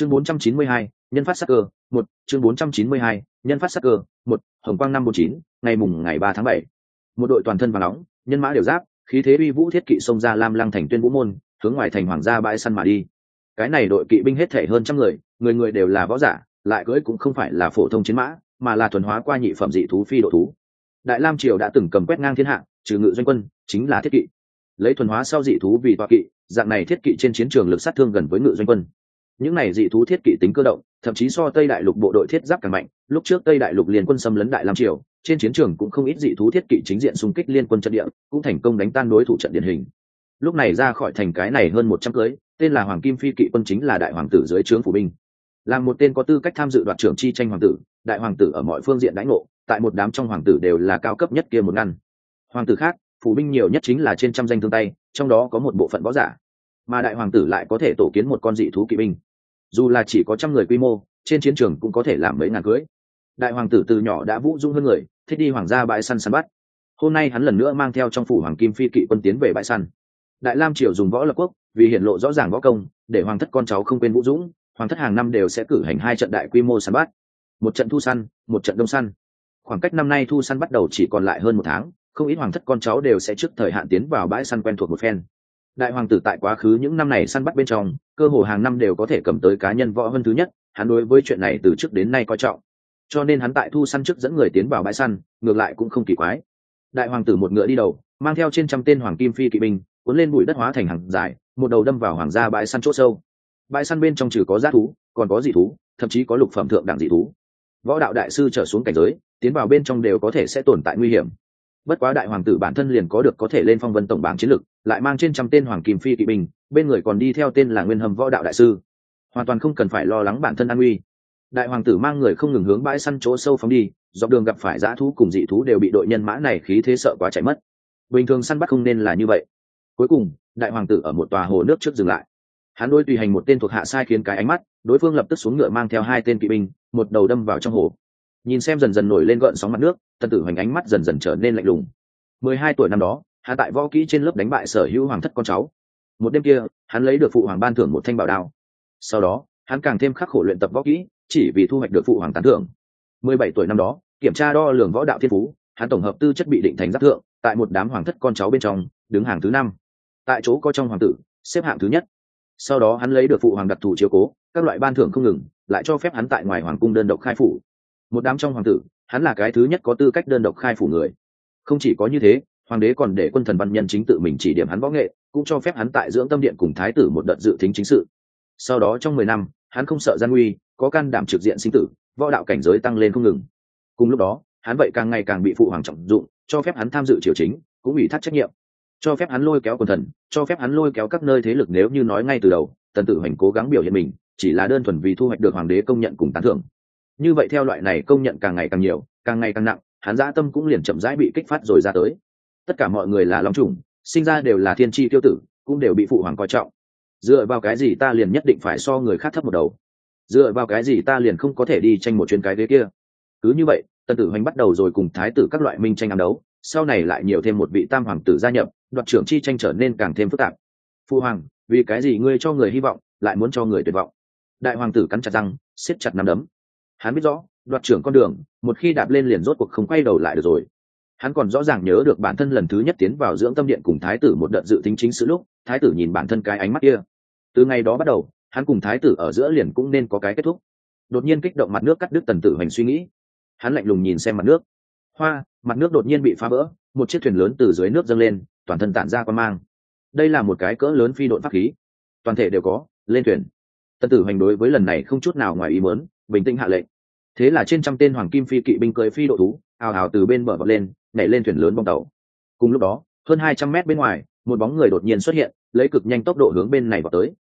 chương 492, nhân phát sắc cơ một chương 492, nhân phát sắc cơ một hồng quang năm bốn chín ngày mùng ngày 3 tháng 7. một đội toàn thân và nóng nhân mã đều giáp khí thế uy vũ thiết kỵ xông ra lam lăng thành tuyên vũ môn hướng ngoài thành hoàng gia bãi săn mà đi. Cái này đội kỵ binh hết thể hơn trăm người người người đều là võ giả lại cưỡi cũng không phải là phổ thông chiến mã mà là thuần hóa qua nhị phẩm dị thú phi độ thú. Đại lam triều đã từng cầm quét ngang thiên hạ trừ ngự doanh quân chính là thiết kỵ. Lấy thuần hóa sau dị thú vì tọa kỵ dạng này thiết kỵ trên chiến trường lực sát thương gần với ngự doanh quân những này dị thú thiết kỵ tính cơ động, thậm chí so tây đại lục bộ đội thiết giáp càng mạnh. Lúc trước tây đại lục liên quân xâm lấn đại lam triều, trên chiến trường cũng không ít dị thú thiết kỵ chính diện xung kích liên quân trận địa, cũng thành công đánh tan đối thủ trận điển hình. Lúc này ra khỏi thành cái này hơn một trăm cưới, tên là hoàng kim phi kỵ quân chính là đại hoàng tử dưới trướng phủ binh. Là một tên có tư cách tham dự đoạt trưởng chi tranh hoàng tử, đại hoàng tử ở mọi phương diện đánh ngộ, tại một đám trong hoàng tử đều là cao cấp nhất kia một ngăn. Hoàng tử khác, phủ binh nhiều nhất chính là trên trăm danh thương tay, trong đó có một bộ phận võ giả mà đại hoàng tử lại có thể tổ kiến một con dị thú kỵ binh. Dù là chỉ có trăm người quy mô, trên chiến trường cũng có thể làm mấy ngàn cưới. Đại hoàng tử từ nhỏ đã vũ dung hơn người, thích đi hoàng gia bãi săn săn bắt. Hôm nay hắn lần nữa mang theo trong phủ hoàng kim phi kỵ quân tiến về bãi săn. Đại lam triều dùng võ lập quốc, vì hiện lộ rõ ràng võ công, để hoàng thất con cháu không quên vũ dũng, hoàng thất hàng năm đều sẽ cử hành hai trận đại quy mô săn bắt. Một trận thu săn, một trận đông săn. Khoảng cách năm nay thu săn bắt đầu chỉ còn lại hơn một tháng, không ít hoàng thất con cháu đều sẽ trước thời hạn tiến vào bãi săn quen thuộc một phen đại hoàng tử tại quá khứ những năm này săn bắt bên trong, cơ hồ hàng năm đều có thể cầm tới cá nhân võ hơn thứ nhất, hắn đối với chuyện này từ trước đến nay coi trọng. Cho nên hắn tại thu săn trước dẫn người tiến vào bãi săn, ngược lại cũng không kỳ quái. Đại hoàng tử một ngựa đi đầu, mang theo trên trăm tên hoàng kim phi kỵ binh, cuốn lên bụi đất hóa thành hàng dài, một đầu đâm vào hoàng gia bãi săn chỗ sâu. Bãi săn bên trong trừ có g thú, còn có dị thú, thậm chí có lục phẩm thượng đẳng dị thú. Võ đạo đại sư trở xuống cảnh giới, tiến vào bên trong đều có thể sẽ tồn tại nguy hiểm. Bất quá đại hoàng tử bản thân liền có được có thể lên phong vân tổng bảng chiến lực lại mang trên trăm tên hoàng kim phi kỵ binh, bên người còn đi theo tên là nguyên hầm võ đạo đại sư. Hoàn toàn không cần phải lo lắng bản thân an nguy. Đại hoàng tử mang người không ngừng hướng bãi săn chỗ sâu phóng đi, dọc đường gặp phải dã thú cùng dị thú đều bị đội nhân mã này khí thế sợ quá chạy mất. Bình thường săn bắt không nên là như vậy. Cuối cùng, đại hoàng tử ở một tòa hồ nước trước dừng lại. Hắn đôi tùy hành một tên thuộc hạ sai khiến cái ánh mắt, đối phương lập tức xuống ngựa mang theo hai tên kỵ binh, một đầu đâm vào trong hồ. Nhìn xem dần dần nổi lên gợn sóng mặt nước tần tử hoành ánh mắt dần dần trở nên lạnh lùng. Mười hai tuổi năm đó hạ tại võ kỹ trên lớp đánh bại sở hữu hoàng thất con cháu. Một đêm kia, hắn lấy được phụ hoàng ban thưởng một thanh bảo đao. Sau đó, hắn càng thêm khắc khổ luyện tập võ kỹ, chỉ vì thu hoạch được phụ hoàng tán thưởng. Mười bảy tuổi năm đó, kiểm tra đo lường võ đạo thiên phú, hắn tổng hợp tư chất bị định thành giáp thượng, tại một đám hoàng thất con cháu bên trong, đứng hàng thứ năm. Tại chỗ có trong hoàng tử, xếp hạng thứ nhất. Sau đó hắn lấy được phụ hoàng đặc thù chiếu cố, các loại ban thưởng không ngừng, lại cho phép hắn tại ngoài hoàng cung đơn độc khai phủ. Một đám trong hoàng tử, hắn là cái thứ nhất có tư cách đơn độc khai phủ người. Không chỉ có như thế hoàng đế còn để quân thần văn nhân chính tự mình chỉ điểm hắn võ nghệ, cũng cho phép hắn tại dưỡng tâm điện cùng thái tử một đợt dự tính chính sự. Sau đó trong mười năm, hắn không sợ gian nguy, có can đảm trực diện sinh tử, võ đạo cảnh giới tăng lên không ngừng. Cùng lúc đó, hắn vậy càng ngày càng bị phụ hoàng trọng dụng, cho phép hắn tham dự triều chính, cũng ủy thác trách nhiệm. Cho phép hắn lôi kéo quần thần, cho phép hắn lôi kéo các nơi thế lực nếu như nói ngay từ đầu, tần tử hoành cố gắng biểu hiện mình, chỉ là đơn thuần vì thu hoạch được hoàng đế công nhận cùng tán thưởng. Như vậy theo loại này công nhận càng ngày càng nhiều, càng ngày càng nặng, hắn dã tâm cũng liền chậm rãi bị kích phát rồi ra tới tất cả mọi người là long trùng sinh ra đều là thiên tri tiêu tử, cũng đều bị phụ hoàng coi trọng. Dựa vào cái gì ta liền nhất định phải so người khác thấp một đầu? Dựa vào cái gì ta liền không có thể đi tranh một chuyến cái ghế kia? Cứ như vậy, tần tử hoành bắt đầu rồi cùng thái tử các loại minh tranh ám đấu, sau này lại nhiều thêm một vị tam hoàng tử gia nhập, đoạt trưởng chi tranh trở nên càng thêm phức tạp. Phụ hoàng, vì cái gì ngươi cho người hy vọng, lại muốn cho người tuyệt vọng? Đại hoàng tử cắn chặt răng, siết chặt nắm đấm. Hắn biết rõ, đoạt trưởng con đường, một khi đạp lên liền rốt cuộc không quay đầu lại được rồi hắn còn rõ ràng nhớ được bản thân lần thứ nhất tiến vào dưỡng tâm điện cùng thái tử một đợt dự tính chính sự lúc, thái tử nhìn bản thân cái ánh mắt kia. Từ ngày đó bắt đầu, hắn cùng thái tử ở giữa liền cũng nên có cái kết thúc. Đột nhiên kích động mặt nước cắt đứt tần tử hoành suy nghĩ. Hắn lạnh lùng nhìn xem mặt nước. Hoa, mặt nước đột nhiên bị phá vỡ, một chiếc thuyền lớn từ dưới nước dâng lên, toàn thân tản ra quan mang. Đây là một cái cỡ lớn phi đội pháp khí. Toàn thể đều có, lên thuyền. Tần tử hoành đối với lần này không chút nào ngoài ý mớn bình tĩnh hạ lệnh thế là trên trăm tên hoàng kim phi kỵ binh cưỡi phi độ thú, ào ào từ bên bờ bật lên, nhảy lên thuyền lớn bong tàu. Cùng lúc đó, hơn hai trăm mét bên ngoài, một bóng người đột nhiên xuất hiện, lấy cực nhanh tốc độ hướng bên này vào tới.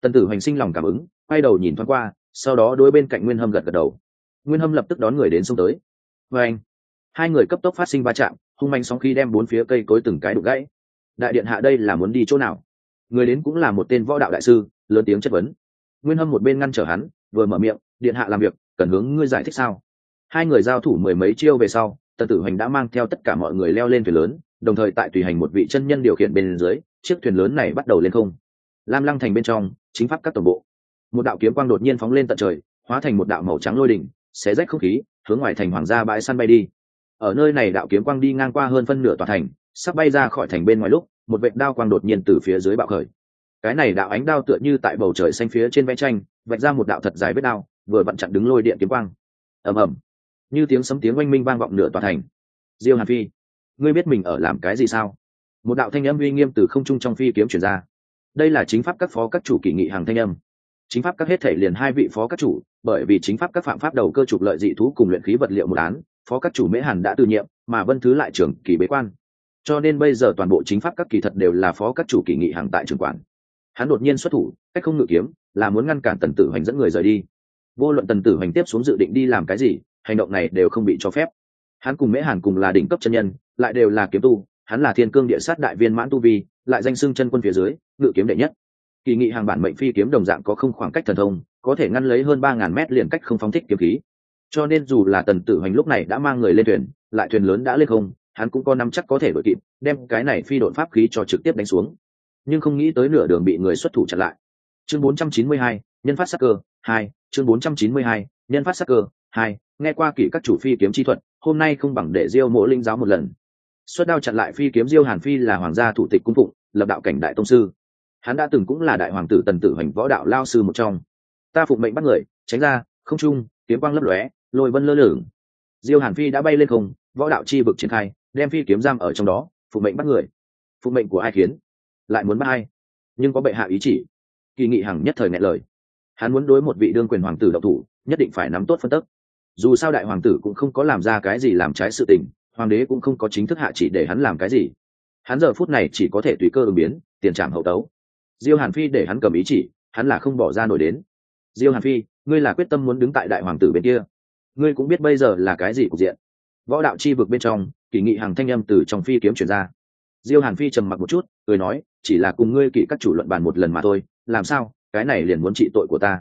Tần tử hoành sinh lòng cảm ứng, quay đầu nhìn thoáng qua, sau đó đôi bên cạnh nguyên hâm gật gật đầu. Nguyên hâm lập tức đón người đến xông tới. Và anh. Hai người cấp tốc phát sinh va chạm, hung manh sóng khi đem bốn phía cây cối từng cái đục gãy. Đại điện hạ đây là muốn đi chỗ nào? Người đến cũng là một tên võ đạo đại sư, lớn tiếng chất vấn. Nguyên hâm một bên ngăn trở hắn, vừa mở miệng, điện hạ làm việc cần hướng ngươi giải thích sao? Hai người giao thủ mười mấy chiêu về sau, tần tử hoành đã mang theo tất cả mọi người leo lên thuyền lớn, đồng thời tại tùy hành một vị chân nhân điều khiển bên dưới, chiếc thuyền lớn này bắt đầu lên không. Lam lăng thành bên trong, chính pháp các tổng bộ. Một đạo kiếm quang đột nhiên phóng lên tận trời, hóa thành một đạo màu trắng lôi đỉnh, xé rách không khí, hướng ngoài thành hoàng gia bãi săn bay đi. Ở nơi này đạo kiếm quang đi ngang qua hơn phân nửa tòa thành, sắp bay ra khỏi thành bên ngoài lúc, một vệt đao quang đột nhiên từ phía dưới bạo khởi. Cái này đạo ánh đao tựa như tại bầu trời xanh phía trên vẽ tranh, vạch ra một đạo thật dài vết đao vừa vặn chặn đứng lôi điện kiếm quang. Ầm ầm. Như tiếng sấm tiếng oanh minh vang vọng nửa tòa thành. Diêu hàn phi, ngươi biết mình ở làm cái gì sao? Một đạo thanh âm uy nghiêm từ không trung trong phi kiếm chuyển ra. Đây là chính pháp các phó các chủ kỷ nghị hàng thanh âm. Chính pháp các hết thể liền hai vị phó các chủ, bởi vì chính pháp các phạm pháp đầu cơ trục lợi dị thú cùng luyện khí vật liệu một án, phó các chủ mễ hàn đã từ nhiệm, mà vân thứ lại trưởng kỳ bế quan. Cho nên bây giờ toàn bộ chính pháp các kỳ thật đều là phó các chủ kỳ nghị hàng tại trường quản. Hắn đột nhiên xuất thủ, cách không ngự kiếm, là muốn ngăn cản tần tử hoành dẫn người rời đi vô luận tần tử hành tiếp xuống dự định đi làm cái gì hành động này đều không bị cho phép. Hắn cùng mễ hàn cùng là đỉnh cấp chân nhân lại đều là kiếm tu hắn là thiên cương địa sát đại viên mãn tu vi lại danh xưng chân quân phía dưới ngự kiếm đệ nhất. Kỳ nghị hàng bản mệnh phi kiếm đồng dạng có không khoảng cách thần thông có thể ngăn lấy hơn ba ngàn mét liền cách không phóng thích kiếm khí. Cho nên dù là tần tử hoành lúc này đã mang người lên thuyền lại thuyền lớn đã lên không hắn cũng có năm chắc có thể đội kịp đem cái này phi đội pháp khí cho trực tiếp đánh xuống. Nhưng không nghĩ tới nửa đường bị người xuất thủ chặn lại. Chương 492, nhân phát sắc cơ hai chương 492, nhân phát sắc cơ hai nghe qua kỹ các chủ phi kiếm chi thuật hôm nay không bằng để diêu mộ linh giáo một lần. Xuất đao chặn lại phi kiếm diêu hàn phi là hoàng gia thủ tịch cung phụng lập đạo cảnh đại tông sư. Hắn đã từng cũng là đại hoàng tử tần tử hành võ đạo lao sư một trong. Ta phụng mệnh bắt người tránh ra không trung kiếm quang lấp lóe lôi vân lơ lửng. Diêu hàn phi đã bay lên không võ đạo chi vực triển khai đem phi kiếm giam ở trong đó phụng mệnh bắt người. Phụng mệnh của ai khiến? Lại muốn bắt ai? Nhưng có bệ hạ ý chỉ. Kỳ nghị hằng nhất thời nghẹn lời hắn muốn đối một vị đương quyền hoàng tử độc thủ, nhất định phải nắm tốt phân tức. Dù sao đại hoàng tử cũng không có làm ra cái gì làm trái sự tình, hoàng đế cũng không có chính thức hạ chỉ để hắn làm cái gì. Hắn giờ phút này chỉ có thể tùy cơ ứng biến, tiền trảm hậu tấu. Diêu hàn phi để hắn cầm ý chỉ, hắn là không bỏ ra nổi đến. Diêu hàn phi, ngươi là quyết tâm muốn đứng tại đại hoàng tử bên kia. Ngươi cũng biết bây giờ là cái gì cục diện. Võ đạo chi vực bên trong kỷ nghị hàng thanh âm từ trong phi kiếm chuyển ra. Diêu hàn phi trầm mặc một chút, cười nói, chỉ là cùng ngươi kỷ các chủ luận bàn một lần mà thôi, làm sao? Cái này liền muốn trị tội của ta.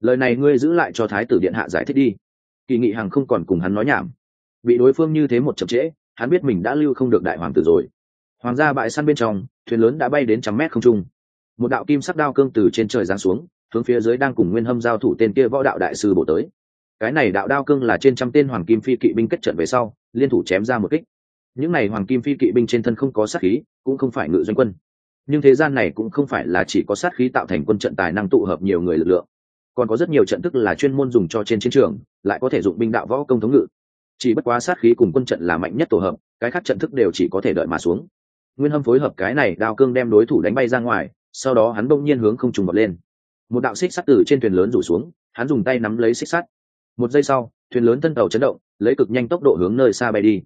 Lời này ngươi giữ lại cho thái tử điện hạ giải thích đi. Kỳ nghị hằng không còn cùng hắn nói nhảm. Bị đối phương như thế một chậm trễ, hắn biết mình đã lưu không được đại hoàng tử rồi. Hoàng gia bãi săn bên trong, thuyền lớn đã bay đến trăm mét không trung. Một đạo kim sắc đao cương từ trên trời giáng xuống, hướng phía dưới đang cùng nguyên hâm giao thủ tên kia võ đạo đại sư bổ tới. Cái này đạo đao cương là trên trăm tên hoàng kim phi kỵ binh kết trận về sau, liên thủ chém ra một kích. Những này hoàng kim phi kỵ binh trên thân không có sát khí, cũng không phải ngự doanh quân nhưng thế gian này cũng không phải là chỉ có sát khí tạo thành quân trận tài năng tụ hợp nhiều người lực lượng. Còn có rất nhiều trận thức là chuyên môn dùng cho trên chiến trường, lại có thể dụng binh đạo võ công thống ngự. Chỉ bất quá sát khí cùng quân trận là mạnh nhất tổ hợp, cái khác trận thức đều chỉ có thể đợi mà xuống. Nguyên hâm phối hợp cái này đao cương đem đối thủ đánh bay ra ngoài, sau đó hắn bỗng nhiên hướng không trùng bật lên. Một đạo xích sắt từ trên thuyền lớn rủ xuống, hắn dùng tay nắm lấy xích sắt. Một giây sau, thuyền lớn thân tàu chấn động, lấy cực nhanh tốc độ hướng nơi xa bay đi.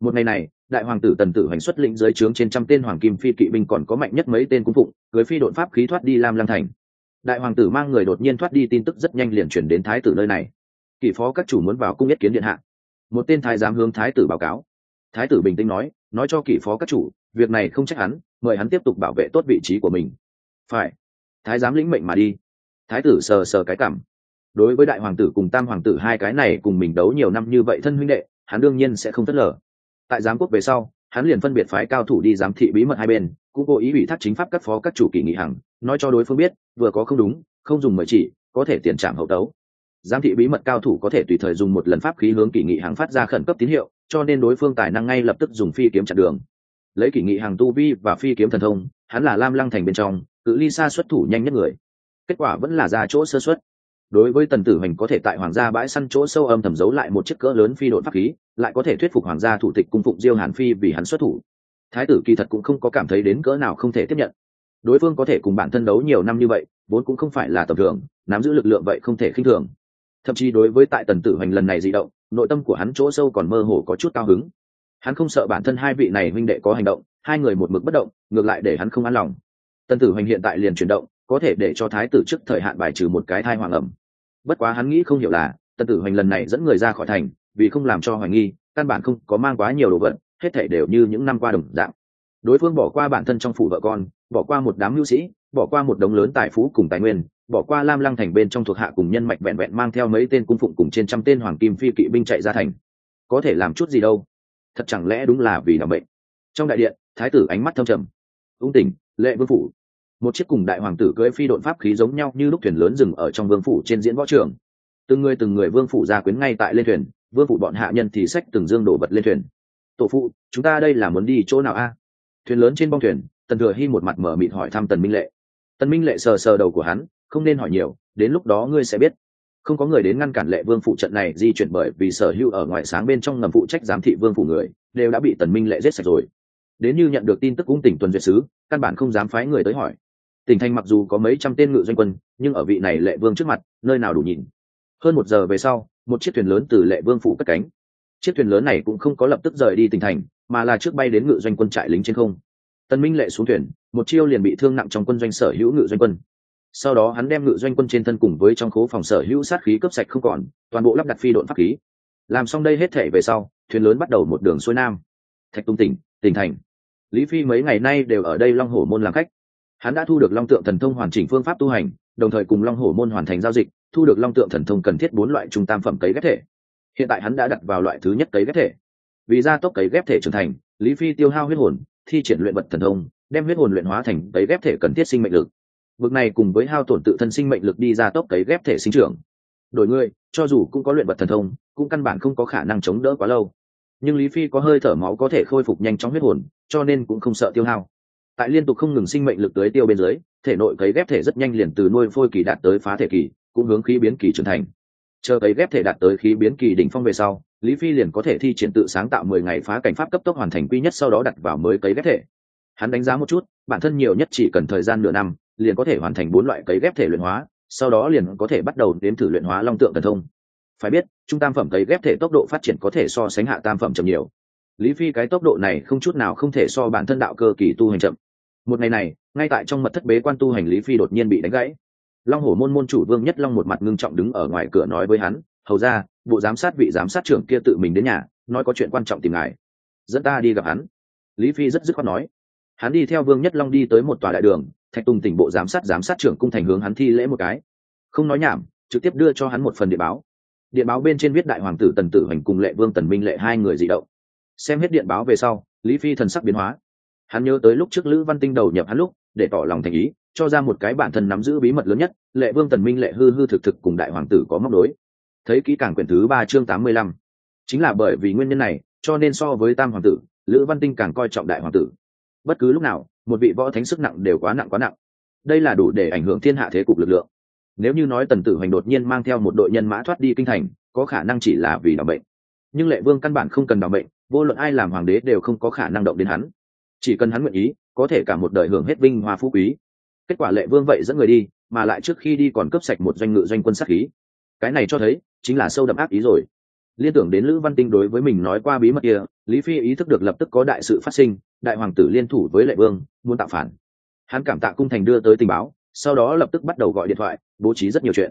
Một ngày này đại hoàng tử tần tử hoành xuất lĩnh dưới trướng trên trăm tên hoàng kim phi kỵ binh còn có mạnh nhất mấy tên cung phụng, cưới phi đột pháp khí thoát đi lam lăng thành. Đại hoàng tử mang người đột nhiên thoát đi tin tức rất nhanh liền chuyển đến thái tử nơi này. Kỷ phó các chủ muốn vào cung yết kiến điện hạ. Một tên thái giám hướng thái tử báo cáo. Thái tử bình tĩnh nói nói cho kỷ phó các chủ, việc này không trách hắn, mời hắn tiếp tục bảo vệ tốt vị trí của mình. Phải. Thái giám lĩnh mệnh mà đi. Thái tử sờ sờ cái cảm. Đối với đại hoàng tử cùng tam hoàng tử hai cái này cùng mình đấu nhiều năm như vậy thân huynh đệ, hắn đương nhiên sẽ không thất lờ tại giám quốc về sau, hắn liền phân biệt phái cao thủ đi giám thị bí mật hai bên, cũng cố ý ủy thác chính pháp các phó các chủ kỳ nghị hằng, nói cho đối phương biết, vừa có không đúng, không dùng mời chỉ, có thể tiền trảm hậu tấu. Giám thị bí mật cao thủ có thể tùy thời dùng một lần pháp khí hướng kỳ nghị hằng phát ra khẩn cấp tín hiệu, cho nên đối phương tài năng ngay lập tức dùng phi kiếm chặn đường. Lấy kỳ nghị hàng tu vi và phi kiếm thần thông, hắn là lam lăng thành bên trong, cự ly xa xuất thủ nhanh nhất người. Kết quả vẫn là ra chỗ sơ xuất đối với tần tử hoành có thể tại hoàng gia bãi săn chỗ sâu âm thầm giấu lại một chiếc cỡ lớn phi đội pháp khí, lại có thể thuyết phục hoàng gia thủ tịch cung phụng diêu hàn phi vì hắn xuất thủ. Thái tử kỳ thật cũng không có cảm thấy đến cỡ nào không thể tiếp nhận. Đối phương có thể cùng bản thân đấu nhiều năm như vậy, vốn cũng không phải là tầm thường, nắm giữ lực lượng vậy không thể khinh thường. Thậm chí đối với tại tần tử hoành lần này di động, nội tâm của hắn chỗ sâu còn mơ hồ có chút cao hứng. Hắn không sợ bản thân hai vị này minh đệ có hành động, hai người một mực bất động, ngược lại để hắn không an lòng. Tần tử hoành hiện tại liền chuyển động có thể để cho thái tử trước thời hạn bài trừ một cái thai hoàng ẩm. Bất quá hắn nghĩ không hiểu là, tần tử hoành lần này dẫn người ra khỏi thành, vì không làm cho hoài nghi, căn bản không có mang quá nhiều đồ vật, hết thể đều như những năm qua đồng dạng. Đối phương bỏ qua bản thân trong phủ vợ con, bỏ qua một đám mưu sĩ, bỏ qua một đống lớn tài phú cùng tài nguyên, bỏ qua lam lăng thành bên trong thuộc hạ cùng nhân mạch vẹn vẹn mang theo mấy tên cung phụng cùng trên trăm tên hoàng kim phi kỵ binh chạy ra thành. Có thể làm chút gì đâu? Thật chẳng lẽ đúng là vì nằm bệnh? Trong đại điện, thái tử ánh mắt thâm trầm. Ung tỉnh, lệ vương phủ một chiếc cùng đại hoàng tử cưỡi phi độn pháp khí giống nhau như lúc thuyền lớn dừng ở trong vương phủ trên diễn võ trường. Từng người từng người vương phủ ra quyến ngay tại lên thuyền, vương phủ bọn hạ nhân thì xách từng dương đổ vật lên thuyền. Tổ phụ, chúng ta đây là muốn đi chỗ nào a? Thuyền lớn trên bong thuyền, tần thừa hy một mặt mở mịt hỏi thăm tần minh lệ. Tần minh lệ sờ sờ đầu của hắn, không nên hỏi nhiều, đến lúc đó ngươi sẽ biết. Không có người đến ngăn cản lệ vương phụ trận này di chuyển bởi vì sở hữu ở ngoài sáng bên trong ngầm phụ trách giám thị vương phủ người, đều đã bị tần minh lệ giết sạch rồi. Đến như nhận được tin tức cung tỉnh tuần duyệt sứ, căn bản không dám phái người tới hỏi tỉnh thành mặc dù có mấy trăm tên ngự doanh quân, nhưng ở vị này lệ vương trước mặt, nơi nào đủ nhìn. Hơn một giờ về sau, một chiếc thuyền lớn từ lệ vương phủ cất cánh. Chiếc thuyền lớn này cũng không có lập tức rời đi tỉnh thành, mà là trước bay đến ngự doanh quân trại lính trên không. Tân minh lệ xuống thuyền, một chiêu liền bị thương nặng trong quân doanh sở hữu ngự doanh quân. Sau đó hắn đem ngự doanh quân trên thân cùng với trong khố phòng sở hữu sát khí cấp sạch không còn, toàn bộ lắp đặt phi độn pháp khí. Làm xong đây hết thể về sau, thuyền lớn bắt đầu một đường xuôi nam. Thạch tung tỉnh tỉnh thành. Lý phi mấy ngày nay đều ở đây long hổ môn làm khách hắn đã thu được long tượng thần thông hoàn chỉnh phương pháp tu hành, đồng thời cùng long hổ môn hoàn thành giao dịch, thu được long tượng thần thông cần thiết bốn loại trung tam phẩm cấy ghép thể. Hiện tại hắn đã đặt vào loại thứ nhất cấy ghép thể. Vì gia tốc cấy ghép thể trưởng thành, lý phi tiêu hao huyết hồn, thi triển luyện vật thần thông, đem huyết hồn luyện hóa thành cấy ghép thể cần thiết sinh mệnh lực. Vực này cùng với hao tổn tự thân sinh mệnh lực đi ra tốc cấy ghép thể sinh trưởng. Đổi ngươi cho dù cũng có luyện vật thần thông, cũng căn bản không có khả năng chống đỡ quá lâu. Nhưng lý phi có hơi thở máu có thể khôi phục nhanh chóng huyết hồn, cho nên cũng không sợ tiêu hao tại liên tục không ngừng sinh mệnh lực tới tiêu bên dưới, thể nội cấy ghép thể rất nhanh liền từ nuôi phôi kỳ đạt tới phá thể kỳ, cũng hướng khí biến kỳ trưởng thành. Chờ cấy ghép thể đạt tới khí biến kỳ đỉnh phong về sau, lý phi liền có thể thi triển tự sáng tạo mười ngày phá cảnh pháp cấp tốc hoàn thành quy nhất sau đó đặt vào mới cấy ghép thể. Hắn đánh giá một chút, bản thân nhiều nhất chỉ cần thời gian nửa năm, liền có thể hoàn thành bốn loại cấy ghép thể luyện hóa, sau đó liền có thể bắt đầu đến thử luyện hóa long tượng thần thông. Phải biết, trung tam phẩm cấy ghép thể tốc độ phát triển có thể so sánh hạ tam phẩm chậm nhiều. Lý phi cái tốc độ này không chút nào không thể so bản thân đạo cơ kỳ tu hành chậm một ngày này, ngay tại trong mật thất bế quan tu hành lý phi đột nhiên bị đánh gãy. Long hổ môn môn chủ vương nhất long một mặt ngưng trọng đứng ở ngoài cửa nói với hắn, hầu ra bộ giám sát vị giám sát trưởng kia tự mình đến nhà, nói có chuyện quan trọng tìm ngài. Dẫn ta đi gặp hắn. Lý phi rất dứt khoát nói. Hắn đi theo vương nhất long đi tới một tòa đại đường, thạch tùng tỉnh bộ giám sát giám sát trưởng cung thành hướng hắn thi lễ một cái. Không nói nhảm, trực tiếp đưa cho hắn một phần điện báo. Điện báo bên trên viết đại hoàng tử tần tử hành cùng lệ vương tần minh lệ hai người dị động. Xem hết điện báo về sau, lý phi thần sắc biến hóa hắn nhớ tới lúc trước lữ văn tinh đầu nhập hắn lúc, để tỏ lòng thành ý, cho ra một cái bản thân nắm giữ bí mật lớn nhất, lệ vương tần minh lệ hư hư thực thực cùng đại hoàng tử có móc đối. Thấy kỹ càng quyển thứ ba chương tám mươi lăm. Chính là bởi vì nguyên nhân này, cho nên so với tam hoàng tử, lữ văn tinh càng coi trọng đại hoàng tử. Bất cứ lúc nào, một vị võ thánh sức nặng đều quá nặng quá nặng. Đây là đủ để ảnh hưởng thiên hạ thế cục lực lượng. Nếu như nói tần tử hoành đột nhiên mang theo một đội nhân mã thoát đi kinh thành, có khả năng chỉ là vì đ bệnh. Nhưng lệ vương căn bản không cần đ bệnh, vô luận ai làm hoàng đế đều không có khả năng động đến hắn chỉ cần hắn nguyện ý, có thể cả một đời hưởng hết vinh hoa phú quý. Kết quả lệ vương vậy dẫn người đi, mà lại trước khi đi còn cướp sạch một doanh ngự doanh quân sát khí. Cái này cho thấy, chính là sâu đậm ác ý rồi. Liên tưởng đến lữ văn tinh đối với mình nói qua bí mật kia, lý phi ý thức được lập tức có đại sự phát sinh, đại hoàng tử liên thủ với lệ vương, muốn tạo phản. Hắn cảm tạ cung thành đưa tới tình báo, sau đó lập tức bắt đầu gọi điện thoại, bố trí rất nhiều chuyện.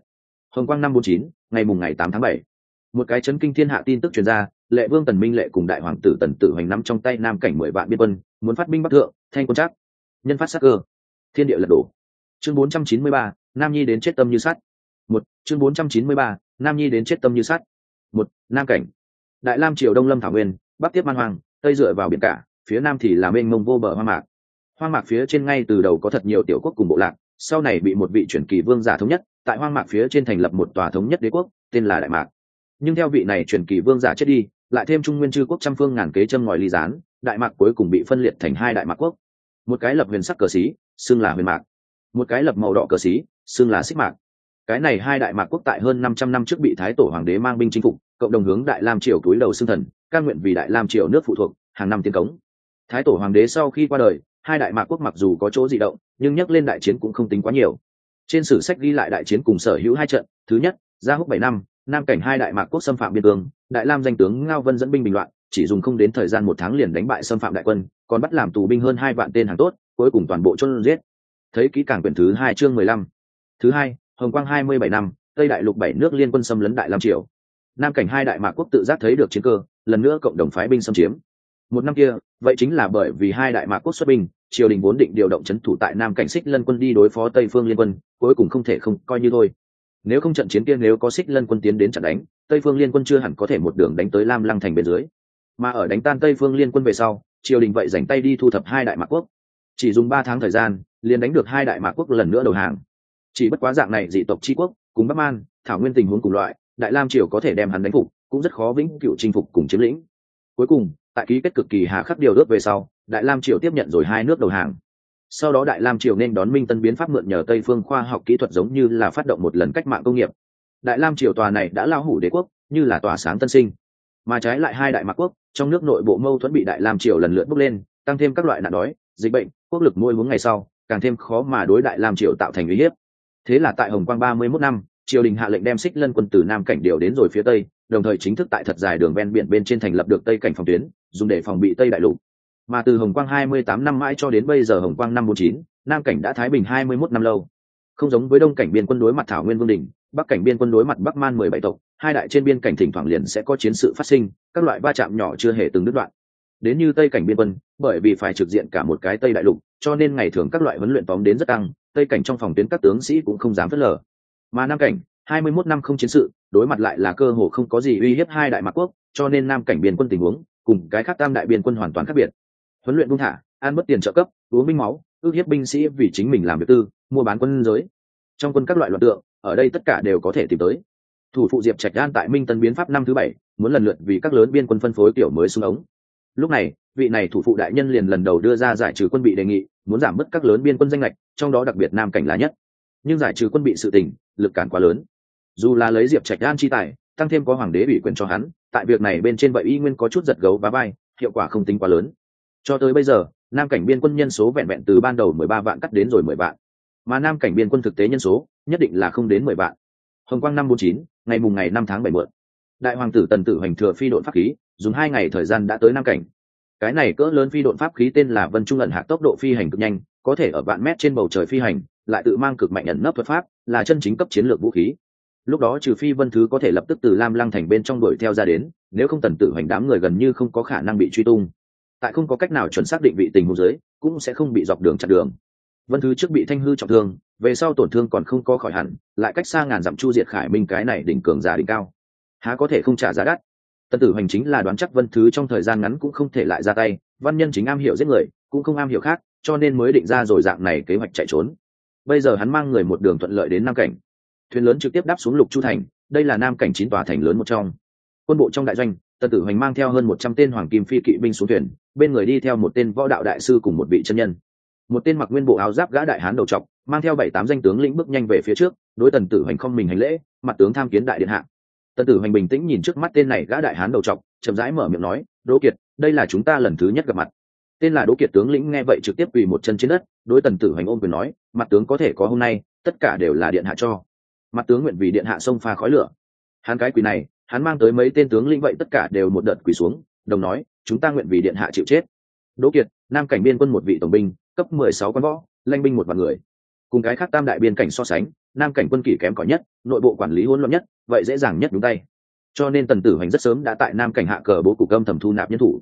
Hồng quang năm bốn chín, ngày mùng ngày tám tháng bảy, một cái chấn kinh thiên hạ tin tức truyền ra lệ vương tần minh lệ cùng đại hoàng tử tần tử hoành nắm trong tay nam cảnh mười vạn biên quân, muốn phát binh bắc thượng, thanh quân chắc nhân phát sắc cơ. Thiên địa lật đổ. Chương bốn trăm chín mươi ba, nam nhi đến chết tâm như sắt. Một, chương bốn trăm chín mươi ba, nam nhi đến chết tâm như sắt. Một, nam cảnh. Đại lam triều đông lâm thảo nguyên, bắc tiếp man hoàng tây dựa vào biển cả, phía nam thì là mênh mông vô bờ hoang mạc. Hoang mạc phía trên ngay từ đầu có thật nhiều tiểu quốc cùng bộ lạc, sau này bị một vị chuyển kỳ vương giả thống nhất, tại hoang mạc phía trên thành lập một tòa thống nhất đế quốc, tên là đại mạc. Nhưng theo vị này chuyển kỳ vương giả chết đi lại thêm trung nguyên chư quốc trăm phương ngàn kế châm ngòi ly gián, đại mạc cuối cùng bị phân liệt thành hai đại mạc quốc. Một cái lập huyền sắc cờ xí, xưng là huyền mạc. Một cái lập màu đỏ cờ xí, xưng là xích mạc. Cái này hai đại mạc quốc tại hơn năm trăm năm trước bị thái tổ hoàng đế mang binh chinh phục, cộng đồng hướng đại lam triều túi đầu xưng thần, căn nguyện vì đại lam triều nước phụ thuộc, hàng năm tiến cống. Thái tổ hoàng đế sau khi qua đời, hai đại mạc quốc mặc dù có chỗ di động, nhưng nhắc lên đại chiến cũng không tính quá nhiều. Trên sử sách ghi lại đại chiến cùng sở hữu hai trận, thứ nhất, gia húc bảy năm nam cảnh hai đại mạc quốc xâm phạm biên cương, đại lam danh tướng ngao vân dẫn binh bình loạn, chỉ dùng không đến thời gian một tháng liền đánh bại xâm phạm đại quân, còn bắt làm tù binh hơn hai vạn tên hàng tốt, cuối cùng toàn bộ chôn giết. Thấy kỹ càng quyển thứ hai chương mười lăm. Thứ hai, hồng quang hai mươi bảy năm, tây đại lục bảy nước liên quân xâm lấn đại lam triều. Nam cảnh hai đại mạc quốc tự giác thấy được chiến cơ, lần nữa cộng đồng phái binh xâm chiếm. Một năm kia, vậy chính là bởi vì hai đại mạc quốc xuất binh, triều đình vốn định điều động c h ấ n thủ tại nam cảnh xích lân quân đi đối phó tây phương liên quân, cuối cùng không thể không coi như thôi nếu không trận chiến kia nếu có xích lân quân tiến đến trận đánh, tây phương liên quân chưa hẳn có thể một đường đánh tới lam lăng thành bên dưới. Mà ở đánh tan tây phương liên quân về sau, triều đình vậy dành tay đi thu thập hai đại mạc quốc. Chỉ dùng ba tháng thời gian, liền đánh được hai đại mạc quốc lần nữa đầu hàng. Chỉ bất quá dạng này dị tộc tri quốc, cùng bắc man, thảo nguyên tình huống cùng loại, đại lam triều có thể đem hắn đánh phục, cũng rất khó vĩnh cựu chinh phục cùng chiếm lĩnh. Cuối cùng, tại ký kết cực kỳ hà khắc điều ước về sau, đại lam triều tiếp nhận rồi hai nước đầu hàng sau đó đại lam triều nên đón minh tân biến pháp mượn nhờ tây phương khoa học kỹ thuật giống như là phát động một lần cách mạng công nghiệp. Đại lam triều tòa này đã lao hủ đế quốc, như là tòa sáng tân sinh. Mà trái lại hai đại mạc quốc, trong nước nội bộ mâu thuẫn bị đại lam triều lần lượt bốc lên, tăng thêm các loại nạn đói, dịch bệnh, quốc lực nuôi hướng ngày sau, càng thêm khó mà đối đại lam triều tạo thành uy hiếp. Thế là tại hồng quang ba mươi mốt năm, triều đình hạ lệnh đem xích lân quân từ nam cảnh điều đến rồi phía tây, đồng thời chính thức tại thật dài đường ven biển bên trên thành lập được tây cảnh phòng tuyến, dùng để phòng bị tây đại lục mà từ hồng quang 28 năm mãi cho đến bây giờ hồng quang năm 49, nam cảnh đã thái bình 21 năm lâu. Không giống với đông cảnh biên quân đối mặt thảo nguyên vương đình bắc cảnh biên quân đối mặt bắc man 17 tộc hai đại trên biên cảnh thỉnh thoảng liền sẽ có chiến sự phát sinh các loại va chạm nhỏ chưa hề từng đứt đoạn. Đến như tây cảnh biên quân bởi vì phải trực diện cả một cái tây đại lục cho nên ngày thường các loại huấn luyện tóm đến rất tăng tây cảnh trong phòng tuyến các tướng sĩ cũng không dám phớt lờ. Mà nam cảnh 21 năm không chiến sự đối mặt lại là cơ hồ không có gì uy hiếp hai đại mạc quốc cho nên nam cảnh biên quân tình huống cùng cái khác tam đại biên quân hoàn toàn khác biệt huấn luyện buông thả, ăn mất tiền trợ cấp, uống minh máu, ước hiếp binh sĩ vì chính mình làm việc tư, mua bán quân giới. Trong quân các loại loạt tượng, ở đây tất cả đều có thể tìm tới. Thủ phụ diệp trạch an tại minh tân biến pháp năm thứ bảy, muốn lần lượt vì các lớn biên quân phân phối kiểu mới xuống ống. Lúc này, vị này thủ phụ đại nhân liền lần đầu đưa ra giải trừ quân bị đề nghị, muốn giảm bớt các lớn biên quân danh lệch trong đó đặc biệt nam cảnh là nhất. Nhưng giải trừ quân bị sự tình, lực cản quá lớn. Dù là lấy diệp trạch an chi tài, tăng thêm có hoàng đế ủy quyền cho hắn, tại việc này bên trên vậy y nguyên có chút giật gấu và bay hiệu quả không tính quá lớn cho tới bây giờ, nam cảnh biên quân nhân số vẹn vẹn từ ban đầu mười ba vạn cắt đến rồi mười vạn. Mà nam cảnh biên quân thực tế nhân số nhất định là không đến mười vạn. Hồng quang năm bốn chín, ngày mùng ngày năm tháng bảy mượn đại hoàng tử tần tử hoành thừa phi đội pháp khí, dùng hai ngày thời gian đã tới nam cảnh. Cái này cỡ lớn phi đội pháp khí tên là vân trung ẩn hạ tốc độ phi hành cực nhanh, có thể ở vạn mét trên bầu trời phi hành, lại tự mang cực mạnh ẩn nấp thuật pháp, là chân chính cấp chiến lược vũ khí. Lúc đó trừ phi vân thứ có thể lập tức từ lam lăng thành bên trong đuổi theo ra đến, nếu không tần tử hoành đám người gần như không có khả năng bị truy tung tại không có cách nào chuẩn xác định vị tình huống giới cũng sẽ không bị dọc đường chặn đường. Vân thứ trước bị thanh hư trọng thương, về sau tổn thương còn không có khỏi hẳn, lại cách xa ngàn dặm chu diệt khải minh cái này đỉnh cường giả đỉnh cao. Há có thể không trả giá đắt? Tân tử hành chính là đoán chắc vân thứ trong thời gian ngắn cũng không thể lại ra tay, văn nhân chính am hiểu giết người, cũng không am hiểu khác, cho nên mới định ra rồi dạng này kế hoạch chạy trốn. Bây giờ hắn mang người một đường thuận lợi đến nam cảnh. Thuyền lớn trực tiếp đáp xuống lục chu thành, đây là nam cảnh chín tòa thành lớn một trong. Quân bộ trong đại doanh tần tử hoành mang theo hơn một trăm tên hoàng kim phi kỵ binh xuống thuyền bên người đi theo một tên võ đạo đại sư cùng một vị chân nhân. Một tên mặc nguyên bộ áo giáp gã đại hán đầu trọc, mang theo bảy tám danh tướng lĩnh bước nhanh về phía trước, đối tần tử hoành không mình hành lễ, mặt tướng tham kiến đại điện hạ. Tần tử hoành bình tĩnh nhìn trước mắt tên này gã đại hán đầu trọc, chậm rãi mở miệng nói, đỗ kiệt, đây là chúng ta lần thứ nhất gặp mặt. Tên là đỗ kiệt tướng lĩnh nghe vậy trực tiếp quỳ một chân trên đất, đối tần tử hoành ôm quyền nói, mặt tướng có thể có hôm nay, tất cả đều là điện hạ cho. Mặt tướng nguyện vì điện hạ sông pha khói lửa. Hắn cái quỳ này, hắn mang tới mấy tên tướng lĩnh vậy tất cả đều một đợt quỳ xuống, đồng nói chúng ta nguyện vì điện hạ chịu chết. Đỗ kiệt, nam cảnh biên quân một vị tổng binh, cấp mười sáu quan võ, lanh binh một vạn người. Cùng cái khác tam đại biên cảnh so sánh, nam cảnh quân kỷ kém cỏi nhất, nội bộ quản lý hỗn loạn nhất, vậy dễ dàng nhất đúng tay. Cho nên tần tử hoành rất sớm đã tại nam cảnh hạ cờ bố cục âm thầm thu nạp nhân thủ.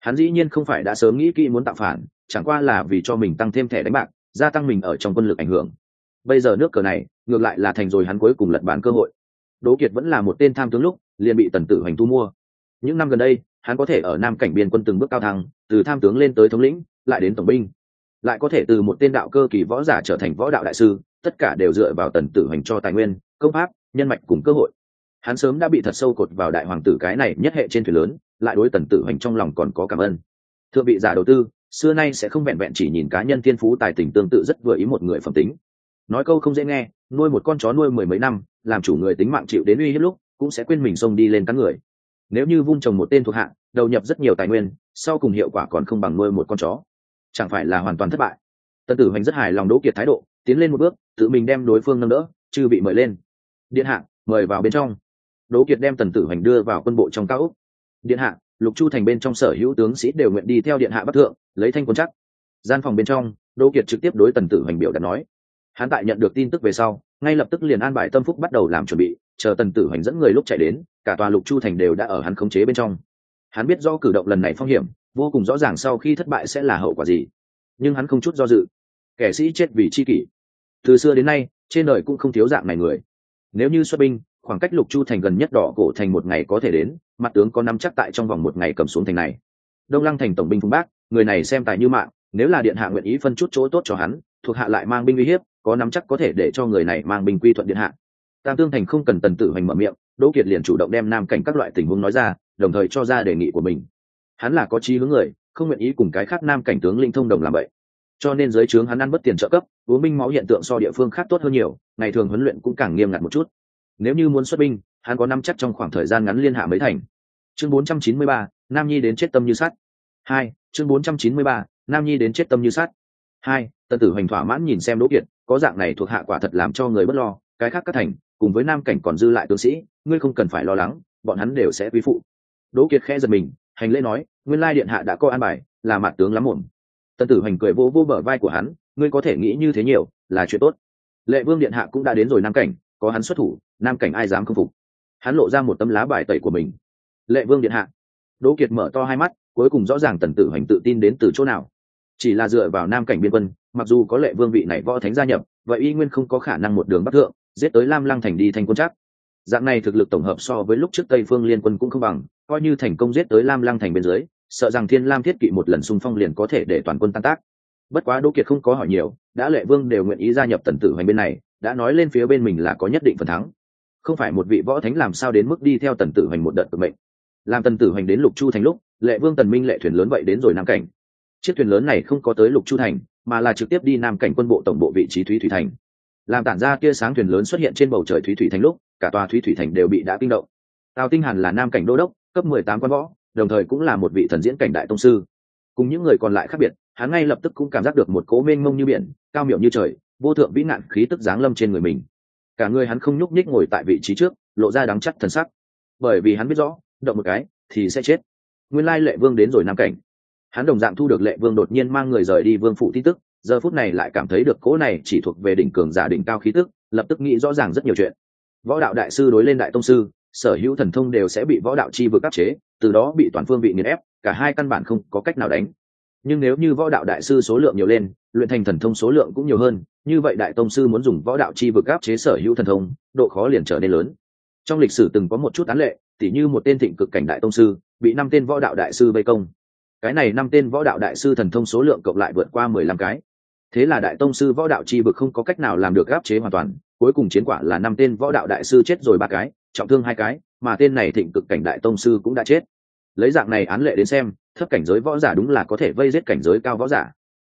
Hắn dĩ nhiên không phải đã sớm nghĩ kỹ muốn tạo phản, chẳng qua là vì cho mình tăng thêm thẻ đánh bạc, gia tăng mình ở trong quân lực ảnh hưởng. Bây giờ nước cờ này, ngược lại là thành rồi hắn cuối cùng lật bàn cơ hội. Đỗ kiệt vẫn là một tên tham tướng lúc, liền bị tần tử hoành thu mua. Những năm gần đây hắn có thể ở nam cảnh biên quân từng bước cao thăng, từ tham tướng lên tới thống lĩnh, lại đến tổng binh. Lại có thể từ một tên đạo cơ kỳ võ giả trở thành võ đạo đại sư, tất cả đều dựa vào tần tử hoành cho tài nguyên, công pháp, nhân mạch cùng cơ hội. Hắn sớm đã bị thật sâu cột vào đại hoàng tử cái này nhất hệ trên thuyền lớn, lại đối tần tử hoành trong lòng còn có cảm ơn. Thượng vị giả đầu tư, xưa nay sẽ không vẹn vẹn chỉ nhìn cá nhân thiên phú tài tình tương tự rất vừa ý một người phẩm tính. Nói câu không dễ nghe, nuôi một con chó nuôi mười mấy năm, làm chủ người tính mạng chịu đến uy hết lúc, cũng sẽ quên mình xông đi lên cắn người nếu như vung trồng một tên thuộc hạ đầu nhập rất nhiều tài nguyên, sau cùng hiệu quả còn không bằng nuôi một con chó. Chẳng phải là hoàn toàn thất bại. Tân tử hoành rất hài lòng đỗ kiệt thái độ, tiến lên một bước, tự mình đem đối phương nâng đỡ, chư bị mời lên. Điện hạ, mời vào bên trong. Đỗ kiệt đem tần tử hoành đưa vào quân bộ trong cao úc điện hạ, lục chu thành bên trong sở hữu tướng sĩ đều nguyện đi theo điện hạ bắc thượng, lấy thanh quân chắc. Gian phòng bên trong, đỗ kiệt trực tiếp đối tần tử hoành biểu đã nói. Hắn tại nhận được tin tức về sau, ngay lập tức liền an bài tâm phúc bắt đầu làm chuẩn bị chờ tần tử hoành dẫn người lúc chạy đến, cả tòa lục chu thành đều đã ở hắn khống chế bên trong. Hắn biết do cử động lần này phong hiểm, vô cùng rõ ràng sau khi thất bại sẽ là hậu quả gì. Nhưng hắn không chút do dự. Kẻ sĩ chết vì chi kỷ. Từ xưa đến nay, trên đời cũng không thiếu dạng này người. Nếu như xuất binh, khoảng cách lục chu thành gần nhất đỏ cổ thành một ngày có thể đến, mặt tướng có năm chắc tại trong vòng một ngày cầm xuống thành này. Đông lăng thành tổng binh phùng bác, người này xem tài như mạng, nếu là điện hạ nguyện ý phân chút chỗ tốt cho hắn, thuộc hạ lại mang binh uy hiếp, có năm chắc có thể để cho người này mang binh quy thuận điện hạ tam tương thành không cần tần tử hoành mở miệng đỗ kiệt liền chủ động đem nam cảnh các loại tình huống nói ra đồng thời cho ra đề nghị của mình. Hắn là có trí hướng người không nguyện ý cùng cái khác nam cảnh tướng linh thông đồng làm vậy. Cho nên giới trướng hắn ăn bất tiền trợ cấp uống binh máu hiện tượng so địa phương khác tốt hơn nhiều ngày thường huấn luyện cũng càng nghiêm ngặt một chút. Nếu như muốn xuất binh hắn có năm chắc trong khoảng thời gian ngắn liên hạ mới thành. Chương 493, nam nhi đến chết tâm như sắt. Hai chương 493, nam nhi đến chết tâm như sắt. Hai tần tử hoành thỏa mãn nhìn xem đỗ kiệt có dạng này thuộc hạ quả thật làm cho người bất lo cái khác các thành, cùng với nam cảnh còn dư lại tướng sĩ, ngươi không cần phải lo lắng, bọn hắn đều sẽ quý phụ. Đỗ kiệt khẽ giật mình, hành lễ nói, nguyên lai điện hạ đã có an bài, là mặt tướng lắm muộn. Tần tử hành cười vô vô bờ vai của hắn, ngươi có thể nghĩ như thế nhiều, là chuyện tốt. Lệ vương điện hạ cũng đã đến rồi nam cảnh, có hắn xuất thủ, nam cảnh ai dám không phục? Hắn lộ ra một tấm lá bài tẩy của mình. Lệ vương điện hạ. Đỗ kiệt mở to hai mắt, cuối cùng rõ ràng tần tử hành tự tin đến từ chỗ nào. Chỉ là dựa vào nam cảnh biên quân, mặc dù có lệ vương vị này võ thánh gia nhập, vậy y nguyên không có khả năng một đường bắc thượng giết tới lam lăng thành đi thành quân chắc. Dạng này thực lực tổng hợp so với lúc trước tây phương liên quân cũng không bằng, coi như thành công giết tới lam lăng thành bên dưới, sợ rằng thiên lam thiết kỵ một lần xung phong liền có thể để toàn quân tan tác. Bất quá đỗ kiệt không có hỏi nhiều, đã lệ vương đều nguyện ý gia nhập tần tử hoành bên này, đã nói lên phía bên mình là có nhất định phần thắng. Không phải một vị võ thánh làm sao đến mức đi theo tần tử hoành một đợt cực mệnh. Làm tần tử hoành đến lục chu thành lúc, lệ vương tần minh lệ thuyền lớn vậy đến rồi nam cảnh. Chiếc thuyền lớn này không có tới lục chu thành, mà là trực tiếp đi nam cảnh quân bộ tổng bộ vị trí thúy thủy thành làm tản ra tia sáng thuyền lớn xuất hiện trên bầu trời thúy thủy thành lúc, cả tòa thúy thủy thành đều bị đã kinh động. Tào tinh hàn là nam cảnh đô đốc, cấp mười tám quan võ, đồng thời cũng là một vị thần diễn cảnh đại tông sư. Cùng những người còn lại khác biệt, hắn ngay lập tức cũng cảm giác được một cố mênh mông như biển, cao miệu như trời, vô thượng vĩ nạn khí tức giáng lâm trên người mình. Cả người hắn không nhúc nhích ngồi tại vị trí trước, lộ ra đắng chắc thần sắc. Bởi vì hắn biết rõ, động một cái, thì sẽ chết. Nguyên lai lệ vương đến rồi nam cảnh. Hắn đồng dạng thu được lệ vương đột nhiên mang người rời đi vương phụ tin tức giờ phút này lại cảm thấy được cố này chỉ thuộc về đỉnh cường giả đỉnh cao khí tức, lập tức nghĩ rõ ràng rất nhiều chuyện. Võ đạo đại sư đối lên đại tông sư, sở hữu thần thông đều sẽ bị võ đạo chi vực áp chế, từ đó bị toàn phương bị nghiền ép, cả hai căn bản không có cách nào đánh. Nhưng nếu như võ đạo đại sư số lượng nhiều lên, luyện thành thần thông số lượng cũng nhiều hơn, như vậy đại tông sư muốn dùng võ đạo chi vực áp chế sở hữu thần thông, độ khó liền trở nên lớn. Trong lịch sử từng có một chút án lệ, tỉ như một tên thịnh cực cảnh đại tông sư, bị năm tên võ đạo đại sư vây công. Cái này năm tên võ đạo đại sư thần thông số lượng cộng lại vượt qua mười lăm cái thế là đại tông sư võ đạo chi vực không có cách nào làm được áp chế hoàn toàn, cuối cùng chiến quả là năm tên võ đạo đại sư chết rồi ba cái, trọng thương hai cái, mà tên này thịnh cực cảnh đại tông sư cũng đã chết. Lấy dạng này án lệ đến xem, thấp cảnh giới võ giả đúng là có thể vây giết cảnh giới cao võ giả.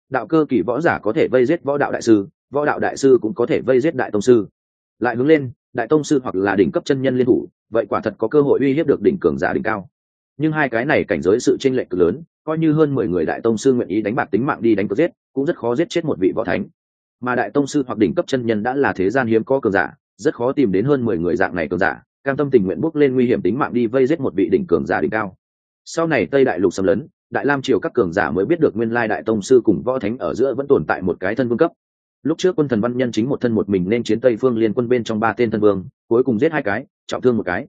Đạo cơ kỳ võ giả có thể vây giết võ đạo đại sư, võ đạo đại sư cũng có thể vây giết đại tông sư. Lại hướng lên, đại tông sư hoặc là đỉnh cấp chân nhân liên thủ, vậy quả thật có cơ hội uy hiếp được đỉnh cường giả đỉnh cao. Nhưng hai cái này cảnh giới sự tranh lệch cực lớn coi như hơn mười người đại tông sư nguyện ý đánh bạc tính mạng đi đánh cược giết, cũng rất khó giết chết một vị võ thánh. Mà đại tông sư hoặc đỉnh cấp chân nhân đã là thế gian hiếm có cường giả, rất khó tìm đến hơn mười người dạng này cường giả, cam tâm tình nguyện bước lên nguy hiểm tính mạng đi vây giết một vị đỉnh cường giả đỉnh cao. Sau này tây đại lục xâm lấn, đại lam triều các cường giả mới biết được nguyên lai đại tông sư cùng võ thánh ở giữa vẫn tồn tại một cái thân vương cấp. Lúc trước quân thần văn nhân chính một thân một mình nên chiến tây phương liên quân bên trong ba tên thân vương, cuối cùng giết hai cái, trọng thương một cái.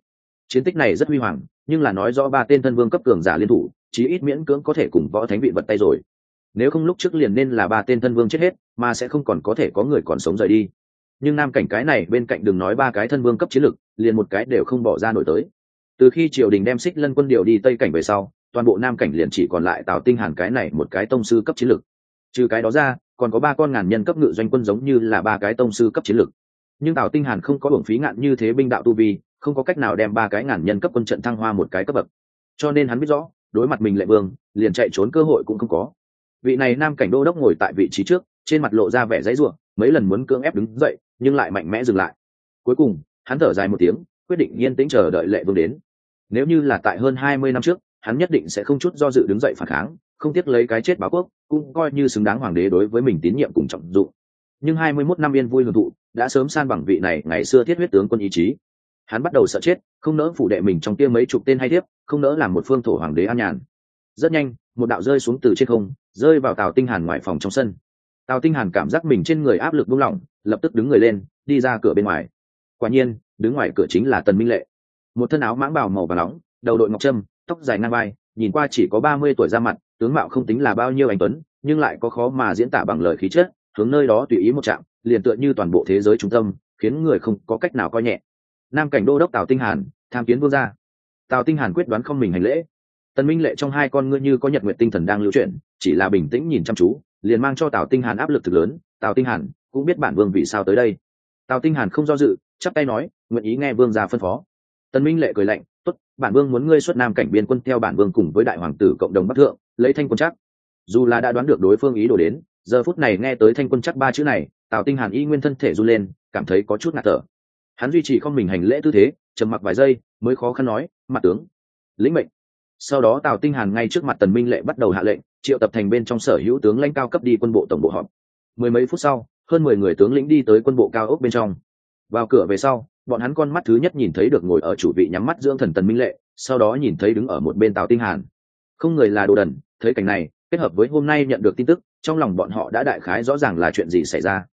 Chiến tích này rất huy hoàng, nhưng là nói rõ ba tên thân vương cấp cường giả liên thủ chí ít miễn cưỡng có thể cùng võ thánh vị vật tay rồi. Nếu không lúc trước liền nên là ba tên thân vương chết hết, mà sẽ không còn có thể có người còn sống rời đi. Nhưng nam cảnh cái này bên cạnh đừng nói ba cái thân vương cấp chiến lực, liền một cái đều không bỏ ra nổi tới. Từ khi triều đình đem xích lân quân điều đi tây cảnh về sau, toàn bộ nam cảnh liền chỉ còn lại tào tinh hàn cái này một cái tông sư cấp chiến lực. Trừ cái đó ra, còn có ba con ngàn nhân cấp ngự doanh quân giống như là ba cái tông sư cấp chiến lực. Nhưng tào tinh hàn không có hưởng phí ngạn như thế binh đạo tu vi, không có cách nào đem ba cái ngàn nhân cấp quân trận thăng hoa một cái cấp bậc. Cho nên hắn biết rõ đối mặt mình lệ vương, liền chạy trốn cơ hội cũng không có. Vị này nam cảnh đô đốc ngồi tại vị trí trước, trên mặt lộ ra vẻ dãy ruộng mấy lần muốn cưỡng ép đứng dậy, nhưng lại mạnh mẽ dừng lại. Cuối cùng, hắn thở dài một tiếng, quyết định yên tĩnh chờ đợi lệ vương đến. Nếu như là tại hơn hai mươi năm trước, hắn nhất định sẽ không chút do dự đứng dậy phản kháng, không tiếc lấy cái chết báo quốc, cũng coi như xứng đáng hoàng đế đối với mình tín nhiệm cùng trọng dụng. Nhưng hai mươi mốt năm yên vui hưởng thụ, đã sớm san bằng vị này ngày xưa thiết huyết tướng quân ý chí hắn bắt đầu sợ chết, không nỡ phủ đệ mình trong kia mấy chục tên hay thiếp, không nỡ làm một phương thổ hoàng đế an nhàn. Rất nhanh, một đạo rơi xuống từ trên không, rơi vào tàu tinh hàn ngoài phòng trong sân. Tào tinh hàn cảm giác mình trên người áp lực buông lỏng, lập tức đứng người lên, đi ra cửa bên ngoài. Quả nhiên, đứng ngoài cửa chính là tần minh lệ. Một thân áo mãng bào màu và nóng, đầu đội ngọc trâm, tóc dài ngang vai, nhìn qua chỉ có ba mươi tuổi ra mặt, tướng mạo không tính là bao nhiêu anh tuấn, nhưng lại có khó mà diễn tả bằng lời khí chất, hướng nơi đó tùy ý một chạm, liền tựa như toàn bộ thế giới trung tâm, khiến người không có cách nào coi nhẹ nam cảnh đô đốc tào tinh hàn, tham kiến vương gia. Tào tinh hàn quyết đoán không mình hành lễ. Tần minh lệ trong hai con ngươi như có nhật nguyện tinh thần đang lưu chuyển, chỉ là bình tĩnh nhìn chăm chú, liền mang cho tào tinh hàn áp lực thực lớn. Tào tinh hàn cũng biết bản vương vì sao tới đây. Tào tinh hàn không do dự, chắp tay nói, nguyện ý nghe vương gia phân phó. Tần minh lệ cười lạnh, tốt, bản vương muốn ngươi xuất nam cảnh biên quân theo bản vương cùng với đại hoàng tử cộng đồng bắc thượng, lấy thanh quân chắc. Dù là đã đoán được đối phương ý đồ đến, giờ phút này nghe tới thanh quân chắc ba chữ này, tào tinh hàn y nguyên thân thể run lên, cảm thấy có chút ngạt thở hắn duy trì không mình hành lễ tư thế, trầm mặc vài giây, mới khó khăn nói mặt tướng, lĩnh mệnh. Sau đó tào tinh hàn ngay trước mặt tần minh lệ bắt đầu hạ lệnh, triệu tập thành bên trong sở hữu tướng lãnh cao cấp đi quân bộ tổng bộ họp. Mười mấy phút sau, hơn mười người tướng lĩnh đi tới quân bộ cao ốc bên trong. Vào cửa về sau, bọn hắn con mắt thứ nhất nhìn thấy được ngồi ở chủ vị nhắm mắt dưỡng thần tần minh lệ, sau đó nhìn thấy đứng ở một bên tào tinh hàn. Không người là đồ đần, thấy cảnh này, kết hợp với hôm nay nhận được tin tức, trong lòng bọn họ đã đại khái rõ ràng là chuyện gì xảy ra.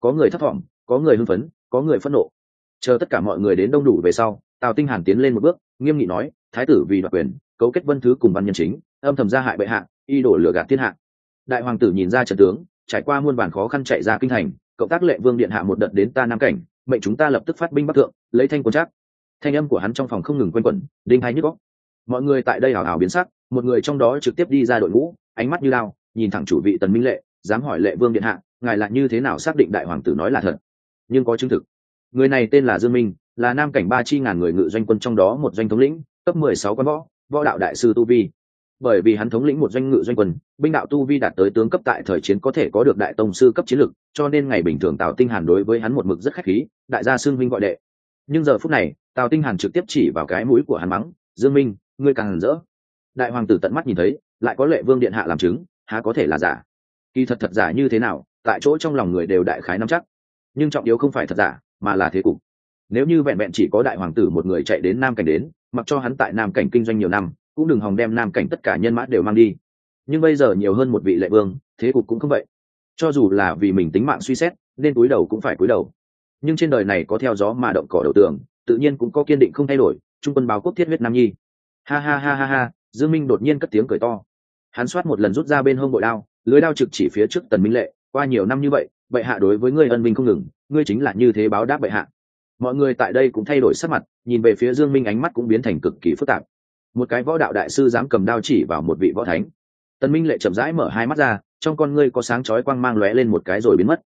Có người thất vọng có người hưng phấn, có người phẫn nộ chờ tất cả mọi người đến đông đủ về sau, tào tinh hàn tiến lên một bước, nghiêm nghị nói, thái tử vì đoạt quyền, cấu kết vân thứ cùng văn nhân chính, âm thầm gia hại bệ hạ, y đổ lửa gạt thiên hạ. Đại hoàng tử nhìn ra trận tướng, trải qua muôn bản khó khăn chạy ra kinh thành, cộng tác lệ vương điện hạ một đợt đến ta nam cảnh, mệnh chúng ta lập tức phát binh bắc thượng, lấy thanh quân chắc thanh âm của hắn trong phòng không ngừng quanh quẩn, đinh hay nhức góc mọi người tại đây hào hào biến sắc, một người trong đó trực tiếp đi ra đội ngũ, ánh mắt như lao, nhìn thẳng chủ vị tần minh lệ, dám hỏi lệ vương điện hạ, ngài lại như thế nào xác định đại hoàng tử nói là thật? Nhưng có chứng thực người này tên là dương minh, là nam cảnh ba chi ngàn người ngự doanh quân trong đó một doanh thống lĩnh, cấp mười sáu quan võ võ đạo đại sư tu vi. Bởi vì hắn thống lĩnh một doanh ngự doanh quân, binh đạo tu vi đạt tới tướng cấp tại thời chiến có thể có được đại tông sư cấp chiến lực, cho nên ngày bình thường tào tinh hàn đối với hắn một mực rất khách khí, đại gia xương minh gọi đệ. Nhưng giờ phút này, tào tinh hàn trực tiếp chỉ vào cái mũi của hắn mắng, dương minh, ngươi càng hẳn rỡ. Đại hoàng tử tận mắt nhìn thấy, lại có lệ vương điện hạ làm chứng, há có thể là giả? Kỳ thật thật giả như thế nào, tại chỗ trong lòng người đều đại khái nắm chắc. Nhưng trọng yếu không phải thật giả mà là thế cục. Nếu như vẹn vẹn chỉ có đại hoàng tử một người chạy đến nam cảnh đến, mặc cho hắn tại nam cảnh kinh doanh nhiều năm, cũng đừng hòng đem nam cảnh tất cả nhân mã đều mang đi. Nhưng bây giờ nhiều hơn một vị lệ vương, thế cục cũng không vậy. Cho dù là vì mình tính mạng suy xét, nên cúi đầu cũng phải cúi đầu. Nhưng trên đời này có theo gió mà động cỏ đầu tường, tự nhiên cũng có kiên định không thay đổi, trung quân báo quốc thiết huyết nam nhi. Ha ha ha ha ha, dương minh đột nhiên cất tiếng cười to. Hắn soát một lần rút ra bên hông bội đao, lưới đao trực chỉ phía trước tần minh lệ, qua nhiều năm như vậy, bệ hạ đối với ngươi ân minh không ngừng ngươi chính là như thế báo đáp bệ hạ. Mọi người tại đây cũng thay đổi sắc mặt, nhìn về phía dương minh ánh mắt cũng biến thành cực kỳ phức tạp. Một cái võ đạo đại sư dám cầm đao chỉ vào một vị võ thánh. Tần minh lệ chậm rãi mở hai mắt ra, trong con ngươi có sáng chói quang mang lóe lên một cái rồi biến mất.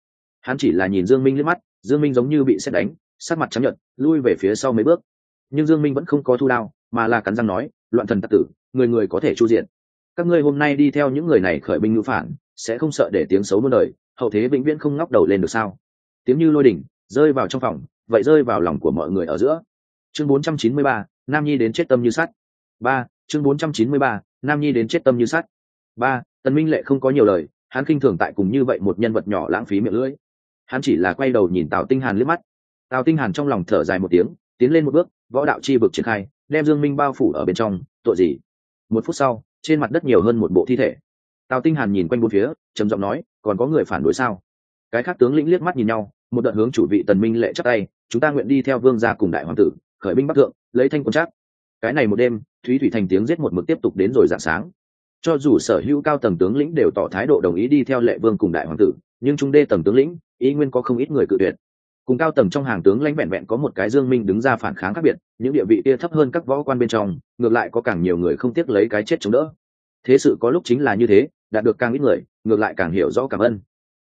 Hắn chỉ là nhìn dương minh liếc mắt, dương minh giống như bị xét đánh, sắc mặt trắng nhợt, lui về phía sau mấy bước. Nhưng dương minh vẫn không có thu đao, mà là cắn răng nói, loạn thần tặc tử, người người có thể chu diện. Các ngươi hôm nay đi theo những người này khởi binh ngữ phản, sẽ không sợ để tiếng xấu muôn đời, hậu thế vĩnh viễn không ngóc đầu lên được sao? Tiếng như lôi đỉnh rơi vào trong phòng vậy rơi vào lòng của mọi người ở giữa. Chương 493, nam nhi đến chết tâm như sắt. Ba chương 493, nam nhi đến chết tâm như sắt. Ba tần minh lệ không có nhiều lời hắn khinh thường tại cùng như vậy một nhân vật nhỏ lãng phí miệng lưỡi. Hắn chỉ là quay đầu nhìn tào tinh hàn liếc mắt. Tào tinh hàn trong lòng thở dài một tiếng tiến lên một bước võ đạo chi vực triển khai đem dương minh bao phủ ở bên trong tội gì? Một phút sau trên mặt đất nhiều hơn một bộ thi thể. Tào tinh hàn nhìn quanh bốn phía trầm giọng nói còn có người phản đối sao? Cái khác tướng lĩnh liếc mắt nhìn nhau một đợt hướng chủ vị tần minh lệ chắc tay, chúng ta nguyện đi theo vương gia cùng đại hoàng tử, khởi binh bắc thượng, lấy thanh quân chắc cái này một đêm, thúy thủy thành tiếng giết một mực tiếp tục đến rồi dạng sáng. Cho dù sở hữu cao tầng tướng lĩnh đều tỏ thái độ đồng ý đi theo lệ vương cùng đại hoàng tử, nhưng trung đê tầng tướng lĩnh ý nguyên có không ít người cự tuyệt. Cùng cao tầng trong hàng tướng lãnh vẹn vẹn có một cái dương minh đứng ra phản kháng khác biệt, những địa vị kia thấp hơn các võ quan bên trong, ngược lại có càng nhiều người không tiếc lấy cái chết chống đỡ. Thế sự có lúc chính là như thế, đạt được càng ít người, ngược lại càng hiểu rõ cảm ơn.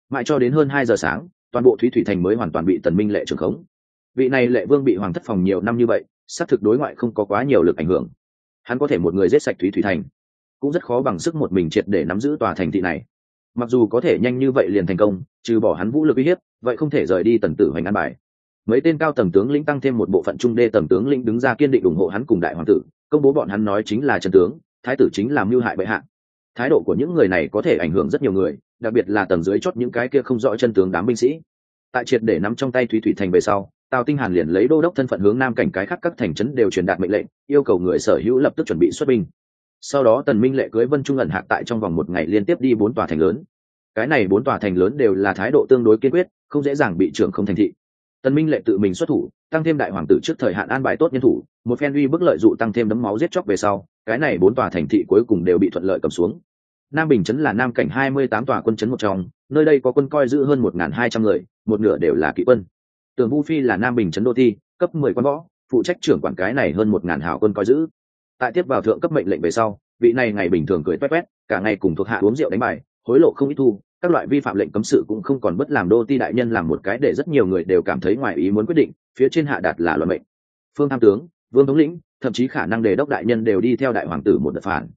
Mãi cho đến hơn hai giờ sáng toàn bộ thúy thủy thành mới hoàn toàn bị tần minh lệ trưởng khống. Vị này lệ vương bị hoàng thất phòng nhiều năm như vậy, xác thực đối ngoại không có quá nhiều lực ảnh hưởng. Hắn có thể một người giết sạch thúy thủy thành, cũng rất khó bằng sức một mình triệt để nắm giữ tòa thành thị này. Mặc dù có thể nhanh như vậy liền thành công, trừ bỏ hắn vũ lực uy hiếp, vậy không thể rời đi tần tử hoành an bài. Mấy tên cao tầng tướng lĩnh tăng thêm một bộ phận trung đê tầng tướng lĩnh đứng ra kiên định ủng hộ hắn cùng đại hoàng tử, công bố bọn hắn nói chính là trần tướng, thái tử chính là mưu hại bệ hạ thái độ của những người này có thể ảnh hưởng rất nhiều người, đặc biệt là tầng dưới chót những cái kia không rõ chân tướng đám binh sĩ. Tại triệt để nắm trong tay thủy thủy thành về sau, tào tinh hàn liền lấy đô đốc thân phận hướng nam cảnh cái khác các thành trấn đều truyền đạt mệnh lệnh, yêu cầu người sở hữu lập tức chuẩn bị xuất binh. Sau đó tần minh lệ cưới vân trung ẩn hạc tại trong vòng một ngày liên tiếp đi bốn tòa thành lớn. Cái này bốn tòa thành lớn đều là thái độ tương đối kiên quyết, không dễ dàng bị trưởng không thành thị tần minh lệ tự mình xuất thủ, tăng thêm đại hoàng tử trước thời hạn an bài tốt nhân thủ, một phen uy bức lợi dụ tăng thêm đấm máu giết chóc về sau, cái này bốn tòa thành thị cuối cùng đều bị thuận lợi cầm xuống. Nam bình chấn là nam cảnh hai mươi tám tòa quân chấn một trong, nơi đây có quân coi giữ hơn một hai trăm người, một nửa đều là kỵ quân. Tường vu phi là nam bình chấn đô thi, cấp mười quân võ, phụ trách trưởng quản cái này hơn một ngàn hào quân coi giữ. Tại tiếp vào thượng cấp mệnh lệnh về sau, vị này ngày bình thường cười toét toét cả ngày cùng thuộc hạ uống rượu đánh bài, hối lộ không ít thu các loại vi phạm lệnh cấm sự cũng không còn bất làm đô ti đại nhân làm một cái để rất nhiều người đều cảm thấy ngoài ý muốn quyết định, phía trên hạ đạt là luận mệnh. Phương tham tướng, vương thống lĩnh, thậm chí khả năng đề đốc đại nhân đều đi theo đại hoàng tử một đợt phản.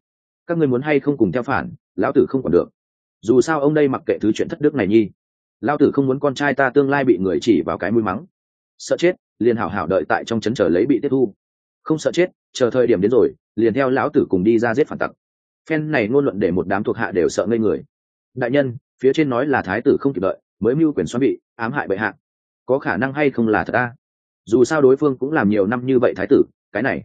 Các người muốn hay không cùng theo phản, lão tử không còn được. Dù sao ông đây mặc kệ thứ chuyện thất đức này nhi. Lão tử không muốn con trai ta tương lai bị người chỉ vào cái mũi mắng. Sợ chết, liền hảo hảo đợi tại trong trấn chờ lấy bị tiếp thu. Không sợ chết, chờ thời điểm đến rồi, liền theo lão tử cùng đi ra giết phản tặc. Phen này ngôn luận để một đám thuộc hạ đều sợ ngây người. Đại nhân phía trên nói là thái tử không kịp đợi, mới mưu quyền xoắn bị, ám hại bệ hạ. Có khả năng hay không là thật a dù sao đối phương cũng làm nhiều năm như vậy thái tử, cái này.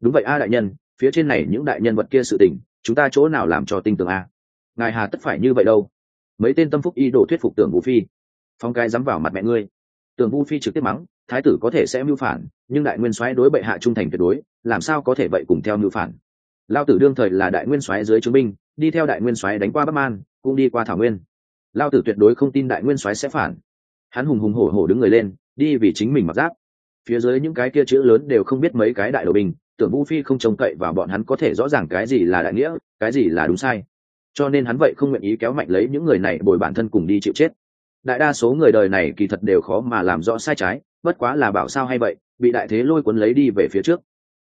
Đúng vậy a đại nhân, phía trên này những đại nhân vật kia sự tình, chúng ta chỗ nào làm cho tinh tường a? Ngài hà tất phải như vậy đâu. Mấy tên tâm phúc y đổ thuyết phục tưởng vũ phi. Phong cái dám vào mặt mẹ ngươi. Tưởng vũ phi trực tiếp mắng, thái tử có thể sẽ mưu phản, nhưng đại nguyên soái đối bệ hạ trung thành tuyệt đối, làm sao có thể vậy cùng theo mưu phản? Lao tử đương thời là đại nguyên soái dưới chứng binh, đi theo đại nguyên soái đánh qua bắc man, cũng đi qua thảo nguyên lao tử tuyệt đối không tin đại nguyên soái sẽ phản. Hắn hùng hùng hổ hổ đứng người lên đi vì chính mình mặc giáp. Phía dưới những cái kia chữ lớn đều không biết mấy cái đại đội bình, tưởng vũ phi không trông cậy và bọn hắn có thể rõ ràng cái gì là đại nghĩa cái gì là đúng sai. Cho nên hắn vậy không nguyện ý kéo mạnh lấy những người này bồi bản thân cùng đi chịu chết. Đại đa số người đời này kỳ thật đều khó mà làm rõ sai trái bất quá là bảo sao hay vậy bị đại thế lôi cuốn lấy đi về phía trước.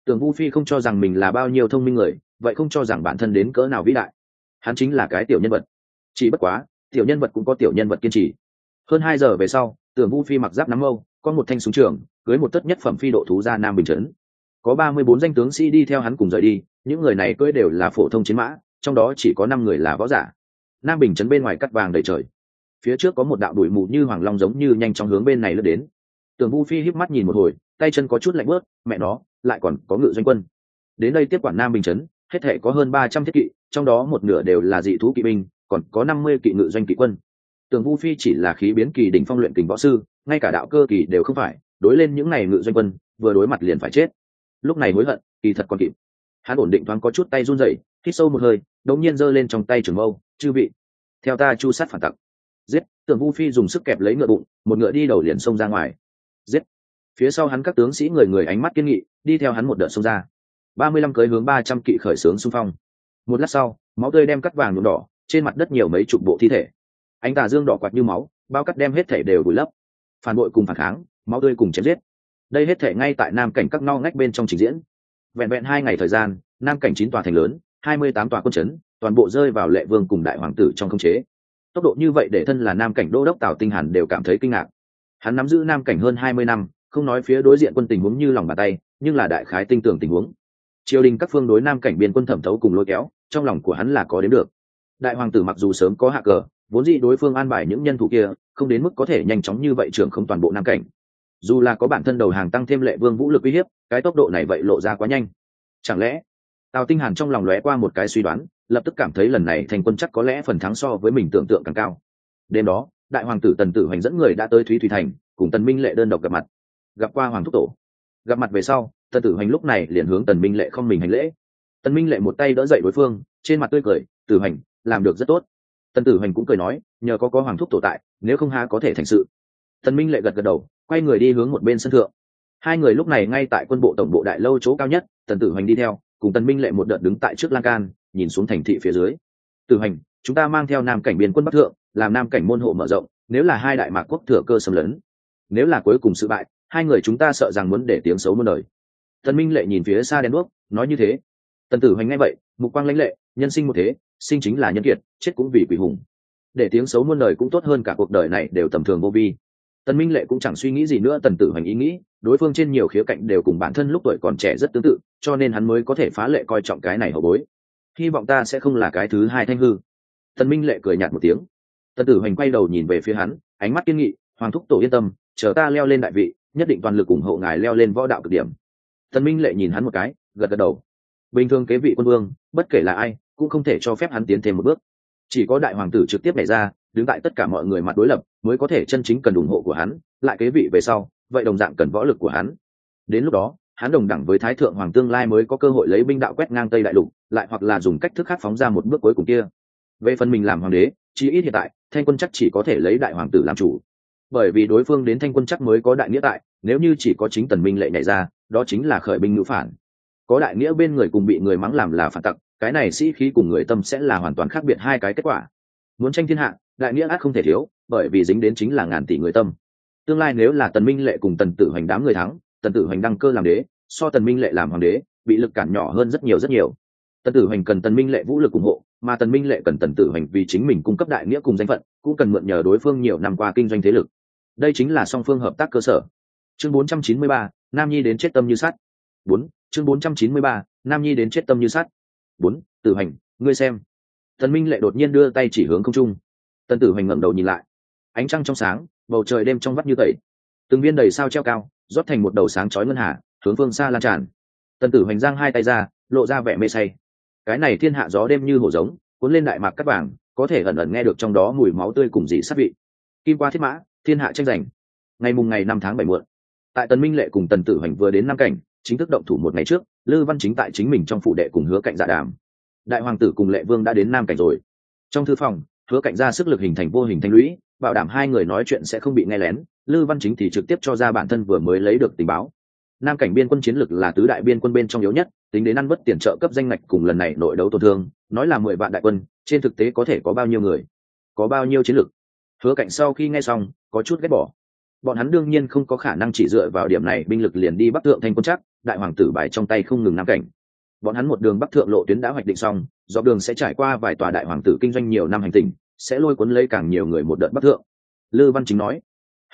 Tưởng vu phi không cho rằng mình là bao nhiêu thông minh người vậy không cho rằng bản thân đến cỡ nào vĩ đại. Hắn chính là cái tiểu nhân vật. Chỉ bất quá tiểu nhân vật cũng có tiểu nhân vật kiên trì. Hơn hai giờ về sau tưởng vu phi mặc giáp nắm âu có một thanh súng trường, cưới một tất nhất phẩm phi độ thú ra nam bình trấn. Có ba mươi bốn danh tướng sĩ đi theo hắn cùng rời đi, những người này cưới đều là phổ thông chiến mã, trong đó chỉ có năm người là võ giả. Nam bình trấn bên ngoài cắt vàng đầy trời. Phía trước có một đạo đuổi mù như hoàng long giống như nhanh chóng hướng bên này lướt đến. Tường vu phi híp mắt nhìn một hồi, tay chân có chút lạnh bớt, mẹ nó, lại còn có ngự doanh quân. Đến đây tiếp quản nam bình trấn, hết thể có hơn ba trăm thiết kỵ, trong đó một nửa đều là dị thú kỵ binh còn có năm mươi kỵ ngự doanh kỵ quân. Tường vu phi chỉ là khí biến kỳ đỉnh phong luyện kình võ sư, ngay cả đạo cơ kỳ đều không phải, đối lên những này ngự doanh quân, vừa đối mặt liền phải chết. Lúc này hối hận, kỳ thật còn kịp. Hắn ổn định thoáng có chút tay run rẩy, hít sâu một hơi, đống nhiên giơ lên trong tay trường mâu, chư vị, theo ta chu sát phản tặc. Giết, tường vu phi dùng sức kẹp lấy ngựa bụng, một ngựa đi đầu liền xông ra ngoài. Giết. Phía sau hắn các tướng sĩ người người ánh mắt kiên nghị, đi theo hắn một đợt xông ra. Ba mươi lăm cưới hướng ba trăm kỵ khởi xướng xung phong. Một lát sau, máu tươi đem cắt vàng nhuộm đỏ trên mặt đất nhiều mấy chục bộ thi thể. Ánh tà dương đỏ quạt như máu, bao cắt đem hết thể đều vùi lấp. Phản bội cùng phản kháng, máu tươi cùng chém giết. Đây hết thể ngay tại nam cảnh các no ngách bên trong trình diễn. Vẹn vẹn hai ngày thời gian, nam cảnh chín tòa thành lớn, hai mươi tám tòa quân chấn, toàn bộ rơi vào lệ vương cùng đại hoàng tử trong không chế. Tốc độ như vậy để thân là nam cảnh đô đốc tào tinh hàn đều cảm thấy kinh ngạc. Hắn nắm giữ nam cảnh hơn hai mươi năm, không nói phía đối diện quân tình huống như lòng bàn tay, nhưng là đại khái tinh tưởng tình huống. Triều đình các phương đối nam cảnh biên quân thẩm thấu cùng lôi kéo, trong lòng của hắn là có đến được đại hoàng tử mặc dù sớm có hạ cờ, vốn dĩ đối phương an bài những nhân thủ kia, không đến mức có thể nhanh chóng như vậy trưởng không toàn bộ nam cảnh. Dù là có bản thân đầu hàng tăng thêm lệ vương vũ lực uy hiếp, cái tốc độ này vậy lộ ra quá nhanh. Chẳng lẽ, tào tinh hàn trong lòng lóe qua một cái suy đoán, lập tức cảm thấy lần này thành quân chắc có lẽ phần thắng so với mình tưởng tượng càng cao. Đêm đó, đại hoàng tử tần tử hoành dẫn người đã tới thúy thủy thành, cùng tần minh lệ đơn độc gặp mặt. Gặp qua hoàng thúc tổ. Gặp mặt về sau, tần tử hoành lúc này liền hướng tần minh lệ không mình hành lễ. Tần minh lệ một tay đỡ dậy đối phương, trên mặt tươi cười, tử hoành làm được rất tốt. Tần tử hoành cũng cười nói, nhờ có có hoàng thúc tổ tại, nếu không há có thể thành sự. Tần minh lệ gật gật đầu, quay người đi hướng một bên sân thượng. Hai người lúc này ngay tại quân bộ tổng bộ đại lâu chỗ cao nhất, tần tử hoành đi theo, cùng tần minh lệ một đợt đứng tại trước lan can, nhìn xuống thành thị phía dưới. Tử hoành, chúng ta mang theo nam cảnh biên quân bắc thượng, làm nam cảnh môn hộ mở rộng, nếu là hai đại mạc quốc thừa cơ xâm lấn, nếu là cuối cùng sự bại, hai người chúng ta sợ rằng muốn để tiếng xấu muôn đời. Tần minh lệ nhìn phía xa đen đuốc, nói như thế. Tần tử hoành ngay vậy, mục quang lãnh lệ, nhân sinh một thế sinh chính là nhân kiệt, chết cũng vì quỷ hùng. Để tiếng xấu muôn đời cũng tốt hơn cả cuộc đời này đều tầm thường vô vi. Tần minh lệ cũng chẳng suy nghĩ gì nữa, tần tử hoành ý nghĩ, đối phương trên nhiều khía cạnh đều cùng bản thân lúc tuổi còn trẻ rất tương tự, cho nên hắn mới có thể phá lệ coi trọng cái này hậu bối. Hy vọng ta sẽ không là cái thứ hai thanh hư. Tần minh lệ cười nhạt một tiếng. Tần tử hoành quay đầu nhìn về phía hắn, ánh mắt kiên nghị, hoàng thúc tổ yên tâm, chờ ta leo lên đại vị, nhất định toàn lực ủng hộ ngài leo lên võ đạo cực điểm. Tần minh lệ nhìn hắn một cái, gật gật đầu. Bình thường kế vị quân vương, bất kể là ai cũng không thể cho phép hắn tiến thêm một bước. Chỉ có đại hoàng tử trực tiếp nảy ra, đứng tại tất cả mọi người mặt đối lập, mới có thể chân chính cần ủng hộ của hắn, lại kế vị về sau, vậy đồng dạng cần võ lực của hắn. Đến lúc đó, hắn đồng đẳng với thái thượng hoàng tương lai mới có cơ hội lấy binh đạo quét ngang tây đại lục, lại hoặc là dùng cách thức khác phóng ra một bước cuối cùng kia. Về phần mình làm hoàng đế, chí ít hiện tại, thanh quân chắc chỉ có thể lấy đại hoàng tử làm chủ. Bởi vì đối phương đến thanh quân chắc mới có đại nghĩa tại, nếu như chỉ có chính tần minh lệ nhảy ra, đó chính là khởi binh ngữ phản. Có đại nghĩa bên người cùng bị người mắng làm là phản tặc cái này sĩ khí cùng người tâm sẽ là hoàn toàn khác biệt hai cái kết quả. Muốn tranh thiên hạ đại nghĩa át không thể thiếu bởi vì dính đến chính là ngàn tỷ người tâm. Tương lai nếu là tần minh lệ cùng tần tử hoành đám người thắng tần tử hoành đăng cơ làm đế so tần minh lệ làm hoàng đế bị lực cản nhỏ hơn rất nhiều rất nhiều. Tần tử hoành cần tần minh lệ vũ lực ủng hộ mà tần minh lệ cần tần tử hoành vì chính mình cung cấp đại nghĩa cùng danh phận cũng cần mượn nhờ đối phương nhiều năm qua kinh doanh thế lực. Đây chính là song phương hợp tác cơ sở. Chương 493, nam nhi đến chết tâm như sắt. Bốn chương 493, nam nhi đến chết tâm như sắt bốn tử hành, ngươi xem. Tần minh lệ đột nhiên đưa tay chỉ hướng không trung. Tần tử hành ngẩng đầu nhìn lại. Ánh trăng trong sáng bầu trời đêm trong vắt như tẩy. Từng viên đầy sao treo cao rót thành một đầu sáng chói ngân hà hướng phương xa lan tràn. Tần tử hành giang hai tay ra lộ ra vẻ mê say. Cái này thiên hạ gió đêm như hổ giống cuốn lên đại mạc cắt vàng có thể ẩn ẩn nghe được trong đó mùi máu tươi cùng dị sát vị. Kim qua thiết mã thiên hạ tranh giành. Ngày mùng ngày năm tháng bảy muộn. Tại tần minh lệ cùng tần tử hành vừa đến năm cảnh chính thức động thủ một ngày trước lư văn chính tại chính mình trong phụ đệ cùng hứa cạnh dạ đàm. Đại hoàng tử cùng lệ vương đã đến nam cảnh rồi. Trong thư phòng, hứa cạnh ra sức lực hình thành vô hình thanh lũy, bảo đảm hai người nói chuyện sẽ không bị nghe lén. Lư văn chính thì trực tiếp cho ra bản thân vừa mới lấy được tình báo. Nam cảnh biên quân chiến lực là tứ đại biên quân bên trong yếu nhất, tính đến ăn bất tiền trợ cấp danh ngạch cùng lần này nội đấu tổn thương, nói là mười vạn đại quân, trên thực tế có thể có bao nhiêu người, có bao nhiêu chiến lực? Hứa cạnh sau khi nghe xong, có chút ghét bỏ. Bọn hắn đương nhiên không có khả năng chỉ dựa vào điểm này binh lực liền đi bắc thượng thanh quân chắc đại hoàng tử bài trong tay không ngừng nam cảnh. Bọn hắn một đường bắc thượng lộ tuyến đã hoạch định xong do đường sẽ trải qua vài tòa đại hoàng tử kinh doanh nhiều năm hành tình sẽ lôi cuốn lấy càng nhiều người một đợt bắc thượng. Lư văn chính nói,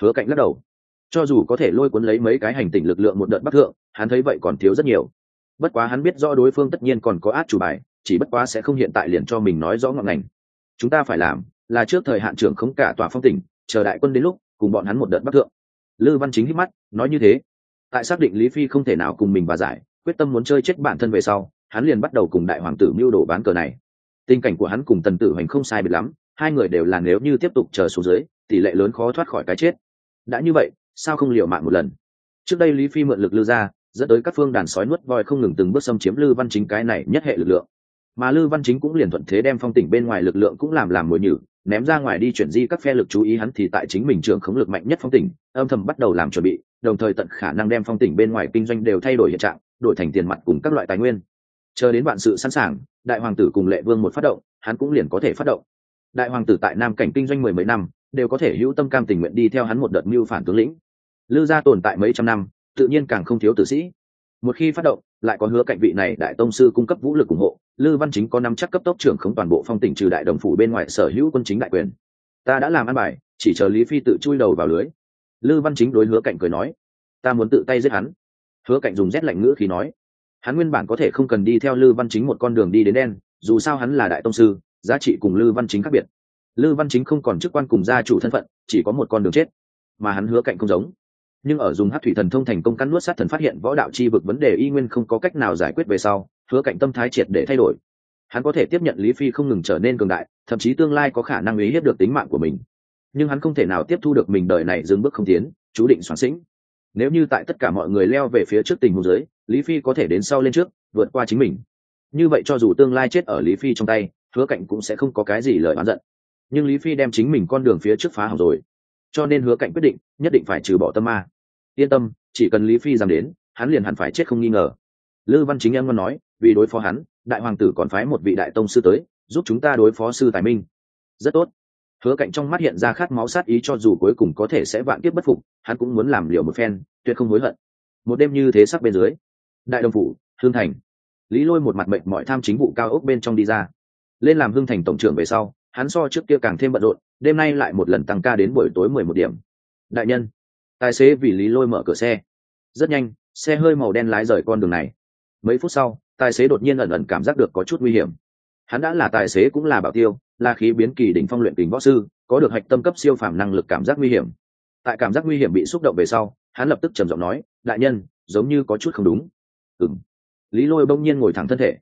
hứa cạnh lắc đầu. Cho dù có thể lôi cuốn lấy mấy cái hành tình lực lượng một đợt bắc thượng, hắn thấy vậy còn thiếu rất nhiều. Bất quá hắn biết rõ đối phương tất nhiên còn có át chủ bài, chỉ bất quá sẽ không hiện tại liền cho mình nói rõ ngọn ngành. Chúng ta phải làm là trước thời hạn trưởng không cả tòa phong tỉnh, chờ đại quân đến lúc, cùng bọn hắn một đợt bắc thượng. Lư văn chính hít mắt, nói như thế tại xác định lý phi không thể nào cùng mình và giải, quyết tâm muốn chơi chết bản thân về sau, hắn liền bắt đầu cùng đại hoàng tử mưu đồ bán cờ này. Tình cảnh của hắn cùng tần tử hoành không sai biệt lắm, hai người đều là nếu như tiếp tục chờ xuống dưới, tỷ lệ lớn khó thoát khỏi cái chết. Đã như vậy, sao không liều mạng một lần? Trước đây lý phi mượn lực lư ra, dẫn tới các phương đàn sói nuốt voi không ngừng từng bước xâm chiếm lư văn chính cái này nhất hệ lực lượng. Mà lư văn chính cũng liền thuận thế đem phong tỉnh bên ngoài lực lượng cũng làm làm mồi nhử, ném ra ngoài đi chuyển di các phe lực chú ý hắn thì tại chính mình trường khống lực mạnh nhất phong tỉnh, âm thầm bắt đầu làm chuẩn bị đồng thời tận khả năng đem phong tỉnh bên ngoài kinh doanh đều thay đổi hiện trạng, đổi thành tiền mặt cùng các loại tài nguyên. Chờ đến bạn sự sẵn sàng, đại hoàng tử cùng lệ vương một phát động, hắn cũng liền có thể phát động. Đại hoàng tử tại nam cảnh kinh doanh mười mấy năm, đều có thể hữu tâm cam tình nguyện đi theo hắn một đợt mưu phản tướng lĩnh. Lư gia tồn tại mấy trăm năm, tự nhiên càng không thiếu tử sĩ. Một khi phát động, lại có hứa cạnh vị này đại tông sư cung cấp vũ lực ủng hộ, lư văn chính có năm chắc cấp tốc trưởng không toàn bộ phong tỉnh trừ đại đồng phủ bên ngoài sở hữu quân chính đại quyền. Ta đã làm ăn bài, chỉ chờ lý phi tự chui đầu vào lưới lư văn chính đối hứa cạnh cười nói, ta muốn tự tay giết hắn. Hứa cạnh dùng rét lạnh ngữ khi nói, hắn nguyên bản có thể không cần đi theo lư văn chính một con đường đi đến đen, dù sao hắn là đại tông sư, giá trị cùng lư văn chính khác biệt. Lư văn chính không còn chức quan cùng gia chủ thân phận, chỉ có một con đường chết, mà hắn hứa cạnh không giống. Nhưng ở dùng hát thủy thần thông thành công cắn nuốt sát thần phát hiện võ đạo chi vực vấn đề y nguyên không có cách nào giải quyết về sau, hứa cạnh tâm thái triệt để thay đổi. Hắn có thể tiếp nhận lý phi không ngừng trở nên cường đại, thậm chí tương lai có khả năng uy hiếp được tính mạng của mình nhưng hắn không thể nào tiếp thu được mình đời này dừng bước không tiến, chú định soạn sĩnh. Nếu như tại tất cả mọi người leo về phía trước tình huống dưới, lý phi có thể đến sau lên trước, vượt qua chính mình. Như vậy cho dù tương lai chết ở lý phi trong tay, hứa cạnh cũng sẽ không có cái gì lời oán giận. Nhưng lý phi đem chính mình con đường phía trước phá hỏng rồi. Cho nên hứa cạnh quyết định, nhất định phải trừ bỏ tâm ma. Yên tâm, chỉ cần lý phi dám đến, hắn liền hẳn phải chết không nghi ngờ. Lư văn chính em ngon nói, vì đối phó hắn, đại hoàng tử còn phái một vị đại tông sư tới, giúp chúng ta đối phó sư tài minh. Rất tốt hứa cạnh trong mắt hiện ra khát máu sát ý cho dù cuối cùng có thể sẽ vạn kiếp bất phục, hắn cũng muốn làm liều một phen, tuyệt không hối hận. Một đêm như thế sắc bên dưới, đại đồng phủ, hương thành, lý lôi một mặt mệnh mọi tham chính vụ cao ốc bên trong đi ra. Lên làm hương thành tổng trưởng về sau, hắn so trước kia càng thêm bận rộn, đêm nay lại một lần tăng ca đến buổi tối mười một điểm. Đại nhân, tài xế vì lý lôi mở cửa xe. Rất nhanh, xe hơi màu đen lái rời con đường này. Mấy phút sau, tài xế đột nhiên ẩn ẩn cảm giác được có chút nguy hiểm. Hắn đã là tài xế cũng là bảo tiêu là khí biến kỳ đỉnh phong luyện kính võ sư, có được hạch tâm cấp siêu phàm năng lực cảm giác nguy hiểm. Tại cảm giác nguy hiểm bị xúc động về sau, hắn lập tức trầm giọng nói, đại nhân, giống như có chút không đúng. Ừng lý lôi bỗng nhiên ngồi thẳng thân thể.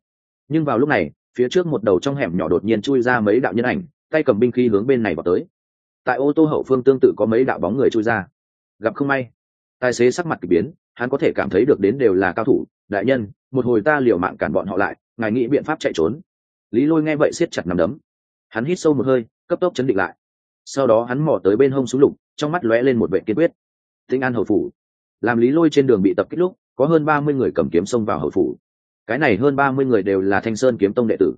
Nhưng vào lúc này, phía trước một đầu trong hẻm nhỏ đột nhiên chui ra mấy đạo nhân ảnh, tay cầm binh khí hướng bên này vào tới. Tại ô tô hậu phương tương tự có mấy đạo bóng người chui ra. Gặp không may, tài xế sắc mặt k ỳ biến, hắn có thể cảm thấy được đến đều là cao thủ. Đại nhân, một hồi ta liều mạng cản bọn họ lại, ngài nghĩ biện pháp chạy trốn. Lý lôi nghe vậy siết chặt nằm đấm hắn hít sâu một hơi, cấp tốc chấn định lại. Sau đó hắn mò tới bên hông súng lục, trong mắt lóe lên một vệ kiên quyết. Tinh an hậu phủ. Làm lý lôi trên đường bị tập kích lúc, có hơn ba mươi người cầm kiếm xông vào hậu phủ. Cái này hơn ba mươi người đều là thanh sơn kiếm tông đệ tử.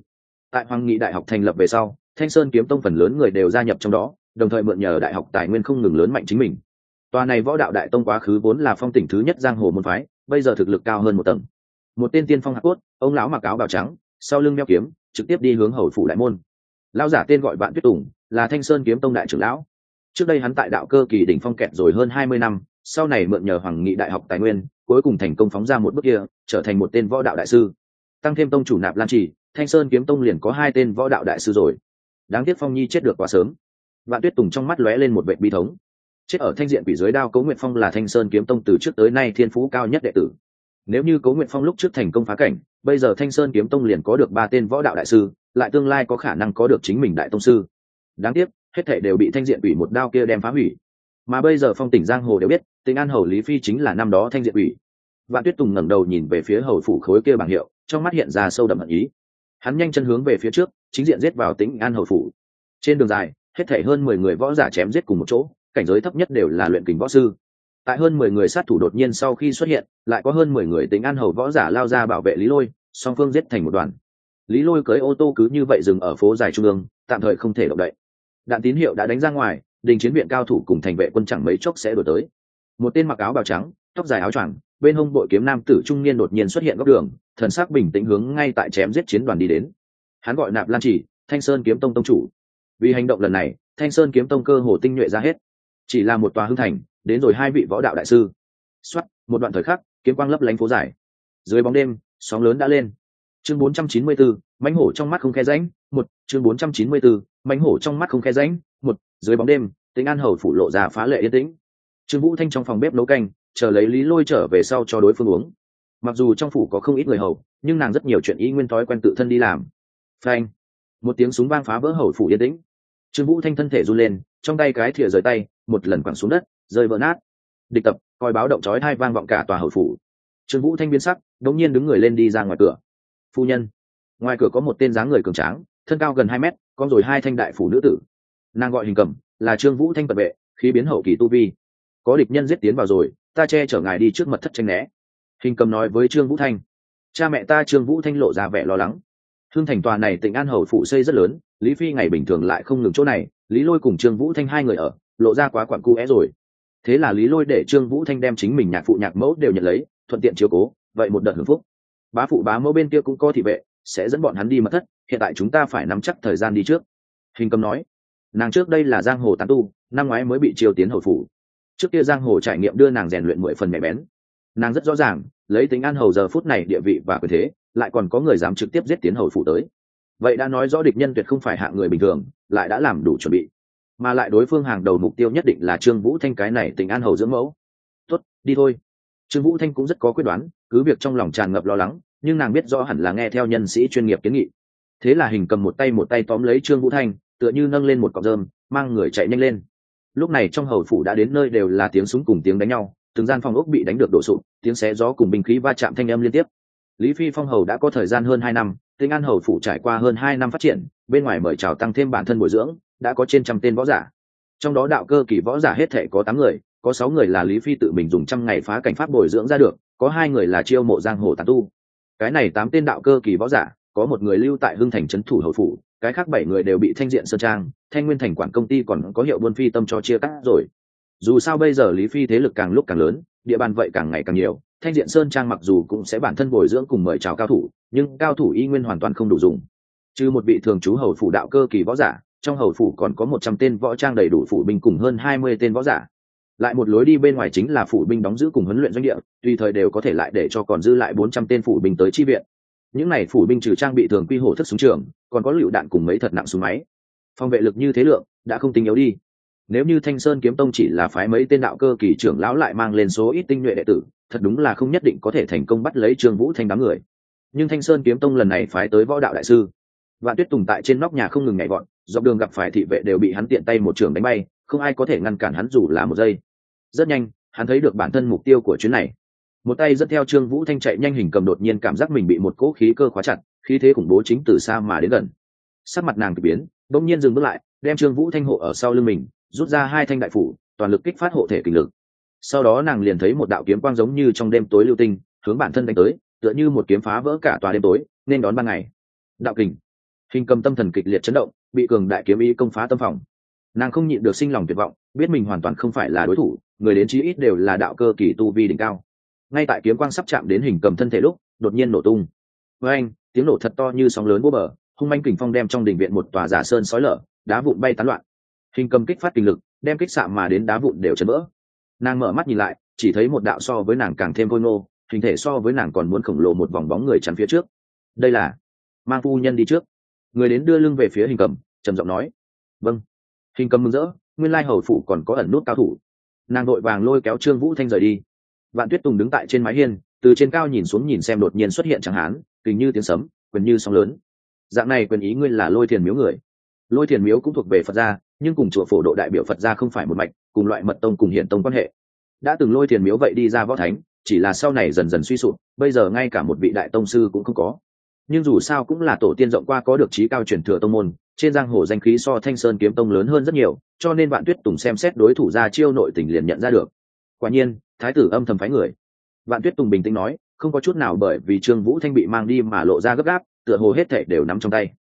Tại hoàng nghị đại học thành lập về sau, thanh sơn kiếm tông phần lớn người đều gia nhập trong đó, đồng thời mượn nhờ đại học tài nguyên không ngừng lớn mạnh chính mình. Tòa này võ đạo đại tông quá khứ vốn là phong tỉnh thứ nhất giang hồ môn phái, bây giờ thực lực cao hơn một tầng. Một tên tiên phong hạ cốt, ông lão mặc áo bào trắng, sau lưng đeo kiếm, trực tiếp đi hướng hầu phủ đại môn lão giả tên gọi bạn tuyết tùng, là thanh sơn kiếm tông đại trưởng lão. Trước đây hắn tại đạo cơ kỳ đỉnh phong kẹt rồi hơn hai mươi năm, sau này mượn nhờ hoàng nghị đại học tài nguyên, cuối cùng thành công phóng ra một bước kia, trở thành một tên võ đạo đại sư. Tăng thêm tông chủ nạp lan trì, thanh sơn kiếm tông liền có hai tên võ đạo đại sư rồi. Đáng tiếc phong nhi chết được quá sớm. Vạn tuyết tùng trong mắt lóe lên một vệ bi thống. Chết ở thanh diện quỷ dưới đao cấu nguyện phong là thanh sơn kiếm tông từ trước tới nay thiên phú cao nhất đệ tử. Nếu như cấu nguyện phong lúc trước thành công phá cảnh, bây giờ thanh sơn kiếm tông liền có được ba tên võ đạo đại sư lại tương lai có khả năng có được chính mình đại tông sư. Đáng tiếc, hết thể đều bị thanh diện ủy một đao kia đem phá hủy. Mà bây giờ phong tỉnh giang hồ đều biết tỉnh an hầu lý phi chính là năm đó thanh diện ủy. vạn tuyết tùng ngẩng đầu nhìn về phía hầu phủ khối kia bảng hiệu, trong mắt hiện ra sâu đậm hận ý. Hắn nhanh chân hướng về phía trước, chính diện giết vào tỉnh an hầu phủ. Trên đường dài, hết thể hơn mười người võ giả chém giết cùng một chỗ, cảnh giới thấp nhất đều là luyện kình võ sư. Tại hơn mười người sát thủ đột nhiên sau khi xuất hiện, lại có hơn mười người tính an hầu võ giả lao ra bảo vệ lý lôi, song phương giết thành một đoàn lý lôi cưới ô tô cứ như vậy dừng ở phố dài trung ương, tạm thời không thể động đậy. Đạn tín hiệu đã đánh ra ngoài, đình chiến viện cao thủ cùng thành vệ quân chẳng mấy chốc sẽ đổi tới. Một tên mặc áo bào trắng, tóc dài áo choàng, bên hông bội kiếm nam tử trung niên đột nhiên xuất hiện góc đường, thần sắc bình tĩnh hướng ngay tại chém giết chiến đoàn đi đến. Hắn gọi nạp lan chỉ, thanh sơn kiếm tông tông chủ. Vì hành động lần này, thanh sơn kiếm tông cơ hồ tinh nhuệ ra hết. Chỉ là một tòa hưng thành, đến rồi hai vị võ đạo đại sư. Xuất một đoạn thời khắc, kiếm quang lấp lánh phố dài. Dưới bóng đêm, sóng lớn đã lên chương 494, mãnh hổ trong mắt không khe rãnh một chương 494, mãnh hổ trong mắt không khe rãnh một dưới bóng đêm tính an hầu phủ lộ ra phá lệ yên tĩnh. Trương vũ thanh trong phòng bếp nấu canh chờ lấy lý lôi trở về sau cho đối phương uống. Mặc dù trong phủ có không ít người hầu nhưng nàng rất nhiều chuyện ý nguyên thói quen tự thân đi làm. Phanh một tiếng súng vang phá vỡ hầu phủ yên tĩnh. Trương vũ thanh thân thể run lên trong tay cái thìa rời tay một lần quẳng xuống đất rơi vỡ nát. Địch tập coi báo động chói hai vang vọng cả tòa hậu phủ. Trương vũ thanh biến sắc đống nhiên đứng người lên đi ra ngoài cửa phu nhân. Ngoài cửa có một tên dáng người cường tráng, thân cao gần hai mét, con rồi hai thanh đại phủ nữ tử. Nàng gọi hình cầm là trương vũ thanh tật vệ khi biến hậu kỳ tu vi. Có địch nhân giết tiến vào rồi, ta che chở ngài đi trước mật thất tranh né. Hình cầm nói với trương vũ thanh, cha mẹ ta trương vũ thanh lộ ra vẻ lo lắng. Thương thành tòa này tỉnh an hầu phụ xây rất lớn, lý phi ngày bình thường lại không ngừng chỗ này, lý lôi cùng trương vũ thanh hai người ở, lộ ra quá quặn cu é rồi. Thế là lý lôi để trương vũ thanh đem chính mình nhạc phụ nhạc mẫu đều nhận lấy, thuận tiện chiếu cố, vậy một đợt hưởng phúc bá phụ bá mẫu bên kia cũng có thị vệ, sẽ dẫn bọn hắn đi mất thất, hiện tại chúng ta phải nắm chắc thời gian đi trước. Hình cầm nói. Nàng trước đây là giang hồ tán tu, năm ngoái mới bị triều tiến hầu phủ. Trước kia giang hồ trải nghiệm đưa nàng rèn luyện mười phần mẹ bén. Nàng rất rõ ràng, lấy tính an hầu giờ phút này địa vị và quyền thế, lại còn có người dám trực tiếp giết tiến hầu phủ tới. Vậy đã nói rõ địch nhân tuyệt không phải hạ người bình thường, lại đã làm đủ chuẩn bị. Mà lại đối phương hàng đầu mục tiêu nhất định là trương vũ thanh cái này tình an hầu dưỡng mẫu. Tuất đi thôi. Trương vũ thanh cũng rất có quyết đoán, cứ việc trong lòng tràn ngập lo lắng nhưng nàng biết rõ hẳn là nghe theo nhân sĩ chuyên nghiệp kiến nghị. Thế là hình cầm một tay một tay tóm lấy trương vũ thanh, tựa như nâng lên một cọc rơm, mang người chạy nhanh lên. Lúc này trong hầu phủ đã đến nơi đều là tiếng súng cùng tiếng đánh nhau, từng gian phòng ốc bị đánh được đổ sụp, tiếng xé gió cùng binh khí va chạm thanh âm liên tiếp. Lý phi phong hầu đã có thời gian hơn hai năm, tinh an hầu phủ trải qua hơn hai năm phát triển, bên ngoài mời chào tăng thêm bản thân bồi dưỡng, đã có trên trăm tên võ giả. Trong đó đạo cơ kỳ võ giả hết thể có tám người, có sáu người là lý phi tự mình dùng trăm ngày phá cảnh pháp bồi dưỡng ra được, có hai người là chiêu mộ giang hồ tàn tu cái này tám tên đạo cơ kỳ võ giả, có một người lưu tại hưng thành trấn thủ hậu phủ, cái khác bảy người đều bị thanh diện sơn trang, thanh nguyên thành quản công ty còn có hiệu buôn phi tâm cho chia cắt rồi. Dù sao bây giờ lý phi thế lực càng lúc càng lớn, địa bàn vậy càng ngày càng nhiều, thanh diện sơn trang mặc dù cũng sẽ bản thân bồi dưỡng cùng mời chào cao thủ, nhưng cao thủ y nguyên hoàn toàn không đủ dùng. Trừ một vị thường trú hầu phủ đạo cơ kỳ võ giả, trong hầu phủ còn có một trăm tên võ trang đầy đủ phủ binh cùng hơn hai mươi tên võ giả lại một lối đi bên ngoài chính là phủ binh đóng giữ cùng huấn luyện doanh địa, tùy thời đều có thể lại để cho còn dư lại bốn trăm tên phủ binh tới chi viện. Những n à y phủ binh trừ trang bị thường quy hổ thức súng trường, còn có lựu đạn cùng mấy thật nặng súng máy. Phòng vệ lực như thế lượng, đã không tính yếu đi. Nếu như thanh sơn kiếm tông chỉ là phái mấy tên đạo cơ kỳ trưởng lão lại mang lên số ít tinh nhuệ đệ tử, thật đúng là không nhất định có thể thành công bắt lấy trương vũ thanh đám người. Nhưng thanh sơn kiếm tông lần này phái tới võ đạo đại sư. Vạn tuyết tùng tại trên nóc nhà không ngừng nhảy vọt dọc đường gặp phải thị vệ đều bị hắn tiện tay một trường đánh bay, không ai có thể ngăn cản hắn dù là một giây. Rất nhanh, hắn thấy được bản thân mục tiêu của chuyến này. Một tay dẫn theo trương vũ thanh chạy nhanh hình cầm đột nhiên cảm giác mình bị một cỗ khí cơ khóa chặt, khí thế khủng bố chính từ xa mà đến gần. Sắc mặt nàng k ỳ biến đ ỗ n g nhiên dừng bước lại, đem trương vũ thanh hộ ở sau lưng mình, rút ra hai thanh đại phủ, toàn lực kích phát hộ thể kình lực. Sau đó nàng liền thấy một đạo kiếm quang giống như trong đêm tối lưu tinh, hướng bản thân đánh tới, tựa như một kiếm phá vỡ cả tòa đêm tối, nên đón ban ngày. Đạo kình. Hình cầm tâm thần kịch liệt chấn động bị cường đại kiếm ý công phá tâm phòng. Nàng không nhịn được sinh lòng tuyệt vọng, biết mình hoàn toàn không phải là đối thủ, người đến chí ít đều là đạo cơ kỳ tu vi đỉnh cao. Ngay tại kiếm quang sắp chạm đến hình cầm thân thể lúc, đột nhiên nổ tung. Với anh, tiếng nổ thật to như sóng lớn búa bờ, hung manh kình phong đem trong đình viện một tòa giả sơn sói lở, đá vụn bay tán loạn. Hình cầm kích phát kinh lực, đem kích xạ mà đến đá vụn đều chấn vỡ. Nàng mở mắt nhìn lại, chỉ thấy một đạo so với nàng càng thêm vôi nô hình thể so với nàng còn muốn khổng lồ một vòng bóng người chắn phía trước. Đây là mang phu nhân đi trước người đến đưa lưng về phía hình cầm, trầm giọng nói. Vâng. Hình cầm mừng rỡ, nguyên lai hầu phụ còn có ẩn nút cao thủ. Nàng đội vàng lôi kéo trương vũ thanh rời đi. Vạn tuyết tùng đứng tại trên mái hiên, từ trên cao nhìn xuống nhìn xem đột nhiên xuất hiện chẳng hán kình như tiếng sấm, quyền như sóng lớn. Dạng này quyền ý ngươi là lôi thiền miếu người. Lôi thiền miếu cũng thuộc về phật gia, nhưng cùng chùa phổ độ đại biểu phật gia không phải một mạch, cùng loại mật tông cùng hiện tông quan hệ. Đã từng lôi thiền miếu vậy đi ra võ thánh, chỉ là sau này dần dần suy sụp, bây giờ ngay cả một vị đại tông sư cũng không có nhưng dù sao cũng là tổ tiên rộng qua có được trí cao truyền thừa tông môn, trên giang hồ danh khí so thanh sơn kiếm tông lớn hơn rất nhiều, cho nên vạn tuyết tùng xem xét đối thủ ra chiêu nội tình liền nhận ra được. Quả nhiên, thái tử âm thầm phái người. Vạn tuyết tùng bình tĩnh nói, không có chút nào bởi vì trương vũ thanh bị mang đi mà lộ ra gấp gáp, tựa hồ hết thệ đều nắm trong tay.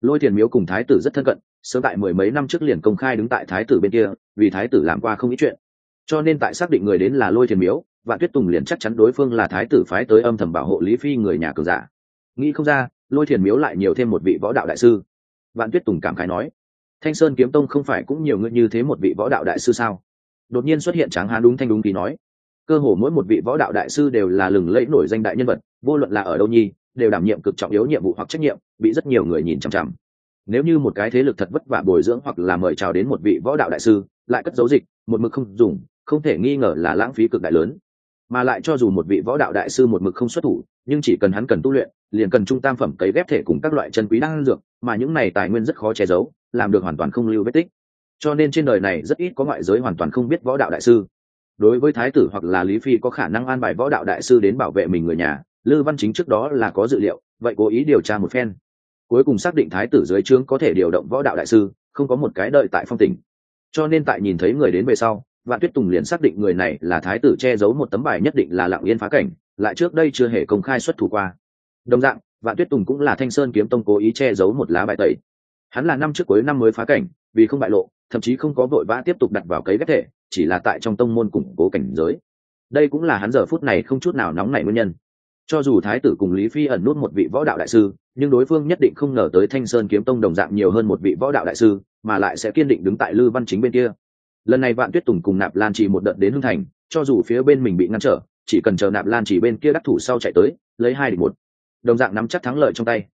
Lôi thiền miếu cùng thái tử rất thân cận, sớm tại mười mấy năm trước liền công khai đứng tại thái tử bên kia, vì thái tử làm qua không ít chuyện. Cho nên tại xác định người đến là lôi thiền miếu vạn tuyết tùng liền chắc chắn đối phương là thái tử phái tới âm thầm bảo hộ lý phi người nhà cường giả nghĩ không ra, lôi thiền miếu lại nhiều thêm một vị võ đạo đại sư. Vạn tuyết tùng cảm khái nói, thanh sơn kiếm tông không phải cũng nhiều người như thế một vị võ đạo đại sư sao? Đột nhiên xuất hiện tráng hán đúng thanh đúng kỳ nói, cơ hồ mỗi một vị võ đạo đại sư đều là lừng lẫy nổi danh đại nhân vật, vô luận là ở đâu nhi, đều đảm nhiệm cực trọng yếu nhiệm vụ hoặc trách nhiệm, bị rất nhiều người nhìn chằm chằm. Nếu như một cái thế lực thật vất vả bồi dưỡng hoặc là mời chào đến một vị võ đạo đại sư, lại cất dấu dịch, một mực không dùng, không thể nghi ngờ là lãng phí cực đại lớn mà lại cho dù một vị võ đạo đại sư một mực không xuất thủ, nhưng chỉ cần hắn cần tu luyện, liền cần trung tam phẩm cấy ghép thể cùng các loại chân quý đan dược, mà những này tài nguyên rất khó che giấu, làm được hoàn toàn không lưu vết tích. Cho nên trên đời này rất ít có ngoại giới hoàn toàn không biết võ đạo đại sư. Đối với thái tử hoặc là lý phi có khả năng an bài võ đạo đại sư đến bảo vệ mình người nhà, lư văn chính trước đó là có dự liệu, vậy cố ý điều tra một phen. Cuối cùng xác định thái tử dưới trướng có thể điều động võ đạo đại sư, không có một cái đợi tại phong tỉnh. Cho nên tại nhìn thấy người đến về sau vạn tuyết tùng liền xác định người này là thái tử che giấu một tấm bài nhất định là lạng yên phá cảnh, lại trước đây chưa hề công khai xuất thủ qua. Đồng dạng, vạn tuyết tùng cũng là thanh sơn kiếm tông cố ý che giấu một lá bài tẩy. Hắn là năm trước cuối năm mới phá cảnh, vì không bại lộ, thậm chí không có vội vã tiếp tục đặt vào cấy ghép thể, chỉ là tại trong tông môn củng cố cảnh giới. Đây cũng là hắn giờ phút này không chút nào nóng nảy nguyên nhân. Cho dù thái tử cùng lý phi ẩn nút một vị võ đạo đại sư, nhưng đối phương nhất định không ngờ tới thanh sơn kiếm tông đồng dạng nhiều hơn một vị võ đạo đại sư, mà lại sẽ kiên định đứng tại lư văn chính bên kia lần này vạn tuyết tùng cùng nạp lan chỉ một đợt đến hưng thành, cho dù phía bên mình bị ngăn trở, chỉ cần chờ nạp lan chỉ bên kia đắc thủ sau chạy tới, lấy hai địch một. Đồng dạng nắm chắc thắng lợi trong tay.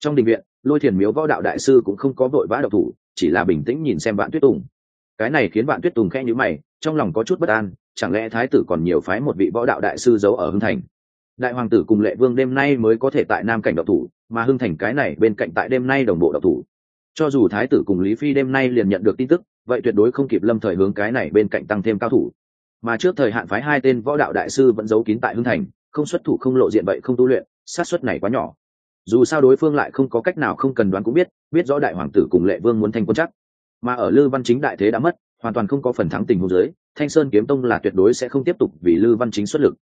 Trong đình viện, lôi thiền miếu võ đạo đại sư cũng không có vội vã độc thủ, chỉ là bình tĩnh nhìn xem vạn tuyết tùng. Cái này khiến vạn tuyết tùng khẽ nhữ mày, trong lòng có chút bất an, chẳng lẽ thái tử còn nhiều phái một vị võ đạo đại sư giấu ở hưng thành? Đại hoàng tử cùng lệ vương đêm nay mới có thể tại nam cảnh độc thủ, mà hưng thành cái này bên cạnh tại đêm nay đồng bộ độc thủ. Cho dù thái tử cùng lý phi đêm nay liền nhận được tin tức vậy tuyệt đối không kịp lâm thời hướng cái này bên cạnh tăng thêm cao thủ. Mà trước thời hạn phái hai tên võ đạo đại sư vẫn giấu kín tại hưng thành, không xuất thủ không lộ diện vậy không tu luyện sát xuất này quá nhỏ. Dù sao đối phương lại không có cách nào không cần đoán cũng biết biết rõ đại hoàng tử cùng lệ vương muốn thanh quân chắc. Mà ở lư văn chính đại thế đã mất, hoàn toàn không có phần thắng tình huống giới thanh sơn kiếm tông là tuyệt đối sẽ không tiếp tục vì lư văn chính xuất lực.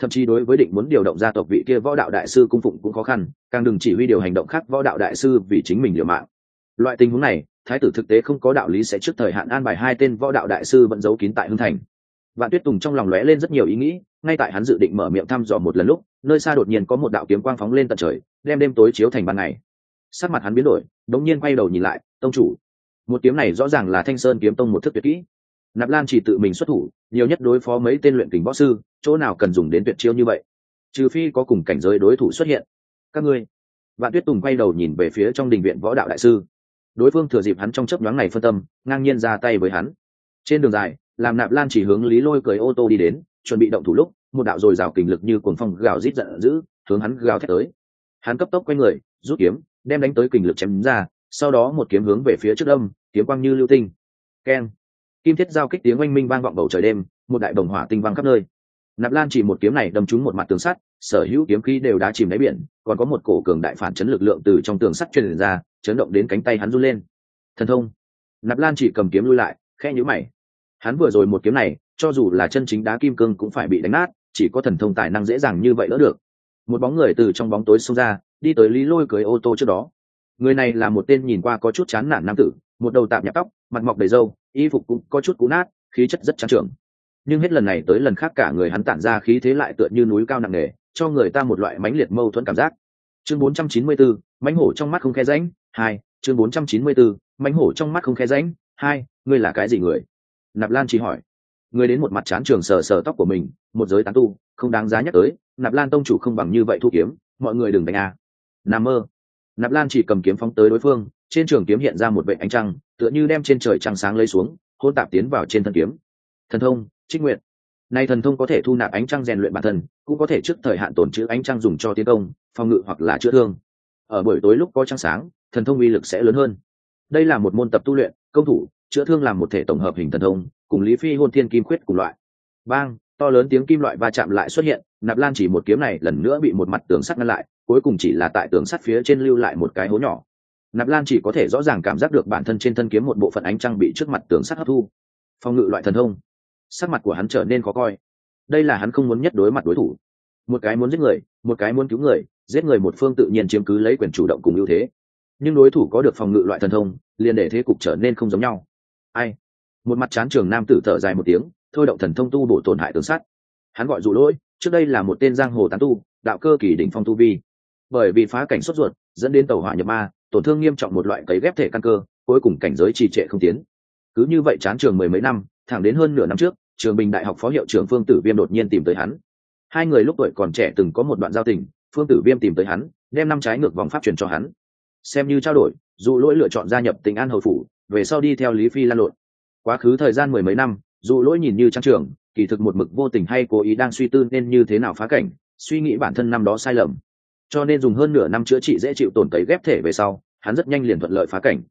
Thậm chí đối với định muốn điều động gia tộc vị kia võ đạo đại sư cung phụng cũng khó khăn, càng đừng chỉ huy điều hành động khác võ đạo đại sư vì chính mình liều mạng. Loại tình huống này thái tử thực tế không có đạo lý sẽ trước thời hạn an bài hai tên võ đạo đại sư vẫn giấu kín tại hưng thành. Vạn tuyết tùng trong lòng lóe lên rất nhiều ý nghĩ, ngay tại hắn dự định mở miệng thăm dò một lần lúc, nơi xa đột nhiên có một đạo kiếm quang phóng lên tận trời, đem đêm tối chiếu thành ban ngày. Sắc mặt hắn biến đổi, đống nhiên quay đầu nhìn lại, tông chủ, một kiếm này rõ ràng là thanh sơn kiếm tông một thức tuyệt kỹ. Nạp lan chỉ tự mình xuất thủ, nhiều nhất đối phó mấy tên luyện kính võ sư, chỗ nào cần dùng đến tuyệt chiêu như vậy? Trừ phi có cùng cảnh giới đối thủ xuất hiện. Các ngươi. Vạn tuyết tùng quay đầu nhìn về phía trong đình viện võ đạo đại sư đối phương thừa dịp hắn trong chấp nhoáng này phân tâm, ngang nhiên ra tay với hắn. Trên đường dài, làm nạp lan chỉ hướng lý lôi cười ô tô đi đến, chuẩn bị động thủ lúc, một đạo dồi dào kình lực như cuồng phong gào rít giận dữ, hướng hắn gào thét tới. Hắn cấp tốc quay người, rút kiếm, đem đánh tới kình lực chém ra, sau đó một kiếm hướng về phía trước đông kiếm quang như lưu tinh. Keng. Kim thiết giao kích tiếng oanh minh vang vọng bầu trời đêm, một đại đồng hỏa tinh vang khắp nơi. Nạp lan chỉ một kiếm này đâm trúng một mặt tường sắt sở hữu kiếm khí đều đã chìm đáy biển, còn có một cổ cường đại phản chấn lực lượng từ trong tường sắt truyền ra, chấn động đến cánh tay hắn run lên. Thần thông. Nạp lan chỉ cầm kiếm lui lại khe nhữ mày. Hắn vừa rồi một kiếm này, cho dù là chân chính đá kim cương cũng phải bị đánh nát, chỉ có thần thông tài năng dễ dàng như vậy đỡ được. Một bóng người từ trong bóng tối xông ra, đi tới lý lôi cưới ô tô trước đó. Người này là một tên nhìn qua có chút chán nản nam tử, một đầu tạm nhạc tóc, mặt mọc đầy râu, y phục cũng có chút cũ nát, khí chất rất trang trưởng nhưng hết lần này tới lần khác cả người hắn tản ra khí thế lại tựa như núi cao nặng nề cho người ta một loại mãnh liệt mâu thuẫn cảm giác. Chương 494, mãnh hổ trong mắt không khe rãnh hai chương 494, mãnh hổ trong mắt không khe rãnh hai ngươi là cái gì người? Nạp lan chỉ hỏi. Ngươi đến một mặt chán trường sờ sờ tóc của mình một giới tán tu không đáng giá nhắc tới nạp lan tông chủ không bằng như vậy thu kiếm mọi người đừng đánh a. À. Nam mơ. Nạp lan chỉ cầm kiếm phóng tới đối phương trên trường kiếm hiện ra một vệ ánh trăng tựa như đem trên trời trăng sáng lấy xuống hôn tạp tiến vào trên thân kiếm. Thần thông trích nguyện nay thần thông có thể thu nạp ánh trăng rèn luyện bản thân, cũng có thể trước thời hạn tổn chữ ánh trăng dùng cho tiến công, phòng ngự hoặc là chữa thương. Ở buổi tối lúc có trăng sáng, thần thông uy lực sẽ lớn hơn. Đây là một môn tập tu luyện, công thủ, chữa thương làm một thể tổng hợp hình thần thông, cùng lý phi hôn thiên kim khuyết cùng loại. Bang, to lớn tiếng kim loại va chạm lại xuất hiện, nạp lan chỉ một kiếm này lần nữa bị một mặt tường sắt ngăn lại, cuối cùng chỉ là tại tường sắt phía trên lưu lại một cái hố nhỏ. Nạp lan chỉ có thể rõ ràng cảm giác được bản thân trên thân kiếm một bộ phận ánh trăng bị trước mặt tường sắt hấp thu. Phòng ngự loại thần thông sắc mặt của hắn trở nên khó coi. Đây là hắn không muốn nhất đối mặt đối thủ. Một cái muốn giết người, một cái muốn cứu người, giết người một phương tự nhiên chiếm cứ lấy quyền chủ động cùng ưu thế. Nhưng đối thủ có được phòng ngự loại thần thông, liền để thế cục trở nên không giống nhau. Ai? Một mặt chán trường nam tử thở dài một tiếng, thôi động thần thông tu bổ tổn hại tường sắt. Hắn gọi dụ lỗi, trước đây là một tên giang hồ tán tu, đạo cơ kỳ đỉnh phong tu vi. Bởi vì phá cảnh sốt ruột, dẫn đến tàu hỏa nhập ma, tổn thương nghiêm trọng một loại cấy ghép thể căn cơ, cuối cùng cảnh giới trì trệ không tiến. Cứ như vậy chán trường mười mấy năm thẳng đến hơn nửa năm trước, trường bình đại học phó hiệu trưởng phương tử viêm đột nhiên tìm tới hắn. Hai người lúc tuổi còn trẻ từng có một đoạn giao tình, phương tử viêm tìm tới hắn, đem năm trái ngược vòng pháp truyền cho hắn. Xem như trao đổi, dù lỗi lựa chọn gia nhập tỉnh an hầu phủ, về sau đi theo lý phi lan lộn. Quá khứ thời gian mười mấy năm, dù lỗi nhìn như trang trường, kỳ thực một mực vô tình hay cố ý đang suy tư nên như thế nào phá cảnh, suy nghĩ bản thân năm đó sai lầm. Cho nên dùng hơn nửa năm chữa trị dễ chịu tổn tấy ghép thể về sau, hắn rất nhanh liền thuận lợi phá cảnh.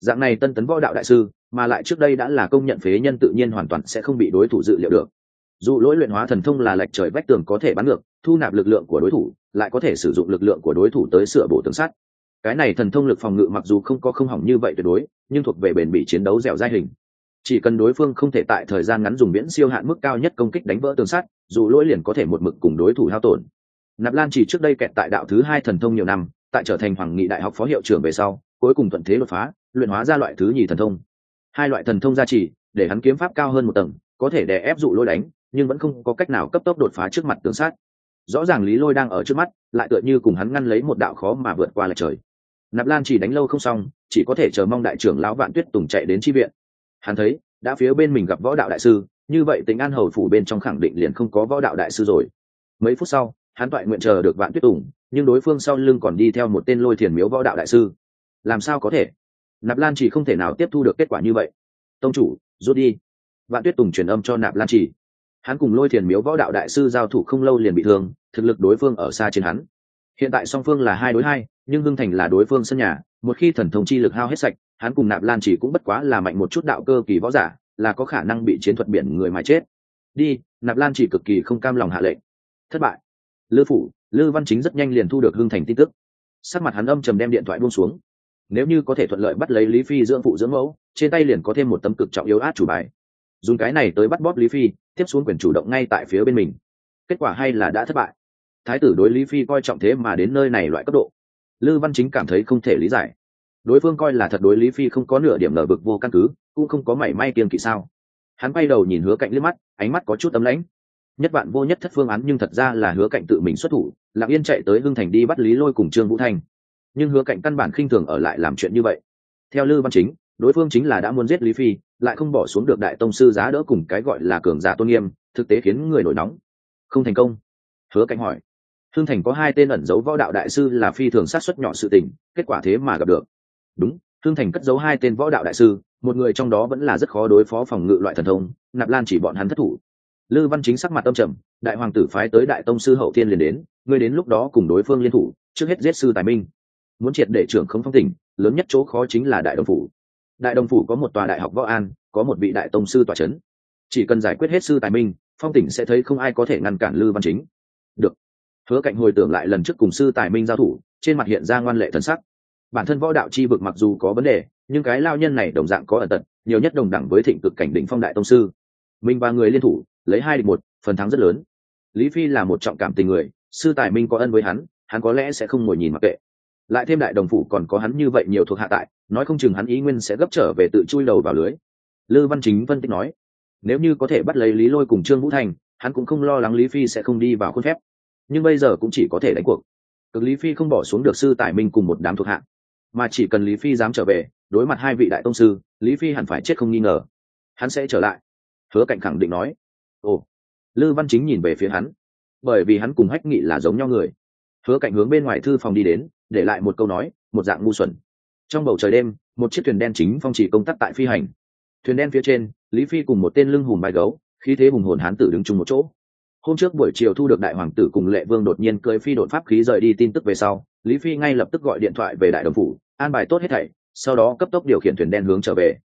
Dạng này tân tấn võ đạo đại sư mà lại trước đây đã là công nhận phế nhân tự nhiên hoàn toàn sẽ không bị đối thủ dự liệu được. Dù lỗi luyện hóa thần thông là lệch trời vách tường có thể bắn ngược, thu nạp lực lượng của đối thủ, lại có thể sử dụng lực lượng của đối thủ tới sửa bổ tường sắt. Cái này thần thông lực phòng ngự mặc dù không có không hỏng như vậy tuyệt đối, nhưng thuộc về bền bỉ chiến đấu dẻo dai hình. Chỉ cần đối phương không thể tại thời gian ngắn dùng miễn siêu hạn mức cao nhất công kích đánh vỡ tường sắt, dù lỗi liền có thể một mực cùng đối thủ hao tổn. Nạp lan chỉ trước đây kẹt tại đạo thứ hai thần thông nhiều năm, tại trở thành hoàng nghị đại học phó hiệu trưởng về sau, cuối cùng thuận thế đột phá, luyện hóa ra loại thứ nhì thần thông hai loại thần thông gia trì, để hắn kiếm pháp cao hơn một tầng, có thể đè ép dụ lôi đánh, nhưng vẫn không có cách nào cấp tốc đột phá trước mặt tướng sát. Rõ ràng lý lôi đang ở trước mắt, lại tựa như cùng hắn ngăn lấy một đạo khó mà vượt qua lại trời. Nạp lan chỉ đánh lâu không xong, chỉ có thể chờ mong đại trưởng lão vạn tuyết tùng chạy đến chi viện. Hắn thấy, đã phía bên mình gặp võ đạo đại sư, như vậy tính an hầu phủ bên trong khẳng định liền không có võ đạo đại sư rồi. Mấy phút sau, hắn toại nguyện chờ được vạn tuyết tùng, nhưng đối phương sau lưng còn đi theo một tên lôi thiền miếu võ đạo đại sư. Làm sao có thể? Nạp lan chỉ không thể nào tiếp thu được kết quả như vậy. Tông chủ, rút đi. Vạn tuyết tùng truyền âm cho nạp lan chỉ hắn cùng lôi thiền miếu võ đạo đại sư giao thủ không lâu liền bị thương, thực lực đối phương ở xa trên hắn. Hiện tại song phương là hai đối hai, nhưng hưng thành là đối phương sân nhà, một khi thần thông chi lực hao hết sạch, hắn cùng nạp lan chỉ cũng bất quá là mạnh một chút đạo cơ kỳ võ giả, là có khả năng bị chiến thuật biển người mà chết. Đi, nạp lan chỉ cực kỳ không cam lòng hạ lệnh. Thất bại. Lư phủ, lư văn chính rất nhanh liền thu được hưng thành tin tức. Sắc mặt hắn âm trầm đem điện thoại buông xuống nếu như có thể thuận lợi bắt lấy lý phi dưỡng phụ dưỡng mẫu, trên tay liền có thêm một tấm cực trọng yếu át chủ bài. Dùng cái này tới bắt bóp lý phi, tiếp xuống quyền chủ động ngay tại phía bên mình. Kết quả hay là đã thất bại. Thái tử đối lý phi coi trọng thế mà đến nơi này loại cấp độ. Lư văn chính cảm thấy không thể lý giải. Đối phương coi là thật đối lý phi không có nửa điểm nở bực vô căn cứ, cũng không có mảy may kiên kỵ sao. Hắn quay đầu nhìn hứa cạnh liếc mắt, ánh mắt có chút tấm lãnh. Nhất bạn vô nhất thất phương án nhưng thật ra là hứa cạnh tự mình xuất thủ, lặng yên chạy tới hưng thành đi bắt lý lôi cùng trương vũ thanh nhưng hứa cạnh căn bản khinh thường ở lại làm chuyện như vậy. Theo lư văn chính, đối phương chính là đã muốn giết lý phi, lại không bỏ xuống được đại tông sư giá đỡ cùng cái gọi là cường giả tôn nghiêm, thực tế khiến người nổi nóng. Không thành công. Hứa cạnh hỏi. Thương thành có hai tên ẩn giấu võ đạo đại sư là phi thường sát xuất nhỏ sự tình, kết quả thế mà gặp được. Đúng Thương thành cất giấu hai tên võ đạo đại sư, một người trong đó vẫn là rất khó đối phó phòng ngự loại thần thông, nạp lan chỉ bọn hắn thất thủ. Lư văn chính sắc mặt tâm trầm, đại hoàng tử phái tới đại tông sư hậu thiên liền đến ngươi đến lúc đó cùng đối phương liên thủ, trước hết giết sư tài minh muốn triệt để trưởng không phong tỉnh, lớn nhất chỗ khó chính là đại đồng phủ. Đại đồng phủ có một tòa đại học võ an, có một vị đại tông sư tòa c h ấ n chỉ cần giải quyết hết sư tài minh, phong tỉnh sẽ thấy không ai có thể ngăn cản lư văn chính. Được. Hứa cạnh hồi tưởng lại lần trước cùng sư tài minh giao thủ, trên mặt hiện ra ngoan lệ thần sắc. Bản thân võ đạo chi vực mặc dù có vấn đề, nhưng cái lao nhân này đồng dạng có ẩn tật, nhiều nhất đồng đẳng với thịnh cực cảnh đỉnh phong đại tông sư. Minh và người liên thủ, lấy hai địch một, phần thắng rất lớn. Lý phi là một trọng cảm tình người, sư tài minh có ân với hắn hắn có lẽ sẽ không ngồi nhìn mặc kệ lại thêm đại đồng phủ còn có hắn như vậy nhiều thuộc hạ tại, nói không chừng hắn ý nguyên sẽ gấp trở về tự chui đầu vào lưới. Lư văn chính phân tích nói, nếu như có thể bắt lấy lý lôi cùng trương vũ thành, hắn cũng không lo lắng lý phi sẽ không đi vào khuôn phép. Nhưng bây giờ cũng chỉ có thể đánh cuộc. Cực lý phi không bỏ xuống được sư tài minh cùng một đám thuộc hạ, mà chỉ cần lý phi dám trở về, đối mặt hai vị đại tông sư, lý phi hẳn phải chết không nghi ngờ. Hắn sẽ trở lại. Hứa cạnh khẳng định nói. Ồ. Lư văn chính nhìn về phía hắn. Bởi vì hắn cùng hách nghị là giống nhau người. Hứa cạnh hướng bên ngoài thư phòng đi đến để lại một câu nói, một dạng ngu xuẩn. Trong bầu trời đêm, một chiếc thuyền đen chính phong chỉ công tác tại phi hành. Thuyền đen phía trên, lý phi cùng một tên lưng hùm bài gấu, khí thế hùng hồn hán tử đứng chung một chỗ. Hôm trước buổi chiều thu được đại hoàng tử cùng lệ vương đột nhiên cưới phi đột pháp khí rời đi tin tức về sau, lý phi ngay lập tức gọi điện thoại về đại đồng phủ, an bài tốt hết thảy, sau đó cấp tốc điều khiển thuyền đen hướng trở về.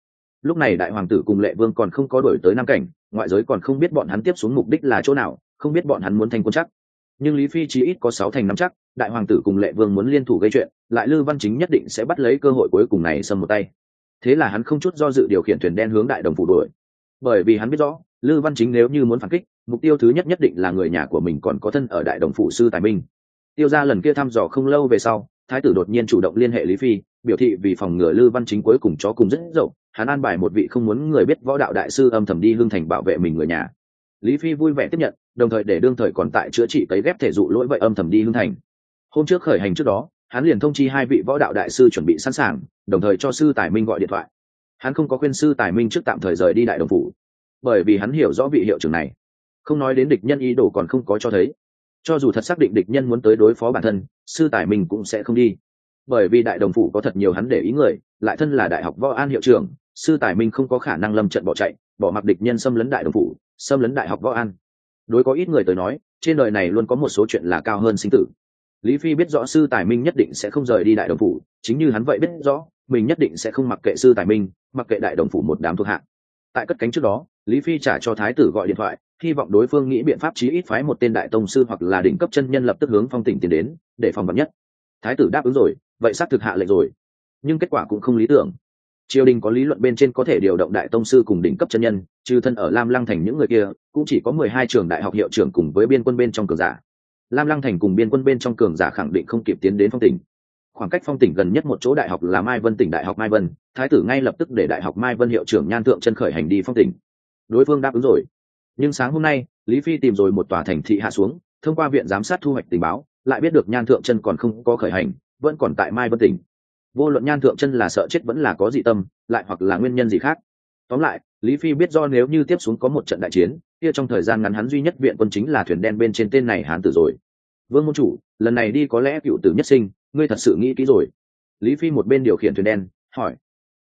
Lúc này đại hoàng tử cùng lệ vương còn không có đổi tới nam cảnh, ngoại giới còn không biết bọn hắn tiếp xuống mục đích là chỗ nào, không biết bọn hắn muốn thành quân chắc nhưng lý phi chỉ ít có sáu thành năm chắc, đại hoàng tử cùng lệ vương muốn liên thủ gây chuyện, lại lư văn chính nhất định sẽ bắt lấy cơ hội cuối cùng này xâm một tay. Thế là hắn không chút do dự điều khiển thuyền đen hướng đại đồng phủ đuổi. Bởi vì hắn biết rõ, lư văn chính nếu như muốn phản kích, mục tiêu thứ nhất nhất định là người nhà của mình còn có thân ở đại đồng phủ sư tài minh. Tiêu ra lần kia thăm dò không lâu về sau, thái tử đột nhiên chủ động liên hệ lý phi, biểu thị vì phòng ngừa lư văn chính cuối cùng chó cùng rất dậu, hắn an bài một vị không muốn người biết võ đạo đại sư âm thầm đi hương thành bảo vệ mình người nhà lý phi vui vẻ tiếp nhận, đồng thời để đương thời còn tại chữa trị cấy ghép thể dụ lỗi vậy âm thầm đi hương thành. Hôm trước khởi hành trước đó, hắn liền thông chi hai vị võ đạo đại sư chuẩn bị sẵn sàng, đồng thời cho sư tài minh gọi điện thoại. Hắn không có khuyên sư tài minh trước tạm thời rời đi đại đồng phủ, bởi vì hắn hiểu rõ vị hiệu trưởng này. Không nói đến địch nhân ý đồ còn không có cho thấy. Cho dù thật xác định địch nhân muốn tới đối phó bản thân, sư tài minh cũng sẽ không đi. Bởi vì đại đồng phủ có thật nhiều hắn để ý người, lại thân là đại học võ an hiệu trưởng, sư tài minh không có khả năng lâm trận bỏ chạy, bỏ mặc địch nhân xâm lấn đại đồng phủ xâm lấn đại học võ an. Đối có ít người tới nói, trên đời này luôn có một số chuyện là cao hơn sinh tử. Lý phi biết rõ sư tài minh nhất định sẽ không rời đi đại đồng phủ, chính như hắn vậy biết rõ, mình nhất định sẽ không mặc kệ sư tài minh, mặc kệ đại đồng phủ một đám thuộc hạng tại cất cánh trước đó, lý phi trả cho thái tử gọi điện thoại, hy vọng đối phương nghĩ biện pháp chí ít phái một tên đại tông sư hoặc là đỉnh cấp chân nhân lập tức hướng phong tỉnh tiến đến, để phòng vật nhất. Thái tử đáp ứng rồi, vậy xác thực hạ lệnh rồi. Nhưng kết quả cũng không lý tưởng triều đình có lý luận bên trên có thể điều động đại tông sư cùng đỉnh cấp chân nhân, trừ thân ở lam lăng thành những người kia, cũng chỉ có mười hai trường đại học hiệu trưởng cùng với biên quân bên trong cường giả. Lam lăng thành cùng biên quân bên trong cường giả khẳng định không kịp tiến đến phong tỉnh. Khoảng cách phong tỉnh gần nhất một chỗ đại học là mai vân tỉnh đại học mai vân, thái tử ngay lập tức để đại học mai vân hiệu trưởng nhan thượng chân khởi hành đi phong tỉnh. Đối phương đáp ứng rồi. Nhưng sáng hôm nay, lý phi tìm rồi một tòa thành thị hạ xuống, thông qua viện giám sát thu hoạch tình báo, lại biết được nhan thượng chân còn không có khởi hành, vẫn còn tại mai vân tỉnh vô luận nhan thượng chân là sợ chết vẫn là có dị tâm, lại hoặc là nguyên nhân gì khác. Tóm lại, lý phi biết do nếu như tiếp xuống có một trận đại chiến, kia trong thời gian ngắn hắn duy nhất viện quân chính là thuyền đen bên trên tên này hán tử rồi. Vương môn chủ, lần này đi có lẽ cựu tử nhất sinh, ngươi thật sự nghĩ kỹ rồi. Lý phi một bên điều khiển thuyền đen, hỏi,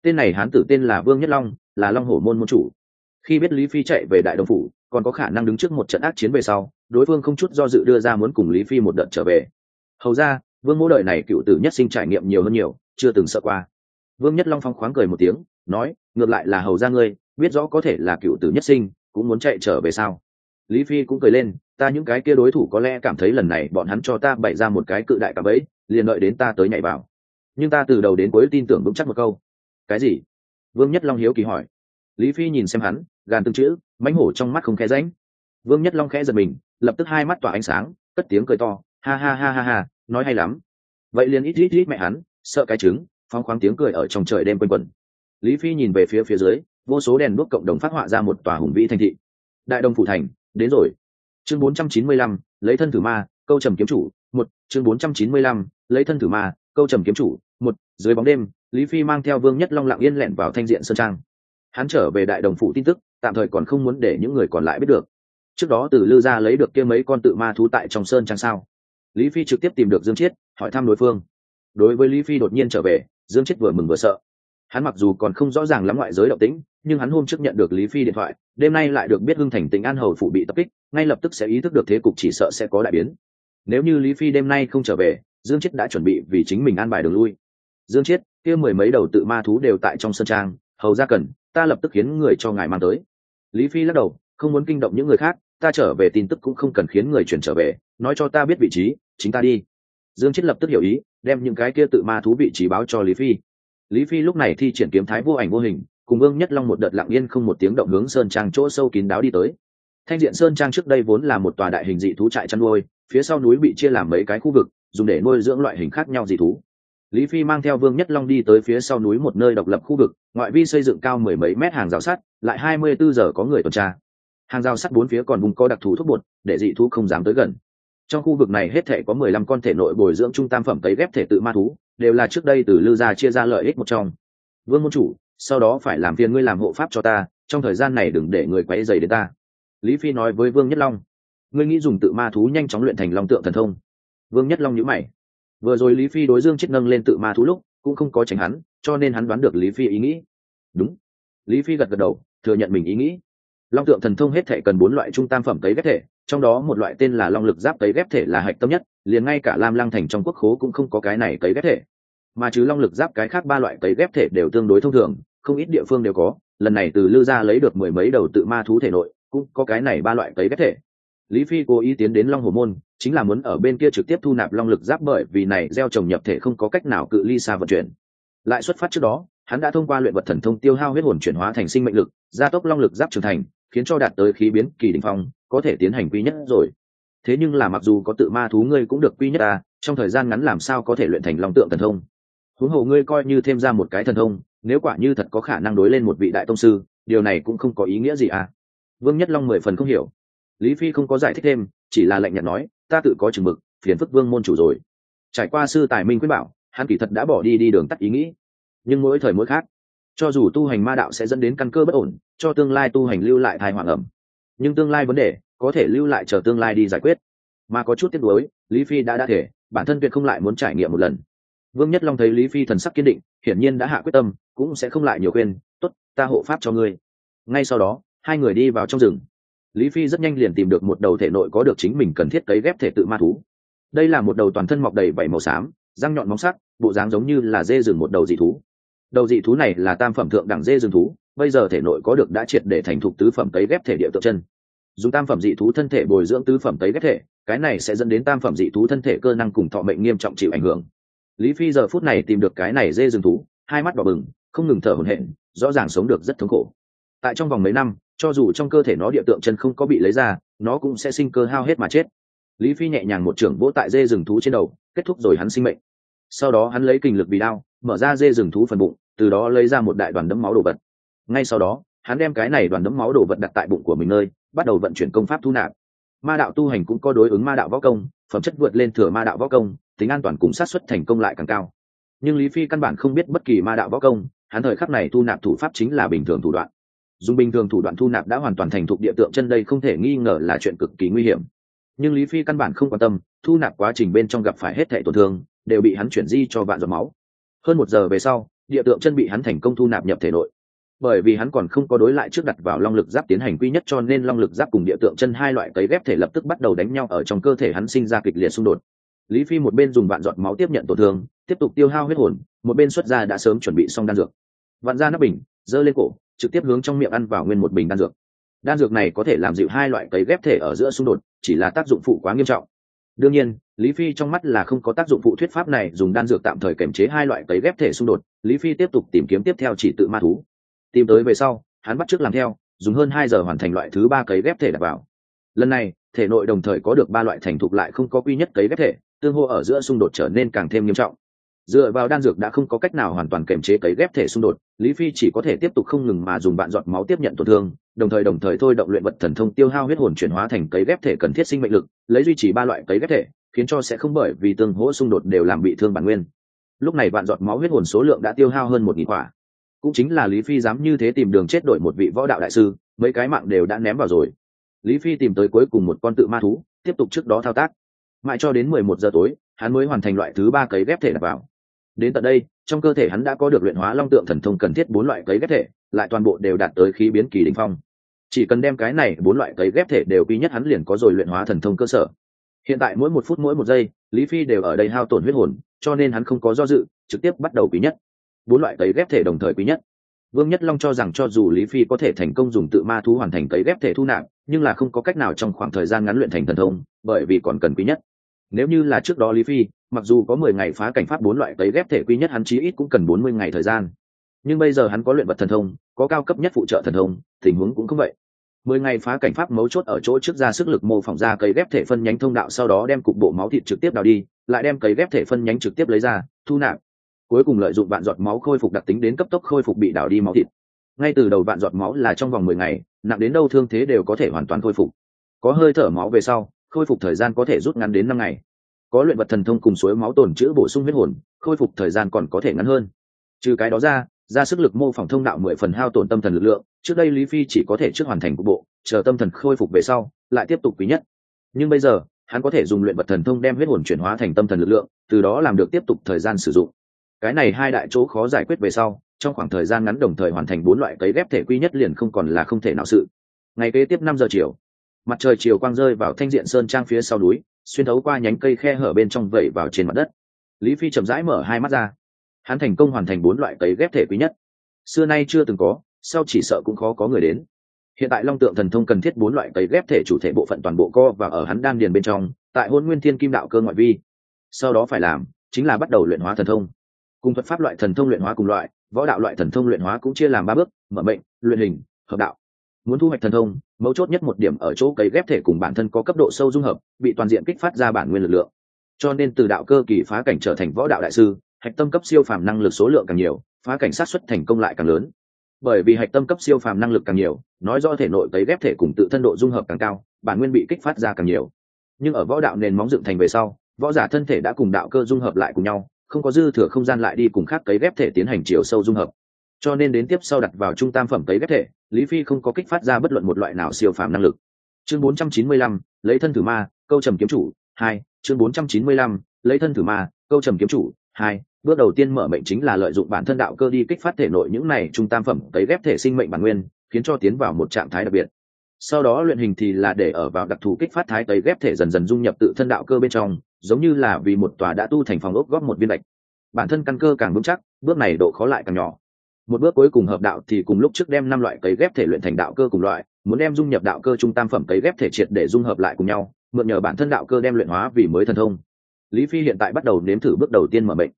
tên này hán tử tên là vương nhất long, là long hổ môn môn chủ. Khi biết lý phi chạy về đại đồng phủ, còn có khả năng đứng trước một trận ác chiến về sau, đối phương không chút do dự đưa ra muốn cùng lý phi một đợt trở về. Hầu ra, vương mỗ đời này cựu tử nhất sinh trải nghiệm nhiều hơn nhiều chưa từng sợ qua. Vương nhất long phong khoáng cười một tiếng, nói, ngược lại là hầu ra ngươi, biết rõ có thể là cựu tử nhất sinh, cũng muốn chạy trở về sao? Lý phi cũng cười lên, ta những cái kia đối thủ có lẽ cảm thấy lần này bọn hắn cho ta bày ra một cái cự đại cả bẫy, liền đợi đến ta tới nhảy vào. Nhưng ta từ đầu đến cuối tin tưởng vững chắc một câu. Cái gì? Vương nhất long hiếu kỳ hỏi. Lý phi nhìn xem hắn, gàn từng chữ mánh hổ trong mắt không khe ránh. Vương nhất long khẽ giật mình, lập tức hai mắt tỏa ánh sáng, cất tiếng cười to, ha ha ha ha ha, nói hay lắm. Vậy liền ít ít ít mẹ hắn sợ cái trứng phong khoáng tiếng cười ở trong trời đêm quanh quẩn. Lý phi nhìn về phía phía dưới vô số đèn đuốc cộng đồng phát họa ra một tòa hùng vĩ thành thị. Đại đồng phủ thành đến rồi. Chương 495, lấy thân thử ma câu trầm kiếm chủ một chương 495, lấy thân thử ma câu trầm kiếm chủ một dưới bóng đêm lý phi mang theo vương nhất long lặng yên lẹn vào thanh diện sơn trang. Hắn trở về đại đồng phủ tin tức tạm thời còn không muốn để những người còn lại biết được. Trước đó từ lư ra lấy được kia mấy con tự ma thú tại trong sơn trang sao? Lý phi trực tiếp tìm được dương chiết hỏi thăm đối phương đối với lý phi đột nhiên trở về, dương chết vừa mừng vừa sợ. Hắn mặc dù còn không rõ ràng lắm ngoại giới động tĩnh, nhưng hắn hôm trước nhận được lý phi điện thoại, đêm nay lại được biết hưng thành tỉnh an hầu phụ bị tập kích, ngay lập tức sẽ ý thức được thế cục chỉ sợ sẽ có đại biến. Nếu như lý phi đêm nay không trở về, dương chết đã chuẩn bị vì chính mình an bài đường lui. Dương chết, kia mười mấy đầu tự ma thú đều tại trong sân trang, hầu ra cần, ta lập tức khiến người cho ngài mang tới. Lý phi lắc đầu, không muốn kinh động những người khác, ta trở về tin tức cũng không cần khiến người chuyển trở về, nói cho ta biết vị trí, chính ta đi. Dương chết lập tức hiểu ý đem những cái kia tự ma thú vị trí báo cho lý phi. Lý phi lúc này thi triển kiếm thái vô ảnh vô hình, cùng vương nhất long một đợt lặng yên không một tiếng động hướng sơn trang chỗ sâu kín đáo đi tới. Thanh diện sơn trang trước đây vốn là một tòa đại hình dị thú trại chăn nuôi, phía sau núi bị chia làm mấy cái khu vực, dùng để nuôi dưỡng loại hình khác nhau dị thú. Lý phi mang theo vương nhất long đi tới phía sau núi một nơi độc lập khu vực, ngoại vi xây dựng cao mười mấy mét hàng rào sắt, lại hai mươi bốn giờ có người tuần tra. Hàng rào sắt bốn phía còn vùng có đặc thù thuốc bột, để dị thú không dám tới gần trong khu vực này hết thể có mười lăm con thể nội bồi dưỡng trung tam phẩm tấy ghép thể tự ma thú, đều là trước đây từ lư gia chia ra lợi ích một trong. Vương môn chủ, sau đó phải làm phiền ngươi làm hộ pháp cho ta, trong thời gian này đừng để người quấy dày đến ta. Lý phi nói với vương nhất long. Ngươi nghĩ dùng tự ma thú nhanh chóng luyện thành long tượng thần thông. Vương nhất long nhữ mày. Vừa rồi lý phi đối dương chết nâng lên tự ma thú lúc, cũng không có tránh hắn, cho nên hắn đoán được lý phi ý nghĩ. Đúng. Lý phi gật gật đầu, thừa nhận mình ý nghĩ. Long tượng thần thông hết thể cần bốn loại trung tam phẩm cấy ghép thể trong đó một loại tên là long lực giáp cấy ghép thể là hạch tâm nhất, liền ngay cả lam lăng thành trong quốc khố cũng không có cái này cấy ghép thể. Mà chứ long lực giáp cái khác ba loại cấy ghép thể đều tương đối thông thường, không ít địa phương đều có, lần này từ lư gia lấy được mười mấy đầu tự ma thú thể nội, cũng có cái này ba loại cấy ghép thể. Lý phi cố ý tiến đến long hồ môn, chính là muốn ở bên kia trực tiếp thu nạp long lực giáp bởi vì này gieo trồng nhập thể không có cách nào cự ly xa vận chuyển. Lại xuất phát trước đó, hắn đã thông qua luyện vật thần thông tiêu hao huyết hồn chuyển hóa thành sinh mệnh lực, gia tốc long lực giáp trưởng thành, khiến cho đạt tới khí biến kỳ đỉnh phong có thể tiến hành quy nhất rồi. Thế nhưng là mặc dù có tự ma thú ngươi cũng được quy nhất ta, trong thời gian ngắn làm sao có thể luyện thành long tượng thần thông? Huống hồ ngươi coi như thêm ra một cái thần thông, nếu quả như thật có khả năng đối lên một vị đại tông sư, điều này cũng không có ý nghĩa gì à? Vương nhất long mười phần không hiểu. Lý phi không có giải thích thêm, chỉ là lệnh nhạt nói, ta tự có chừng mực, phiền phức vương môn chủ rồi. Trải qua sư tài minh quyết bảo, hắn kỳ thật đã bỏ đi đi đường tắt ý nghĩ. Nhưng mỗi thời mỗi khác, cho dù tu hành ma đạo sẽ dẫn đến căn cơ bất ổn, cho tương lai tu hành lưu lại thai hoàng ẩm nhưng tương lai vấn đề, có thể lưu lại chờ tương lai đi giải quyết. Mà có chút tiếc nuối, lý phi đã đã thể, bản thân tuyệt không lại muốn trải nghiệm một lần. Vương nhất long thấy lý phi thần sắc kiên định, hiển nhiên đã hạ quyết tâm, cũng sẽ không lại nhiều khuyên tốt, ta hộ pháp cho ngươi. Ngay sau đó, hai người đi vào trong rừng. Lý phi rất nhanh liền tìm được một đầu thể nội có được chính mình cần thiết cấy ghép thể tự ma thú. Đây là một đầu toàn thân mọc đầy vảy màu xám, răng nhọn móng sắc, bộ dáng giống như là dê rừng một đầu dị thú. Đầu dị thú này là tam phẩm thượng đẳng dê rừng thú bây giờ thể nội có được đã triệt để thành thục tứ phẩm cấy ghép thể địa tượng chân. Dùng tam phẩm dị thú thân thể bồi dưỡng tứ phẩm cấy ghép thể, cái này sẽ dẫn đến tam phẩm dị thú thân thể cơ năng cùng thọ mệnh nghiêm trọng chịu ảnh hưởng. Lý phi giờ phút này tìm được cái này dê rừng thú, hai mắt đỏ bừng, không ngừng thở hổn hển, rõ ràng sống được rất thống khổ. Tại trong vòng mấy năm, cho dù trong cơ thể nó địa tượng chân không có bị lấy ra, nó cũng sẽ sinh cơ hao hết mà chết. Lý phi nhẹ nhàng một trưởng vỗ tại dê rừng thú trên đầu, kết thúc rồi hắn sinh mệnh. Sau đó hắn lấy kinh lực vì đao, mở ra dê rừng thú phần bụng, từ đó lấy ra một đại đoàn đấm máu đồ vật ngay sau đó, hắn đem cái này đoàn đấm máu đồ vật đặt tại bụng của mình nơi, bắt đầu vận chuyển công pháp thu nạp. Ma đạo tu hành cũng có đối ứng ma đạo võ công, phẩm chất vượt lên thừa ma đạo võ công, tính an toàn cùng sát xuất thành công lại càng cao. Nhưng lý phi căn bản không biết bất kỳ ma đạo võ công, hắn thời khắc này thu nạp thủ pháp chính là bình thường thủ đoạn. Dùng bình thường thủ đoạn thu nạp đã hoàn toàn thành thục địa tượng chân đây không thể nghi ngờ là chuyện cực kỳ nguy hiểm. Nhưng lý phi căn bản không quan tâm, thu nạp quá trình bên trong gặp phải hết thể tổn thương, đều bị hắn chuyển di cho vạn giọt máu. Hơn một giờ về sau, địa tượng chân bị hắn thành công thu nạp nhập thể nội bởi vì hắn còn không có đối lại trước đặt vào long lực giáp tiến hành quy nhất cho nên long lực giáp cùng địa tượng chân hai loại cấy ghép thể lập tức bắt đầu đánh nhau ở trong cơ thể hắn sinh ra kịch liệt xung đột. Lý phi một bên dùng vạn giọt máu tiếp nhận tổn thương, tiếp tục tiêu hao huyết hồn, một bên xuất ra đã sớm chuẩn bị xong đan dược. Vạn ra nắp bình, giơ lên cổ, trực tiếp hướng trong miệng ăn vào nguyên một bình đan dược. Đan dược này có thể làm dịu hai loại cấy ghép thể ở giữa xung đột, chỉ là tác dụng phụ quá nghiêm trọng. Đương nhiên, lý phi trong mắt là không có tác dụng phụ thuyết pháp này dùng đan dược tạm thời kiểm chế hai loại cấy ghép thể xung đột. Lý phi tiếp tục tìm kiếm tiếp theo chỉ tự ma thú tìm tới về sau, hắn bắt t làm theo, dùng hơn hai giờ hoàn thành loại thứ ba cấy ghép thể đặt vào. Lần này, thể nội đồng thời có được ba loại thành thục lại không có quy nhất cấy ghép thể, tương hô ở giữa xung đột trở nên càng thêm nghiêm trọng. Dựa vào đan dược đã không có cách nào hoàn toàn kiềm chế cấy ghép thể xung đột, lý phi chỉ có thể tiếp tục không ngừng mà dùng bạn giọt máu tiếp nhận tổn thương, đồng thời đồng thời thôi động luyện vật thần thông tiêu hao huyết hồn chuyển hóa thành cấy ghép thể cần thiết sinh mệnh lực, lấy duy trì ba loại cấy ghép thể, khiến cho sẽ không bởi vì tương hỗ xung đột đều làm bị thương bản nguyên. Lúc này bạn giọt máu huyết hồn số lượng đã tiêu hao hơn một nghìn quả cũng chính là lý phi dám như thế tìm đường chết đổi một vị võ đạo đại sư, mấy cái mạng đều đã ném vào rồi. Lý phi tìm tới cuối cùng một con tự ma thú, tiếp tục trước đó thao tác. Mãi cho đến mười một giờ tối, hắn mới hoàn thành loại thứ ba cấy ghép thể đặt vào. Đến tận đây, trong cơ thể hắn đã có được luyện hóa long tượng thần thông cần thiết bốn loại cấy ghép thể, lại toàn bộ đều đạt tới khí biến kỳ đ ỉ n h phong. Chỉ cần đem cái này bốn loại cấy ghép thể đều quý nhất hắn liền có rồi luyện hóa thần thông cơ sở. Hiện tại mỗi một phút mỗi một giây, lý phi đều ở đây hao tổn huyết hồn, cho nên hắn không có do dự, trực tiếp bắt đầu quý nhất bốn loại cấy ghép thể đồng thời quý nhất. Vương nhất long cho rằng cho dù lý phi có thể thành công dùng tự ma thú hoàn thành cấy ghép thể thu nạp, nhưng là không có cách nào trong khoảng thời gian ngắn luyện thành thần thông, bởi vì còn cần quý nhất. Nếu như là trước đó lý phi, mặc dù có mười ngày phá cảnh pháp bốn loại cấy ghép thể quý nhất hắn chí ít cũng cần bốn mươi ngày thời gian. Nhưng bây giờ hắn có luyện vật thần thông, có cao cấp nhất phụ trợ thần thông, tình huống cũng không vậy. Mười ngày phá cảnh pháp mấu chốt ở chỗ trước ra sức lực mô phỏng ra cấy ghép thể phân nhánh thông đạo sau đó đem cục bộ máu thịt trực tiếp đào đi, lại đem cấy ghép thể phân nhánh trực tiếp lấy ra, thu nạp cuối cùng lợi dụng vạn giọt máu khôi phục đặc tính đến cấp tốc khôi phục bị đảo đi máu thịt. Ngay từ đầu vạn giọt máu là trong vòng mười ngày, nặng đến đâu thương thế đều có thể hoàn toàn khôi phục. Có hơi thở máu về sau, khôi phục thời gian có thể rút ngắn đến năm ngày. Có luyện vật thần thông cùng suối máu tồn chữ bổ sung huyết hồn, khôi phục thời gian còn có thể ngắn hơn. Trừ cái đó ra ra sức lực mô phỏng thông đạo mười phần hao tổn tâm thần lực lượng, trước đây lý phi chỉ có thể trước hoàn thành cục bộ, chờ tâm thần khôi phục về sau, lại tiếp tục quý nhất. Nhưng bây giờ, hắn có thể dùng luyện vật thần thông đem huyết hồn chuyển hóa thành tâm thần lực lượng, từ đó làm được tiếp tục thời gian sử dụng cái này hai đại chỗ khó giải quyết về sau, trong khoảng thời gian ngắn đồng thời hoàn thành bốn loại cấy ghép thể quy nhất liền không còn là không thể nào sự. Ngày kế tiếp năm giờ chiều, mặt trời chiều quang rơi vào thanh diện sơn trang phía sau núi, xuyên thấu qua nhánh cây khe hở bên trong vẩy vào trên mặt đất. Lý phi chậm rãi mở hai mắt ra. Hắn thành công hoàn thành bốn loại cấy ghép thể quý nhất. Xưa nay chưa từng có, sau chỉ sợ cũng khó có người đến. Hiện tại long tượng thần thông cần thiết bốn loại cấy ghép thể chủ thể bộ phận toàn bộ co và ở hắn đan điền bên trong, tại hôn nguyên thiên kim đạo cơ ngoại vi. Sau đó phải làm, chính là bắt đầu luyện hóa thần thông cùng thuật pháp loại thần thông luyện hóa cùng loại, võ đạo loại thần thông luyện hóa cũng chia làm ba bước, mở mệnh, luyện hình, hợp đạo. Muốn thu hoạch thần thông, mấu chốt nhất một điểm ở chỗ cấy ghép thể cùng bản thân có cấp độ sâu dung hợp, bị toàn diện kích phát ra bản nguyên lực lượng. Cho nên từ đạo cơ kỳ phá cảnh trở thành võ đạo đại sư, hạch tâm cấp siêu phàm năng lực số lượng càng nhiều, phá cảnh sát xuất thành công lại càng lớn. Bởi vì hạch tâm cấp siêu phàm năng lực càng nhiều, nói do thể nội cấy ghép thể cùng tự thân độ dung hợp càng cao, bản nguyên bị kích phát ra càng nhiều. Nhưng ở võ đạo nền móng dựng thành về sau, võ giả thân thể đã cùng đạo cơ dung hợp lại cùng nhau không có dư thừa không gian lại đi cùng khác cấy ghép thể tiến hành chiều sâu dung hợp. Cho nên đến tiếp sau đặt vào trung tam phẩm cấy ghép thể lý phi không có kích phát ra bất luận một loại nào siêu phàm năng lực. Chương 495, lấy thân thử ma câu trầm kiếm chủ hai chương 495, lấy thân thử ma câu trầm kiếm chủ hai bước đầu tiên mở mệnh chính là lợi dụng bản thân đạo cơ đi kích phát thể nội những này trung tam phẩm cấy ghép thể sinh mệnh bản nguyên khiến cho tiến vào một trạng thái đặc biệt. Sau đó luyện hình thì là để ở vào đặc thù kích phát thái cấy ghép thể dần dần dung nhập tự thân đạo cơ bên trong giống như là vì một tòa đã tu thành phòng ốc góp một viên lệch bản thân căn cơ càng vững chắc, bước này độ khó lại càng nhỏ. Một bước cuối cùng hợp đạo thì cùng lúc trước đem năm loại cấy ghép thể luyện thành đạo cơ cùng loại, muốn đem dung nhập đạo cơ trung tam phẩm cấy ghép thể triệt để dung hợp lại cùng nhau, mượn nhờ bản thân đạo cơ đem luyện hóa vì mới thần thông. Lý phi hiện tại bắt đầu nếm thử bước đầu tiên mở bệnh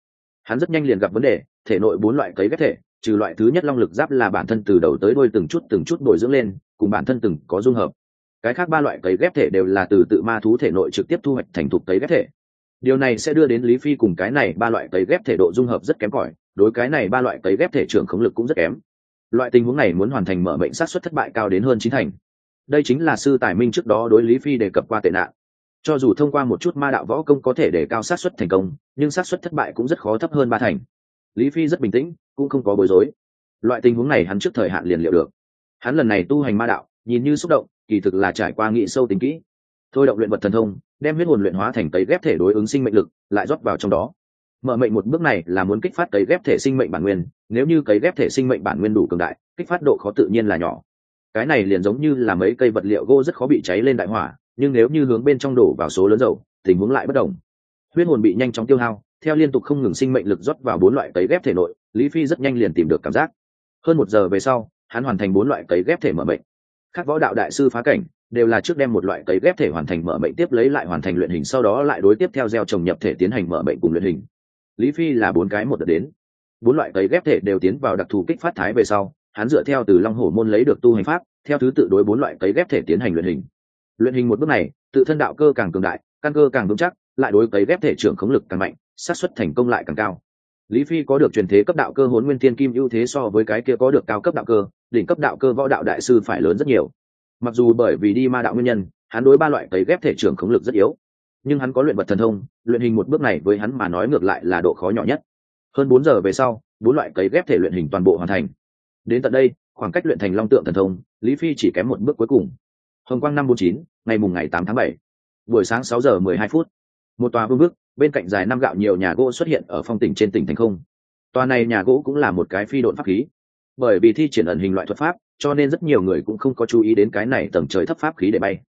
hắn rất nhanh liền gặp vấn đề, thể nội bốn loại cấy ghép thể, trừ loại thứ nhất long lực giáp là bản thân từ đầu tới đôi từng chút từng chút bồi dưỡng lên, cùng bản thân từng có dung hợp cái khác ba loại cấy ghép thể đều là từ tự ma thú thể nội trực tiếp thu hoạch thành thục cấy ghép thể. Điều này sẽ đưa đến lý phi cùng cái này ba loại cấy ghép thể độ dung hợp rất kém cỏi, đối cái này ba loại cấy ghép thể trưởng khống lực cũng rất kém. Loại tình huống này muốn hoàn thành mở mệnh sát xuất thất bại cao đến hơn chín thành. Đây chính là sư tài minh trước đó đối lý phi đề cập qua tệ nạn. Cho dù thông qua một chút ma đạo võ công có thể để cao sát xuất thành công, nhưng sát xuất thất bại cũng rất khó thấp hơn ba thành. Lý phi rất bình tĩnh, cũng không có bối rối. Loại tình huống này hắn trước thời hạn liền liệu được. Hắn lần này tu hành ma đạo, nhìn như xúc động kỳ thực là trải qua nghị sâu tính kỹ. Thôi động luyện vật thần thông, đem huyết hồn luyện hóa thành tấy ghép thể đối ứng sinh mệnh lực, lại rót vào trong đó. Mở mệnh một bước này là muốn kích phát cấy ghép thể sinh mệnh bản nguyên, nếu như cấy ghép thể sinh mệnh bản nguyên đủ cường đại, kích phát độ khó tự nhiên là nhỏ. Cái này liền giống như là mấy cây vật liệu gỗ rất khó bị cháy lên đại hỏa, nhưng nếu như hướng bên trong đổ vào số lớn dầu, tình huống lại bất đồng. Huyết hồn bị nhanh chóng tiêu hao, theo liên tục không ngừng sinh mệnh lực rót vào bốn loại cấy ghép thể nội, lý phi rất nhanh liền tìm được cảm giác. Hơn một giờ về sau, hắn hoàn thành bốn loại cấy ghép thể mở mệnh các võ đạo đại sư phá cảnh, đều là trước đem một loại cấy ghép thể hoàn thành mở mệnh tiếp lấy lại hoàn thành luyện hình, sau đó lại đối tiếp theo gieo trồng nhập thể tiến hành mở mệnh cùng luyện hình. Lý phi là bốn cái một đợt đến. Bốn loại cấy ghép thể đều tiến vào đặc thù kích phát thái về sau, hắn dựa theo từ long hổ môn lấy được tu hành pháp, theo thứ tự đối bốn loại cấy ghép thể tiến hành luyện hình. Luyện hình một bước này, tự thân đạo cơ càng cường đại, căn cơ càng vững chắc, lại đối cấy ghép thể trưởng khống lực càng mạnh, xác suất thành công lại càng cao. Lý phi có được truyền thế cấp đạo cơ hốn nguyên thiên kim ưu thế so với cái kia có được cao cấp đạo cơ đỉnh cấp đạo cơ võ đạo đại sư phải lớn rất nhiều. Mặc dù bởi vì đi ma đạo nguyên nhân, hắn đối ba loại cấy ghép thể trưởng khống lực rất yếu, nhưng hắn có luyện vật thần thông, luyện hình một bước này với hắn mà nói ngược lại là độ khó nhỏ nhất. Hơn bốn giờ về sau, bốn loại cấy ghép thể luyện hình toàn bộ hoàn thành. Đến tận đây, khoảng cách luyện thành long tượng thần thông, lý phi chỉ kém một bước cuối cùng. Hồng quang năm bốn chín, ngày mùng ngày tám tháng bảy. Buổi sáng sáu giờ mười hai phút. Một tòa vương bước, bên cạnh dài năm gạo nhiều nhà gỗ xuất hiện ở phong tỉnh trên tỉnh thành không. Tòa này nhà gỗ cũng là một cái phi độn pháp khí bởi vì thi triển ẩn hình loại thuật pháp, cho nên rất nhiều người cũng không có chú ý đến cái này tầng trời thấp pháp khí để bay.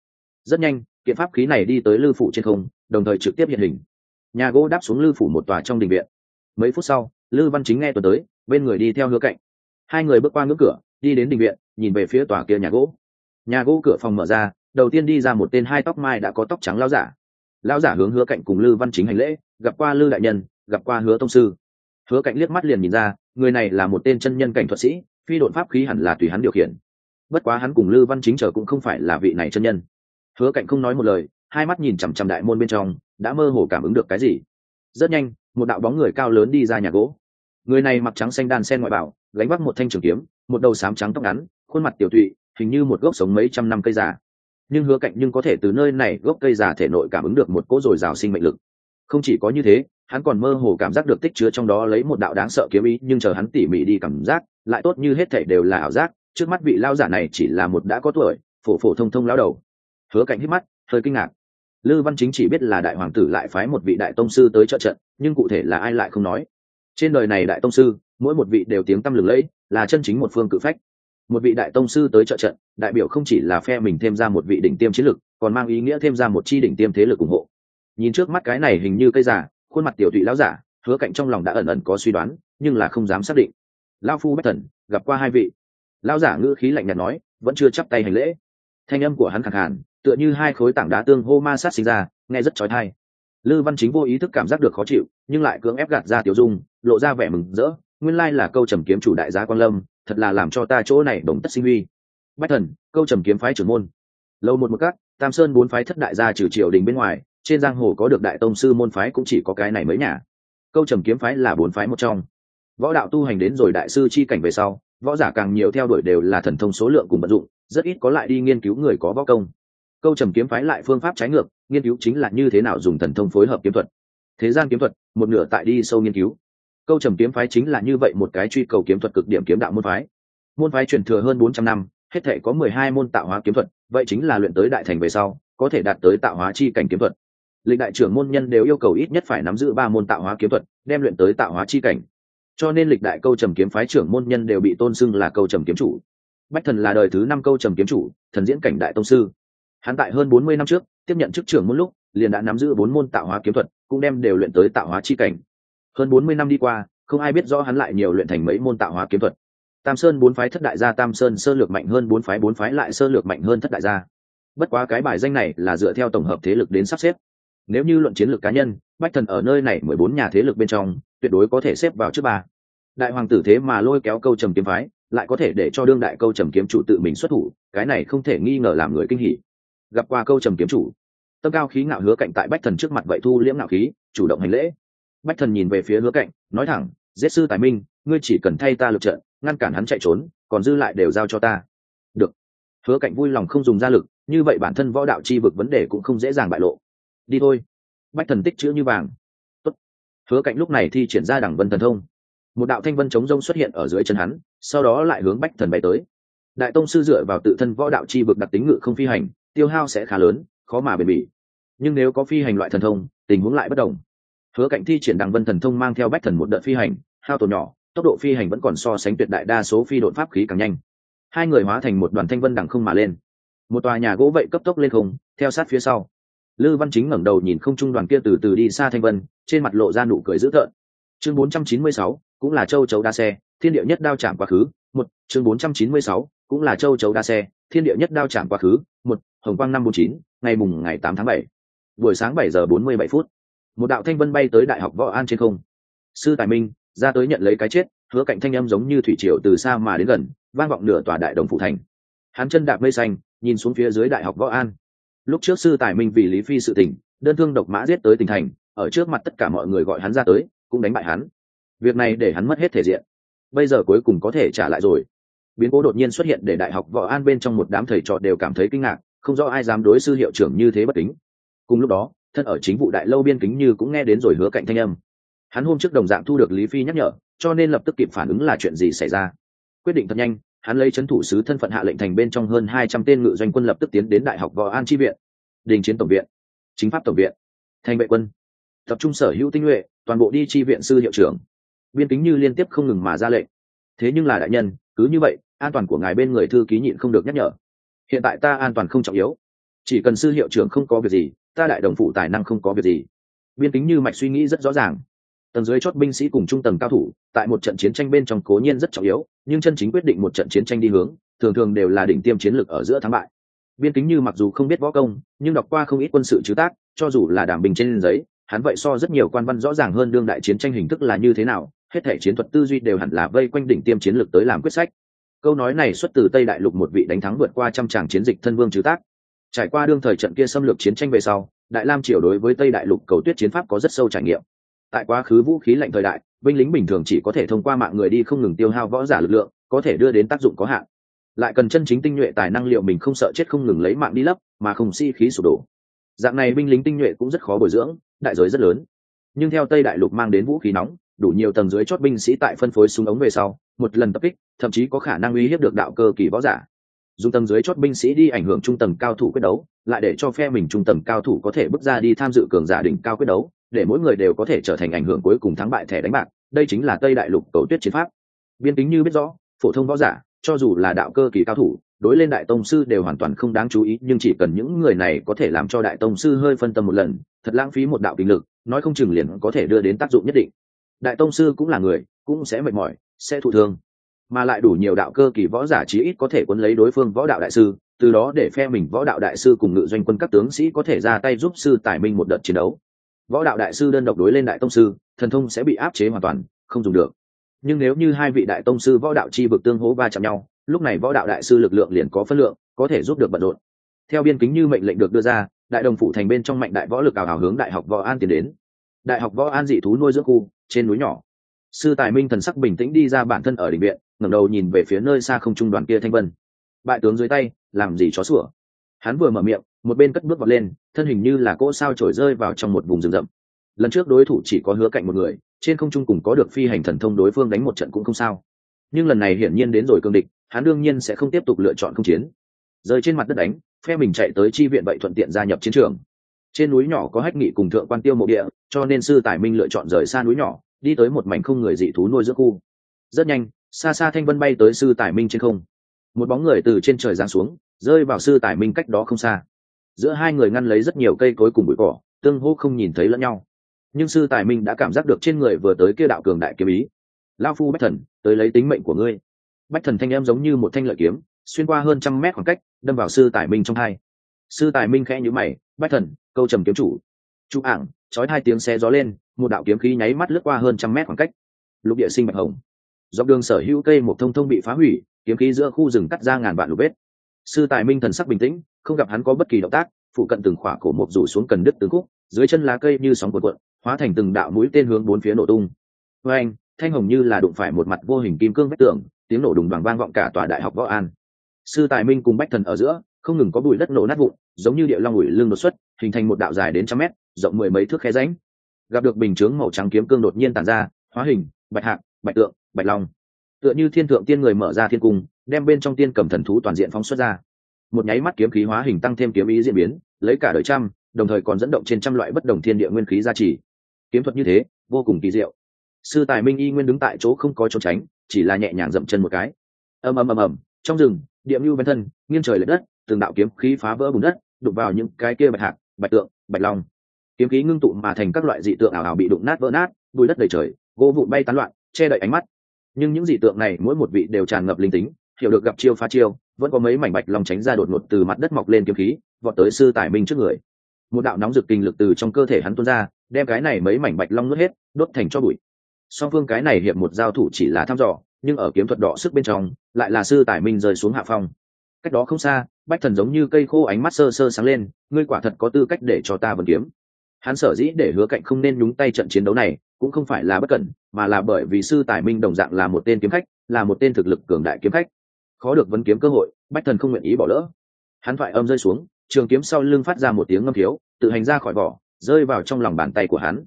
Rất nhanh, kiện pháp khí này đi tới lư phủ trên không, đồng thời trực tiếp hiện hình. Nhà gỗ đáp xuống lư phủ một tòa trong đình viện. Mấy phút sau, lư văn chính nghe tuần tới, bên người đi theo hứa cạnh. Hai người bước qua ngưỡng cửa, đi đến đình viện, nhìn về phía tòa kia nhà gỗ. Nhà gỗ cửa phòng mở ra, đầu tiên đi ra một tên hai tóc mai đã có tóc trắng lao giả. Lao giả hướng hứa cạnh cùng lư văn chính hành lễ, gặp qua lư đại nhân, gặp qua hứa tông sư. Hứa cạnh liếc mắt liền nhìn ra người này là một tên chân nhân cảnh thuật sĩ, phi đột pháp khí hẳn là tùy hắn điều khiển. Bất quá hắn cùng lư văn chính chờ cũng không phải là vị này chân nhân. Hứa cạnh không nói một lời, hai mắt nhìn chằm chằm đại môn bên trong, đã mơ hồ cảm ứng được cái gì. Rất nhanh, một đạo bóng người cao lớn đi ra nhà gỗ. Người này mặc trắng xanh đan sen ngoại bảo, gánh vác một thanh trường kiếm, một đầu sám trắng tóc ngắn, khuôn mặt tiểu tụy, hình như một gốc sống mấy trăm năm cây già. Nhưng hứa cạnh nhưng có thể từ nơi này gốc cây già thể nội cảm ứng được một cỗ dồi dào sinh mệnh lực. Không chỉ có như thế hắn còn mơ hồ cảm giác được tích chứa trong đó lấy một đạo đáng sợ kiếm ý, nhưng chờ hắn tỉ mỉ đi cảm giác, lại tốt như hết thảy đều là ảo giác. Trước mắt vị lao giả này chỉ là một đã có tuổi, phổ phổ thông thông lao đầu. Hứa cạnh hít mắt, hơi kinh ngạc. Lư văn chính chỉ biết là đại hoàng tử lại phái một vị đại tông sư tới trợ trận, nhưng cụ thể là ai lại không nói. Trên đời này đại tông sư, mỗi một vị đều tiếng tăm lừng lẫy, là chân chính một phương cự phách. Một vị đại tông sư tới trợ trận, đại biểu không chỉ là phe mình thêm ra một vị đỉnh tiêm chiến lực, còn mang ý nghĩa thêm ra một chi đỉnh tiêm thế lực ủng hộ. Nhìn trước mắt cái này hình như cây giả khuôn mặt tiểu tụy lão giả, hứa cạnh trong lòng đã ẩn ẩn có suy đoán, nhưng là không dám xác định. Lao phu bách thần, gặp qua hai vị. Lão giả ngữ khí lạnh nhạt nói, vẫn chưa chắp tay hành lễ. Thanh âm của hắn khẳng hẳn tựa như hai khối tảng đá tương hô ma sát sinh ra, nghe rất trói thai lư văn chính vô ý thức cảm giác được khó chịu, nhưng lại cưỡng ép gạt ra tiểu dung, lộ ra vẻ mừng rỡ, nguyên lai là câu trầm kiếm chủ đại gia quan lâm, thật là làm cho ta chỗ này đồng tất sinh huy bách thần, câu trầm kiếm phái trưởng môn. Lâu một một các tam sơn bốn phái thất đại gia trừ triều đình bên ngoài trên giang hồ có được đại tông sư môn phái cũng chỉ có cái này mới nhà. Câu trầm kiếm phái là bốn phái một trong. Võ đạo tu hành đến rồi đại sư chi cảnh về sau, võ giả càng nhiều theo đuổi đều là thần thông số lượng cùng vận dụng, rất ít có lại đi nghiên cứu người có võ công. Câu trầm kiếm phái lại phương pháp trái ngược, nghiên cứu chính là như thế nào dùng thần thông phối hợp kiếm thuật. Thế gian kiếm thuật, một nửa tại đi sâu nghiên cứu. Câu trầm kiếm phái chính là như vậy một cái truy cầu kiếm thuật cực điểm kiếm đạo môn phái. Môn phái truyền thừa hơn bốn trăm năm, hết thể có mười hai môn tạo hóa kiếm thuật, vậy chính là luyện tới đại thành về sau, có thể đạt tới tạo hóa chi cảnh kiếm thuật lịch đại trưởng môn nhân đều yêu cầu ít nhất phải nắm giữ ba môn tạo hóa kiếm thuật, đem luyện tới tạo hóa chi cảnh. Cho nên lịch đại câu trầm kiếm phái trưởng môn nhân đều bị tôn xưng là câu trầm kiếm chủ. Bách thần là đời thứ năm câu trầm kiếm chủ, thần diễn cảnh đại tông sư. Hắn tại hơn bốn mươi năm trước, tiếp nhận chức trưởng môn lúc, liền đã nắm giữ bốn môn tạo hóa kiếm thuật, cũng đem đều luyện tới tạo hóa chi cảnh. Hơn bốn mươi năm đi qua, không ai biết rõ hắn lại nhiều luyện thành mấy môn tạo hóa kiếm thuật. Tam sơn bốn phái thất đại gia, tam sơn sơ lược mạnh hơn bốn phái bốn phái lại sơ lược mạnh hơn thất đại gia. Bất quá cái bài danh này là dựa theo tổng hợp thế lực đến sắp xếp nếu như luận chiến lược cá nhân, bách thần ở nơi này mười bốn nhà thế lực bên trong, tuyệt đối có thể xếp vào trước ba. Đại hoàng tử thế mà lôi kéo câu trầm kiếm phái, lại có thể để cho đương đại câu trầm kiếm chủ tự mình xuất thủ, cái này không thể nghi ngờ làm người kinh hỉ. Gặp qua câu trầm kiếm chủ, tâm cao khí ngạo hứa cạnh tại bách thần trước mặt vậy thu liễm ngạo khí, chủ động hành lễ. Bách thần nhìn về phía hứa cạnh, nói thẳng, giết sư tài minh, ngươi chỉ cần thay ta lực trận, ngăn cản hắn chạy trốn, còn dư lại đều giao cho ta. Được. Hứa cạnh vui lòng không dùng ra lực, như vậy bản thân võ đạo chi vực vấn đề cũng không dễ dàng bại lộ đi thôi. Bách thần tích chữ như vàng. Tốt. hứa cạnh lúc này thi triển ra đẳng vân thần thông. Một đạo thanh vân chống rông xuất hiện ở dưới chân hắn, sau đó lại hướng bách thần bay tới. Đại tông sư dựa vào tự thân võ đạo chi vực đặc tính ngự không phi hành, tiêu hao sẽ khá lớn, khó mà bền bỉ. Nhưng nếu có phi hành loại thần thông, tình huống lại bất đồng. Hứa cạnh thi triển đằng vân thần thông mang theo bách thần một đợt phi hành, hao tổn nhỏ, tốc độ phi hành vẫn còn so sánh tuyệt đại đa số phi đội pháp khí càng nhanh. Hai người hóa thành một đoàn thanh vân đằng không mà lên. Một tòa nhà gỗ vậy cấp tốc lên không, theo sát phía sau lư văn chính ngẩng đầu nhìn không trung đoàn kia từ từ đi xa thanh vân trên mặt lộ ra nụ cười dữ tợn. Chương 496, cũng là châu chấu đa xe thiên địa nhất đao chạm quá khứ một chương 496, cũng là châu chấu đa xe thiên địa nhất đao chạm quá khứ một hồng quang năm bốn chín ngày mùng ngày tám tháng bảy. Buổi sáng bảy giờ bốn mươi bảy phút một đạo thanh vân bay tới đại học võ an trên không. Sư tài minh ra tới nhận lấy cái chết hứa cạnh thanh âm giống như thủy triều từ xa mà đến gần vang vọng nửa tòa đại đồng phụ thành. Hắn chân đạp mây xanh nhìn xuống phía dưới đại học võ an lúc trước sư tài minh vì lý phi sự tình, đơn thương độc mã giết tới tỉnh thành, ở trước mặt tất cả mọi người gọi hắn ra tới, cũng đánh bại hắn. Việc này để hắn mất hết thể diện. Bây giờ cuối cùng có thể trả lại rồi. Biến cố đột nhiên xuất hiện để đại học võ an bên trong một đám thầy trò đều cảm thấy kinh ngạc, không rõ ai dám đối sư hiệu trưởng như thế bất kính. Cùng lúc đó, thân ở chính vụ đại lâu biên kính như cũng nghe đến rồi hứa cạnh thanh âm. Hắn hôm trước đồng dạng thu được lý phi nhắc nhở, cho nên lập tức kịp phản ứng là chuyện gì xảy ra. Quyết định thật nhanh hắn lấy c h ấ n thủ sứ thân phận hạ lệnh thành bên trong hơn hai trăm tên ngự doanh quân lập tức tiến đến đại học võ an tri viện, đình chiến tổng viện, chính pháp tổng viện, thành vệ quân, tập trung sở hữu tinh nhuệ, toàn bộ đi tri viện sư hiệu trưởng. Biên kính như liên tiếp không ngừng mà ra lệnh. Thế nhưng là đại nhân, cứ như vậy, an toàn của ngài bên người thư ký nhịn không được nhắc nhở. Hiện tại ta an toàn không trọng yếu. Chỉ cần sư hiệu trưởng không có việc gì, ta đại đồng phụ tài năng không có việc gì. Biên kính như mạch suy nghĩ rất rõ ràng tầng dưới chót binh sĩ cùng trung tầng cao thủ, tại một trận chiến tranh bên trong cố nhiên rất trọng yếu, nhưng chân chính quyết định một trận chiến tranh đi hướng, thường thường đều là đỉnh tiêm chiến lược ở giữa thắng bại. Biên kính như mặc dù không biết võ công, nhưng đọc qua không ít quân sự chứ tác, cho dù là đảm bình trên giấy, hắn vậy so rất nhiều quan văn rõ ràng hơn đương đại chiến tranh hình thức là như thế nào, hết thể chiến thuật tư duy đều hẳn là vây quanh đỉnh tiêm chiến lược tới làm quyết sách. Câu nói này xuất từ tây đại lục một vị đánh thắng vượt qua trăm tràng chiến dịch thân vương chứ tác. Trải qua đương thời trận kia xâm lược chiến tranh về sau, đại lam triều đối với tây đại lục cầu tuyết chiến pháp có rất sâu trải nghiệm tại quá khứ vũ khí lạnh thời đại, binh lính bình thường chỉ có thể thông qua mạng người đi không ngừng tiêu hao võ giả lực lượng, có thể đưa đến tác dụng có hạn. Lại cần chân chính tinh nhuệ tài năng liệu mình không sợ chết không ngừng lấy mạng đi lấp, mà không si khí sụp đổ. Dạng này binh lính tinh nhuệ cũng rất khó bồi dưỡng, đại giới rất lớn. Nhưng theo tây đại lục mang đến vũ khí nóng, đủ nhiều tầng dưới chót binh sĩ tại phân phối súng ống về sau, một lần tập kích, thậm chí có khả năng uy hiếp được đạo cơ kỳ võ giả. Dùng tầng dưới chót binh sĩ đi ảnh hưởng trung tầng cao thủ quyết đấu, lại để cho phe mình trung tầng cao thủ có thể bước ra đi tham dự cường giả đỉnh cao quyết đấu để mỗi người đều có thể trở thành ảnh hưởng cuối cùng thắng bại thẻ đánh bạc, đây chính là tây đại lục cầu tuyết chiến pháp. Biên tính như biết rõ, phổ thông võ giả, cho dù là đạo cơ kỳ cao thủ, đối lên đại tông sư đều hoàn toàn không đáng chú ý, nhưng chỉ cần những người này có thể làm cho đại tông sư hơi phân tâm một lần, thật lãng phí một đạo kinh lực, nói không chừng liền có thể đưa đến tác dụng nhất định. Đại tông sư cũng là người, cũng sẽ mệt mỏi, sẽ thụ thương, mà lại đủ nhiều đạo cơ kỳ võ giả chí ít có thể quấn lấy đối phương võ đạo đại sư, từ đó để phe mình võ đạo đại sư cùng ngự doanh quân các tướng sĩ có thể ra tay giúp sư tài minh một đợt chiến đấu võ đạo đại sư đơn độc đối lên đại tông sư, thần thông sẽ bị áp chế hoàn toàn, không dùng được. Nhưng nếu như hai vị đại tông sư võ đạo chi vực tương hỗ va chạm nhau, lúc này võ đạo đại sư lực lượng liền có phân lượng, có thể giúp được bận rộn. Theo biên kính như mệnh lệnh được đưa ra, đại đồng phụ thành bên trong mạnh đại võ lực ảo hào hướng đại học võ an tiến đến. Đại học võ an dị thú nuôi dưỡng khu, trên núi nhỏ. Sư tài minh thần sắc bình tĩnh đi ra bản thân ở định viện, ngẩng đầu nhìn về phía nơi xa không trung đoàn kia thanh vân. Bại tướng dưới tay, làm gì chó sủa? Hắn vừa mở miệng một bên cất bước vọt lên, thân hình như là cỗ sao trổi rơi vào trong một vùng rừng rậm. Lần trước đối thủ chỉ có hứa cạnh một người, trên không trung cùng có được phi hành thần thông đối phương đánh một trận cũng không sao. Nhưng lần này hiển nhiên đến rồi cương địch, hắn đương nhiên sẽ không tiếp tục lựa chọn không chiến. Rơi trên mặt đất đánh, phe mình chạy tới chi viện vậy thuận tiện gia nhập chiến trường. Trên núi nhỏ có hách nghị cùng thượng quan tiêu mộ địa, cho nên sư tài minh lựa chọn rời xa núi nhỏ, đi tới một mảnh không người dị thú nuôi giữa khu. Rất nhanh, xa xa thanh vân bay tới sư tài minh trên không. Một bóng người từ trên trời giáng xuống, rơi vào sư tài minh cách đó không xa giữa hai người ngăn lấy rất nhiều cây cối cùng bụi cỏ, tương hô không nhìn thấy lẫn nhau. Nhưng sư tài minh đã cảm giác được trên người vừa tới kia đạo cường đại kiếm ý. Lao phu bách thần, tới lấy tính mệnh của ngươi. Bách thần thanh em giống như một thanh lợi kiếm, xuyên qua hơn trăm mét khoảng cách, đâm vào sư tài minh trong hai. Sư tài minh khẽ nhữ mày, bách thần, câu trầm kiếm chủ. Chú ảng trói hai tiếng xe gió lên, một đạo kiếm khí nháy mắt lướt qua hơn trăm mét khoảng cách. Lục địa sinh bạch hồng. Dọc đường sở hữu cây một thông thông bị phá hủy, kiếm khí giữa khu rừng cắt ra ngàn vạn lục vết sư tài minh thần sắc bình tĩnh, không gặp hắn có bất kỳ động tác phụ cận từng khỏa cổ mộc rủ xuống cần đứt từng khúc, dưới chân lá cây như sóng cuộn cuộn, hóa thành từng đạo mũi tên hướng bốn phía nổ tung. Với anh, thanh hồng như là đụng phải một mặt vô hình kim cương vách tường, tiếng nổ đùng đoàn vang vọng cả tòa đại học võ an. Sư tài minh cùng bách thần ở giữa, không ngừng có bụi đất nổ nát vụn, giống như địa long ủi lưng đột xuất, hình thành một đạo dài đến trăm mét, rộng mười mấy thước khe ránh gặp được bình chướng màu trắng kiếm cương đột nhiên tàn ra, hóa hình, bạch hạc, bạch tượng, bạch long. Tựa như thiên thượng tiên người mở ra thiên cung đem bên trong tiên cầm thần thú toàn diện phóng xuất ra. Một nháy mắt kiếm khí hóa hình tăng thêm kiếm ý diễn biến lấy cả đời trăm đồng thời còn dẫn động trên trăm loại bất đồng thiên địa nguyên khí gia trì. Kiếm thuật như thế vô cùng kỳ diệu. Sư tài minh y nguyên đứng tại chỗ không có trốn tránh chỉ là nhẹ nhàng dậm chân một cái. Ầm ầm ầm ầm trong rừng địa mưu bên thân nghiêng trời l đất từng đạo kiếm khí phá vỡ bùn đất đục vào những cái kia bạch hạt, bạch tượng bạch long. Kiếm khí ngưng tụ mà thành các loại dị tượng ảo ảo bị đụng nát vỡ nát bùi đất đầy trời gỗ vụn bay tán loạn che đậy ánh mắt. Nhưng những dị tượng này mỗi một vị đều tràn ngập linh tính hiểu được gặp chiêu phá chiêu, vẫn có mấy mảnh bạch long tránh ra đột ngột từ mặt đất mọc lên kiếm khí, vọt tới sư tài minh trước người. Một đạo nóng rực kinh lực từ trong cơ thể hắn tuôn ra, đem cái này mấy mảnh bạch long nuốt hết, đốt thành cho bụi. Song phương cái này hiệp một giao thủ chỉ là thăm dò, nhưng ở kiếm thuật đỏ sức bên trong, lại là sư tài minh rơi xuống hạ phong. Cách đó không xa, bách thần giống như cây khô ánh mắt sơ sơ sáng lên, ngươi quả thật có tư cách để cho ta vần kiếm. Hắn sở dĩ để hứa cạnh không nên nhúng tay trận chiến đấu này, cũng không phải là bất cẩn, mà là bởi vì sư tài minh đồng dạng là một tên kiếm khách, là một tên thực lực cường đại kiếm khách khó được vấn kiếm cơ hội, bách thần không nguyện ý bỏ lỡ. Hắn phải âm rơi xuống, trường kiếm sau lưng phát ra một tiếng ngâm thiếu, tự hành ra khỏi vỏ, rơi vào trong lòng bàn tay của hắn.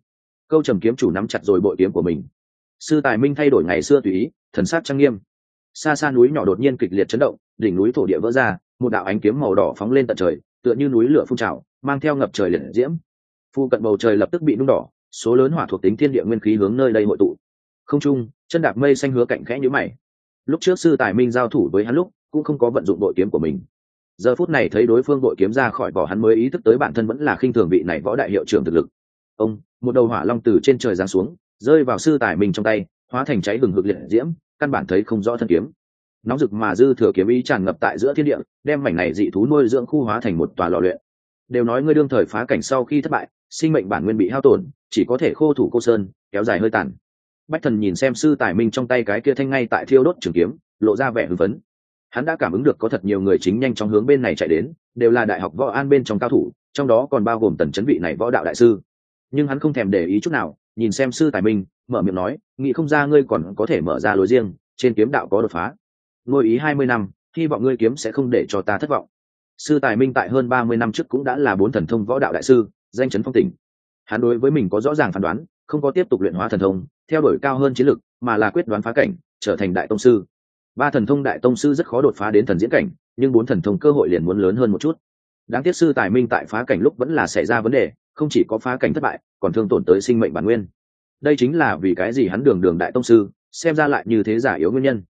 Câu trầm kiếm chủ nắm chặt rồi bội kiếm của mình. Sư tài minh thay đổi ngày xưa tùy ý, thần sát trang nghiêm. Xa xa núi nhỏ đột nhiên kịch liệt chấn động, đỉnh núi thổ địa vỡ ra, một đạo ánh kiếm màu đỏ phóng lên tận trời, tựa như núi lửa phun trào, mang theo ngập trời liệt diễm. Phu cận bầu trời lập tức bị nung đỏ, số lớn hỏa thuộc tính thiên địa nguyên khí hướng nơi đây hội tụ. Không trung, chân đạp mây xanh hứa cạnh khẽ nhữ mày lúc trước sư tài minh giao thủ với hắn lúc, cũng không có vận dụng đội kiếm của mình. Giờ phút này thấy đối phương đội kiếm ra khỏi vỏ hắn mới ý thức tới bản thân vẫn là khinh thường vị này võ đại hiệu trưởng thực lực. Ông, một đầu hỏa long từ trên trời giáng xuống, rơi vào sư tài minh trong tay, hóa thành cháy hừng hực liệt diễm, căn bản thấy không rõ thân kiếm. Nóng rực mà dư thừa kiếm ý tràn ngập tại giữa thiên địa, đem mảnh này dị thú nuôi dưỡng khu hóa thành một tòa lò luyện. Đều nói ngươi đương thời phá cảnh sau khi thất bại, sinh mệnh bản nguyên bị hao tổn, chỉ có thể khô thủ cô sơn, kéo dài hơi tàn bách thần nhìn xem sư tài minh trong tay cái kia thanh ngay tại thiêu đốt trường kiếm, lộ ra vẻ hưng phấn. Hắn đã cảm ứng được có thật nhiều người chính nhanh chóng hướng bên này chạy đến, đều là đại học võ an bên trong cao thủ, trong đó còn bao gồm tần chấn vị này võ đạo đại sư. Nhưng hắn không thèm để ý chút nào, nhìn xem sư tài minh, mở miệng nói, nghĩ không ra ngươi còn có thể mở ra lối riêng, trên kiếm đạo có đột phá. Ngôi ý hai mươi năm, hy vọng ngươi kiếm sẽ không để cho ta thất vọng. Sư tài minh tại hơn ba mươi năm trước cũng đã là bốn thần thông võ đạo đại sư, danh chấn phong tỉnh. Hắn đối với mình có rõ ràng phán đoán, không có tiếp tục luyện hóa thần thông theo đuổi cao hơn chiến lực, mà là quyết đoán phá cảnh, trở thành đại tông sư. Ba thần thông đại tông sư rất khó đột phá đến thần diễn cảnh, nhưng bốn thần thông cơ hội liền muốn lớn hơn một chút. Đáng tiếc sư tài minh tại phá cảnh lúc vẫn là xảy ra vấn đề, không chỉ có phá cảnh thất bại, còn thương tổn tới sinh mệnh bản nguyên. Đây chính là vì cái gì hắn đường đường đại tông sư, xem ra lại như thế giả yếu nguyên nhân.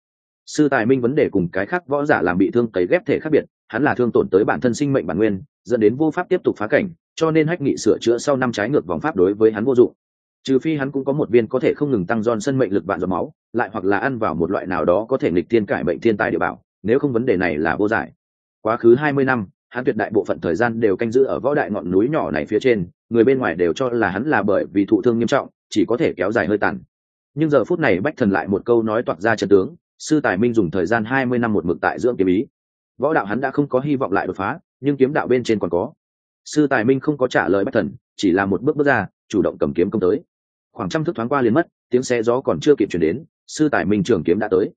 Sư tài minh vấn đề cùng cái khác võ giả làm bị thương tấy ghép thể khác biệt, hắn là thương tổn tới bản thân sinh mệnh bản nguyên, dẫn đến vô pháp tiếp tục phá cảnh, cho nên hách nghị sửa chữa sau năm trái ngược vòng pháp đối với hắn vô dụng trừ phi hắn cũng có một viên có thể không ngừng tăng giòn sân mệnh lực bạn giọt máu, lại hoặc là ăn vào một loại nào đó có thể nghịch thiên cải bệnh thiên tài địa bảo, nếu không vấn đề này là vô giải. Quá khứ hai mươi năm, hắn tuyệt đại bộ phận thời gian đều canh giữ ở võ đại ngọn núi nhỏ này phía trên, người bên ngoài đều cho là hắn là bởi vì thụ thương nghiêm trọng, chỉ có thể kéo dài hơi tàn. Nhưng giờ phút này bách thần lại một câu nói toạc ra trận tướng, sư tài minh dùng thời gian hai mươi năm một mực tại dưỡng kiếm ý. Võ đạo hắn đã không có hy vọng lại đột phá, nhưng kiếm đạo bên trên còn có. Sư tài minh không có trả lời bách thần, chỉ là một bước bước ra, chủ động cầm kiếm công tới khoảng trăm thước thoáng qua liền mất, tiếng xe gió còn chưa kịp chuyển đến, sư tài minh trường kiếm đã tới.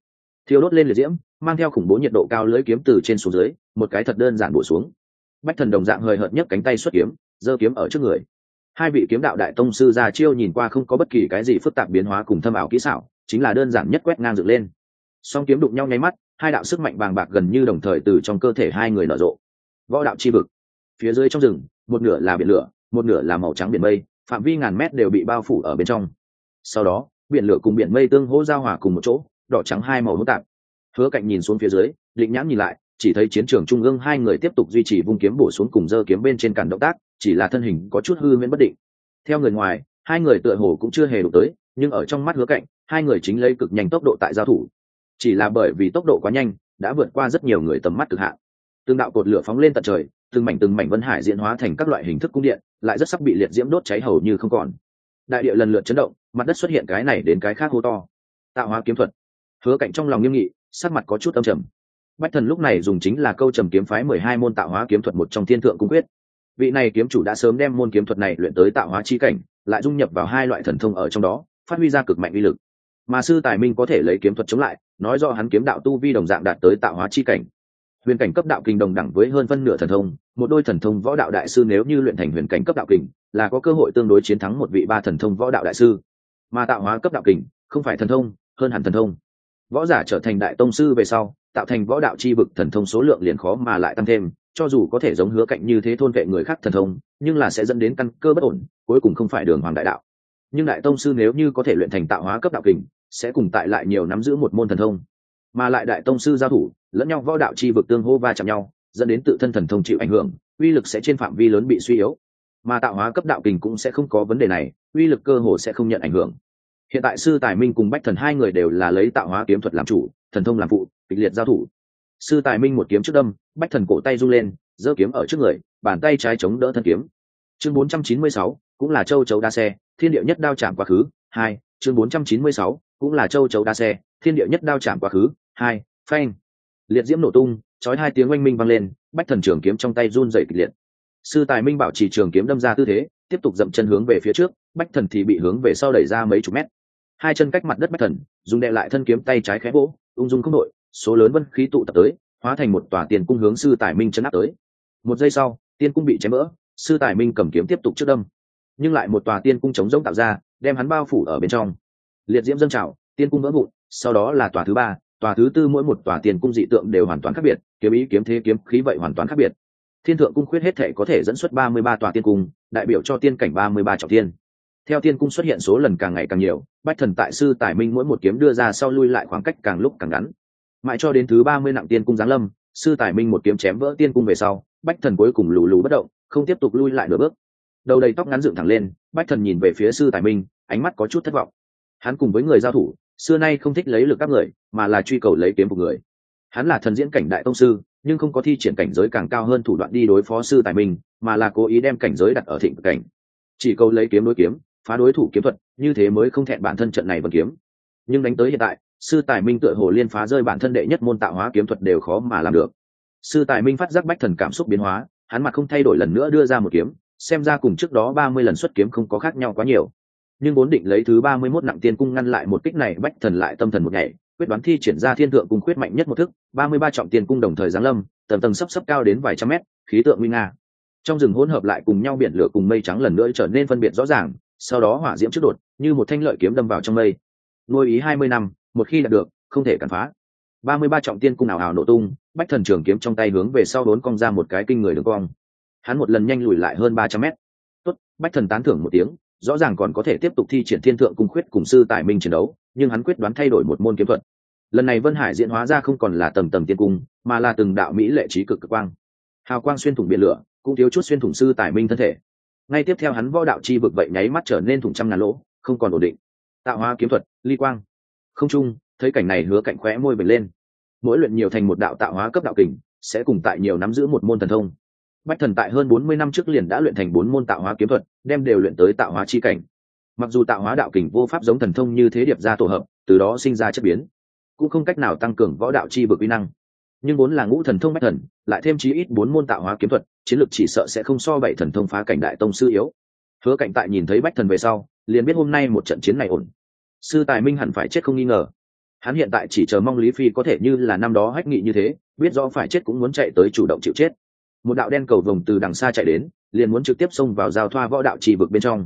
Thiêu đốt lên liệt diễm, mang theo khủng bố nhiệt độ cao lưới kiếm từ trên xuống dưới, một cái thật đơn giản bổ xuống. Bách thần đồng dạng hời hợt nhất cánh tay xuất kiếm, giơ kiếm ở trước người. Hai vị kiếm đạo đại tông sư ra chiêu nhìn qua không có bất kỳ cái gì phức tạp biến hóa cùng thâm ảo kỹ xảo, chính là đơn giản nhất quét ngang dựng lên. Song kiếm đụng nhau nháy mắt, hai đạo sức mạnh bàng bạc gần như đồng thời từ trong cơ thể hai người nở rộ. Võ đạo chi vực. Phía dưới trong rừng, một nửa là biển lửa, một nửa là màu trắng biển mây phạm vi ngàn mét đều bị bao phủ ở bên trong. Sau đó, biển lửa cùng biển mây tương hỗ giao hòa cùng một chỗ, đỏ trắng hai màu hỗn tạp. Hứa cạnh nhìn xuống phía dưới, định nhãn nhìn lại, chỉ thấy chiến trường trung ương hai người tiếp tục duy trì vung kiếm bổ xuống cùng giơ kiếm bên trên cản động tác, chỉ là thân hình có chút hư miễn bất định. Theo người ngoài, hai người tựa hồ cũng chưa hề đụng tới, nhưng ở trong mắt hứa cạnh, hai người chính lấy cực nhanh tốc độ tại giao thủ. Chỉ là bởi vì tốc độ quá nhanh, đã vượt qua rất nhiều người tầm mắt cực hạn. Tương đạo cột lửa phóng lên tận trời từng mảnh từng mảnh vân hải diễn hóa thành các loại hình thức cung điện, lại rất sắp bị liệt diễm đốt cháy hầu như không còn. Đại địa lần lượt chấn động, mặt đất xuất hiện cái này đến cái khác hô to. Tạo hóa kiếm thuật. Hứa cạnh trong lòng nghiêm nghị, sắc mặt có chút âm trầm. Bách thần lúc này dùng chính là câu trầm kiếm phái mười hai môn tạo hóa kiếm thuật một trong thiên thượng cung quyết. Vị này kiếm chủ đã sớm đem môn kiếm thuật này luyện tới tạo hóa chi cảnh, lại dung nhập vào hai loại thần thông ở trong đó, phát huy ra cực mạnh uy lực. Mà sư tài minh có thể lấy kiếm thuật chống lại, nói do hắn kiếm đạo tu vi đồng dạng đạt tới tạo hóa chi cảnh huyền cảnh cấp đạo kinh đồng đẳng với hơn phân nửa thần thông, một đôi thần thông võ đạo đại sư nếu như luyện thành huyền cảnh cấp đạo kình là có cơ hội tương đối chiến thắng một vị ba thần thông võ đạo đại sư. Mà tạo hóa cấp đạo kình không phải thần thông, hơn hẳn thần thông. Võ giả trở thành đại tông sư về sau, tạo thành võ đạo chi vực thần thông số lượng liền khó mà lại tăng thêm, cho dù có thể giống hứa cạnh như thế thôn vệ người khác thần thông, nhưng là sẽ dẫn đến căn cơ bất ổn, cuối cùng không phải đường hoàng đại đạo. Nhưng đại tông sư nếu như có thể luyện thành tạo hóa cấp đạo kình sẽ cùng tại lại nhiều nắm giữ một môn thần thông. Mà lại đại tông sư giao thủ lẫn nhau võ đạo chi vực tương hô va chạm nhau dẫn đến tự thân thần thông chịu ảnh hưởng uy lực sẽ trên phạm vi lớn bị suy yếu. Mà tạo hóa cấp đạo kình cũng sẽ không có vấn đề này uy lực cơ hồ sẽ không nhận ảnh hưởng. Hiện tại sư tài minh cùng bách thần hai người đều là lấy tạo hóa kiếm thuật làm chủ thần thông làm phụ kịch liệt giao thủ. Sư tài minh một kiếm trước đâm bách thần cổ tay rung lên giơ kiếm ở trước người bàn tay trái chống đỡ thân kiếm. Chương 496, cũng là châu chấu đa xe thiên điệu nhất đao chạm quá khứ hai chương 496, cũng là châu chấu đa xe thiên điệu nhất đao chạm quá khứ hai phanh liệt diễm nổ tung, chói hai tiếng oanh minh vang lên, bách thần trường kiếm trong tay run dậy kịch liệt. Sư tài minh bảo trì trường kiếm đâm ra tư thế, tiếp tục dậm chân hướng về phía trước, bách thần thì bị hướng về sau đẩy ra mấy chục mét. Hai chân cách mặt đất bách thần, dùng đệ lại thân kiếm tay trái khẽ vỗ, ung dung không đội, số lớn vân khí tụ tập tới, hóa thành một tòa tiền cung hướng sư tài minh chấn áp tới. Một giây sau, tiên cung bị chém vỡ, sư tài minh cầm kiếm tiếp tục trước đâm. Nhưng lại một tòa tiên cung chống rỗng tạo ra, đem hắn bao phủ ở bên trong. Liệt diễm dâng trào, tiên cung vỡ vụn, sau đó là tòa thứ ba tòa thứ tư mỗi một tòa tiền cung dị tượng đều hoàn toàn khác biệt, kiếm ý, kiếm thế, kiếm khí vậy hoàn toàn khác biệt. Thiên thượng cung khuyết hết thể có thể dẫn xuất ba mươi ba tòa tiên cung, đại biểu cho tiên cảnh ba mươi ba trọng tiên theo tiên cung xuất hiện số lần càng ngày càng nhiều, bách thần tại sư tài minh mỗi một kiếm đưa ra sau lui lại khoảng cách càng lúc càng ngắn. Mãi cho đến thứ ba mươi nặng tiên cung giáng lâm, sư tài minh một kiếm chém vỡ tiên cung về sau, bách thần cuối cùng lù lù bất động, không tiếp tục lui lại nửa bước. Đầu đầy tóc ngắn dựng thẳng lên, bách thần nhìn về phía sư tài minh, ánh mắt có chút thất vọng. Hắn cùng với người giao thủ xưa nay không thích lấy lực các người, mà là truy cầu lấy kiếm của người. Hắn là thần diễn cảnh đại tông sư, nhưng không có thi triển cảnh giới càng cao hơn thủ đoạn đi đối phó sư tài minh mà là cố ý đem cảnh giới đặt ở thịnh cảnh. Chỉ câu lấy kiếm đối kiếm, phá đối thủ kiếm thuật, như thế mới không thẹn bản thân trận này vẫn kiếm. Nhưng đánh tới hiện tại, sư tài minh tựa hồ liên phá rơi bản thân đệ nhất môn tạo hóa kiếm thuật đều khó mà làm được. Sư tài minh phát giác bách thần cảm xúc biến hóa, hắn mặt không thay đổi lần nữa đưa ra một kiếm, xem ra cùng trước đó ba mươi lần xuất kiếm không có khác nhau quá nhiều nhưng vốn định lấy thứ ba mươi 31 nặng tiên cung ngăn lại một kích này, bách thần lại tâm thần một ngày quyết đoán thi triển ra thiên thượng cung quyết mạnh nhất một thức, ba mươi ba trọng tiên cung đồng thời giáng lâm, tầng tầng sấp sấp cao đến vài trăm mét, khí tượng nguy nga. Trong rừng hỗn hợp lại cùng nhau biển lửa cùng mây trắng lần nữa trở nên phân biệt rõ ràng, sau đó hỏa diễm trước đột, như một thanh lợi kiếm đâm vào trong mây. Nuôi ý hai mươi năm, một khi đạt được, không thể cản phá. Ba mươi ba trọng tiên cung nào hào nổ tung, bách thần trường kiếm trong tay hướng về sau đốn cong ra một cái kinh người đường cong. Hắn một lần nhanh lùi lại hơn ba trăm mét. Tốt, bách thần tán thưởng một tiếng rõ ràng còn có thể tiếp tục thi triển thiên thượng cung khuyết cùng sư tài minh chiến đấu, nhưng hắn quyết đoán thay đổi một môn kiếm thuật. Lần này vân hải diễn hóa ra không còn là tầng tầng tiên cung, mà là từng đạo mỹ lệ trí cực cực quang. Hào quang xuyên thủng biển lửa, cũng thiếu chút xuyên thủng sư tài minh thân thể. Ngay tiếp theo hắn võ đạo chi vực vậy nháy mắt trở nên thủng trăm ngàn lỗ, không còn ổn định. Tạo hóa kiếm thuật, ly quang. Không chung, thấy cảnh này hứa cạnh khóe môi bật lên. Mỗi luyện nhiều thành một đạo tạo hóa cấp đạo kình, sẽ cùng tại nhiều nắm giữ một môn thần thông bách thần tại hơn bốn mươi năm trước liền đã luyện thành bốn môn tạo hóa kiếm thuật, đem đều luyện tới tạo hóa chi cảnh. Mặc dù tạo hóa đạo kình vô pháp giống thần thông như thế điệp ra tổ hợp, từ đó sinh ra chất biến, cũng không cách nào tăng cường võ đạo chi bực uy năng. Nhưng vốn là ngũ thần thông bách thần, lại thêm chí ít bốn môn tạo hóa kiếm thuật, chiến lược chỉ sợ sẽ không so bảy thần thông phá cảnh đại tông sư yếu. Hứa cảnh tại nhìn thấy bách thần về sau, liền biết hôm nay một trận chiến này ổn. Sư tài minh hẳn phải chết không nghi ngờ. Hắn hiện tại chỉ chờ mong lý phi có thể như là năm đó hách nghị như thế, biết rõ phải chết cũng muốn chạy tới chủ động chịu chết một đạo đen cầu vồng từ đằng xa chạy đến, liền muốn trực tiếp xông vào giao thoa võ đạo trì vực bên trong.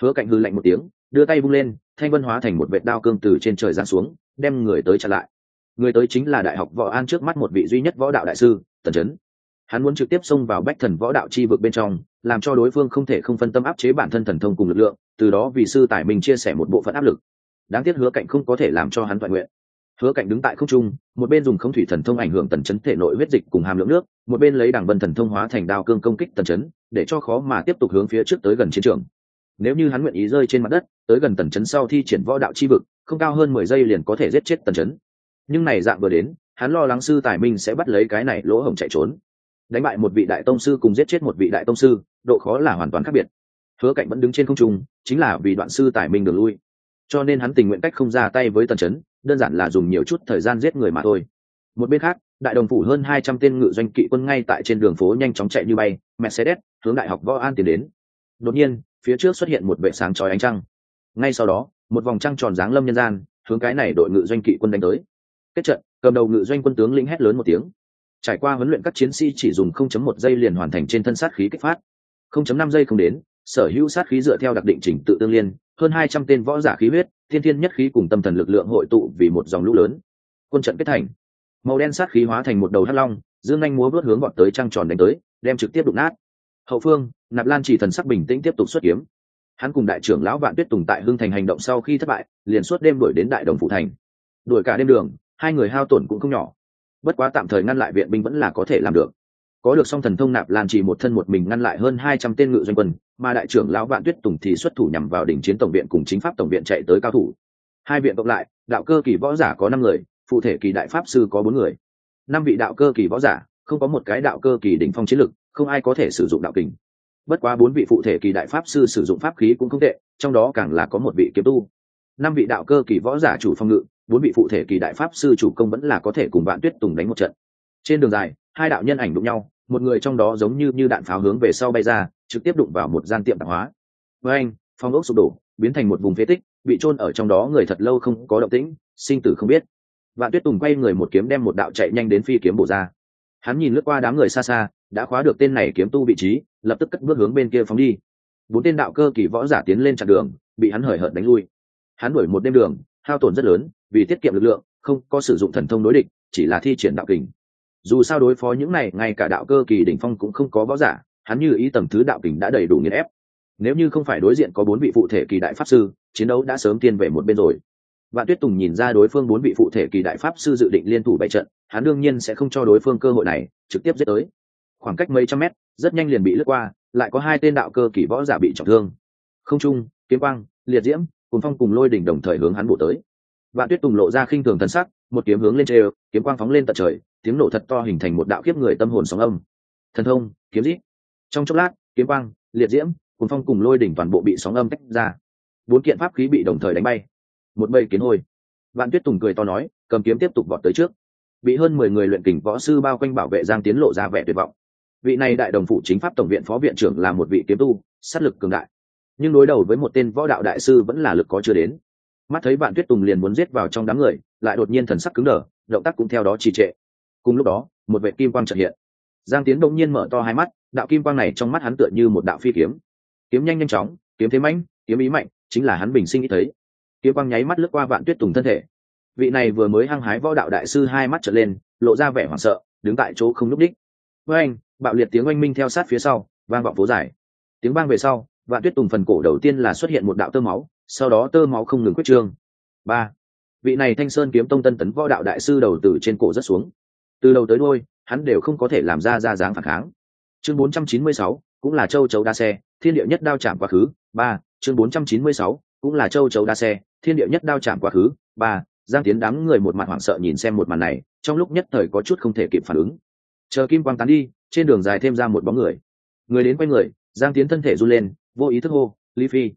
Hứa cạnh hư lạnh một tiếng, đưa tay bung lên, thanh vân hóa thành một vệt đao cương từ trên trời giáng xuống, đem người tới chặn lại. Người tới chính là đại học võ an trước mắt một vị duy nhất võ đạo đại sư, tần trấn hắn muốn trực tiếp xông vào bách thần võ đạo chi vực bên trong, làm cho đối phương không thể không phân tâm áp chế bản thân thần thông cùng lực lượng, từ đó vì sư tải mình chia sẻ một bộ phận áp lực. Đáng tiếc hứa cạnh không có thể làm cho hắn toàn nguyện hứa cạnh đứng tại không trung, một bên dùng không thủy thần thông ảnh hưởng tần chấn thể nội huyết dịch cùng hàm lượng nước, một bên lấy đảng vân thần thông hóa thành đao cương công kích tần chấn, để cho khó mà tiếp tục hướng phía trước tới gần chiến trường. Nếu như hắn nguyện ý rơi trên mặt đất, tới gần tần chấn sau thi triển võ đạo chi vực, không cao hơn mười giây liền có thể giết chết tần chấn. Nhưng này dạng vừa đến, hắn lo lắng sư tài minh sẽ bắt lấy cái này lỗ hổng chạy trốn. Đánh bại một vị đại tông sư cùng giết chết một vị đại tông sư, độ khó là hoàn toàn khác biệt. Hứa cạnh vẫn đứng trên không trung, chính là vì đoạn sư tài minh đường lui. Cho nên hắn tình nguyện cách không ra tay với tần chấn đơn giản là dùng nhiều chút thời gian giết người mà thôi. Một bên khác, đại đồng phủ hơn hai trăm tên ngự doanh kỵ quân ngay tại trên đường phố nhanh chóng chạy như bay, mercedes, hướng đại học võ an tiến đến. Đột nhiên, phía trước xuất hiện một vệ sáng chói ánh trăng. Ngay sau đó, một vòng trăng tròn dáng lâm nhân gian, hướng cái này đội ngự doanh kỵ quân đánh tới. Kết trận, cầm đầu ngự doanh quân tướng lĩnh hét lớn một tiếng. Trải qua huấn luyện các chiến sĩ chỉ dùng 0.1 giây liền hoàn thành trên thân sát khí kích phát. 0.5 giây không đến, sở hữu sát khí dựa theo đặc định trình tự tương liên hơn 200 tên võ giả khí huyết, thiên thiên nhất khí cùng tâm thần lực lượng hội tụ vì một dòng lũ lớn. Quân trận kết thành. Màu đen sát khí hóa thành một đầu hắc long, dương anh múa vớt hướng bọn tới trăng tròn đánh tới, đem trực tiếp đụng nát. Hậu phương, nạp lan chỉ thần sắc bình tĩnh tiếp tục xuất kiếm. Hắn cùng đại trưởng lão vạn tuyết tùng tại hưng thành hành động sau khi thất bại, liền suốt đêm đuổi đến đại đồng phụ thành. Đuổi cả đêm đường, hai người hao tổn cũng không nhỏ. Bất quá tạm thời ngăn lại viện binh vẫn là có thể làm được có được song thần thông nạp lan chỉ một thân một mình ngăn lại hơn hai trăm tên ngự doanh quân, mà đại trưởng lão vạn tuyết tùng thì xuất thủ nhằm vào đỉnh chiến tổng viện cùng chính pháp tổng viện chạy tới cao thủ. Hai viện cộng lại, đạo cơ kỳ võ giả có năm người, phụ thể kỳ đại pháp sư có bốn người. Năm vị đạo cơ kỳ võ giả, không có một cái đạo cơ kỳ đỉnh phong chiến lực, không ai có thể sử dụng đạo kình. Bất quá bốn vị phụ thể kỳ đại pháp sư sử dụng pháp khí cũng không tệ, trong đó càng là có một vị kiếm tu. Năm vị đạo cơ kỳ võ giả chủ phong ngự, bốn vị phụ thể kỳ đại pháp sư chủ công vẫn là có thể cùng vạn tuyết tùng đánh một trận. Trên đường dài hai đạo nhân ảnh đụng nhau, một người trong đó giống như như đạn pháo hướng về sau bay ra, trực tiếp đụng vào một gian tiệm tạp hóa. Với anh, phong ốc sụp đổ, biến thành một vùng phế tích, bị trôn ở trong đó người thật lâu không có động tĩnh, sinh tử không biết. Vạn tuyết tùng quay người một kiếm đem một đạo chạy nhanh đến phi kiếm bổ ra. Hắn nhìn lướt qua đám người xa xa, đã khóa được tên này kiếm tu vị trí, lập tức cất bước hướng bên kia phóng đi. Bốn tên đạo cơ kỳ võ giả tiến lên chặn đường, bị hắn hời hợt đánh lui. Hắn đuổi một đêm đường, hao tổn rất lớn, vì tiết kiệm lực lượng, không có sử dụng thần thông đối địch, chỉ là thi triển đạo kình dù sao đối phó những này, ngay cả đạo cơ kỳ đỉnh phong cũng không có võ giả, hắn như ý tầm thứ đạo kình đã đầy đủ nghiền ép. Nếu như không phải đối diện có bốn vị phụ thể kỳ đại pháp sư, chiến đấu đã sớm tiên về một bên rồi. Vạn tuyết tùng nhìn ra đối phương bốn vị phụ thể kỳ đại pháp sư dự định liên thủ bày trận, hắn đương nhiên sẽ không cho đối phương cơ hội này, trực tiếp giết tới. Khoảng cách mấy trăm mét, rất nhanh liền bị lướt qua, lại có hai tên đạo cơ kỳ võ giả bị trọng thương. Không trung, kiếm quang, liệt diễm cùng phong cùng lôi đỉnh đồng thời hướng hắn bổ tới. Vạn tuyết tùng lộ ra khinh thường thần sắc, một kiếm hướng lên trời kiếm quang phóng lên tận trời tiếng nổ thật to hình thành một đạo kiếp người tâm hồn sóng âm. Thần thông, kiếm rít trong chốc lát, kiếm quang, liệt diễm cùng phong cùng lôi đỉnh toàn bộ bị sóng âm tách ra. Bốn kiện pháp khí bị đồng thời đánh bay. Một bầy kiến hôi. Vạn tuyết tùng cười to nói, cầm kiếm tiếp tục vọt tới trước. Bị hơn mười người luyện kình võ sư bao quanh bảo vệ giang tiến lộ ra vẻ tuyệt vọng. Vị này đại đồng phụ chính pháp tổng viện phó viện trưởng là một vị kiếm tu, sát lực cường đại. Nhưng đối đầu với một tên võ đạo đại sư vẫn là lực có chưa đến. Mắt thấy bạn tuyết tùng liền muốn giết vào trong đám người, lại đột nhiên thần sắc cứng đờ, động tác cũng theo đó trì trệ cùng lúc đó một vệ kim quang trợ hiện. Giang tiến đông nhiên mở to hai mắt đạo kim quang này trong mắt hắn tựa như một đạo phi kiếm. Kiếm nhanh nhanh chóng kiếm thế mạnh, kiếm ý mạnh chính là hắn bình sinh nghĩ thấy. Kiếm quang nháy mắt lướt qua vạn tuyết tùng thân thể. Vị này vừa mới hăng hái võ đạo đại sư hai mắt trở lên lộ ra vẻ hoảng sợ đứng tại chỗ không núp đích với anh bạo liệt tiếng oanh minh theo sát phía sau vang vọng phố dài. Tiếng vang về sau vạn tuyết tùng phần cổ đầu tiên là xuất hiện một đạo tơ máu sau đó tơ máu không ngừng quyết trương. Ba. Vị này thanh sơn kiếm tông tân tấn võ đạo đại sư đầu từ trên cổ rất xuống từ đầu tới đôi hắn đều không có thể làm ra ra dáng phản kháng. Chương 496, cũng là châu chấu đa xe thiên địa nhất đao chạm quá khứ. Ba chương 496, cũng là châu chấu đa xe thiên địa nhất đao chạm quá khứ. Ba giang tiến đám người một mặt hoảng sợ nhìn xem một màn này trong lúc nhất thời có chút không thể kịp phản ứng. Chờ kim quang tán đi trên đường dài thêm ra một bóng người. Người đến quay người giang tiến thân thể run lên vô ý thức hô lý phi.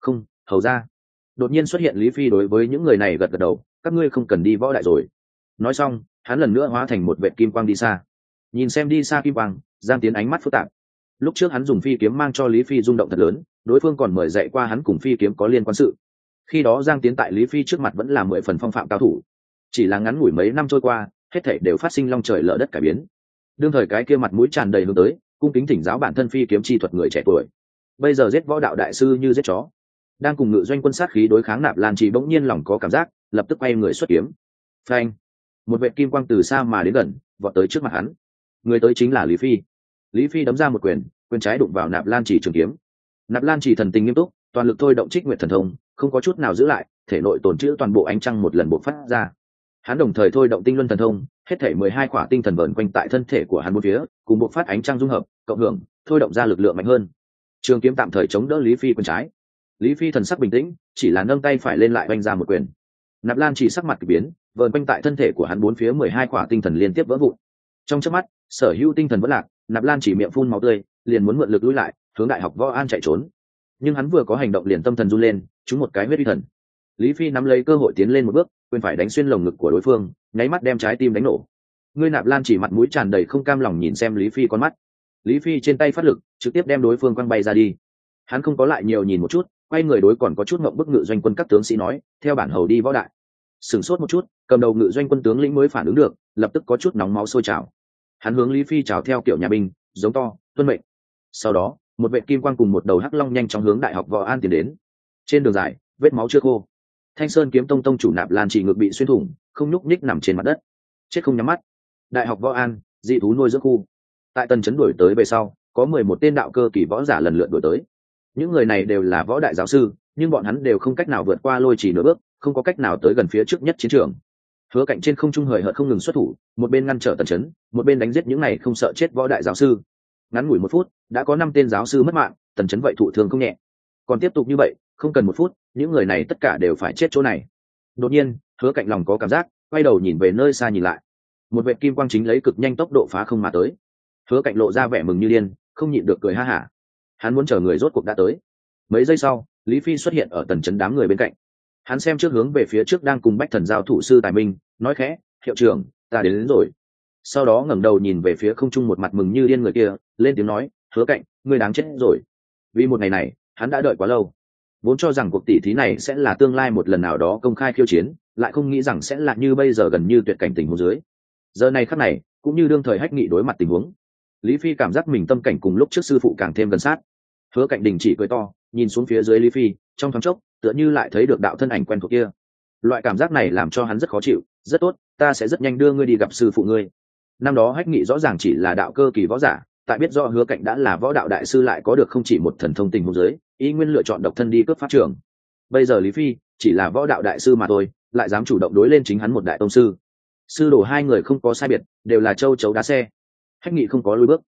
Không hầu ra. Đột nhiên xuất hiện lý phi đối với những người này gật gật đầu các ngươi không cần đi võ đại rồi. Nói xong hắn lần nữa hóa thành một vệ kim quang đi xa. Nhìn xem đi xa kim quang, giang tiến ánh mắt phức tạp. Lúc trước hắn dùng phi kiếm mang cho lý phi rung động thật lớn, đối phương còn mời dạy qua hắn cùng phi kiếm có liên quan sự. Khi đó giang tiến tại lý phi trước mặt vẫn là mười phần phong phạm cao thủ. Chỉ là ngắn ngủi mấy năm trôi qua, hết thể đều phát sinh long trời lở đất cải biến. Đương thời cái kia mặt mũi tràn đầy hướng tới, cung kính thỉnh giáo bản thân phi kiếm chi thuật người trẻ tuổi. Bây giờ giết võ đạo đại sư như giết chó. Đang cùng ngự doanh quân sát khí đối kháng nạp lan chỉ bỗng nhiên lòng có cảm giác, lập tức quay người xuất kiếm. Phanh! Một vệ kim quang từ xa mà đến gần, vọt tới trước mặt hắn. Người tới chính là lý phi. Lý phi đấm ra một quyền quyền trái đụng vào nạp lan chỉ trường kiếm. Nạp lan chỉ thần tình nghiêm túc, toàn lực thôi động trích nguyện thần thông, không có chút nào giữ lại, thể nội tồn trữ toàn bộ ánh trăng một lần bộ phát ra. Hắn đồng thời thôi động tinh luân thần thông, hết thể mười hai quả tinh thần vờn quanh tại thân thể của hắn một phía, cùng bộ phát ánh trăng dung hợp, cộng hưởng, thôi động ra lực lượng mạnh hơn. Trường kiếm tạm thời chống đỡ lý phi quyền trái. Lý phi thần sắc bình tĩnh, chỉ là nâng tay phải lên lại oanh ra một quyền. Nạp lan chỉ sắc mặt k ỳ biến vờn quanh tại thân thể của hắn bốn phía mười hai quả tinh thần liên tiếp vỡ vụn. Trong chớp mắt, sở hữu tinh thần vẫn lạc, nạp lan chỉ miệng phun máu tươi, liền muốn mượn lực lui lại, hướng đại học võ an chạy trốn. Nhưng hắn vừa có hành động liền tâm thần run lên, trúng một cái huyết uy thần. Lý phi nắm lấy cơ hội tiến lên một bước quyền phải đánh xuyên lồng ngực của đối phương, nháy mắt đem trái tim đánh nổ. Ngươi nạp lan chỉ mặt mũi tràn đầy không cam lòng nhìn xem lý phi con mắt. Lý phi trên tay phát lực, trực tiếp đem đối phương quăng bay ra đi. Hắn không có lại nhiều nhìn một chút, quay người đối còn có chút mộng bức ngự doanh quân các tướng sĩ nói, theo bản hầu đi võ đại sửng sốt một chút, cầm đầu ngự doanh quân tướng lĩnh mới phản ứng được, lập tức có chút nóng máu sôi trào. Hắn hướng lý phi trào theo kiểu nhà binh, giống to, tuân mệnh. Sau đó, một vệ kim quan cùng một đầu hắc long nhanh chóng hướng đại học võ an tiến đến. Trên đường dài, vết máu chưa khô. Thanh sơn kiếm tông tông chủ nạp lan chỉ ngược bị xuyên thủng, không nhúc nhích nằm trên mặt đất. Chết không nhắm mắt. Đại học võ an, dị thú nuôi dưỡng khu. Tại tần chấn đổi tới về sau, có mười một tên đạo cơ kỳ võ giả lần lượt đổi tới. Những người này đều là võ đại giáo sư, nhưng bọn hắn đều không cách nào vượt qua lôi chỉ nửa bước không có cách nào tới gần phía trước nhất chiến trường. Hứa cạnh trên không trung hời hợt không ngừng xuất thủ, một bên ngăn trở tần chấn, một bên đánh giết những này không sợ chết võ đại giáo sư. Ngắn ngủi một phút, đã có năm tên giáo sư mất mạng, tần chấn vậy thụ thương không nhẹ. Còn tiếp tục như vậy, không cần một phút, những người này tất cả đều phải chết chỗ này. Đột nhiên, hứa cạnh lòng có cảm giác, quay đầu nhìn về nơi xa nhìn lại. Một vệ kim quang chính lấy cực nhanh tốc độ phá không mà tới. Hứa cạnh lộ ra vẻ mừng như điên, không nhịn được cười ha hả. Hắn muốn chờ người rốt cuộc đã tới. Mấy giây sau, lý phi xuất hiện ở tần chấn đám người bên cạnh hắn xem trước hướng về phía trước đang cùng bách thần giao thủ sư tài minh nói khẽ hiệu trưởng ta đến, đến rồi. Sau đó ngẩng đầu nhìn về phía không trung một mặt mừng như điên người kia lên tiếng nói hứa cạnh ngươi đáng chết rồi. Vì một ngày này hắn đã đợi quá lâu. Vốn cho rằng cuộc tỷ thí này sẽ là tương lai một lần nào đó công khai khiêu chiến lại không nghĩ rằng sẽ là như bây giờ gần như tuyệt cảnh tình huống dưới. Giờ này khắc này cũng như đương thời hách nghị đối mặt tình huống. Lý phi cảm giác mình tâm cảnh cùng lúc trước sư phụ càng thêm gần sát. Hứa cạnh đình chỉ cười to nhìn xuống phía dưới lý phi trong thoáng chốc tựa như lại thấy được đạo thân ảnh quen thuộc kia. Loại cảm giác này làm cho hắn rất khó chịu, rất tốt, ta sẽ rất nhanh đưa ngươi đi gặp sư phụ ngươi. Năm đó hách nghị rõ ràng chỉ là đạo cơ kỳ võ giả, tại biết do hứa cạnh đã là võ đạo đại sư lại có được không chỉ một thần thông tình hôn giới ý nguyên lựa chọn độc thân đi cướp pháp trường. Bây giờ lý phi chỉ là võ đạo đại sư mà thôi, lại dám chủ động đối lên chính hắn một đại tông sư. Sư đồ hai người không có sai biệt, đều là châu chấu đá xe. Hách nghị không có lối bước.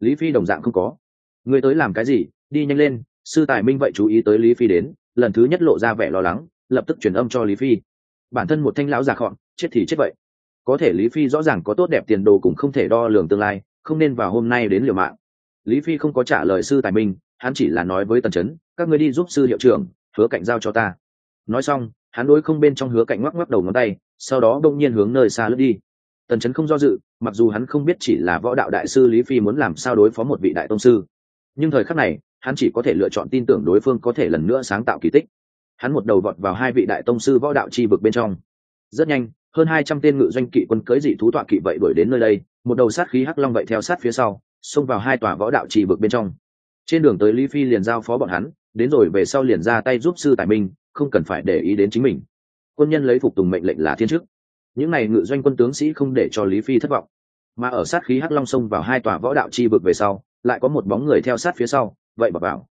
Lý phi đồng dạng không có. Người tới làm cái gì? Đi nhanh lên, sư tài minh vậy chú ý tới lý phi đến lần thứ nhất lộ ra vẻ lo lắng, lập tức truyền âm cho lý phi. Bản thân một thanh lão già khọn, chết thì chết vậy. Có thể lý phi rõ ràng có tốt đẹp tiền đồ cũng không thể đo lường tương lai, không nên vào hôm nay đến liều mạng. Lý phi không có trả lời sư tài minh hắn chỉ là nói với tần chấn, các người đi giúp sư hiệu trưởng, hứa cạnh giao cho ta. Nói xong, hắn đối không bên trong hứa cạnh ngoắc ngoắc đầu ngón tay, sau đó đông nhiên hướng nơi xa lướt đi. Tần chấn không do dự, mặc dù hắn không biết chỉ là võ đạo đại sư lý phi muốn làm sao đối phó một vị đại tông sư. Nhưng thời khắc này hắn chỉ có thể lựa chọn tin tưởng đối phương có thể lần nữa sáng tạo kỳ tích. Hắn một đầu vọt vào hai vị đại tông sư võ đạo chi vực bên trong. Rất nhanh, hơn hai trăm tên ngự doanh kỵ quân cưới dị thú tọa kỵ vậy đuổi đến nơi đây, một đầu sát khí hắc long vậy theo sát phía sau, xông vào hai tòa võ đạo chi vực bên trong. Trên đường tới lý phi liền giao phó bọn hắn, đến rồi về sau liền ra tay giúp sư tài minh, không cần phải để ý đến chính mình. Quân nhân lấy phục tùng mệnh lệnh là thiên chức. Những n à y ngự doanh quân tướng sĩ không để cho lý phi thất vọng. Mà ở sát khí hắc long xông vào hai tòa võ đạo chi vực về sau, lại có một bóng người theo sát phía sau vậy mà vào.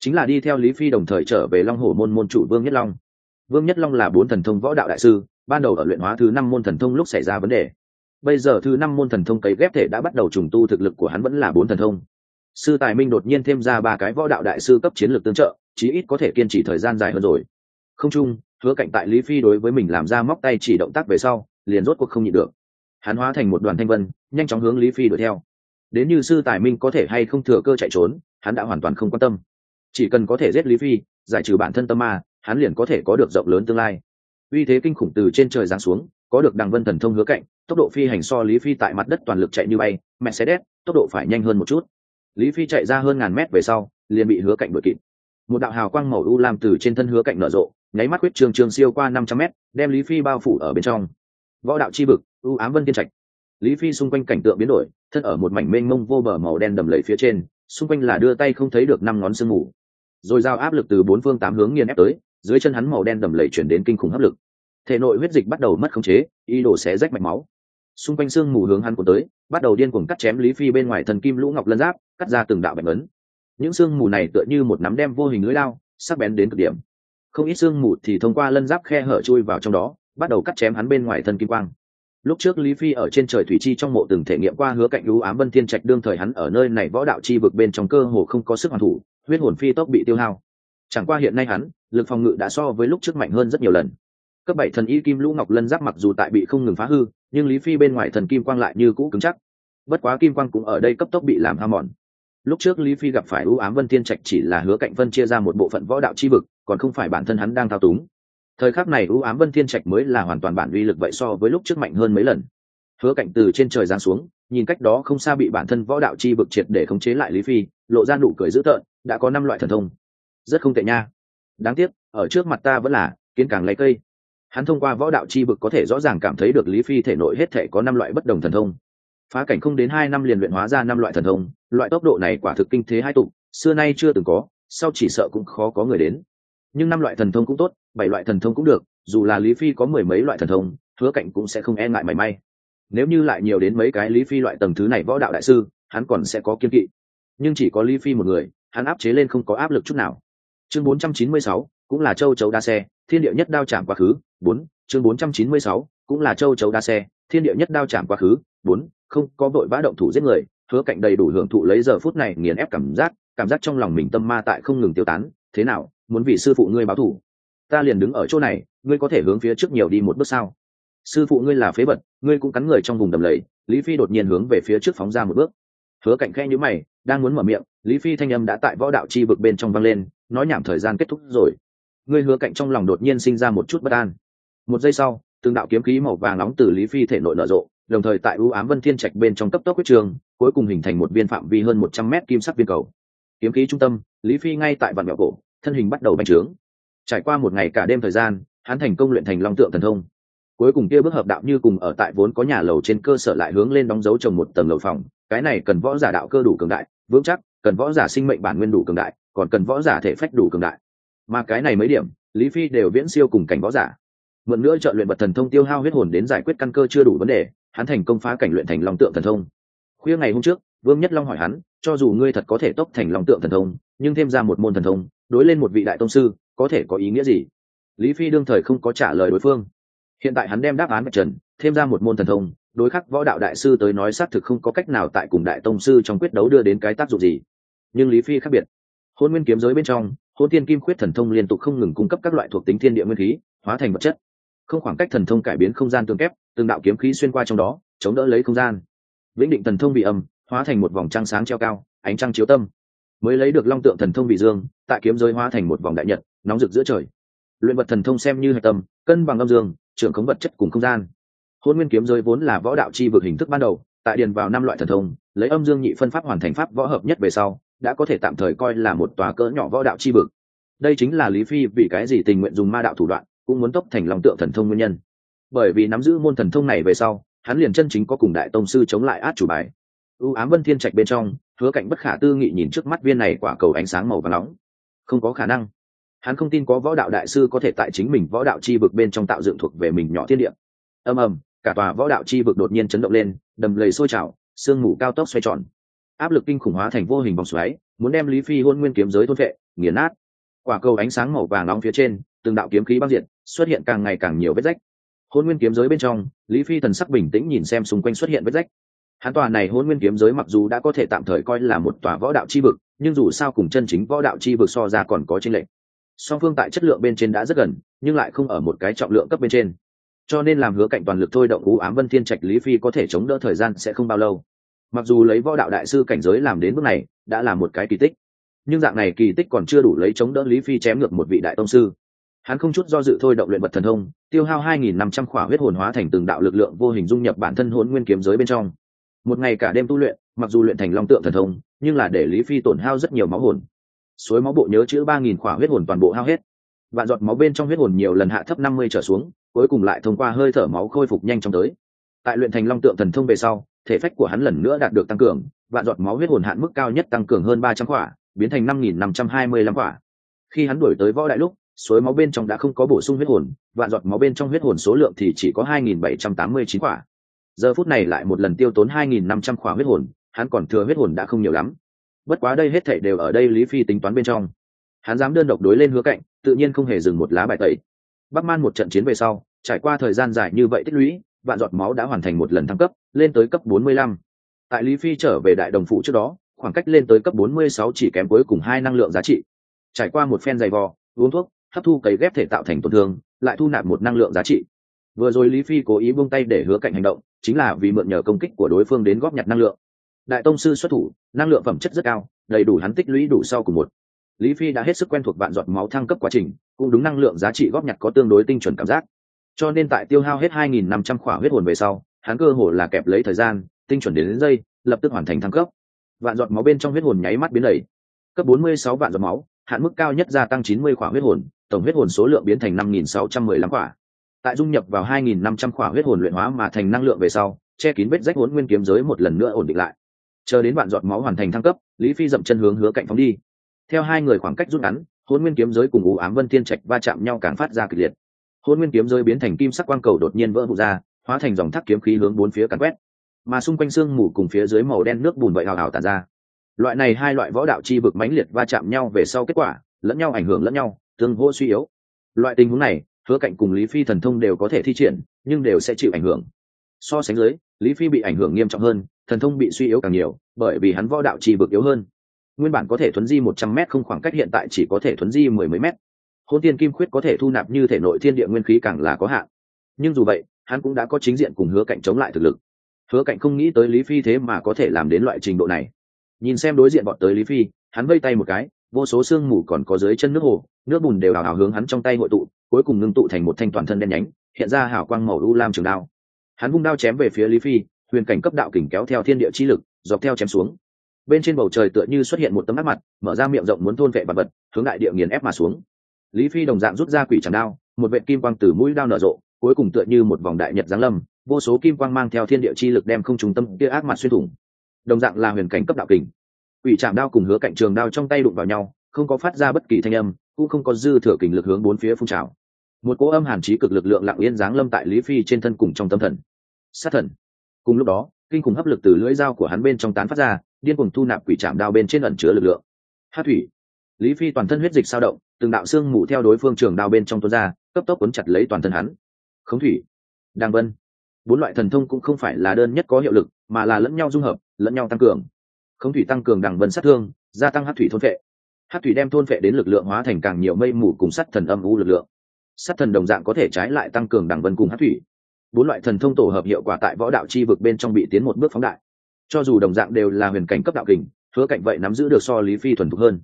Chính là đi theo lý phi đồng thời trở về long hồ môn môn chủ vương nhất long. Vương nhất long là bốn thần thông võ đạo đại sư, ban đầu ở luyện hóa thứ năm môn thần thông lúc xảy ra vấn đề. Bây giờ thứ năm môn thần thông cấy ghép thể đã bắt đầu trùng tu thực lực của hắn vẫn là bốn thần thông. Sư tài minh đột nhiên thêm ra ba cái võ đạo đại sư cấp chiến lược tương trợ, chí ít có thể kiên trì thời gian dài hơn rồi. Không chung, hứa cạnh tại lý phi đối với mình làm ra móc tay chỉ động tác về sau, liền rốt cuộc không nhịn được. Hắn hóa thành một đoàn thanh vân, nhanh chóng hướng lý phi đuổi theo. Đến như sư tài minh có thể hay không thừa cơ chạy trốn hắn đã hoàn toàn không quan tâm. Chỉ cần có thể giết lý phi, giải trừ bản thân tâm ma, hắn liền có thể có được rộng lớn tương lai. Uy thế kinh khủng từ trên trời giáng xuống, có được đằng vân thần thông hứa cạnh, tốc độ phi hành so lý phi tại mặt đất toàn lực chạy như bay, mercedes, tốc độ phải nhanh hơn một chút. Lý phi chạy ra hơn ngàn mét về sau, liền bị hứa cạnh đuổi kịp. Một đạo hào quang màu u lam từ trên thân hứa cạnh nở rộ, nháy mắt huyết trường trường siêu qua năm trăm mét, đem lý phi bao phủ ở bên trong. Võ đạo chi vực, u ám vân tiên trạch. Lý phi xung quanh cảnh tượng biến đổi, thân ở một mảnh mênh mông vô bờ màu đen đầm lầy phía trên xung quanh là đưa tay không thấy được năm ngón sương mù. Rồi giao áp lực từ bốn phương tám hướng nghiền ép tới, dưới chân hắn màu đen đầm lầy chuyển đến kinh khủng áp lực. Thể nội huyết dịch bắt đầu mất khống chế y đổ xé rách mạch máu. Xung quanh xương mù hướng hắn của tới, bắt đầu điên cuồng cắt chém lý phi bên ngoài thần kim lũ ngọc lân giáp, cắt ra từng đạo bệnh ấn. Những xương mù này tựa như một nắm đem vô hình lưỡi lao, sắc bén đến cực điểm. Không ít xương mù thì thông qua lân giáp khe hở chui vào trong đó, bắt đầu cắt chém hắn bên ngoài thân kim quang lúc trước lý phi ở trên trời thủy chi trong mộ từng thể nghiệm qua hứa cạnh lũ ám vân thiên trạch đương thời hắn ở nơi này võ đạo chi vực bên trong cơ hồ không có sức hoàn thủ, huyết hồn phi tốc bị tiêu hao. Chẳng qua hiện nay hắn, lực phòng ngự đã so với lúc trước mạnh hơn rất nhiều lần. Cấp bảy thần y kim lũ ngọc lân giáp mặc dù tại bị không ngừng phá hư, nhưng lý phi bên ngoài thần kim quang lại như cũ cứng chắc. Bất quá kim quang cũng ở đây cấp tốc bị làm hao mòn. Lúc trước lý phi gặp phải ưu ám vân thiên trạch chỉ là hứa cạnh vân chia ra một bộ phận võ đạo chi vực, còn không phải bản thân hắn đang thao túng thời khắc này ưu ám vân thiên trạch mới là hoàn toàn bản uy lực vậy so với lúc trước mạnh hơn mấy lần. Hứa cạnh từ trên trời giáng xuống, nhìn cách đó không xa bị bản thân võ đạo chi vực triệt để khống chế lại lý phi, lộ ra nụ cười dữ tợn, đã có năm loại thần thông. Rất không tệ nha. Đáng tiếc, ở trước mặt ta vẫn là kiến càng lấy cây. Hắn thông qua võ đạo chi vực có thể rõ ràng cảm thấy được lý phi thể nội hết thể có năm loại bất đồng thần thông. Phá cảnh không đến hai năm liền luyện hóa ra năm loại thần thông, loại tốc độ này quả thực kinh thế hai tụ, xưa nay chưa từng có, sau chỉ sợ cũng khó có người đến. Nhưng năm loại thần thông cũng tốt bảy loại thần thông cũng được dù là lý phi có mười mấy loại thần thông hứa cạnh cũng sẽ không e ngại mảy may. Nếu như lại nhiều đến mấy cái lý phi loại tầng thứ này võ đạo đại sư hắn còn sẽ có kiên kỵ. Nhưng chỉ có lý phi một người hắn áp chế lên không có áp lực chút nào. Chương 496, cũng là châu chấu đa xe thiên địa nhất đao chạm quá khứ bốn chương 496, cũng là châu chấu đa xe thiên địa nhất đao chạm quá khứ bốn không có vội vã động thủ giết người hứa cạnh đầy đủ hưởng thụ lấy giờ phút này nghiền ép cảm giác cảm giác trong lòng mình tâm ma tại không ngừng tiêu tán. Thế nào muốn vì sư phụ ngươi báo thủ? Ta liền đứng ở chỗ này, ngươi có thể hướng phía trước nhiều đi một bước sao? Sư phụ ngươi là phế vật, ngươi cũng cắn người trong vùng đầm lầy, lý phi đột nhiên hướng về phía trước phóng ra một bước. Hứa cạnh khe nhữ mày, đang muốn mở miệng, lý phi thanh âm đã tại võ đạo chi vực bên trong vang lên, nói nhảm thời gian kết thúc rồi. Ngươi hứa cạnh trong lòng đột nhiên sinh ra một chút bất an. Một giây sau, từng đạo kiếm khí màu vàng nóng từ lý phi thể nội nở rộ, đồng thời tại ưu ám vân thiên trạch bên trong cấp tốc huyết trường, cuối cùng hình thành một viên phạm vi hơn một trăm mét kim sắc viên cầu. Kiếm khí trung tâm, lý phi ngay tại vạn mẹo cổ, thân hình bắt đầu bành trướng trải qua một ngày cả đêm thời gian, hắn thành công luyện thành long tượng thần thông. Cuối cùng kia bước hợp đạo như cùng ở tại vốn có nhà lầu trên cơ sở lại hướng lên đóng dấu trồng một tầng lầu phòng, cái này cần võ giả đạo cơ đủ cường đại, vững chắc, cần võ giả sinh mệnh bản nguyên đủ cường đại, còn cần võ giả thể phách đủ cường đại. Mà cái này mấy điểm, lý phi đều viễn siêu cùng cảnh võ giả. Mượn nữa trợ luyện bật thần thông tiêu hao huyết hồn đến giải quyết căn cơ chưa đủ vấn đề, hắn thành công phá cảnh luyện thành long tượng thần thông. Khuya ngày hôm trước, vương nhất long hỏi hắn, cho dù ngươi thật có thể tốc thành long tượng thần thông, nhưng thêm ra một môn thần thông, đối lên một vị đại tông sư có thể có ý nghĩa gì? Lý phi đương thời không có trả lời đối phương. Hiện tại hắn đem đáp án vạch trần, thêm ra một môn thần thông, đối khắc võ đạo đại sư tới nói xác thực không có cách nào tại cùng đại tông sư trong quyết đấu đưa đến cái tác dụng gì. Nhưng lý phi khác biệt. Hôn nguyên kiếm giới bên trong, hôn tiên kim khuyết thần thông liên tục không ngừng cung cấp các loại thuộc tính thiên địa nguyên khí, hóa thành vật chất. Không khoảng cách thần thông cải biến không gian tương kép, từng đạo kiếm khí xuyên qua trong đó, chống đỡ lấy không gian. Vĩnh định thần thông bị âm, hóa thành một vòng trăng sáng treo cao, ánh trăng chiếu tâm. Mới lấy được long tượng thần thông bị dương, tại kiếm giới hóa thành một vòng đại nhật nóng rực giữa trời. Luyện vật thần thông xem như hạch tâm, cân bằng âm dương, trưởng khống vật chất cùng không gian. Hôn nguyên kiếm giới vốn là võ đạo chi vực hình thức ban đầu, tại điền vào năm loại thần thông, lấy âm dương nhị phân pháp hoàn thành pháp võ hợp nhất về sau, đã có thể tạm thời coi là một tòa cỡ nhỏ võ đạo chi vực. Đây chính là lý phi vì cái gì tình nguyện dùng ma đạo thủ đoạn, cũng muốn tốc thành lòng tượng thần thông nguyên nhân. Bởi vì nắm giữ môn thần thông này về sau, hắn liền chân chính có cùng đại tông sư chống lại át chủ bài. Ưu ám vân thiên trạch bên trong, hứa cạnh bất khả tư nghị nhìn trước mắt viên này quả cầu ánh sáng màu và nóng. Không có khả năng hắn không tin có võ đạo đại sư có thể tại chính mình võ đạo chi vực bên trong tạo dựng thuộc về mình nhỏ thiên địa. Ầm ầm, cả tòa võ đạo chi vực đột nhiên chấn động lên, đầm lầy sôi trào, sương mù cao tốc xoay tròn. Áp lực kinh khủng hóa thành vô hình vòng xoáy, muốn đem lý phi hôn nguyên kiếm giới thôn vệ, nghiền nát. Quả cầu ánh sáng màu vàng nóng phía trên, từng đạo kiếm khí băng diện xuất hiện càng ngày càng nhiều vết rách. Hôn nguyên kiếm giới bên trong, lý phi thần sắc bình tĩnh nhìn xem xung quanh xuất hiện vết rách. Hắn tòa này hôn nguyên kiếm giới mặc dù đã có thể tạm thời coi là một tòa võ đạo chi vực, nhưng dù sao cùng chân chính võ đạo chi vực so ra còn có tranh lệch song phương tại chất lượng bên trên đã rất gần, nhưng lại không ở một cái trọng lượng cấp bên trên. Cho nên làm hứa cạnh toàn lực thôi động ú ám vân thiên trạch lý phi có thể chống đỡ thời gian sẽ không bao lâu. Mặc dù lấy võ đạo đại sư cảnh giới làm đến bước này, đã là một cái kỳ tích. Nhưng dạng này kỳ tích còn chưa đủ lấy chống đỡ lý phi chém ngược một vị đại tông sư. Hắn không chút do dự thôi động luyện vật thần thông, tiêu hao hai nghìn năm trăm khỏa huyết hồn hóa thành từng đạo lực lượng vô hình dung nhập bản thân hồn nguyên kiếm giới bên trong. Một ngày cả đêm tu luyện, mặc dù luyện thành long tượng thần thông, nhưng là để lý phi tổn hao rất nhiều máu hồn suối máu bộ nhớ chữ ba nghìn khỏa huyết hồn toàn bộ hao hết. Vạn giọt máu bên trong huyết hồn nhiều lần hạ thấp năm mươi trở xuống, cuối cùng lại thông qua hơi thở máu khôi phục nhanh chóng tới. Tại luyện thành long tượng thần thông về sau, thể phách của hắn lần nữa đạt được tăng cường, vạn giọt máu huyết hồn hạn mức cao nhất tăng cường hơn ba trăm khỏa, biến thành năm nghìn năm trăm hai mươi lăm khỏa. Khi hắn đuổi tới võ đại lúc, suối máu bên trong đã không có bổ sung huyết hồn, vạn giọt máu bên trong huyết hồn số lượng thì chỉ có hai nghìn bảy trăm tám mươi chín khỏa. Giờ phút này lại một lần tiêu tốn hai nghìn năm trăm khỏa huyết hồn, hắn còn thừa huyết hồn đã không nhiều lắm bất quá đây hết thảy đều ở đây lý phi tính toán bên trong. Hắn dám đơn độc đối lên hứa cạnh, tự nhiên không hề dừng một lá bài tẩy. Bắc man một trận chiến về sau, trải qua thời gian dài như vậy tích lũy, vạn giọt máu đã hoàn thành một lần thăng cấp, lên tới cấp 45. tại lý phi trở về đại đồng phụ trước đó, khoảng cách lên tới cấp 46 chỉ kém cuối cùng hai năng lượng giá trị. Trải qua một phen dày vò, uống thuốc, hấp thu cấy ghép thể tạo thành tổn thương, lại thu nạp một năng lượng giá trị. Vừa rồi lý phi cố ý buông tay để hứa cạnh hành động, chính là vì mượn nhờ công kích của đối phương đến góp nhặt năng lượng. Đại tông sư xuất thủ năng lượng phẩm chất rất cao đầy đủ hắn tích lũy đủ sau cùng một. Lý phi đã hết sức quen thuộc vạn giọt máu thăng cấp quá trình cũng đúng năng lượng giá trị góp nhặt có tương đối tinh chuẩn cảm giác. Cho nên tại tiêu hao hết 2.500 khỏa huyết hồn về sau hắn cơ hồ là kẹp lấy thời gian tinh chuẩn đến, đến giây lập tức hoàn thành thăng cấp. Vạn giọt máu bên trong huyết hồn nháy mắt biến đầy. Cấp 46 vạn giọt máu hạn mức cao nhất gia tăng 90 khỏa huyết hồn tổng huyết hồn số lượng biến thành 5.615 khỏa. Tại dung nhập vào 2.500 khỏa huyết hồn luyện hóa mà thành năng lượng về sau che kín vết rách hồn nguyên kiếm giới một lần nữa ổn định lại chờ đến bạn giọt máu hoàn thành thăng cấp, lý phi dậm chân hướng hứa cạnh phóng đi. Theo hai người khoảng cách rút ngắn hôn nguyên kiếm giới cùng ủ ám vân thiên trạch va chạm nhau càng phát ra kịch liệt. Hôn nguyên kiếm giới biến thành kim sắc quang cầu đột nhiên vỡ vụt ra, hóa thành dòng thác kiếm khí hướng bốn phía cắn quét. Mà xung quanh xương mù cùng phía dưới màu đen nước bùn vậy hào hào tàn ra. Loại này hai loại võ đạo chi vực mãnh liệt va chạm nhau về sau kết quả, lẫn nhau ảnh hưởng lẫn nhau, tương hô suy yếu. Loại tình huống này, hứa cạnh cùng lý phi thần thông đều có thể thi triển, nhưng đều sẽ chịu ảnh hưởng. So sánh dưới, lý phi bị ảnh hưởng nghiêm trọng hơn thần thông bị suy yếu càng nhiều, bởi vì hắn võ đạo chi vực yếu hơn. Nguyên bản có thể thuấn di một trăm m không khoảng cách hiện tại chỉ có thể thuấn di mười mấy m hôn tiên kim khuyết có thể thu nạp như thể nội thiên địa nguyên khí càng là có hạn. Nhưng dù vậy, hắn cũng đã có chính diện cùng hứa cạnh chống lại thực lực. Hứa cạnh không nghĩ tới lý phi thế mà có thể làm đến loại trình độ này. Nhìn xem đối diện bọn tới lý phi, hắn vây tay một cái, vô số sương mù còn có dưới chân nước hồ, nước bùn đều hào hào hướng hắn trong tay hội tụ, cuối cùng ngưng tụ thành một thanh toàn thân đen nhánh, hiện ra hào quang màu u lam trường đao. Hắn vung đao chém về phía lý phi huyền cảnh cấp đạo kình kéo theo thiên địa chi lực, dọc theo chém xuống. Bên trên bầu trời tựa như xuất hiện một tấm áp mặt, mở ra miệng rộng muốn thôn vệ vật vật, hướng đại địa nghiền ép mà xuống. Lý phi đồng dạng rút ra quỷ tràn đao, một vệ kim quang từ mũi đao nở rộ, cuối cùng tựa như một vòng đại nhật giáng lâm, vô số kim quang mang theo thiên địa chi lực đem không trung tâm kia ác mặt xuyên thủng. Đồng dạng là huyền cảnh cấp đạo kình. Quỷ trạm đao cùng hứa cạnh trường đao trong tay đụng vào nhau, không có phát ra bất kỳ thanh âm, cũng không có dư thừa kình lực hướng bốn phía phun trào. Một cỗ âm hàn trí cực lực lượng lặng yên giáng lâm tại lý phi trên thân cùng trong tâm thần. Sát thần cùng lúc đó, kinh khủng hấp lực từ lưỡi dao của hắn bên trong tán phát ra, điên cuồng thu nạp quỷ trạm đao bên trên ẩn chứa lực lượng. Hát thủy. Lý phi toàn thân huyết dịch sao động, từng đạo xương mù theo đối phương trường đao bên trong tuôn ra, cấp tốc cuốn chặt lấy toàn thân hắn. Khống thủy. Đàng vân. Bốn loại thần thông cũng không phải là đơn nhất có hiệu lực, mà là lẫn nhau dung hợp, lẫn nhau tăng cường. Khống thủy tăng cường đằng vân sát thương, gia tăng hát thủy thôn vệ hát thủy đem thôn vệ đến lực lượng hóa thành càng nhiều mây mù cùng sắt thần âm u lực lượng. Sắt thần đồng dạng có thể trái lại tăng cường đằng vân cùng hát thủy bốn loại thần thông tổ hợp hiệu quả tại võ đạo chi vực bên trong bị tiến một bước phóng đại. Cho dù đồng dạng đều là huyền cảnh cấp đạo kình, hứa cạnh vậy nắm giữ được so lý phi thuần thục hơn.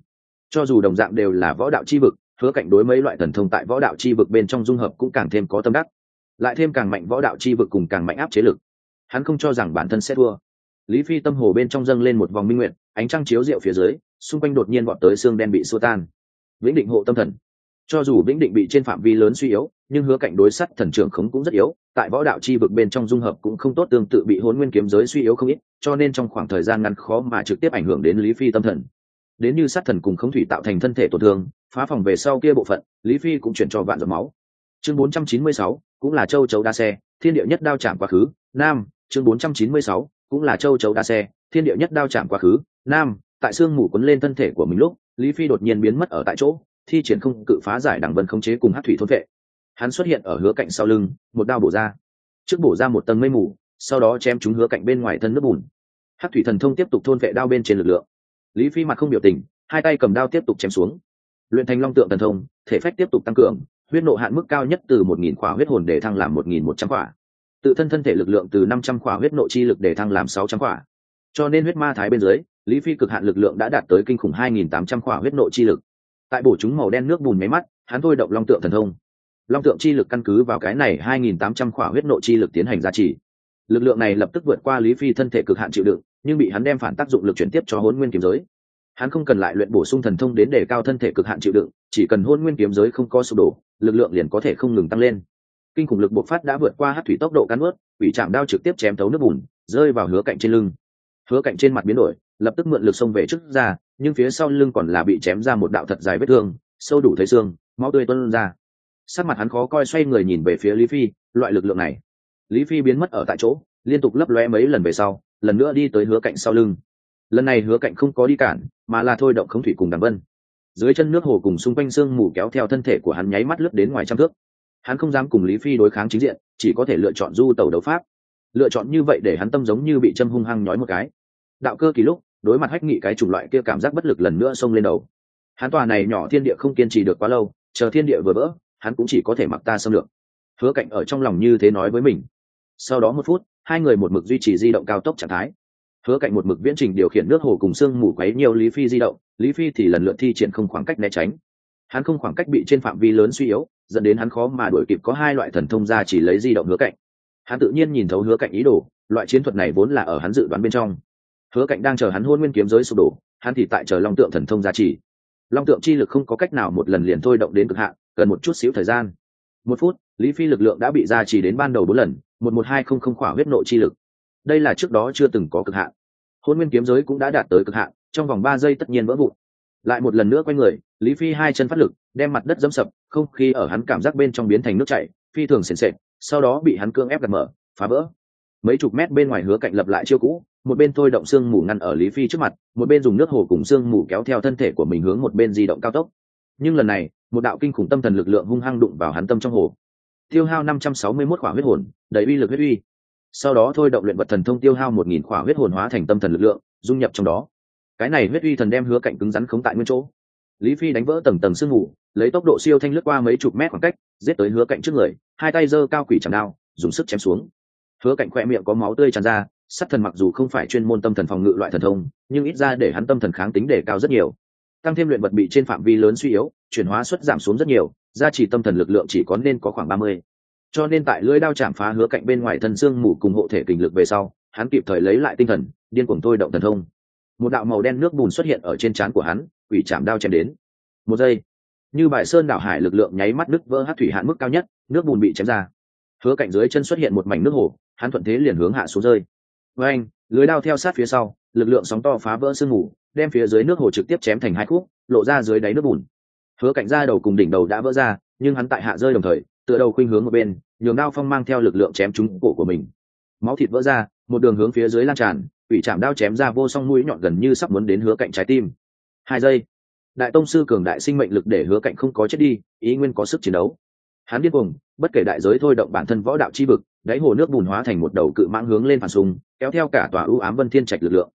Cho dù đồng dạng đều là võ đạo chi vực, hứa cạnh đối mấy loại thần thông tại võ đạo chi vực bên trong dung hợp cũng càng thêm có tâm đắc. Lại thêm càng mạnh võ đạo chi vực cùng càng mạnh áp chế lực. Hắn không cho rằng bản thân sẽ thua. Lý phi tâm hồ bên trong dâng lên một vòng minh nguyện, ánh trăng chiếu rượu phía dưới, xung quanh đột nhiên bọn tới xương đen bị xua tan. Vĩnh định hộ tâm thần cho dù vĩnh định bị trên phạm vi lớn suy yếu nhưng hứa cạnh đối sắt thần trưởng khống cũng rất yếu tại võ đạo chi vực bên trong dung hợp cũng không tốt tương tự bị hôn nguyên kiếm giới suy yếu không ít cho nên trong khoảng thời gian ngắn khó mà trực tiếp ảnh hưởng đến lý phi tâm thần. Đến như sát thần cùng khống thủy tạo thành thân thể tổn thương phá phòng về sau kia bộ phận lý phi cũng chuyển cho vạn giọt máu. Chương 496, cũng là châu chấu đa xe thiên địa nhất đao chạm quá khứ nam chương 496, cũng là châu chấu đa xe thiên địa nhất đao chạm quá khứ nam tại xương mù quấn lên thân thể của mình lúc lý phi đột nhiên biến mất ở tại chỗ thi triển không cự phá giải đẳng vân khống chế cùng hát thủy thôn vệ. Hắn xuất hiện ở hứa cạnh sau lưng, một đao bổ ra. Trước bổ ra một tầng mây mù, sau đó chém chúng hứa cạnh bên ngoài thân nước bùn. Hát thủy thần thông tiếp tục thôn vệ đao bên trên lực lượng. Lý phi mặt không biểu tình, hai tay cầm đao tiếp tục chém xuống. Luyện thành long tượng thần thông, thể phách tiếp tục tăng cường, huyết nộ hạn mức cao nhất từ một nghìn khỏa huyết hồn để thăng làm một nghìn một trăm khỏa. Tự thân thân thể lực lượng từ năm trăm khỏa huyết nộ chi lực để thăng làm sáu trăm khỏa. Cho nên huyết ma thái bên dưới, lý phi cực hạn lực lượng đã đạt tới kinh khủng hai nghìn tám trăm khỏa huyết nộ chi lực tại bổ chúng màu đen nước bùn máy mắt, hắn thôi động long tượng thần thông. Long tượng chi lực căn cứ vào cái này hai nghìn tám trăm khỏa huyết nộ chi lực tiến hành gia trì. Lực lượng này lập tức vượt qua lý phi thân thể cực hạn chịu đựng, nhưng bị hắn đem phản tác dụng lực chuyển tiếp cho hôn nguyên kiếm giới. Hắn không cần lại luyện bổ sung thần thông đến để cao thân thể cực hạn chịu đựng, chỉ cần hôn nguyên kiếm giới không có sụp đổ, lực lượng liền có thể không ngừng tăng lên. Kinh khủng lực bộc phát đã vượt qua hát thủy tốc độ cắn ướt ủy chạm đao trực tiếp chém thấu nước bùn, rơi vào hứa cạnh trên lưng. Hứa cạnh trên mặt biến đổi lập tức mượn lực xông về trước ra, nhưng phía sau lưng còn là bị chém ra một đạo thật dài vết thương, sâu đủ thấy xương, máu tươi tuân ra. Sắc mặt hắn khó coi xoay người nhìn về phía lý phi, loại lực lượng này. Lý phi biến mất ở tại chỗ, liên tục lấp lóe mấy lần về sau, lần nữa đi tới hứa cạnh sau lưng. Lần này hứa cạnh không có đi cản, mà là thôi động không thủy cùng đàm vân. Dưới chân nước hồ cùng xung quanh sương mù kéo theo thân thể của hắn nháy mắt lướt đến ngoài trăm thước. Hắn không dám cùng lý phi đối kháng chính diện, chỉ có thể lựa chọn du tàu đấu pháp. Lựa chọn như vậy để hắn tâm giống như bị châm hung hăng nhói một cái đạo cơ kỳ lúc, đối mặt hách nghị cái chủng loại kia cảm giác bất lực lần nữa xông lên đầu. Hắn tòa này nhỏ thiên địa không kiên trì được quá lâu, chờ thiên địa vừa vỡ, hắn cũng chỉ có thể mặc ta xâm lược. Hứa cạnh ở trong lòng như thế nói với mình. Sau đó một phút, hai người một mực duy trì di động cao tốc trạng thái. Hứa cạnh một mực viễn trình điều khiển nước hồ cùng sương mù quấy nhiều lý phi di động, lý phi thì lần lượt thi triển không khoảng cách né tránh. Hắn không khoảng cách bị trên phạm vi lớn suy yếu, dẫn đến hắn khó mà đuổi kịp có hai loại thần thông ra chỉ lấy di động hứa cạnh hắn tự nhiên nhìn thấu hứa cạnh ý đồ, loại chiến thuật này vốn là ở hắn dự đoán bên trong hứa cạnh đang chờ hắn hôn nguyên kiếm giới sụp đổ, hắn thì tại chờ long tượng thần thông gia trì. Long tượng chi lực không có cách nào một lần liền thôi động đến cực hạn, cần một chút xíu thời gian. Một phút, lý phi lực lượng đã bị gia trì đến ban đầu bốn lần, một một hai không không khỏa huyết nội chi lực. Đây là trước đó chưa từng có cực hạn. Hôn nguyên kiếm giới cũng đã đạt tới cực hạn, trong vòng ba giây tất nhiên vỡ vụn. Lại một lần nữa quay người, lý phi hai chân phát lực, đem mặt đất dẫm sập, không khí ở hắn cảm giác bên trong biến thành nước chảy, phi thường sền sệt, sau đó bị hắn cương ép gạt mở, phá vỡ mấy chục mét bên ngoài hứa cạnh lập lại chiêu cũ, một bên thôi động xương mù ngăn ở lý phi trước mặt, một bên dùng nước hồ cùng xương mù kéo theo thân thể của mình hướng một bên di động cao tốc. Nhưng lần này, một đạo kinh khủng tâm thần lực lượng hung hăng đụng vào hắn tâm trong hồ. Tiêu hao năm trăm sáu mươi mốt khỏa huyết hồn, đầy uy lực huyết uy. Sau đó thôi động luyện vật thần thông tiêu hao một nghìn khỏa huyết hồn hóa thành tâm thần lực lượng, dung nhập trong đó. Cái này huyết uy thần đem hứa cạnh cứng rắn khống tại nguyên chỗ. Lý phi đánh vỡ tầng tầng sương mù, lấy tốc độ siêu thanh lướt qua mấy chục mét khoảng cách, giết tới hứa cạnh trước người, hai tay giơ cao quỷ chẳng đao, dùng sức chém xuống hứa cạnh khoe miệng có máu tươi tràn ra, sát thần mặc dù không phải chuyên môn tâm thần phòng ngự loại thần thông, nhưng ít ra để hắn tâm thần kháng tính đề cao rất nhiều. Tăng thêm luyện vật bị trên phạm vi lớn suy yếu, chuyển hóa suất giảm xuống rất nhiều, gia trì tâm thần lực lượng chỉ có nên có khoảng ba mươi. Cho nên tại lưỡi đao chạm phá hứa cạnh bên ngoài thân xương mù cùng hộ thể kình lực về sau, hắn kịp thời lấy lại tinh thần, điên cuồng thôi động thần thông. Một đạo màu đen nước bùn xuất hiện ở trên trán của hắn, quỷ chạm đao chém đến. Một giây, như bài sơn đảo hải lực lượng nháy mắt đứt vỡ hát thủy hạn mức cao nhất, nước bùn bị chém ra. Hứa cạnh dưới chân xuất hiện một mảnh nước hồ hắn thuận thế liền hướng hạ xuống rơi. Với anh, lưới đao theo sát phía sau, lực lượng sóng to phá vỡ sương mù, đem phía dưới nước hồ trực tiếp chém thành hai khúc, lộ ra dưới đáy nước bùn. Hứa cạnh ra đầu cùng đỉnh đầu đã vỡ ra, nhưng hắn tại hạ rơi đồng thời, tựa đầu khuynh hướng một bên, nhường đao phong mang theo lực lượng chém trúng cổ của mình. Máu thịt vỡ ra, một đường hướng phía dưới lan tràn ủy chạm đao chém ra vô song mũi nhọn gần như sắp muốn đến hứa cạnh trái tim. Hai giây. Đại tông sư cường đại sinh mệnh lực để hứa cạnh không có chết đi, ý nguyên có sức chiến đấu. Hắn điên cuồng bất kể đại giới thôi động bản thân võ đạo chi vực, đáy hồ nước bùn hóa thành một đầu cự mãng hướng lên phản sùng kéo theo cả tòa ưu ám vân thiên trạch lực lượng.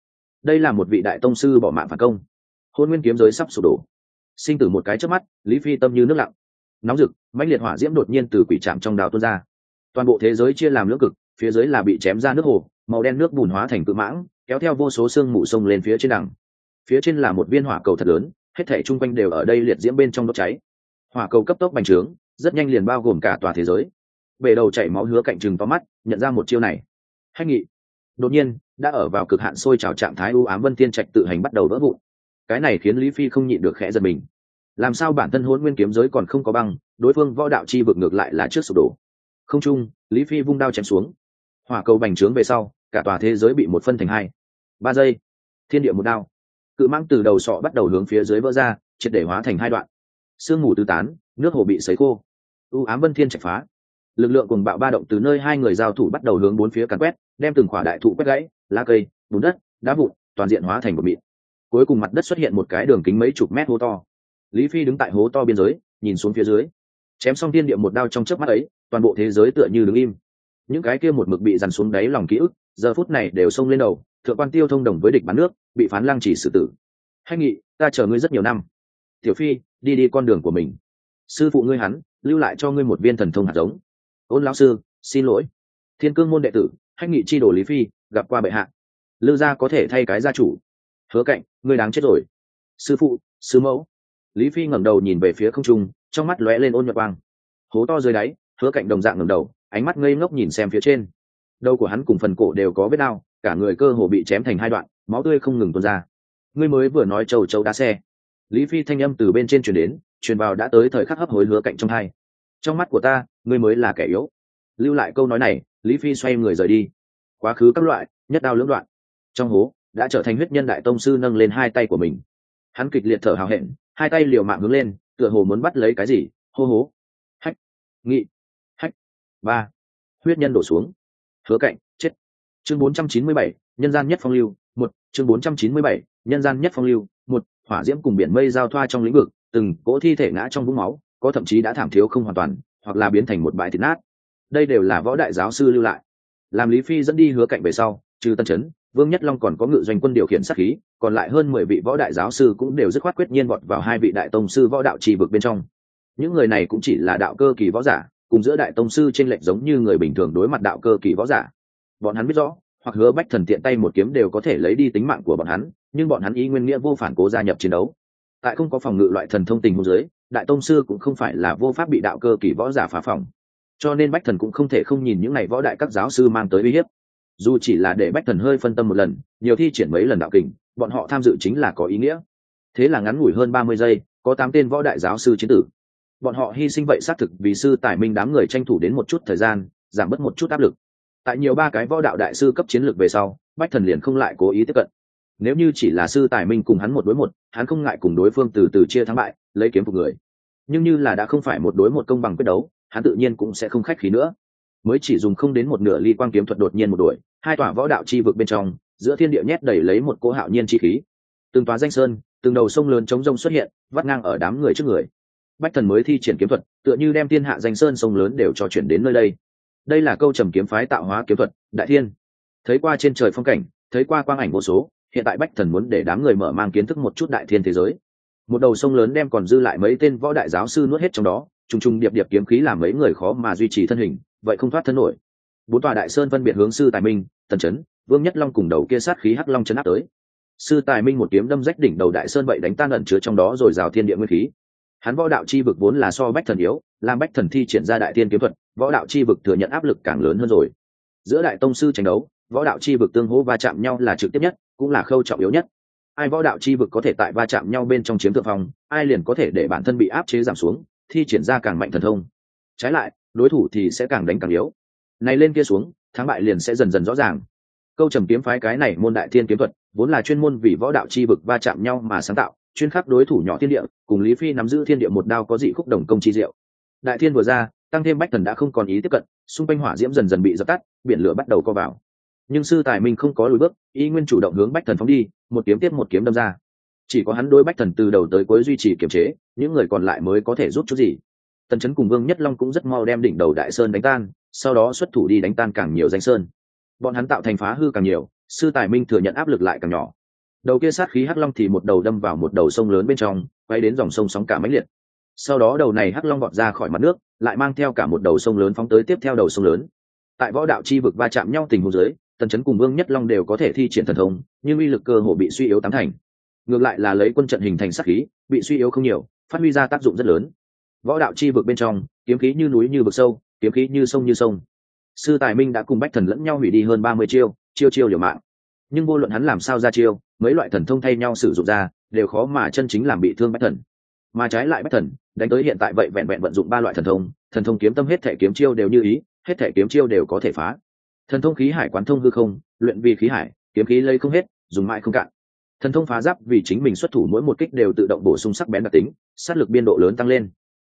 Đây là một vị đại tông sư bỏ mạng phản công. Hôn nguyên kiếm giới sắp sụp đổ. Sinh tử một cái trước mắt, lý phi tâm như nước lặng. Nóng rực, mãnh liệt hỏa diễm đột nhiên từ quỷ trạm trong đào tuôn ra. Toàn bộ thế giới chia làm lưỡng cực, phía dưới là bị chém ra nước hồ, màu đen nước bùn hóa thành cự mãng, kéo theo vô số xương mù sông lên phía trên đằng. Phía trên là một viên hỏa cầu thật lớn, hết thể chung quanh đều ở đây liệt diễm bên trong đốt cháy. Hỏa cầu cấp tốc bành trướng rất nhanh liền bao gồm cả tòa thế giới. Bể đầu chảy máu hứa cạnh chừng to mắt, nhận ra một chiêu này. Hay nghị. Đột nhiên, đã ở vào cực hạn sôi trào trạng thái u ám vân thiên trạch tự hành bắt đầu vỡ vụn. Cái này khiến lý phi không nhịn được khẽ giật mình. Làm sao bản thân hôn nguyên kiếm giới còn không có băng, đối phương võ đạo chi vực ngược lại là trước sụp đổ. Không chung, lý phi vung đao chém xuống. Hỏa cầu bành trướng về sau, cả tòa thế giới bị một phân thành hai. Ba giây. Thiên địa một đao. Cự mang từ đầu sọ bắt đầu hướng phía dưới vỡ ra, triệt để hóa thành hai đoạn. Sương mù tứ tán, nước hồ bị sấy khô u ám vân thiên chạch phá. Lực lượng cùng bạo ba động từ nơi hai người giao thủ bắt đầu hướng bốn phía càn quét, đem từng khỏa đại thụ quét gãy, lá cây, bùn đất, đá vụn, toàn diện hóa thành một mịn. Cuối cùng mặt đất xuất hiện một cái đường kính mấy chục mét hố to. Lý phi đứng tại hố to biên giới, nhìn xuống phía dưới. Chém xong tiên địa một đao trong chớp mắt ấy, toàn bộ thế giới tựa như đứng im. Những cái kia một mực bị dằn xuống đáy lòng ký ức, giờ phút này đều xông lên đầu, thượng quan tiêu thông đồng với địch bắn nước, bị phán lăng chỉ xử tử. Hay nghị, ta chờ ngươi rất nhiều năm. Tiểu phi, đi đi con đường của mình. Sư phụ ngươi hắn lưu lại cho ngươi một viên thần thông hạt giống. Ôn lão sư, xin lỗi. Thiên cương môn đệ tử, hách nghị chi đồ lý phi, gặp qua bệ hạ. Lư gia có thể thay cái gia chủ. Hứa cạnh, ngươi đáng chết rồi. Sư phụ, sư mẫu. Lý phi ngẩng đầu nhìn về phía không trung, trong mắt lóe lên ôn nhuận quang. Hố to dưới đáy, hứa cạnh đồng dạng ngẩng đầu, ánh mắt ngây ngốc nhìn xem phía trên. Đầu của hắn cùng phần cổ đều có vết đau, cả người cơ hồ bị chém thành hai đoạn, máu tươi không ngừng tuôn ra. Ngươi mới vừa nói trầu trầu đá xe. Lý phi thanh âm từ bên trên truyền đến truyền vào đã tới thời khắc hấp hối hứa cạnh trong hai trong mắt của ta ngươi mới là kẻ yếu. Lưu lại câu nói này lý phi xoay người rời đi. Quá khứ các loại nhất đao lưỡng đoạn. Trong hố đã trở thành huyết nhân đại tông sư nâng lên hai tay của mình. Hắn kịch liệt thở hào hẹn hai tay liều mạng hướng lên tựa hồ muốn bắt lấy cái gì hô hố hách. Nghị. Hách. Ba. Huyết nhân đổ xuống. Hứa cạnh chết. Chương 497, nhân gian nhất phong lưu một. Chương 497, nhân gian nhất phong lưu một hỏa diễm cùng biển mây giao thoa trong lĩnh vực, từng cỗ thi thể ngã trong vũng máu, có thậm chí đã thảm thiếu không hoàn toàn, hoặc là biến thành một bãi thịt nát. Đây đều là võ đại giáo sư lưu lại. Làm lý phi dẫn đi hứa cạnh về sau, trừ tân chấn vương nhất long còn có ngự doanh quân điều khiển sát khí, còn lại hơn mười vị võ đại giáo sư cũng đều dứt khoát quyết nhiên vọt vào hai vị đại tông sư võ đạo trì vực bên trong. Những người này cũng chỉ là đạo cơ kỳ võ giả, cùng giữa đại tông sư trên lệch giống như người bình thường đối mặt đạo cơ kỳ võ giả. Bọn hắn biết rõ, hoặc hứa bách thần tiện tay một kiếm đều có thể lấy đi tính mạng của bọn hắn nhưng bọn hắn ý nguyên nghĩa vô phản cố gia nhập chiến đấu. Tại không có phòng ngự loại thần thông tình hôn giới đại tông sư cũng không phải là vô pháp bị đạo cơ kỳ võ giả phá phòng. Cho nên bách thần cũng không thể không nhìn những ngày võ đại các giáo sư mang tới uy hiếp. Dù chỉ là để bách thần hơi phân tâm một lần, nhiều thi triển mấy lần đạo kình, bọn họ tham dự chính là có ý nghĩa. Thế là ngắn ngủi hơn ba mươi giây, có tám tên võ đại giáo sư chiến tử. Bọn họ hy sinh vậy xác thực vì sư tài minh đám người tranh thủ đến một chút thời gian, giảm bớt một chút áp lực. Tại nhiều ba cái võ đạo đại sư cấp chiến lược về sau, bách thần liền không lại cố ý tiếp cận nếu như chỉ là sư tài minh cùng hắn một đối một, hắn không ngại cùng đối phương từ từ chia thắng bại, lấy kiếm phục người. Nhưng như là đã không phải một đối một công bằng quyết đấu, hắn tự nhiên cũng sẽ không khách khí nữa. Mới chỉ dùng không đến một nửa ly quan kiếm thuật đột nhiên một đuổi, hai tòa võ đạo chi vực bên trong, giữa thiên địa nhét đầy lấy một cỗ hạo nhiên chi khí. Từng tòa danh sơn, từng đầu sông lớn chống rông xuất hiện, vắt ngang ở đám người trước người. Bách thần mới thi triển kiếm thuật, tựa như đem thiên hạ danh sơn sông lớn đều cho chuyển đến nơi đây. Đây là câu trầm kiếm phái tạo hóa kiếm thuật, đại thiên. Thấy qua trên trời phong cảnh, thấy qua quang ảnh vô số hiện tại bách thần muốn để đám người mở mang kiến thức một chút đại thiên thế giới. Một đầu sông lớn đem còn dư lại mấy tên võ đại giáo sư nuốt hết trong đó, trùng trùng điệp điệp kiếm khí làm mấy người khó mà duy trì thân hình, vậy không thoát thân nổi. Bốn tòa đại sơn phân biệt hướng sư tài minh, tần trấn vương nhất long cùng đầu kia sát khí hắc long chấn áp tới. Sư tài minh một kiếm đâm rách đỉnh đầu đại sơn vậy đánh tan ẩn chứa trong đó rồi rào thiên địa nguyên khí. Hắn võ đạo chi vực vốn là so bách thần yếu, làm bách thần thi triển ra đại thiên kiếm thuật, võ đạo chi vực thừa nhận áp lực càng lớn hơn rồi. Giữa đại tông sư tranh đấu, võ đạo chi vực tương hỗ va chạm nhau là trực tiếp nhất cũng là khâu trọng yếu nhất. Ai võ đạo chi vực có thể tại va chạm nhau bên trong chiếm thượng phong, ai liền có thể để bản thân bị áp chế giảm xuống, thi triển ra càng mạnh thần thông. Trái lại, đối thủ thì sẽ càng đánh càng yếu. Này lên kia xuống, thắng bại liền sẽ dần dần rõ ràng. Câu trầm kiếm phái cái này môn đại thiên kiếm thuật, vốn là chuyên môn vì võ đạo chi vực va chạm nhau mà sáng tạo, chuyên khắc đối thủ nhỏ thiên địa, cùng lý phi nắm giữ thiên địa một đao có dị khúc đồng công chi diệu. Đại thiên vừa ra, tăng thêm bách thần đã không còn ý tiếp cận, xung quanh hỏa diễm dần dần bị dập tắt, biển lửa bắt đầu co vào nhưng sư tài minh không có lùi bước, y nguyên chủ động hướng bách thần phóng đi, một kiếm tiếp một kiếm đâm ra. Chỉ có hắn đối bách thần từ đầu tới cuối duy trì kiềm chế, những người còn lại mới có thể giúp chút gì. Tần chấn cùng vương nhất long cũng rất mau đem đỉnh đầu đại sơn đánh tan, sau đó xuất thủ đi đánh tan càng nhiều danh sơn. Bọn hắn tạo thành phá hư càng nhiều, sư tài minh thừa nhận áp lực lại càng nhỏ. Đầu kia sát khí hắc long thì một đầu đâm vào một đầu sông lớn bên trong quay đến dòng sông sóng cả mãnh liệt. Sau đó đầu này hắc long vọt ra khỏi mặt nước, lại mang theo cả một đầu sông lớn phóng tới tiếp theo đầu sông lớn. Tại võ đạo chi vực va chạm nhau tình huống dưới tần chấn cùng vương nhất long đều có thể thi triển thần thông, nhưng uy lực cơ hồ bị suy yếu tám thành. Ngược lại là lấy quân trận hình thành sát khí, bị suy yếu không nhiều, phát huy ra tác dụng rất lớn. Võ đạo chi vực bên trong, kiếm khí như núi như vực sâu, kiếm khí như sông như sông. Sư tài minh đã cùng bách thần lẫn nhau hủy đi hơn ba mươi chiêu chiêu chiêu liều mạng. Nhưng vô luận hắn làm sao ra chiêu, mấy loại thần thông thay nhau sử dụng ra, đều khó mà chân chính làm bị thương bách thần. Mà trái lại bách thần, đánh tới hiện tại vậy vẹn vẹn vận dụng ba loại thần thông thần thông kiếm tâm hết thể kiếm chiêu đều như ý, hết thể kiếm chiêu đều có thể phá thần thông khí hải quán thông hư không, luyện vì khí hải, kiếm khí lấy không hết, dùng mãi không cạn. Thần thông phá giáp vì chính mình xuất thủ mỗi một kích đều tự động bổ sung sắc bén đặc tính, sát lực biên độ lớn tăng lên.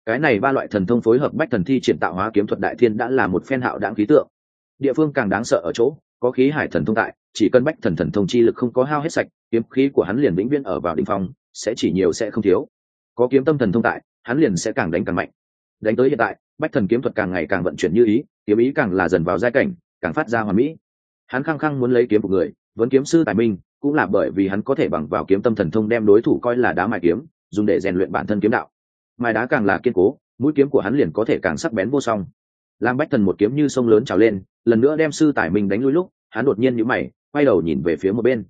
Cái này ba loại thần thông phối hợp bách thần thi triển tạo hóa kiếm thuật đại thiên đã là một phen hạo đáng khí tượng. Địa phương càng đáng sợ ở chỗ, có khí hải thần thông tại, chỉ cần bách thần thần thông chi lực không có hao hết sạch, kiếm khí của hắn liền vĩnh viễn ở vào đ ỉ n h phong, sẽ chỉ nhiều sẽ không thiếu. Có kiếm tâm thần thông tại, hắn liền sẽ càng đánh càng mạnh. Đánh tới hiện tại, bách thần kiếm thuật càng ngày càng vận chuyển như ý, kiếm ý càng là dần vào giai cảnh càng phát ra hoàn mỹ. Hắn khăng khăng muốn lấy kiếm của người, vẫn kiếm sư tài minh, cũng là bởi vì hắn có thể bằng vào kiếm tâm thần thông đem đối thủ coi là đá mài kiếm, dùng để rèn luyện bản thân kiếm đạo. Mài đá càng là kiên cố, mũi kiếm của hắn liền có thể càng sắc bén vô song. Lam bách thần một kiếm như sông lớn trào lên, lần nữa đem sư tài minh đánh lui lúc, hắn đột nhiên nhíu mày, quay đầu nhìn về phía một bên.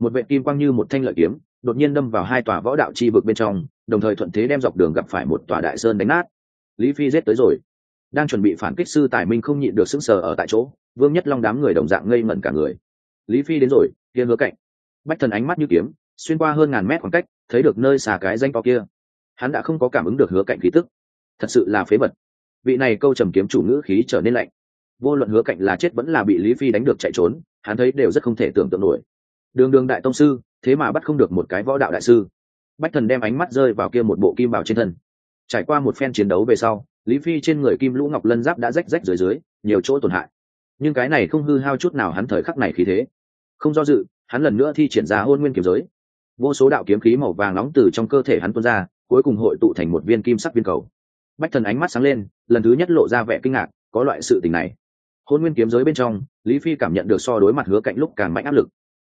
Một vệ kim quang như một thanh lợi kiếm, đột nhiên đâm vào hai tòa võ đạo chi vực bên trong, đồng thời thuận thế đem dọc đường gặp phải một tòa đại sơn đánh nát. Lý phi giết tới rồi. Đang chuẩn bị phản kích sư tài minh không nhịn được sững sờ ở tại chỗ vương nhất long đám người đồng dạng ngây ngẩn cả người. Lý phi đến rồi, kia hứa cạnh. Bách thần ánh mắt như kiếm, xuyên qua hơn ngàn mét khoảng cách, thấy được nơi xà cái danh to kia. Hắn đã không có cảm ứng được hứa cạnh khí tức. Thật sự là phế vật. Vị này câu trầm kiếm chủ ngữ khí trở nên lạnh. Vô luận hứa cạnh là chết vẫn là bị lý phi đánh được chạy trốn, hắn thấy đều rất không thể tưởng tượng nổi. Đường đường đại tông sư, thế mà bắt không được một cái võ đạo đại sư. Bách thần đem ánh mắt rơi vào kia một bộ kim bảo trên thân. Trải qua một phen chiến đấu về sau, lý phi trên người kim lũ ngọc lân giáp đã rách rách dưới dưới, nhiều chỗ tổn hại nhưng cái này không hư hao chút nào hắn thời khắc này khí thế. Không do dự, hắn lần nữa thi triển ra hôn nguyên kiếm giới. Vô số đạo kiếm khí màu vàng nóng từ trong cơ thể hắn tuôn ra, cuối cùng hội tụ thành một viên kim sắc viên cầu. Bách thần ánh mắt sáng lên, lần thứ nhất lộ ra vẻ kinh ngạc, có loại sự tình này. Hôn nguyên kiếm giới bên trong, lý phi cảm nhận được so đối mặt hứa cạnh lúc càng mạnh áp lực.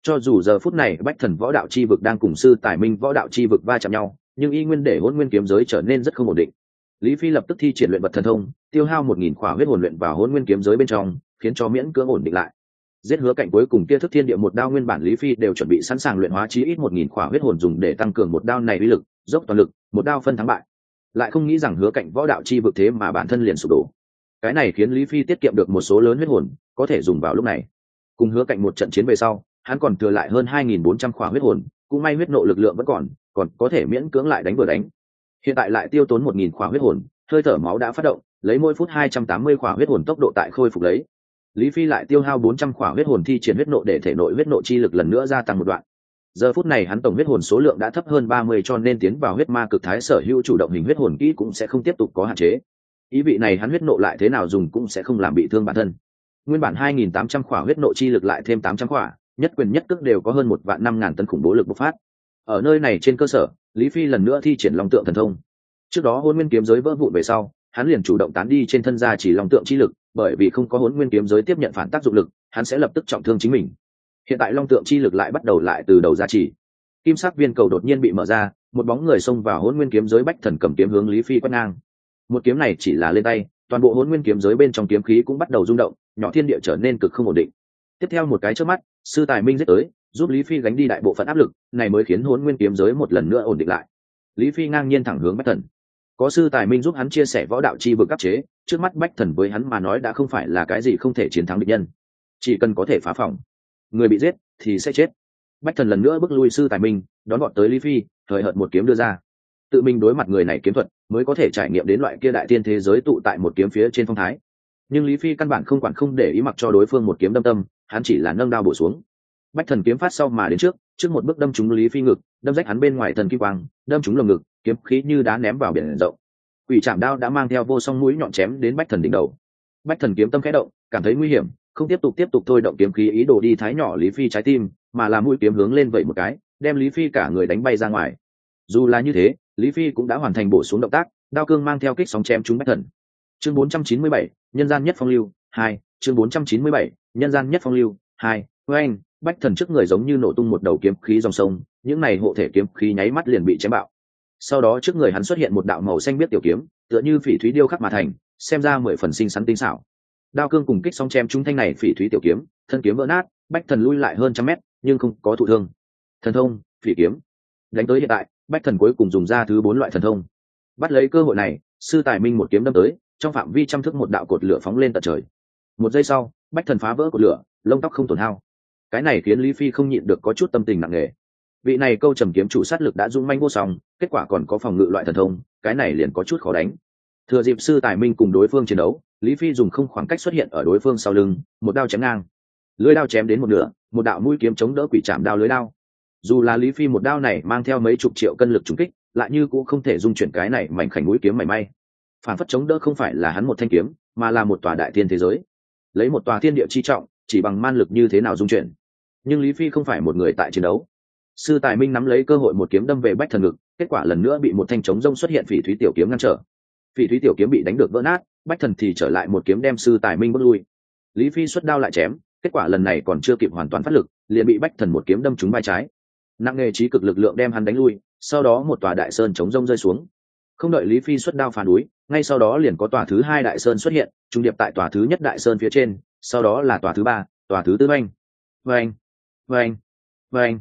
Cho dù giờ phút này bách thần võ đạo c h i vực đang cùng sư tài minh võ đạo c h i vực va chạm nhau, nhưng y nguyên để hôn nguyên kiếm giới trở nên rất không ổn định. Lý phi lập tức thi triển luyện vật thần thông, tiêu hao một nghìn khỏa huyết hồn luyện vào hôn nguyên kiếm giới bên trong khiến cho miễn cưỡng ổn định lại. Giết hứa cạnh cuối cùng kia thức thiên địa một đao nguyên bản lý phi đều chuẩn bị sẵn sàng luyện hóa chí ít một nghìn khỏa huyết hồn dùng để tăng cường một đao này uy lực, dốc toàn lực, một đao phân thắng bại. Lại không nghĩ rằng hứa cạnh võ đạo chi vực thế mà bản thân liền sụp đổ. Cái này khiến lý phi tiết kiệm được một số lớn huyết hồn, có thể dùng vào lúc này. Cùng hứa cạnh một trận chiến về sau, hắn còn thừa lại hơn hai nghìn bốn trăm khỏa huyết hồn, cũng may huyết nộ lực lượng vẫn còn còn có thể miễn cưỡng lại đánh vừa đánh. Hiện tại lại tiêu tốn một nghìn khỏa huyết hồn, hơi thở máu đã phát động, lấy mỗi phút hai trăm tám mươi khỏa huyết hồn tốc độ tại khôi phục lấy lý phi lại tiêu hao bốn trăm khỏa huyết hồn thi triển huyết nộ để thể nội huyết nộ chi lực lần nữa gia tăng một đoạn. Giờ phút này hắn tổng huyết hồn số lượng đã thấp hơn ba mươi cho nên tiến vào huyết ma cực thái sở hữu chủ động hình huyết hồn kỹ cũng sẽ không tiếp tục có hạn chế. Ý vị này hắn huyết nộ lại thế nào dùng cũng sẽ không làm bị thương bản thân. Nguyên bản hai nghìn tám trăm khỏa huyết nộ chi lực lại thêm tám trăm khỏa, nhất quyền nhất tức đều có hơn một vạn năm ngàn tấn khủng bố lực bộc phát. Ở nơi này trên cơ sở, lý phi lần nữa thi triển long tượng thần thông. Trước đó hôn nguyên kiếm giới vỡ vụn về sau, hắn liền chủ động tán đi trên thân gia chỉ long tượng chi lực bởi vì không có hôn nguyên kiếm giới tiếp nhận phản tác dụng lực, hắn sẽ lập tức trọng thương chính mình. Hiện tại long tượng chi lực lại bắt đầu lại từ đầu gia trì kim sắc viên cầu đột nhiên bị mở ra, một bóng người xông vào hôn nguyên kiếm giới bách thần cầm kiếm hướng lý phi quét ngang. Một kiếm này chỉ là lên tay, toàn bộ hôn nguyên kiếm giới bên trong kiếm khí cũng bắt đầu rung động, nhỏ thiên địa trở nên cực không ổn định. Tiếp theo một cái trước mắt, sư tài minh giết tới, giúp lý phi gánh đi đại bộ phận áp lực, này mới khiến hôn nguyên kiếm giới một lần nữa ổn định lại. Lý phi ngang nhiên thẳng hướng bách thần. Có sư tài minh giúp hắn chia sẻ võ đạo chi vực áp chế trước mắt bách thần với hắn mà nói đã không phải là cái gì không thể chiến thắng địch nhân. Chỉ cần có thể phá phòng, người bị giết thì sẽ chết. Bách thần lần nữa bước lui sư tài minh, đón gọn tới lý phi thời hợt một kiếm đưa ra. Tự mình đối mặt người này kiếm thuật, mới có thể trải nghiệm đến loại kia đại tiên thế giới tụ tại một kiếm phía trên phong thái. Nhưng lý phi căn bản không quản không để ý mặc cho đối phương một kiếm đâm tâm, hắn chỉ là nâng đao bổ xuống. Bách thần kiếm phát sau mà đến trước trước một bước đâm trúng lý phi ngực, đâm rách hắn bên ngoài thần kim quang, đâm trúng lồng ngực, kiếm khí như đá ném vào biển rộng quỷ chạm đao đã mang theo vô song mũi nhọn chém đến bách thần đỉnh đầu. Bách thần kiếm tâm khẽ động cảm thấy nguy hiểm không tiếp tục tiếp tục thôi động kiếm khí ý đồ đi thái nhỏ lý phi trái tim mà là mũi kiếm hướng lên vậy một cái đem lý phi cả người đánh bay ra ngoài. Dù là như thế lý phi cũng đã hoàn thành bổ xuống động tác đao cương mang theo kích sóng chém trúng bách thần. Chương 497, nhân gian nhất phong lưu hai chương 497, nhân gian nhất phong lưu hai với bách thần trước người giống như nổ tung một đầu kiếm khí dòng sông những này hộ thể kiếm khí nháy mắt liền bị chém bạo sau đó trước người hắn xuất hiện một đạo màu xanh biết tiểu kiếm, tựa như phỉ thúy điêu khắc mà thành, xem ra mười phần xinh xắn tinh xảo. Đao cương cùng kích song chém trúng thanh này phỉ thúy tiểu kiếm, thân kiếm vỡ nát, bách thần lui lại hơn trăm mét, nhưng không có thụ thương. Thần thông, phỉ kiếm. Đánh tới hiện tại, bách thần cuối cùng dùng ra thứ bốn loại thần thông. Bắt lấy cơ hội này, sư tài minh một kiếm đâm tới, trong phạm vi chăm thức một đạo cột lửa phóng lên tận trời. Một giây sau, bách thần phá vỡ cột lửa, lông tóc không tổn hao. Cái này khiến lý phi không nhịn được có chút tâm tình nặng nề vị này câu trầm kiếm chủ sát lực đã dung manh vô song, kết quả còn có phòng ngự loại thần thông, cái này liền có chút khó đánh. Thừa dịp sư tài minh cùng đối phương chiến đấu, lý phi dùng không khoảng cách xuất hiện ở đối phương sau lưng, một đao chém ngang. Lưới đao chém đến một nửa, một đạo mũi kiếm chống đỡ quỷ chạm đao lưới đao. Dù là lý phi một đao này mang theo mấy chục triệu cân lực trúng kích, lại như cũng không thể dung chuyển cái này mảnh khảnh mũi kiếm mảy may. Phản phất chống đỡ không phải là hắn một thanh kiếm, mà là một tòa đại thiên thế giới. Lấy một tòa thiên địa chi trọng, chỉ bằng man lực như thế nào dung chuyển. Nhưng lý phi không phải một người tại chiến đấu sư tài minh nắm lấy cơ hội một kiếm đâm về bách thần ngực kết quả lần nữa bị một thanh chống rông xuất hiện phỉ thúy tiểu kiếm ngăn trở. Phỉ thúy tiểu kiếm bị đánh được vỡ nát bách thần thì trở lại một kiếm đem sư tài minh bước lui. Lý phi xuất đao lại chém kết quả lần này còn chưa kịp hoàn toàn phát lực liền bị bách thần một kiếm đâm trúng vai trái. Nặng nghề trí cực lực lượng đem hắn đánh lui sau đó một tòa đại sơn chống rông rơi xuống. Không đợi lý phi xuất đao phản đối, ngay sau đó liền có tòa thứ hai đại sơn xuất hiện trung điệp tại tòa thứ nhất đại sơn phía trên sau đó là tòa thứ ba tòa thứ tư oanh oanh oanh oanh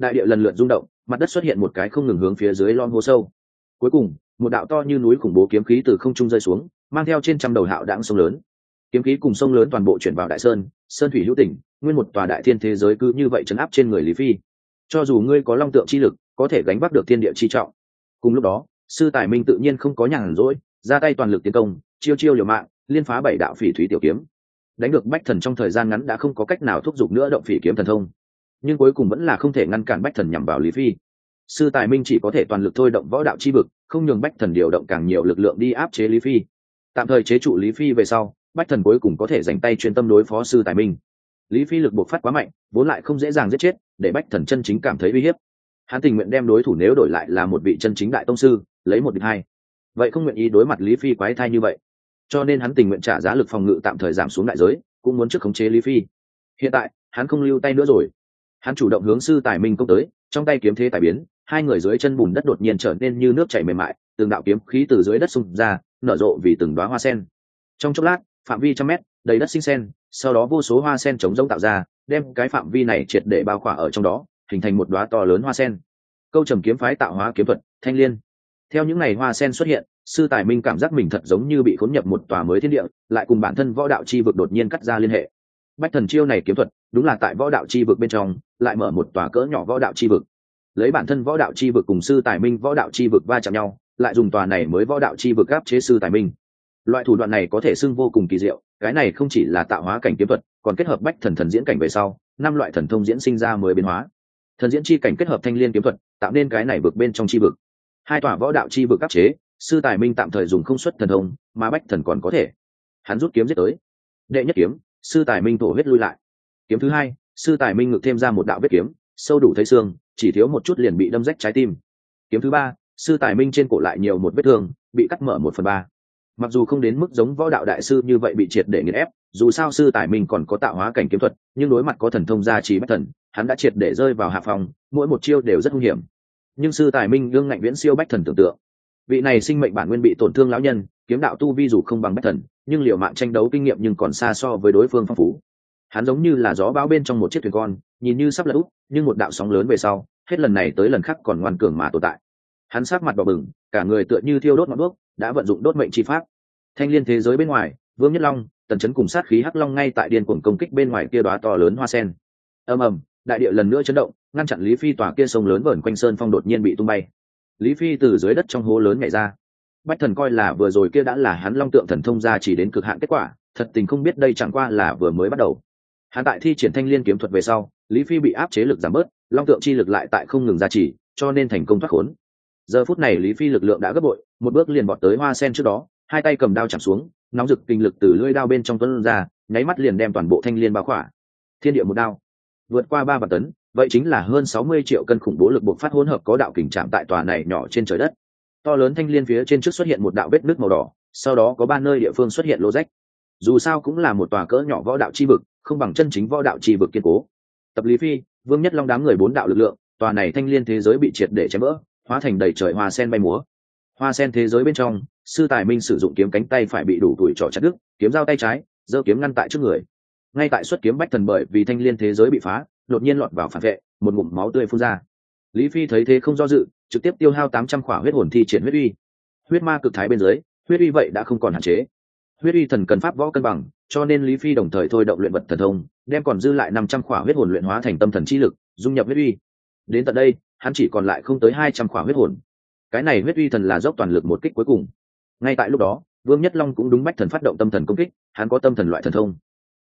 đại địa lần lượt rung động, mặt đất xuất hiện một cái không ngừng hướng phía dưới lon hố sâu. Cuối cùng, một đạo to như núi khủng bố kiếm khí từ không trung rơi xuống, mang theo trên trăm đầu hạo đáng sông lớn. Kiếm khí cùng sông lớn toàn bộ chuyển vào đại sơn sơn thủy hữu tỉnh nguyên một tòa đại thiên thế giới cứ như vậy chấn áp trên người lý phi. Cho dù ngươi có long tượng chi lực, có thể gánh vác được thiên địa chi trọng. Cùng lúc đó, sư tài minh tự nhiên không có nhàn rỗi, ra tay toàn lực tiến công, chiêu chiêu liều mạng, liên phá bảy đạo phỉ thúy tiểu kiếm. Đánh được bách thần trong thời gian ngắn đã không có cách nào thúc giục nữa động phỉ kiếm thần thông nhưng cuối cùng vẫn là không thể ngăn cản bách thần nhằm vào lý phi. Sư tài minh chỉ có thể toàn lực thôi động võ đạo chi vực, không nhường bách thần điều động càng nhiều lực lượng đi áp chế lý phi. Tạm thời chế trụ lý phi về sau, bách thần cuối cùng có thể dành tay chuyên tâm đối phó sư tài minh. Lý phi lực buộc phát quá mạnh, vốn lại không dễ dàng giết chết, để bách thần chân chính cảm thấy uy hiếp. Hắn tình nguyện đem đối thủ nếu đổi lại là một vị chân chính đại tông sư, lấy một địch hai. Vậy không nguyện ý đối mặt lý phi quái thai như vậy. Cho nên hắn tình nguyện trả giá lực phòng ngự tạm thời giảm xuống đại giới, cũng muốn trước khống chế lý phi. Hiện tại, hắn không lưu tay nữa rồi hắn chủ động hướng sư tài minh công tới, trong tay kiếm thế tài biến, hai người dưới chân bùn đất đột nhiên trở nên như nước chảy mềm mại, từng đạo kiếm khí từ dưới đất xung ra, nở rộ vì từng đoá hoa sen. Trong chốc lát, phạm vi trăm mét, đầy đất sinh sen sau đó vô số hoa sen chống rỗng tạo ra, đem cái phạm vi này triệt để bao khỏa ở trong đó, hình thành một đoá to lớn hoa sen. Câu trầm kiếm phái tạo hóa kiếm thuật, thanh liên. Theo những ngày hoa sen xuất hiện, sư tài minh cảm giác mình thật giống như bị khốn nhập một tòa mới thiên địa, lại cùng bản thân võ đạo chi vực đột nhiên cắt ra liên hệ. Bách thần chiêu này kiếm thuật đúng là tại võ đạo chi vực bên trong, lại mở một tòa cỡ nhỏ võ đạo chi vực. Lấy bản thân võ đạo chi vực cùng sư tài minh võ đạo chi vực va chạm nhau, lại dùng tòa này mới võ đạo chi vực áp chế sư tài minh. Loại thủ đoạn này có thể xưng vô cùng kỳ diệu, cái này không chỉ là tạo hóa cảnh kiếm thuật, còn kết hợp bách thần thần diễn cảnh về sau, năm loại thần thông diễn sinh ra mới biến hóa. Thần diễn chi cảnh kết hợp thanh liên kiếm thuật, tạo nên cái này vực bên trong chi vực. Hai tòa võ đạo chi vực áp chế, sư tài minh tạm thời dùng không xuất thần thông, mà bách thần còn có thể. Hắn rút kiếm giết tới. Đệ nhất kiếm, sư tài minh thổ huyết lui lại kiếm thứ hai, sư tài minh ngực thêm ra một đạo vết kiếm, sâu đủ thấy xương, chỉ thiếu một chút liền bị đâm rách trái tim. Kiếm thứ ba, sư tài minh trên cổ lại nhiều một vết thương, bị cắt mở một phần ba. Mặc dù không đến mức giống võ đạo đại sư như vậy bị triệt để nghiền ép, dù sao sư tài minh còn có tạo hóa cảnh kiếm thuật, nhưng đối mặt có thần thông gia trì bất thần, hắn đã triệt để rơi vào hạ phòng, mỗi một chiêu đều rất nguy hiểm. Nhưng sư tài minh gương ngạnh viễn siêu bách thần tưởng tượng. Vị này sinh mệnh bản nguyên bị tổn thương lão nhân, kiếm đạo tu vi dù không bằng bách thần, nhưng liệu mạng tranh đấu kinh nghiệm nhưng còn xa so với đối phương phong phú hắn giống như là gió bão bên trong một chiếc thuyền con, nhìn như sắp lỡ úp, nhưng một đạo sóng lớn về sau, hết lần này tới lần khác còn ngoan cường mà tồn tại. Hắn sát mặt bỏ bừng, cả người tựa như thiêu đốt ngọn đuốc, đã vận dụng đốt mệnh chi pháp. Thanh liên thế giới bên ngoài, vương nhất long, tần chấn cùng sát khí hắc long ngay tại điên cuồng công kích bên ngoài kia đoá to lớn hoa sen. Ầm ầm, đại địa lần nữa chấn động, ngăn chặn lý phi tòa kia sông lớn vờn quanh sơn phong đột nhiên bị tung bay. Lý phi từ dưới đất trong hố lớn nhảy ra. Bách thần coi là vừa rồi kia đã là hắn long tượng thần thông ra chỉ đến cực hạn kết quả, thật tình không biết đây chẳng qua là vừa mới bắt đầu hắn tại thi triển thanh liên kiếm thuật về sau, lý phi bị áp chế lực giảm bớt, long tượng chi lực lại tại không ngừng gia trì, cho nên thành công thoát khốn. Giờ phút này lý phi lực lượng đã gấp bội, một bước liền bọt tới hoa sen trước đó, hai tay cầm đao chạm xuống, nóng rực kinh lực từ lưỡi đao bên trong tuấn ra, nháy mắt liền đem toàn bộ thanh liên bao khỏa. Thiên địa một đao, vượt qua ba vạn tấn, vậy chính là hơn sáu mươi triệu cân khủng bố lực buộc phát hỗn hợp có đạo kình chạm tại tòa này nhỏ trên trời đất. To lớn thanh liên phía trên trước xuất hiện một đạo vết nước màu đỏ, sau đó có ba nơi địa phương xuất hiện lô rách dù sao cũng là một tòa cỡ nhỏ võ đạo chi vực, không bằng chân chính võ đạo chi vực kiên cố. Tập lý phi, vương nhất long đám người bốn đạo lực lượng, tòa này thanh liên thế giới bị triệt để chém vỡ, hóa thành đầy trời hoa sen bay múa. Hoa sen thế giới bên trong, sư tài minh sử dụng kiếm cánh tay phải bị đủ tuổi trỏ chặt đứt, kiếm dao tay trái, giơ kiếm ngăn tại trước người. Ngay tại xuất kiếm bách thần bởi vì thanh liên thế giới bị phá, đột nhiên lọt vào phản vệ, một ngụm máu tươi phun ra. Lý phi thấy thế không do dự, trực tiếp tiêu hao tám trăm khỏa huyết hồn thi triển huyết uy. Huyết ma cực thái bên dưới, huyết uy vậy đã không còn hạn chế huyết uy thần cần pháp võ cân bằng, cho nên lý phi đồng thời thôi động luyện vật thần thông, đem còn dư lại năm trăm khỏa huyết hồn luyện hóa thành tâm thần chi lực, dung nhập huyết uy đến tận đây, hắn chỉ còn lại không tới hai trăm khỏa huyết hồn. Cái này huyết uy thần là dốc toàn lực một kích cuối cùng. Ngay tại lúc đó, vương nhất long cũng đúng bách thần phát động tâm thần công kích, hắn có tâm thần loại thần thông.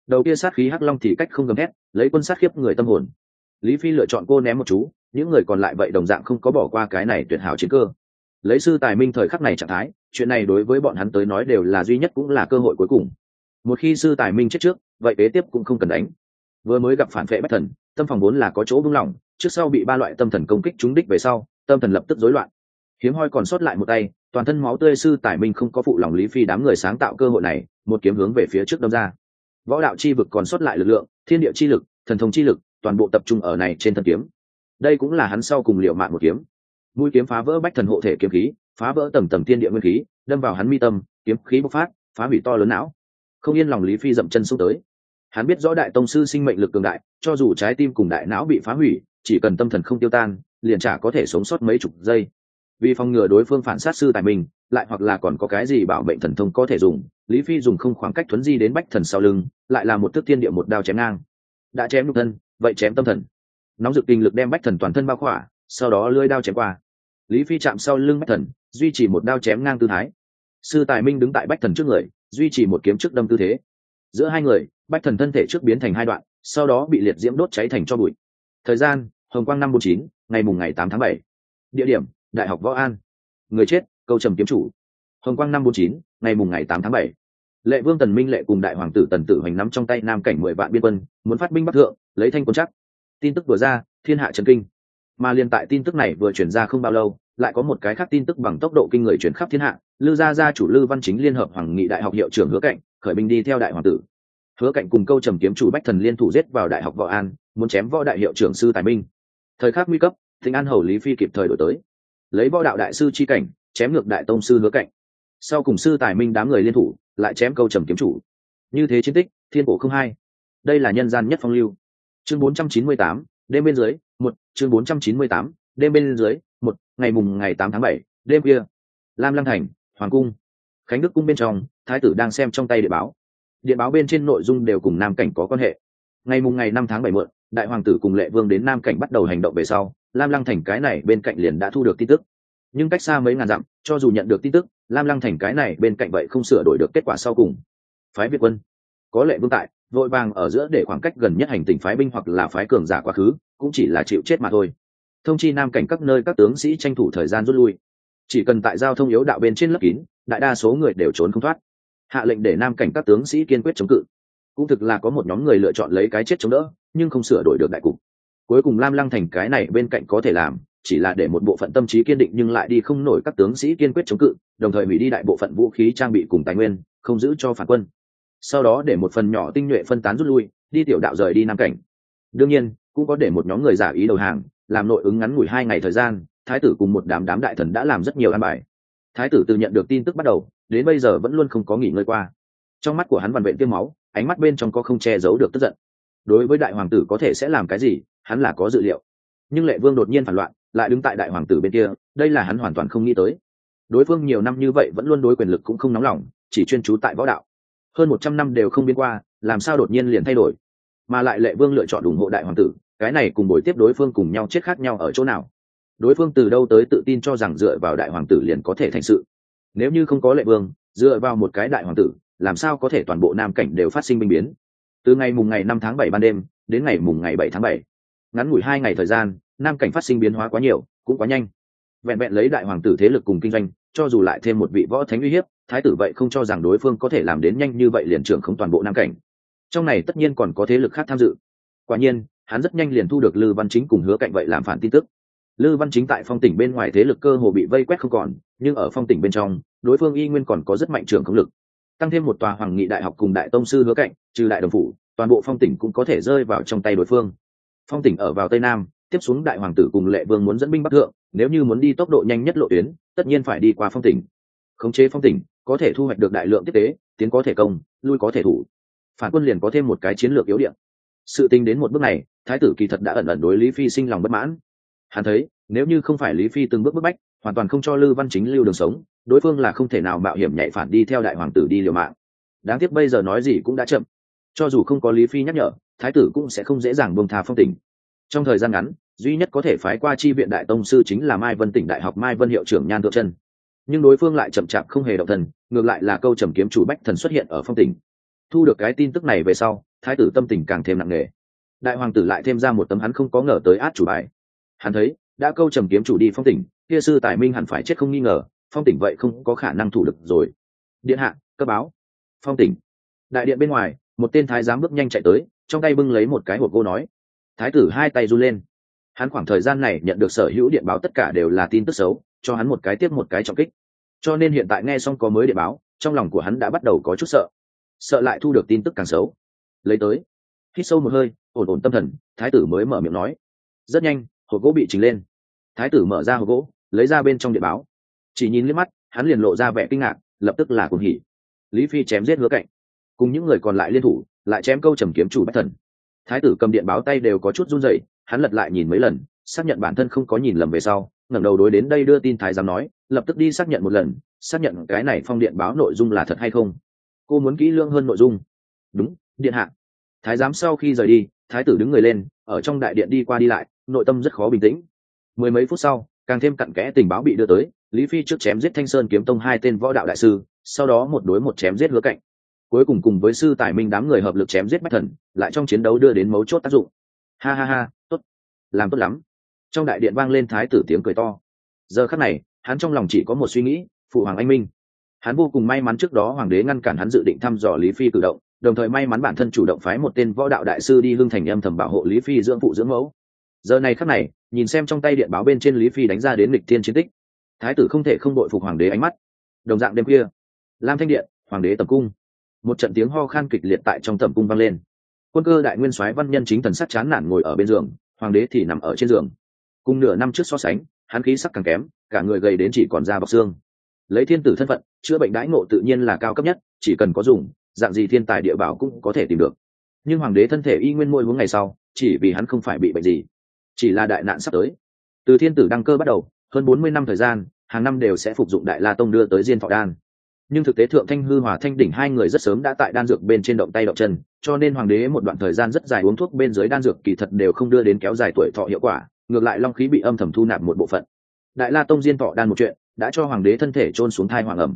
Đầu kia sát khí hắc long thì cách không gầm hét lấy quân sát khiếp người tâm hồn. Lý phi lựa chọn cô ném một chú, những người còn lại vậy đồng dạng không có bỏ qua cái này tuyệt hảo chiến cơ. Lấy sư tài minh thời khắc này trạng thái chuyện này đối với bọn hắn tới nói đều là duy nhất cũng là cơ hội cuối cùng. Một khi sư tài minh chết trước, vậy kế tiếp cũng không cần đánh. Vừa mới gặp phản vệ bách thần, tâm phòng vốn là có chỗ vững lòng trước sau bị ba loại tâm thần công kích trúng đích về sau, tâm thần lập tức rối loạn. Hiếm hoi còn sót lại một tay, toàn thân máu tươi sư tài minh không có phụ lòng lý phi đám người sáng tạo cơ hội này, một kiếm hướng về phía trước đâm ra. Võ đạo chi vực còn sót lại lực lượng, thiên địa chi lực, thần thông chi lực, toàn bộ tập trung ở này trên thân kiếm. Đây cũng là hắn sau cùng liệu mạng một kiếm. Mũi kiếm phá vỡ bách thần hộ thể kiếm khí phá vỡ tầng tầng thiên địa nguyên khí, đâm vào hắn mi tâm, kiếm khí bộc phát, phá hủy to lớn não. Không yên lòng lý phi dậm chân xuống tới. Hắn biết rõ đại tông sư sinh mệnh lực cường đại, cho dù trái tim cùng đại não bị phá hủy, chỉ cần tâm thần không tiêu tan, liền chả có thể sống sót mấy chục giây. Vì phòng ngừa đối phương phản sát sư tài mình, lại hoặc là còn có cái gì bảo mệnh thần thông có thể dùng, lý phi dùng không khoảng cách thuấn di đến bách thần sau lưng, lại là một thức tiên địa một đao chém ngang. Đã chém nhục thân, vậy chém tâm thần. Nóng dực kinh lực đem bách thần toàn thân bao khỏa, sau đó lưỡi đao chém qua lý phi chạm sau lưng bách thần, duy trì một đao chém ngang tư thái. Sư tài minh đứng tại bách thần trước người, duy trì một kiếm trước đâm tư thế. Giữa hai người, bách thần thân thể trước biến thành hai đoạn, sau đó bị liệt diễm đốt cháy thành cho bụi. Thời gian, hồng quang năm bốn chín, ngày mùng ngày tám tháng bảy. Địa điểm, đại học võ an. Người chết, câu trầm kiếm chủ. Hồng quang năm bốn chín, ngày mùng ngày tám tháng bảy. Lệ vương tần minh lệ cùng đại hoàng tử tần tử hoành nắm trong tay nam cảnh mười vạn biên quân, muốn phát binh bắc thượng, lấy thanh quân chắc. Tin tức vừa ra, thiên hạ trần kinh mà liên tại tin tức này vừa chuyển ra không bao lâu lại có một cái khác tin tức bằng tốc độ kinh người chuyển khắp thiên hạ lư gia gia chủ lư văn chính liên hợp hoàng nghị đại học hiệu trưởng hứa cạnh khởi binh đi theo đại hoàng tử. Hứa cạnh cùng câu trầm kiếm chủ bách thần liên thủ giết vào đại học võ an muốn chém võ đại hiệu trưởng sư tài minh. Thời khắc nguy cấp thịnh an hầu lý phi kịp thời đổi tới. Lấy võ đạo đại sư chi cảnh chém ngược đại tông sư hứa cạnh sau cùng sư tài minh đám người liên thủ lại chém câu trầm kiếm chủ. Như thế chiến tích thiên cổ không hai. Đây là nhân gian nhất phong lưu. Chương 498, đêm bên dưới một chương 498, đêm bên dưới một ngày mùng ngày tám tháng bảy đêm kia lam lăng thành hoàng cung. Khánh đức cung bên trong thái tử đang xem trong tay điện báo. Điện báo bên trên nội dung đều cùng nam cảnh có quan hệ. Ngày mùng ngày năm tháng bảy mượn đại hoàng tử cùng lệ vương đến nam cảnh bắt đầu hành động về sau lam lăng thành cái này bên cạnh liền đã thu được tin tức. Nhưng cách xa mấy ngàn dặm cho dù nhận được tin tức lam lăng thành cái này bên cạnh vậy không sửa đổi được kết quả sau cùng. Phái việt quân có lệ vương tại vội vàng ở giữa để khoảng cách gần nhất hành tình phái binh hoặc là phái cường giả quá khứ, cũng chỉ là chịu chết mà thôi. Thông chi nam cảnh các nơi các tướng sĩ tranh thủ thời gian rút lui. Chỉ cần tại giao thông yếu đạo bên trên lớp kín, đại đa số người đều trốn không thoát. Hạ lệnh để nam cảnh các tướng sĩ kiên quyết chống cự. Cũng thực là có một nhóm người lựa chọn lấy cái chết chống đỡ, nhưng không sửa đổi được đại cục. Cuối cùng lam lăng thành cái này bên cạnh có thể làm, chỉ là để một bộ phận tâm trí kiên định nhưng lại đi không nổi các tướng sĩ kiên quyết chống cự, đồng thời hủy đi đại bộ phận vũ khí trang bị cùng tài nguyên, không giữ cho phản quân sau đó để một phần nhỏ tinh nhuệ phân tán rút lui, đi tiểu đạo rời đi nam cảnh. Đương nhiên, cũng có để một nhóm người giả ý đầu hàng, làm nội ứng ngắn ngủi hai ngày thời gian, thái tử cùng một đám đám đại thần đã làm rất nhiều an bài. Thái tử từ nhận được tin tức bắt đầu, đến bây giờ vẫn luôn không có nghỉ ngơi qua. Trong mắt của hắn vằn vện tiêm máu, ánh mắt bên trong có không che giấu được tức giận. Đối với đại hoàng tử có thể sẽ làm cái gì, hắn là có dự liệu. Nhưng lệ vương đột nhiên phản loạn, lại đứng tại đại hoàng tử bên kia, đây là hắn hoàn toàn không nghĩ tới. Đối phương nhiều năm như vậy vẫn luôn đối quyền lực cũng không nóng lòng, chỉ chuyên trú tại võ đạo hơn một trăm năm đều không biến qua, làm sao đột nhiên liền thay đổi? Mà lại lệ vương lựa chọn ủng hộ đại hoàng tử, cái này cùng buổi tiếp đối phương cùng nhau chết khác nhau ở chỗ nào? Đối phương từ đâu tới tự tin cho rằng dựa vào đại hoàng tử liền có thể thành sự? Nếu như không có lệ vương, dựa vào một cái đại hoàng tử, làm sao có thể toàn bộ nam cảnh đều phát sinh binh biến? Từ ngày mùng ngày năm tháng bảy ban đêm, đến ngày mùng ngày bảy tháng bảy. Ngắn ngủi hai ngày thời gian, nam cảnh phát sinh biến hóa quá nhiều, cũng quá nhanh. Vẹn vẹn lấy đại hoàng tử thế lực cùng kinh doanh cho dù lại thêm một vị võ thánh uy hiếp, thái tử vậy không cho rằng đối phương có thể làm đến nhanh như vậy liền trưởng không toàn bộ nam cảnh. Trong này tất nhiên còn có thế lực khác tham dự. Quả nhiên, hắn rất nhanh liền thu được lư văn chính cùng hứa cạnh vậy làm phản tin tức. Lư văn chính tại phong tỉnh bên ngoài thế lực cơ hồ bị vây quét không còn, nhưng ở phong tỉnh bên trong, đối phương y nguyên còn có rất mạnh trưởng không lực. Tăng thêm một tòa hoàng nghị đại học cùng đại tông sư hứa cạnh, trừ đại đồng phủ, toàn bộ phong tỉnh cũng có thể rơi vào trong tay đối phương. Phong tỉnh ở vào tây nam, tiếp xuống đại hoàng tử cùng lệ vương muốn dẫn binh bắc thượng nếu như muốn đi tốc độ nhanh nhất lộ tuyến, tất nhiên phải đi qua phong tỉnh. Khống chế phong tỉnh, có thể thu hoạch được đại lượng tiếp tế, tiến có thể công, lui có thể thủ. Phản quân liền có thêm một cái chiến lược yếu điện sự tình đến một bước này, thái tử kỳ thật đã ẩn ẩn đối lý phi sinh lòng bất mãn. Hắn thấy, nếu như không phải lý phi từng bước bức bách, hoàn toàn không cho lư văn chính lưu đường sống, đối phương là không thể nào mạo hiểm nhạy phản đi theo đại hoàng tử đi liều mạng. Đáng tiếc bây giờ nói gì cũng đã chậm. Cho dù không có lý phi nhắc nhở, thái tử cũng sẽ không dễ dàng buông thà phong tình trong thời gian ngắn duy nhất có thể phái qua chi viện đại tông sư chính là mai vân tỉnh đại học mai vân hiệu trưởng nhan thượng chân nhưng đối phương lại chậm chạp không hề động thần, ngược lại là câu trầm kiếm chủ bách thần xuất hiện ở phong tỉnh. Thu được cái tin tức này về sau, thái tử tâm tình càng thêm nặng nề. Đại hoàng tử lại thêm ra một tấm hắn không có ngờ tới át chủ bài. Hắn thấy, đã câu trầm kiếm chủ đi phong tỉnh, kia sư tài minh hẳn phải chết không nghi ngờ, phong tỉnh vậy không có khả năng thủ được rồi. Điện hạ, cấp báo. Phong tỉnh. Đại điện bên ngoài, một tên thái giám bước nhanh chạy tới, trong tay bưng lấy một cái hộp gỗ nói. Thái tử hai tay run lên hắn khoảng thời gian này nhận được sở hữu điện báo tất cả đều là tin tức xấu, cho hắn một cái tiếp một cái trọng kích. Cho nên hiện tại nghe xong có mới điện báo, trong lòng của hắn đã bắt đầu có chút sợ. Sợ lại thu được tin tức càng xấu. Lấy tới. Hít sâu một hơi, ổn ổn tâm thần, thái tử mới mở miệng nói. Rất nhanh hộp gỗ bị trình lên. Thái tử mở ra hộp gỗ, lấy ra bên trong điện báo. Chỉ nhìn liếc mắt, hắn liền lộ ra vẻ kinh ngạc, lập tức là cuồng hỉ. Lý phi chém giết hứa cạnh. Cùng những người còn lại liên thủ, lại chém câu trầm kiếm chủ bất thần. Thái tử cầm điện báo tay đều có chút run rẩy hắn lật lại nhìn mấy lần, xác nhận bản thân không có nhìn lầm về sau, ngẩng đầu đối đến đây đưa tin thái giám nói, lập tức đi xác nhận một lần, xác nhận cái này phong điện báo nội dung là thật hay không. Cô muốn kỹ lưỡng hơn nội dung. Đúng, điện hạ. Thái giám sau khi rời đi, thái tử đứng người lên, ở trong đại điện đi qua đi lại, nội tâm rất khó bình tĩnh. Mười mấy phút sau, càng thêm cặn kẽ tình báo bị đưa tới, lý phi trước chém giết thanh sơn kiếm tông hai tên võ đạo đại sư, sau đó một đối một chém giết hứa cạnh. Cuối cùng cùng với sư tài minh đám người hợp lực chém giết bách thần, lại trong chiến đấu đưa đến mấu chốt tác dụng. Ha ha ha làm tốt lắm. Trong đại điện vang lên thái tử tiếng cười to. Giờ khắc này, hắn trong lòng chỉ có một suy nghĩ, phụ hoàng anh minh. Hắn vô cùng may mắn trước đó hoàng đế ngăn cản hắn dự định thăm dò lý phi cử động, đồng thời may mắn bản thân chủ động phái một tên võ đạo đại sư đi hưng thành âm thầm bảo hộ lý phi dưỡng phụ dưỡng mẫu. Giờ này khắc này, nhìn xem trong tay điện báo bên trên lý phi đánh ra đến lịch thiên chiến tích, thái tử không thể không đội phục hoàng đế ánh mắt. Đồng dạng đêm khuya, lam thanh điện, hoàng đế tầm cung. Một trận tiếng ho khan kịch liệt tại trong tầm cung vang lên. Quân cơ đại nguyên soái văn nhân chính thần sắc chán nản ngồi ở bên giường hoàng đế thì nằm ở trên giường. Cùng nửa năm trước so sánh, hắn khí sắc càng kém, cả người gầy đến chỉ còn da bọc xương. Lấy thiên tử thân phận, chữa bệnh đãi ngộ tự nhiên là cao cấp nhất, chỉ cần có dùng, dạng gì thiên tài địa bảo cũng có thể tìm được. Nhưng hoàng đế thân thể y nguyên môi hướng ngày sau, chỉ vì hắn không phải bị bệnh gì, chỉ là đại nạn sắp tới. Từ thiên tử đăng cơ bắt đầu, hơn bốn mươi năm thời gian, hàng năm đều sẽ phục dụng đại la tông đưa tới diên thọ đan nhưng thực tế thượng thanh hư hòa thanh đỉnh hai người rất sớm đã tại đan dược bên trên động tay động chân, cho nên hoàng đế một đoạn thời gian rất dài uống thuốc bên dưới đan dược kỳ thật đều không đưa đến kéo dài tuổi thọ hiệu quả, ngược lại long khí bị âm thầm thu nạp một bộ phận. Đại la tông diên thọ đan một chuyện, đã cho hoàng đế thân thể trôn xuống thai hoàng ẩm.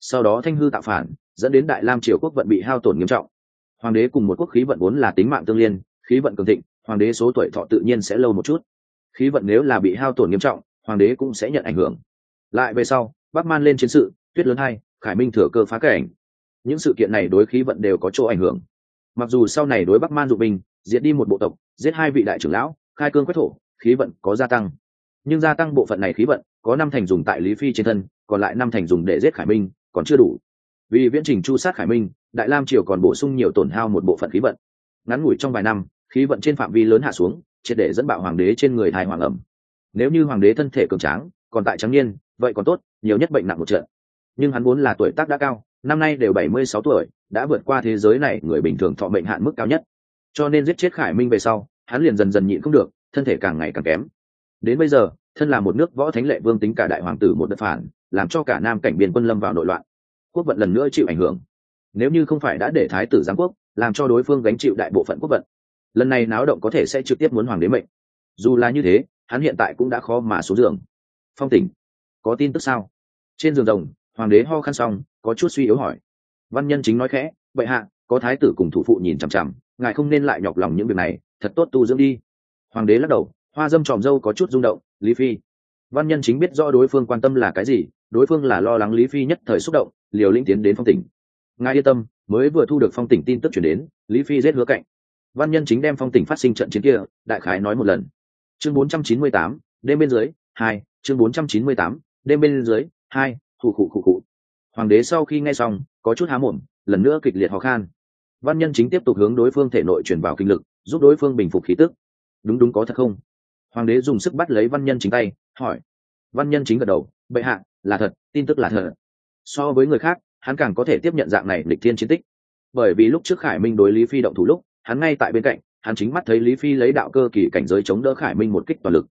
Sau đó thanh hư tạo phản, dẫn đến đại lam triều quốc vận bị hao tổn nghiêm trọng. Hoàng đế cùng một quốc khí vận vốn là tính mạng tương liên, khí vận cường thịnh, hoàng đế số tuổi thọ tự nhiên sẽ lâu một chút. Khí vận nếu là bị hao tổn nghiêm trọng, hoàng đế cũng sẽ nhận ảnh hưởng. Lại về sau, bắc man lên chiến sự, tuyết lớn hai khải minh thừa cơ phá cảnh. Những sự kiện này đối khí vận đều có chỗ ảnh hưởng. Mặc dù sau này đối bắc man dụ binh, diệt đi một bộ tộc, giết hai vị đại trưởng lão, khai cương quét thổ, khí vận có gia tăng. Nhưng gia tăng bộ phận này khí vận, có năm thành dùng tại lý phi trên thân, còn lại năm thành dùng để giết khải minh, còn chưa đủ. Vì viễn trình chu sát khải minh, đại lam triều còn bổ sung nhiều tổn hao một bộ phận khí vận. Ngắn ngủi trong vài năm, khí vận trên phạm vi lớn hạ xuống, triệt để dẫn bạo hoàng đế trên người thai hoàng ẩm. Nếu như hoàng đế thân thể cường tráng, còn tại trắng niên, vậy còn tốt, nhiều nhất bệnh nặng một trận nhưng hắn vốn là tuổi tác đã cao, năm nay đều bảy mươi sáu tuổi, đã vượt qua thế giới này, người bình thường thọ mệnh hạn mức cao nhất. Cho nên giết chết khải minh về sau, hắn liền dần dần nhịn không được, thân thể càng ngày càng kém. Đến bây giờ, thân là một nước võ thánh lệ vương tính cả đại hoàng tử một đất phản, làm cho cả nam cảnh biên quân lâm vào nội loạn. Quốc vận lần nữa chịu ảnh hưởng. Nếu như không phải đã để thái tử giáng quốc, làm cho đối phương gánh chịu đại bộ phận quốc vận, lần này náo động có thể sẽ trực tiếp muốn hoàng đế mệnh. Dù là như thế, hắn hiện tại cũng đã khó mà xuống giường. Phong tỉnh, có tin tức sao? Trên giường rồng hoàng đế ho khăn xong có chút suy yếu hỏi. Văn nhân chính nói khẽ vậy hạ có thái tử cùng thủ phụ nhìn chằm chằm ngài không nên lại nhọc lòng những việc này thật tốt tu dưỡng đi. Hoàng đế lắc đầu hoa dâm tròm dâu có chút rung động lý phi. Văn nhân chính biết rõ đối phương quan tâm là cái gì đối phương là lo lắng lý phi nhất thời xúc động liều lĩnh tiến đến phong tỉnh. Ngài yên tâm mới vừa thu được phong tỉnh tin tức chuyển đến lý phi giết hứa cạnh. Văn nhân chính đem phong tỉnh phát sinh trận chiến kia đại khái nói một lần. Chương 498, đêm bên dưới hai chương 498, đêm bên dưới hai khụ khụ khụ khụ. Hoàng đế sau khi nghe xong, có chút há mồm, lần nữa kịch liệt ho khan. Văn nhân chính tiếp tục hướng đối phương thể nội truyền vào kinh lực, giúp đối phương bình phục khí tức. Đúng đúng có thật không? Hoàng đế dùng sức bắt lấy văn nhân chính tay, hỏi. Văn nhân chính gật đầu, bệ hạ, là thật, tin tức là thật. So với người khác, hắn càng có thể tiếp nhận dạng này lịch thiên chiến tích. Bởi vì lúc trước khải minh đối lý phi động thủ lúc, hắn ngay tại bên cạnh, hắn chính mắt thấy lý phi lấy đạo cơ kỳ cảnh giới chống đỡ khải minh một kích toàn lực.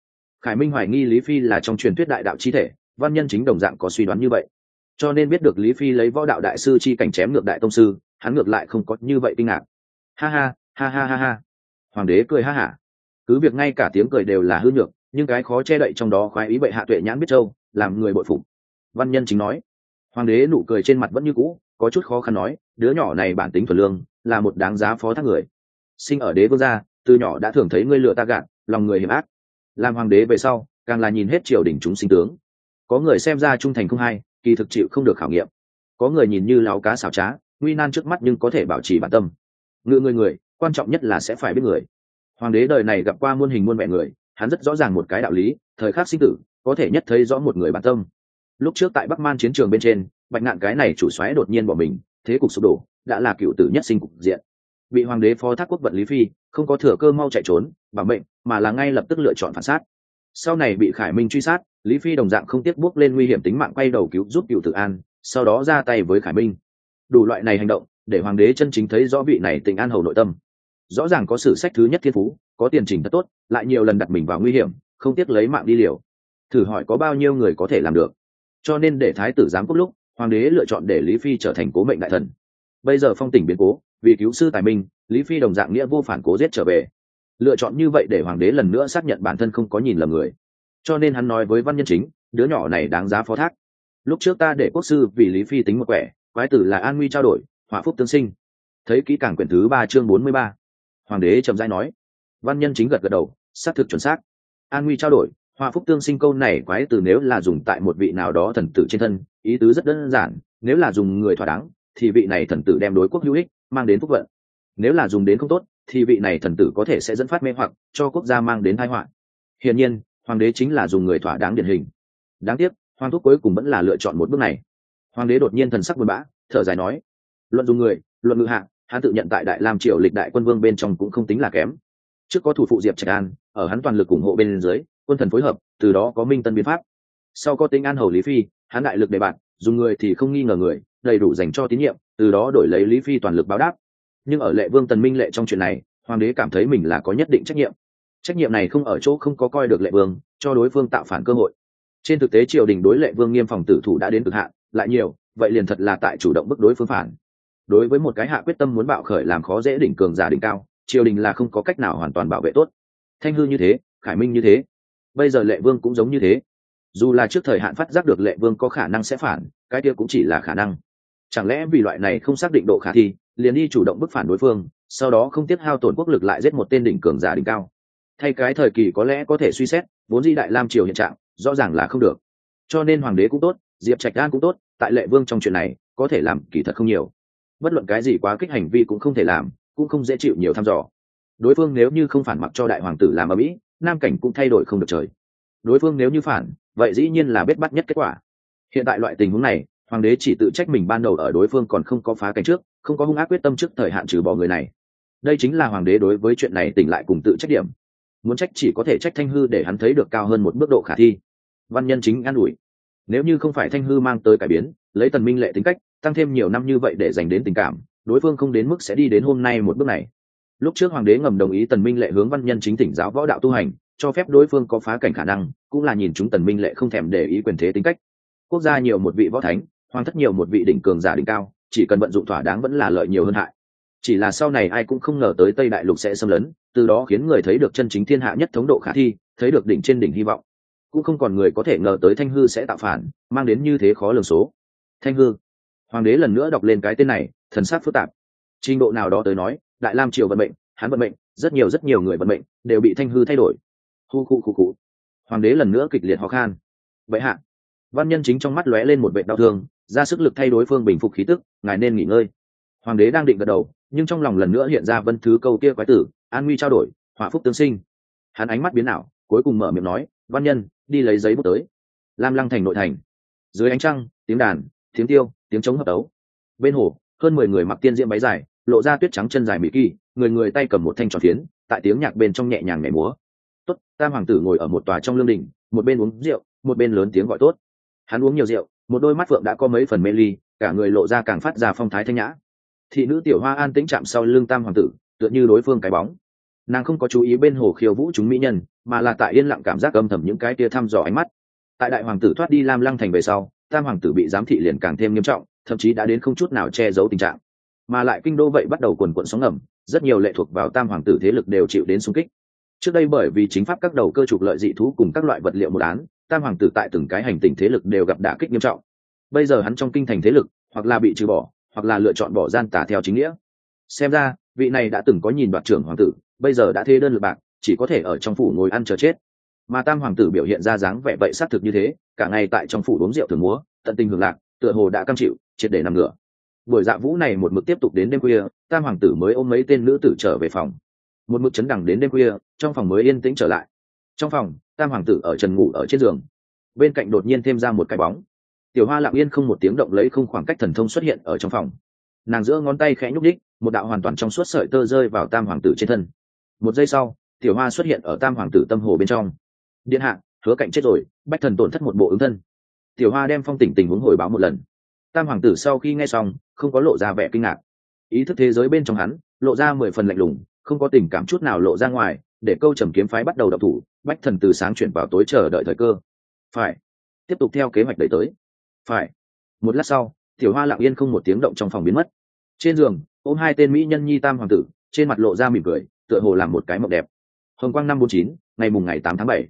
Khải minh hoài nghi lý phi là trong truyền thuyết đại đạo chi thể văn nhân chính đồng dạng có suy đoán như vậy. Cho nên biết được lý phi lấy võ đạo đại sư chi cảnh chém ngược đại tông sư, hắn ngược lại không có như vậy kinh ngạc. Ha ha ha ha ha ha. Hoàng đế cười ha hả. Cứ việc ngay cả tiếng cười đều là hư nhược, nhưng cái khó che đậy trong đó khoái ý bệ hạ tuệ nhãn biết châu, làm người bội phục. Văn nhân chính nói. Hoàng đế nụ cười trên mặt vẫn như cũ, có chút khó khăn nói, đứa nhỏ này bản tính thuần lương, là một đáng giá phó thác người. Sinh ở đế vương gia, từ nhỏ đã thường thấy ngươi lựa ta gạn lòng người hiểm ác. Làm hoàng đế về sau, càng là nhìn hết triều đình chúng sinh tướng có người xem ra trung thành không hay, kỳ thực chịu không được khảo nghiệm. Có người nhìn như láo cá xảo trá, nguy nan trước mắt nhưng có thể bảo trì bản tâm. Ngự người người, quan trọng nhất là sẽ phải biết người. Hoàng đế đời này gặp qua muôn hình muôn vẻ người, hắn rất rõ ràng một cái đạo lý, thời khắc sinh tử, có thể nhất thấy rõ một người bản tâm. Lúc trước tại bắc man chiến trường bên trên, bạch ngạn cái này chủ xoáy đột nhiên bỏ mình, thế cục sụp đổ, đã là cựu tử nhất sinh cục diện. Bị hoàng đế phó thác quốc vận lý phi, không có thừa cơ mau chạy trốn bảo mệnh, mà là ngay lập tức lựa chọn phản sát. Sau này bị khải minh truy sát lý phi đồng dạng không tiếc bước lên nguy hiểm tính mạng quay đầu cứu giúp cựu tự an, sau đó ra tay với khải minh. Đủ loại này hành động, để hoàng đế chân chính thấy rõ vị này tình an hầu nội tâm. Rõ ràng có sử sách thứ nhất thiên phú, có tiền trình thật tốt, lại nhiều lần đặt mình vào nguy hiểm, không tiếc lấy mạng đi liều. Thử hỏi có bao nhiêu người có thể làm được. Cho nên để thái tử giám cốt lúc, hoàng đế lựa chọn để lý phi trở thành cố mệnh đại thần. Bây giờ phong tỉnh biến cố, vì cứu sư tài minh, lý phi đồng dạng nghĩa vô phản cố giết trở về. Lựa chọn như vậy để hoàng đế lần nữa xác nhận bản thân không có nhìn lầm người cho nên hắn nói với văn nhân chính, đứa nhỏ này đáng giá phó thác. Lúc trước ta để quốc sư vì lý phi tính một quẻ, quái tử là an nguy trao đổi hỏa phúc tương sinh. Thấy kỹ càng quyển thứ ba chương bốn mươi ba, hoàng đế trầm dai nói. Văn nhân chính gật gật đầu, xác thực chuẩn xác. An nguy trao đổi hòa phúc tương sinh câu này quái từ nếu là dùng tại một vị nào đó thần tử trên thân, ý tứ rất đơn giản, nếu là dùng người thỏa đáng, thì vị này thần tử đem đối quốc hữu ích, mang đến phúc vận. Nếu là dùng đến không tốt, thì vị này thần tử có thể sẽ dẫn phát mê hoặc, cho quốc gia mang đến tai họa. Hiển nhiên hoàng đế chính là dùng người thỏa đáng điển hình. Đáng tiếc, hoàng thúc cuối cùng vẫn là lựa chọn một bước này. Hoàng đế đột nhiên thần sắc buồn bã, thở dài nói, luận dùng người, luận ngự hạng hắn tự nhận tại đại lam triều lịch đại quân vương bên trong cũng không tính là kém. Trước có thủ phụ diệp trạch an, ở hắn toàn lực ủng hộ bên dưới, quân thần phối hợp, từ đó có minh tân biến pháp. Sau có tính an hầu lý phi, hắn đại lực đề bạt, dùng người thì không nghi ngờ người, đầy đủ dành cho tín nhiệm, từ đó đổi lấy lý phi toàn lực báo đáp. Nhưng ở lệ vương tần minh lệ trong chuyện này, hoàng đế cảm thấy mình là có nhất định trách nhiệm trách nhiệm này không ở chỗ không có coi được lệ vương, cho đối phương tạo phản cơ hội. Trên thực tế triều đình đối lệ vương nghiêm phòng tử thủ đã đến cực hạn, lại nhiều, vậy liền thật là tại chủ động bức đối phương phản. Đối với một cái hạ quyết tâm muốn bạo khởi làm khó dễ đỉnh cường giả đỉnh cao, triều đình là không có cách nào hoàn toàn bảo vệ tốt. Thanh hư như thế, khải minh như thế, bây giờ lệ vương cũng giống như thế. Dù là trước thời hạn phát giác được lệ vương có khả năng sẽ phản, cái kia cũng chỉ là khả năng. Chẳng lẽ vì loại này không xác định độ khả thi, liền đi chủ động bức phản đối phương, sau đó không tiếc hao tổn quốc lực lại giết một tên đỉnh cường giả đỉnh cao? Thay cái thời kỳ có lẽ có thể suy xét, vốn di đại lam triều hiện trạng, rõ ràng là không được. Cho nên hoàng đế cũng tốt, diệp trạch đan cũng tốt, tại lệ vương trong chuyện này, có thể làm kỳ thật không nhiều. Bất luận cái gì quá kích hành vi cũng không thể làm, cũng không dễ chịu nhiều thăm dò. Đối phương nếu như không phản mặc cho đại hoàng tử làm ở mỹ, nam cảnh cũng thay đổi không được trời. Đối phương nếu như phản, vậy dĩ nhiên là biết bắt nhất kết quả. Hiện tại loại tình huống này, hoàng đế chỉ tự trách mình ban đầu ở đối phương còn không có phá cảnh trước, không có hung ác quyết tâm trước thời hạn trừ bỏ người này. Đây chính là hoàng đế đối với chuyện này tỉnh lại cùng tự trách điểm muốn trách chỉ có thể trách thanh hư để hắn thấy được cao hơn một mức độ khả thi. Văn nhân chính an ủi. Nếu như không phải thanh hư mang tới cải biến, lấy tần minh lệ tính cách, tăng thêm nhiều năm như vậy để dành đến tình cảm, đối phương không đến mức sẽ đi đến hôm nay một bước này. Lúc trước hoàng đế ngầm đồng ý tần minh lệ hướng văn nhân chính tỉnh giáo võ đạo tu hành, cho phép đối phương có phá cảnh khả năng, cũng là nhìn chúng tần minh lệ không thèm để ý quyền thế tính cách. Quốc gia nhiều một vị võ thánh, hoàng thất nhiều một vị đỉnh cường giả đỉnh cao, chỉ cần vận dụng thỏa đáng vẫn là lợi nhiều hơn hại. Chỉ là sau này ai cũng không ngờ tới tây đại lục sẽ xâm lấn từ đó khiến người thấy được chân chính thiên hạ nhất thống độ khả thi, thấy được đỉnh trên đỉnh hy vọng. Cũng không còn người có thể ngờ tới thanh hư sẽ tạo phản, mang đến như thế khó lường số. Thanh hư. Hoàng đế lần nữa đọc lên cái tên này, thần sát phức tạp. Trình độ nào đó tới nói, đại lam triều vận mệnh, hắn vận mệnh, rất nhiều rất nhiều người vận mệnh, đều bị thanh hư thay đổi. Hu khu khu khu. Hoàng đế lần nữa kịch liệt ho khan. Vậy hạ. Văn nhân chính trong mắt lóe lên một vệ đau thương, ra sức lực thay đối phương bình phục khí tức, ngài nên nghỉ ngơi. Hoàng đế đang định gật đầu, nhưng trong lòng lần nữa hiện ra vân thứ câu kia quái tử an nguy trao đổi hỏa phúc tương sinh. Hắn ánh mắt biến ảo, cuối cùng mở miệng nói, văn nhân, đi lấy giấy bút tới. Lam lăng thành nội thành. Dưới ánh trăng, tiếng đàn, tiếng tiêu, tiếng trống hợp tấu. Bên hồ, hơn mười người mặc tiên diễm váy dài, lộ ra tuyết trắng chân dài mỹ kỳ, người người tay cầm một thanh tròn phiến, tại tiếng nhạc bên trong nhẹ nhàng nhảy múa. Tốt, tam hoàng tử ngồi ở một tòa trong lương đình, một bên uống rượu, một bên lớn tiếng gọi tốt. Hắn uống nhiều rượu, một đôi mắt phượng đã có mấy phần mê ly, cả người lộ ra càng phát ra phong thái thanh nhã. Thị nữ tiểu hoa an tĩnh chạm sau lưng tam hoàng tử, tựa như đối phương cái bóng nàng không có chú ý bên hồ khiêu vũ chúng mỹ nhân, mà là tại yên lặng cảm giác âm thầm những cái tia thăm dò ánh mắt. Tại đại hoàng tử thoát đi lam lăng thành về sau, tam hoàng tử bị giám thị liền càng thêm nghiêm trọng, thậm chí đã đến không chút nào che giấu tình trạng. Mà lại kinh đô vậy bắt đầu quần quận sóng ngầm, rất nhiều lệ thuộc vào tam hoàng tử thế lực đều chịu đến xung kích. Trước đây bởi vì chính pháp các đầu cơ trục lợi dị thú cùng các loại vật liệu một án, tam hoàng tử tại từng cái hành tình thế lực đều gặp đả kích nghiêm trọng. Bây giờ hắn trong kinh thành thế lực, hoặc là bị trừ bỏ, hoặc là lựa chọn bỏ gian tả theo chính nghĩa. Xem ra, vị này đã từng có nhìn đoạt trưởng hoàng tử bây giờ đã thế đơn lực bạc, chỉ có thể ở trong phủ ngồi ăn chờ chết. Mà tam hoàng tử biểu hiện ra dáng vẻ vậy xác thực như thế, cả ngày tại trong phủ uống rượu thường múa, tận tình hưởng lạc, tựa hồ đã cam chịu, triệt để nằm ngửa. Buổi dạ vũ này một mực tiếp tục đến đêm khuya, tam hoàng tử mới ôm mấy tên nữ tử trở về phòng. Một mực chấn đẳng đến đêm khuya, trong phòng mới yên tĩnh trở lại. Trong phòng, tam hoàng tử ở trần ngủ ở trên giường. Bên cạnh đột nhiên thêm ra một cái bóng. Tiểu hoa lặng yên không một tiếng động lấy không khoảng cách thần thông xuất hiện ở trong phòng. Nàng giữa ngón tay khẽ nhúc đích một đạo hoàn toàn trong suốt sợi tơ rơi vào tam hoàng tử trên thân một giây sau, tiểu hoa xuất hiện ở tam hoàng tử tâm hồ bên trong. Điện hạ, hứa cạnh chết rồi, bách thần tổn thất một bộ ứng thân. Tiểu hoa đem phong tỉnh tình huống hồi báo một lần. Tam hoàng tử sau khi nghe xong, không có lộ ra vẻ kinh ngạc. Ý thức thế giới bên trong hắn, lộ ra mười phần lạnh lùng, không có tình cảm chút nào lộ ra ngoài, để câu trầm kiếm phái bắt đầu đập thủ, bách thần từ sáng chuyển vào tối chờ đợi thời cơ. Phải. Tiếp tục theo kế hoạch đẩy tới. Phải. Một lát sau, tiểu hoa lặng yên không một tiếng động trong phòng biến mất. Trên giường, ôm hai tên mỹ nhân nhi tam hoàng tử, trên mặt lộ ra mỉm cười tựa hồ làm một cái mộng đẹp. Hồng quang năm bốn chín, ngày mùng ngày tám tháng bảy.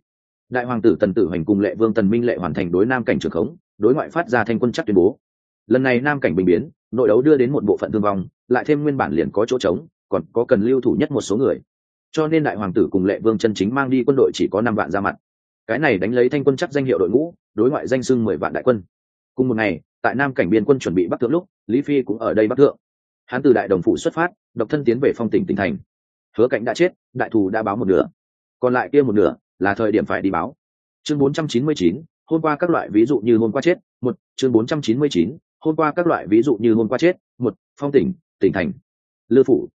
Đại hoàng tử tần tử hoành cùng lệ vương tần minh lệ hoàn thành đối nam cảnh trường khống, đối ngoại phát ra thanh quân chắc tuyên bố. Lần này nam cảnh bình biến, nội đấu đưa đến một bộ phận thương vong, lại thêm nguyên bản liền có chỗ trống, còn có cần lưu thủ nhất một số người. Cho nên đại hoàng tử cùng lệ vương chân chính mang đi quân đội chỉ có năm vạn ra mặt. Cái này đánh lấy thanh quân chắc danh hiệu đội ngũ, đối ngoại danh sưng mười vạn đại quân. Cùng một ngày, tại nam cảnh biên quân chuẩn bị bắc thượng lúc, lý phi cũng ở đây bắc thượng. Hắn từ đại đồng phủ xuất phát, độc thân tiến về phong tỉnh tỉnh thành hứa cảnh đã chết đại thù đã báo một nửa. Còn lại kia một nửa là thời điểm phải đi báo. Chương 499, hôm qua các loại ví dụ như hôm qua chết một. Chương 499, hôm qua các loại ví dụ như hôm qua chết một. Phong tỉnh tỉnh thành. Lư phủ.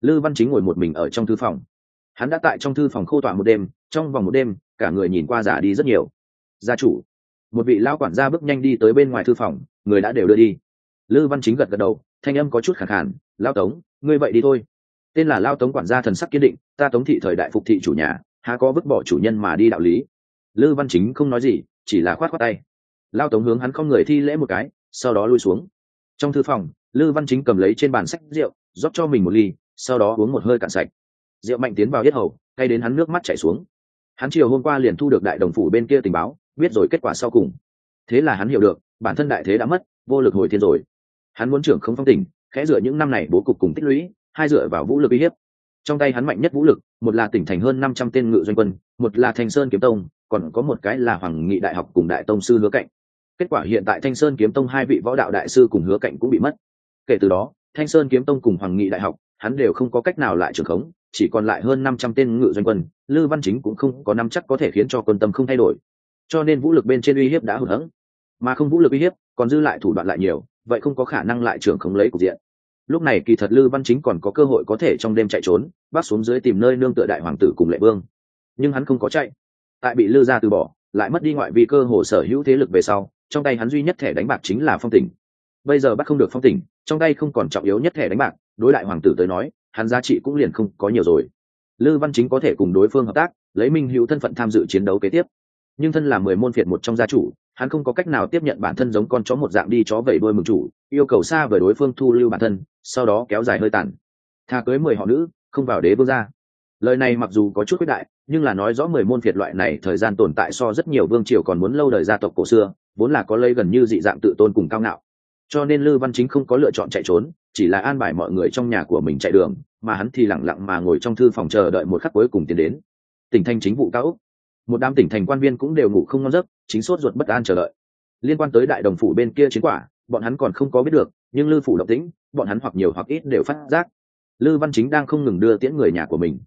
Lư văn chính ngồi một mình ở trong thư phòng. Hắn đã tại trong thư phòng khô tỏa một đêm trong vòng một đêm cả người nhìn qua giả đi rất nhiều. Gia chủ. Một vị lao quản gia bước nhanh đi tới bên ngoài thư phòng người đã đều đưa đi. Lư văn chính gật gật đầu thanh âm có chút khẳng khản lao tống ngươi vậy đi thôi tên là lao tống quản gia thần sắc kiên định, ta tống thị thời đại phục thị chủ nhà, há có vứt bỏ chủ nhân mà đi đạo lý? Lư văn chính không nói gì, chỉ là khoát khoát tay. Lao tống hướng hắn không người thi lễ một cái, sau đó lui xuống. Trong thư phòng, lư văn chính cầm lấy trên bàn sách rượu, rót cho mình một ly, sau đó uống một hơi cạn sạch. Rượu mạnh tiến vào yết hầu hay đến hắn nước mắt chảy xuống. Hắn chiều hôm qua liền thu được đại đồng phủ bên kia tình báo, biết rồi kết quả sau cùng. Thế là hắn hiểu được, bản thân đại thế đã mất, vô lực hồi thiên rồi. Hắn muốn trưởng không phong tỉnh, khẽ dựa những năm này bố cục cùng tích lũy hai dựa vào vũ lực uy hiếp. Trong tay hắn mạnh nhất vũ lực, một là tỉnh thành hơn năm trăm tên ngự doanh quân, một là thanh sơn kiếm tông, còn có một cái là hoàng nghị đại học cùng đại tông sư hứa cạnh. Kết quả hiện tại thanh sơn kiếm tông hai vị võ đạo đại sư cùng hứa cạnh cũng bị mất. Kể từ đó, thanh sơn kiếm tông cùng hoàng nghị đại học, hắn đều không có cách nào lại trưởng khống, chỉ còn lại hơn năm trăm tên ngự doanh quân, lư văn chính cũng không có năm chắc có thể khiến cho quân tâm không thay đổi. Cho nên vũ lực bên trên uy hiếp đã hụt hẫng. Mà không vũ lực uy hiếp, còn dư lại thủ đoạn lại nhiều, vậy không có khả năng lại trưởng khống lấy cục diện lúc này kỳ thật lư văn chính còn có cơ hội có thể trong đêm chạy trốn, bắt xuống dưới tìm nơi nương tựa đại hoàng tử cùng lệ vương. Nhưng hắn không có chạy. Tại bị lư ra từ bỏ, lại mất đi ngoại vi cơ hồ sở hữu thế lực về sau, trong tay hắn duy nhất thẻ đánh bạc chính là phong tỉnh. Bây giờ bắt không được phong tỉnh, trong tay không còn trọng yếu nhất thẻ đánh bạc, đối đại hoàng tử tới nói, hắn giá trị cũng liền không có nhiều rồi. Lư văn chính có thể cùng đối phương hợp tác, lấy minh hữu thân phận tham dự chiến đấu kế tiếp nhưng thân là mười môn phiệt một trong gia chủ, hắn không có cách nào tiếp nhận bản thân giống con chó một dạng đi chó vẩy đuôi mừng chủ, yêu cầu xa với đối phương thu lưu bản thân, sau đó kéo dài hơi tàn. Tha cưới mười họ nữ, không vào đế vương gia. Lời này mặc dù có chút quyết đại, nhưng là nói rõ mười môn phiệt loại này thời gian tồn tại so rất nhiều vương triều còn muốn lâu đời gia tộc cổ xưa, vốn là có lây gần như dị dạng tự tôn cùng cao ngạo. Cho nên lư văn chính không có lựa chọn chạy trốn, chỉ là an bài mọi người trong nhà của mình chạy đường, mà hắn thì lẳng lặng mà ngồi trong thư phòng chờ đợi một khắc cuối cùng tiến đến. Tỉnh thanh chính vụ cao úc một đám tỉnh thành quan viên cũng đều ngủ không ngon giấc, chính sốt ruột bất an chờ đợi. Liên quan tới đại đồng phủ bên kia chiến quả, bọn hắn còn không có biết được, nhưng lư phủ độc tĩnh, bọn hắn hoặc nhiều hoặc ít đều phát giác. Lư văn chính đang không ngừng đưa tiễn người nhà của mình.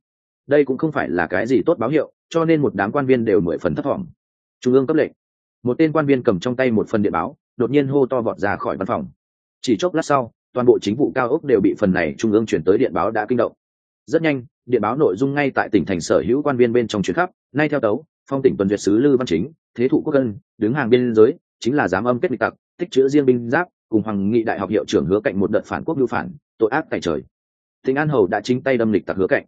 Đây cũng không phải là cái gì tốt báo hiệu, cho nên một đám quan viên đều mười phần thất vọng trung ương cấp lệnh. Một tên quan viên cầm trong tay một phần điện báo, đột nhiên hô to vọt ra khỏi văn phòng. Chỉ chốc lát sau, toàn bộ chính vụ cao ốc đều bị phần này trung ương chuyển tới điện báo đã kinh động. Rất nhanh điện báo nội dung ngay tại tỉnh thành sở hữu quan viên bên trong chuyến khắp, nay theo tấu, phong tỉnh tuần duyệt sứ lư văn chính, thế thụ quốc dân đứng hàng biên giới, chính là giám âm kết địch tặc, tích chữ riêng binh giáp, cùng hoàng nghị đại học hiệu trưởng hứa cạnh một đợt phản quốc lưu phản, tội ác tại trời. Tỉnh an hầu đã chính tay đâm lịch tặc hứa cạnh.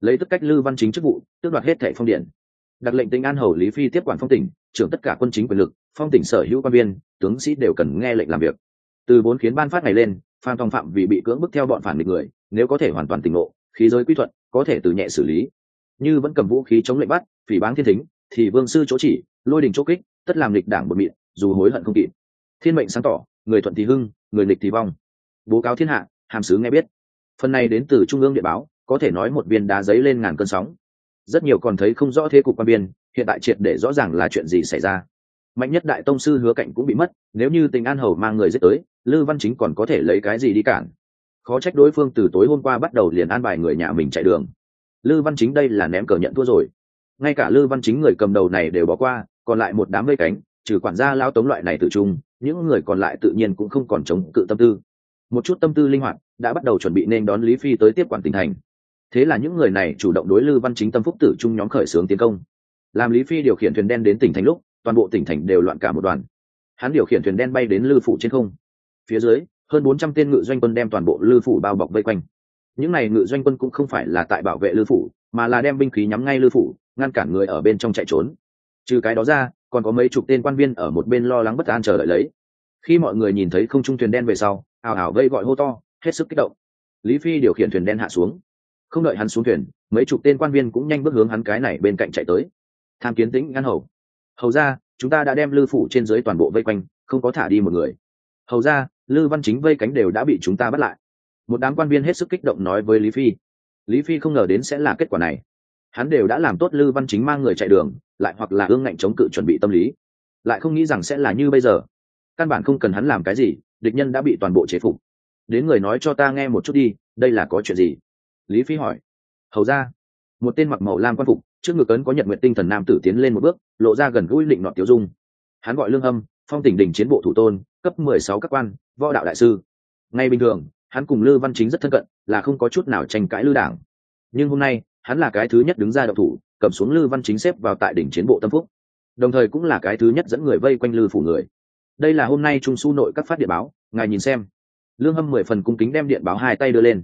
Lấy tức cách lư văn chính chức vụ, tước đoạt hết thẻ phong điện. Đặc lệnh tỉnh an hầu lý phi tiếp quản phong tỉnh, trưởng tất cả quân chính quyền lực, phong tỉnh sở hữu quan viên, tướng sĩ đều cần nghe lệnh làm việc. Từ bốn khiến ban phát này lên, phan tòng phạm vì bị cưỡng bức theo bọn phản địch người, nếu có thể hoàn toàn tỉnh ngộ, khí giới quy thuận có thể từ nhẹ xử lý. Như vẫn cầm vũ khí chống lệnh bắt, phỉ báng thiên thính, thì vương sư chỗ chỉ, lôi đình chỗ kích, tất làm lịch đảng bột miệng, dù hối hận không kịp. Thiên mệnh sáng tỏ, người thuận thì hưng, người lịch thì vong. Bố cáo thiên hạ, hàm sứ nghe biết. Phần này đến từ trung ương địa báo, có thể nói một viên đá giấy lên ngàn cơn sóng. Rất nhiều còn thấy không rõ thế cục quan biên, hiện tại triệt để rõ ràng là chuyện gì xảy ra. Mạnh nhất đại tông sư hứa cạnh cũng bị mất, nếu như tình an hầu mang người giết tới, lư văn chính còn có thể lấy cái gì đi cản? Khó trách đối phương từ tối hôm qua bắt đầu liền an bài người nhà mình chạy đường. Lư văn chính đây là ném cờ nhận thua rồi. Ngay cả lư văn chính người cầm đầu này đều bỏ qua, còn lại một đám vây cánh, trừ quản gia lao tống loại này tự trung, những người còn lại tự nhiên cũng không còn chống cự tâm tư. Một chút tâm tư linh hoạt, đã bắt đầu chuẩn bị nên đón lý phi tới tiếp quản tỉnh thành. Thế là những người này chủ động đối lư văn chính tâm phúc tử trung nhóm khởi xướng tiến công. Làm lý phi điều khiển thuyền đen đến tỉnh thành lúc, toàn bộ tỉnh thành đều loạn cả một đoàn. Hắn điều khiển thuyền đen bay đến lư phủ trên không. Phía dưới hơn bốn trăm tên ngự doanh quân đem toàn bộ lư phủ bao bọc vây quanh. Những n à y ngự doanh quân cũng không phải là tại bảo vệ lư phủ, mà là đem binh khí nhắm ngay lư phủ, ngăn cản người ở bên trong chạy trốn. Trừ cái đó ra, còn có mấy chục tên quan viên ở một bên lo lắng bất an chờ đợi lấy. Khi mọi người nhìn thấy không trung thuyền đen về sau, ào ào vây gọi hô to, hết sức kích động. Lý phi điều khiển thuyền đen hạ xuống. Không đợi hắn xuống thuyền, mấy chục tên quan viên cũng nhanh bước hướng hắn cái này bên cạnh chạy tới. Tham kiến tĩnh ngăn hầu. Hầu ra chúng ta đã đem lư phủ trên dưới toàn bộ vây quanh, không có thả đi một người. Hầu ra lư văn chính vây cánh đều đã bị chúng ta bắt lại. Một đám quan viên hết sức kích động nói với lý phi. Lý phi không ngờ đến sẽ là kết quả này. Hắn đều đã làm tốt lư văn chính mang người chạy đường, lại hoặc là ương ngạnh chống cự chuẩn bị tâm lý. Lại không nghĩ rằng sẽ là như bây giờ. Căn bản không cần hắn làm cái gì, địch nhân đã bị toàn bộ chế phục. Đến người nói cho ta nghe một chút đi, đây là có chuyện gì? Lý phi hỏi. Hầu ra, một tên mặc màu lam quan phục, trước ngực ấn có nhật nguyện tinh thần nam tử tiến lên một bước, lộ ra gần gũi định nọ tiêu dung. Hắn gọi lương âm, phong tỉnh đỉnh chiến bộ thủ tôn cấp mười sáu các quan, võ đạo đại sư. Ngay bình thường, hắn cùng lư văn chính rất thân cận, là không có chút nào tranh cãi lư đảng. Nhưng hôm nay, hắn là cái thứ nhất đứng ra độc thủ, cầm xuống lư văn chính xếp vào tại đỉnh chiến bộ tâm phúc. Đồng thời cũng là cái thứ nhất dẫn người vây quanh lư phủ người. Đây là hôm nay trung su nội các phát điện báo, ngài nhìn xem. Lương hâm mười phần cung kính đem điện báo hai tay đưa lên.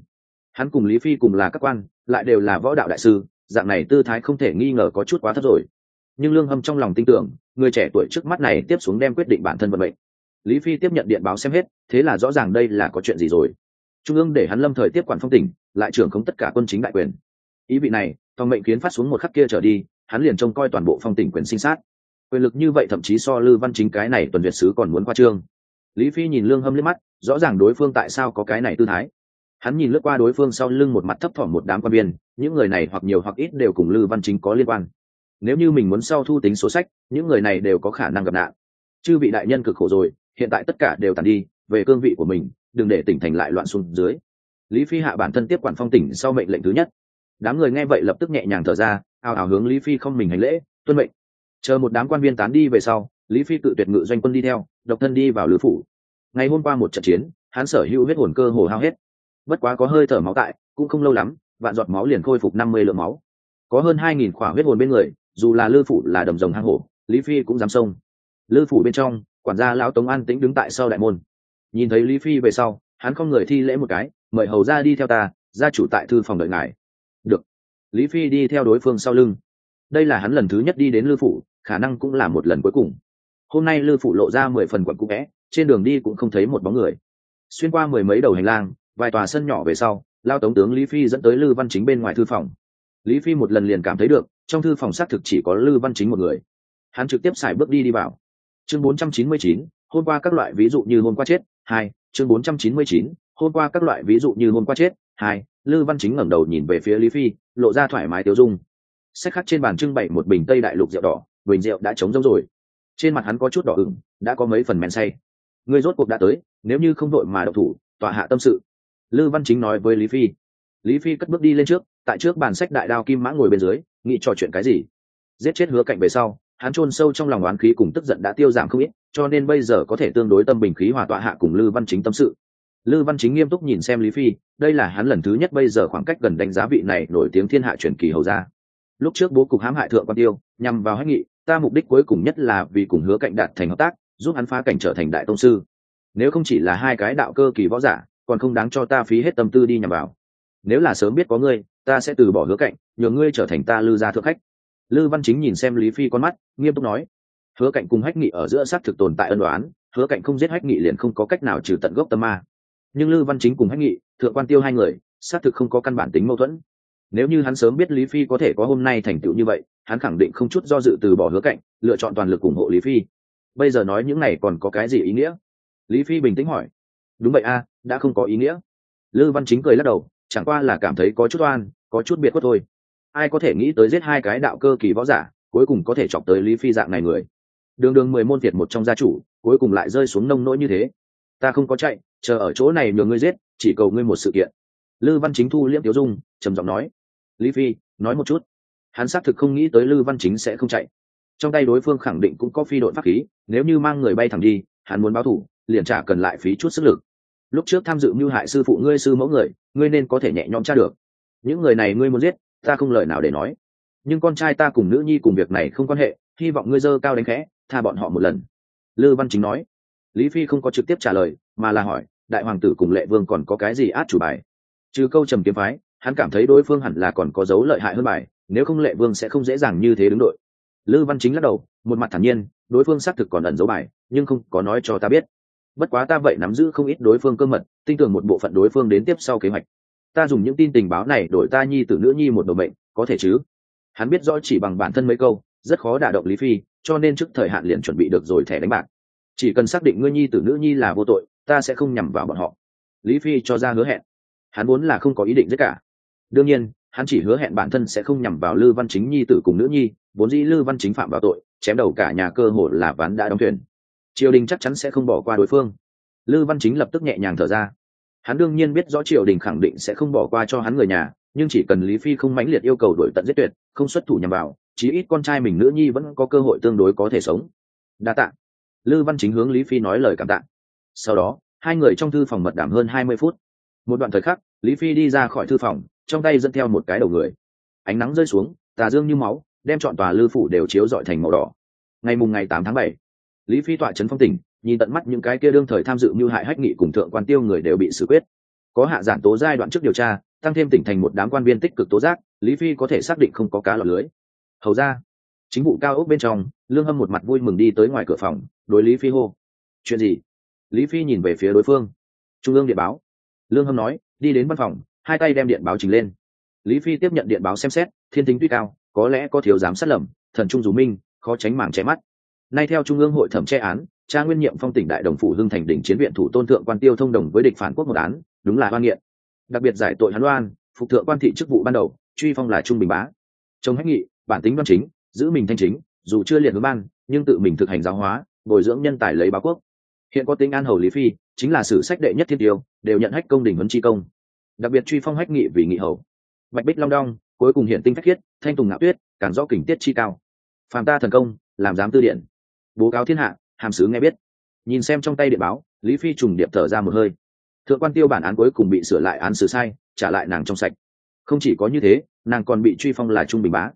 Hắn cùng lý phi cùng là các quan, lại đều là võ đạo đại sư, dạng này tư thái không thể nghi ngờ có chút quá thấp rồi. Nhưng lương hâm trong lòng tin tưởng, người trẻ tuổi trước mắt này tiếp xuống đem quyết định bản thân vận mệnh lý phi tiếp nhận điện báo xem hết, thế là rõ ràng đây là có chuyện gì rồi. Trung ương để hắn lâm thời tiếp quản phong tỉnh, lại trưởng không tất cả quân chính đại quyền. Ý vị này, phòng mệnh kiến phát xuống một khắc kia trở đi, hắn liền trông coi toàn bộ phong tỉnh quyền sinh sát. Quyền lực như vậy thậm chí so lư văn chính cái này tuần việt sứ còn muốn qua trương. Lý phi nhìn lương hâm liếc mắt, rõ ràng đối phương tại sao có cái này tư thái. Hắn nhìn lướt qua đối phương sau lưng một mặt thấp thỏm một đám quan viên, những người này hoặc nhiều hoặc ít đều cùng lư văn chính có liên quan. Nếu như mình muốn sau thu tính số sách, những người này đều có khả năng gặp nạn. Chư vị đại nhân cực khổ rồi hiện tại tất cả đều tàn đi, về cương vị của mình, đừng để tỉnh thành lại loạn xuống dưới. Lý phi hạ bản thân tiếp quản phong tỉnh sau mệnh lệnh thứ nhất. Đám người nghe vậy lập tức nhẹ nhàng thở ra ào ào hướng lý phi không mình hành lễ, tuân mệnh. Chờ một đám quan viên tán đi về sau, lý phi tự tuyệt ngự doanh quân đi theo, độc thân đi vào lữ phủ. Ngày hôm qua một trận chiến, hắn sở hữu huyết hồn cơ hồ hao hết. Bất quá có hơi thở máu tại, cũng không lâu lắm, vạn giọt máu liền khôi phục năm mươi lượng máu. Có hơn hai nghìn khỏa huyết hồn bên người, dù là lư phủ là đầm rồng hang hổ, lý phi cũng dám sông lư phủ bên trong quản gia lão tống an tĩnh đứng tại sau đại môn. Nhìn thấy lý phi về sau, hắn không người thi lễ một cái, mời hầu ra đi theo ta, gia chủ tại thư phòng đợi ngài. Được. Lý phi đi theo đối phương sau lưng. Đây là hắn lần thứ nhất đi đến lư phủ, khả năng cũng là một lần cuối cùng. Hôm nay lư phủ lộ ra mười phần quận cũ vẽ trên đường đi cũng không thấy một bóng người. Xuyên qua mười mấy đầu hành lang, vài tòa sân nhỏ về sau lao tống tướng lý phi dẫn tới lư văn chính bên ngoài thư phòng. Lý phi một lần liền cảm thấy được, trong thư phòng xác thực chỉ có lư văn chính một người. Hắn trực tiếp xài bước đi đi vào chương 499, hôm qua các loại ví dụ như hôm qua chết hai chương 499, hôm qua các loại ví dụ như hôm qua chết hai lư văn chính ngẩng đầu nhìn về phía lý phi lộ ra thoải mái tiêu dung. Sách khắc trên bàn trưng bày một bình tây đại lục rượu đỏ bình rượu đã trống rỗng rồi. Trên mặt hắn có chút đỏ ửng đã có mấy phần men say. Người rốt cuộc đã tới nếu như không đội mà độc thủ tọa hạ tâm sự. Lư văn chính nói với lý phi. Lý phi cất bước đi lên trước tại trước bàn sách đại đao kim mã ngồi bên dưới nghĩ trò chuyện cái gì? Giết chết hứa cạnh về sau hắn chôn sâu trong lòng oán khí cùng tức giận đã tiêu giảm không ít, cho nên bây giờ có thể tương đối tâm bình khí hòa tọa hạ cùng lư văn chính tâm sự. Lư văn chính nghiêm túc nhìn xem lý phi, đây là hắn lần thứ nhất bây giờ khoảng cách gần đánh giá vị này nổi tiếng thiên hạ truyền kỳ hầu ra lúc trước bố cục hãm hại thượng quan tiêu, nhằm vào hách nghị, ta mục đích cuối cùng nhất là vì cùng hứa cạnh đạt thành hợp tác, giúp hắn phá cảnh trở thành đại tông sư. Nếu không chỉ là hai cái đạo cơ kỳ võ giả, còn không đáng cho ta phí hết tâm tư đi nhằm vào. Nếu là sớm biết có ngươi, ta sẽ từ bỏ hứa cạnh, nhờ ngươi trở thành ta lư gia thượng khách lư văn chính nhìn xem lý phi con mắt, nghiêm túc nói, hứa cạnh cùng hách nghị ở giữa xác thực tồn tại ân đoán hứa cạnh không giết hách nghị liền không có cách nào trừ tận gốc tâm ma. Nhưng lư văn chính cùng hách nghị, thượng quan tiêu hai người, xác thực không có căn bản tính mâu thuẫn. Nếu như hắn sớm biết lý phi có thể có hôm nay thành tựu như vậy, hắn khẳng định không chút do dự từ bỏ hứa cạnh, lựa chọn toàn lực ủng hộ lý phi. Bây giờ nói những này còn có cái gì ý nghĩa? Lý phi bình tĩnh hỏi. Đúng vậy a, đã không có ý nghĩa. Lư văn chính cười lắc đầu, chẳng qua là cảm thấy có chút oan, có chút biệt khuất thôi ai có thể nghĩ tới giết hai cái đạo cơ kỳ võ giả, cuối cùng có thể chọc tới lý phi dạng này người. Đường đường mười môn việt một trong gia chủ, cuối cùng lại rơi xuống nông nỗi như thế. Ta không có chạy, chờ ở chỗ này nhờ ngươi giết, chỉ cầu ngươi một sự kiện. Lư văn chính thu liễm tiểu dung, trầm giọng nói. Lý phi, nói một chút. Hắn xác thực không nghĩ tới lư văn chính sẽ không chạy. Trong tay đối phương khẳng định cũng có phi đội pháp khí, nếu như mang người bay thẳng đi, hắn muốn báo thủ, liền trả cần lại phí chút sức lực. Lúc trước tham dự mưu hại sư phụ ngươi sư mẫu người, ngươi nên có thể nhẹ nhõm tra được. Những người này ngươi muốn giết ta không lời nào để nói. Nhưng con trai ta cùng nữ nhi cùng việc này không quan hệ, hy vọng ngươi dơ cao đánh khẽ, tha bọn họ một lần. Lư văn chính nói. Lý phi không có trực tiếp trả lời, mà là hỏi, đại hoàng tử cùng lệ vương còn có cái gì át chủ bài? Trừ câu trầm kiếm phái, hắn cảm thấy đối phương hẳn là còn có dấu lợi hại hơn bài, nếu không lệ vương sẽ không dễ dàng như thế đứng đội. Lư văn chính lắc đầu, một mặt thản nhiên, đối phương xác thực còn ẩn dấu bài, nhưng không có nói cho ta biết. Bất quá ta vậy nắm giữ không ít đối phương cơ mật, tin tưởng một bộ phận đối phương đến tiếp sau kế hoạch ta dùng những tin tình báo này đổi ta nhi tử nữ nhi một đồ mệnh, có thể chứ? Hắn biết rõ chỉ bằng bản thân mấy câu, rất khó đả động lý phi, cho nên trước thời hạn liền chuẩn bị được rồi thẻ đánh bạc. Chỉ cần xác định ngươi nhi tử nữ nhi là vô tội, ta sẽ không nhằm vào bọn họ. Lý phi cho ra hứa hẹn. Hắn muốn là không có ý định giết cả. Đương nhiên, hắn chỉ hứa hẹn bản thân sẽ không nhằm vào lư văn chính nhi tử cùng nữ nhi, vốn dĩ lư văn chính phạm vào tội, chém đầu cả nhà cơ hồ là ván đã đóng thuyền. Triều đình chắc chắn sẽ không bỏ qua đối phương. Lư văn chính lập tức nhẹ nhàng thở ra hắn đương nhiên biết rõ triều đình khẳng định sẽ không bỏ qua cho hắn người nhà, nhưng chỉ cần lý phi không mãnh liệt yêu cầu đổi tận giết tuyệt, không xuất thủ nhằm vào, chí ít con trai mình nữ nhi vẫn có cơ hội tương đối có thể sống. Đa t ạ lư văn chính hướng lý phi nói lời cảm tạ. Sau đó, hai người trong thư phòng mật đảm hơn hai mươi phút. Một đoạn thời khắc, lý phi đi ra khỏi thư phòng, trong tay dẫn theo một cái đầu người. Ánh nắng rơi xuống, tà dương như máu, đem chọn tòa lư phủ đều chiếu dọi thành màu đỏ. Ngày mùng ngày tám tháng bảy, lý phi tọa trấn phong tỉnh nhìn tận mắt những cái kia đương thời tham dự mưu hại hách nghị cùng thượng quan tiêu người đều bị xử quyết. Có hạ giản tố giai đoạn trước điều tra, tăng thêm tỉnh thành một đám quan viên tích cực tố giác, lý phi có thể xác định không có cá lọt lưới. Hầu ra, chính vụ cao ốc bên trong, lương hâm một mặt vui mừng đi tới ngoài cửa phòng, đối lý phi hô, chuyện gì? Lý phi nhìn về phía đối phương. Trung ương điện báo. Lương hâm nói, đi đến văn phòng, hai tay đem điện báo trình lên. Lý phi tiếp nhận điện báo xem xét, thiên tính tuy cao, có lẽ có thiếu giám sát lầm, thần trung dù minh, khó tránh mảng che mắt. Nay theo trung ương hội thẩm che án cha nguyên nhiệm phong tỉnh đại đồng phủ hưng thành đỉnh chiến viện thủ tôn thượng quan tiêu thông đồng với địch phản quốc một án, đúng là oan nghiện đặc biệt giải tội hắn oan, phục thượng quan thị chức vụ ban đầu, truy phong là trung bình bá. Chống hách nghị, bản tính văn chính, giữ mình thanh chính, dù chưa liệt hướng ban, nhưng tự mình thực hành giáo hóa, bồi dưỡng nhân tài lấy báo quốc. Hiện có tính an hầu lý phi, chính là sử sách đệ nhất thiên tiêu, đều nhận hách công đình huấn chi công. Đặc biệt truy phong hách nghị vì nghị hầu. Bạch bích long đong, cuối cùng hiện tinh phách khiết thanh tùng ngạo tuyết, càng rõ kình tiết chi cao. Phàm ta thần công, làm giám tư điện. Bố cáo thiên hạ hàm sứ nghe biết. Nhìn xem trong tay điện báo, lý phi trùng điệp thở ra một hơi. Thượng quan tiêu bản án cuối cùng bị sửa lại án xử sai, trả lại nàng trong sạch. Không chỉ có như thế, nàng còn bị truy phong là trung bình bá.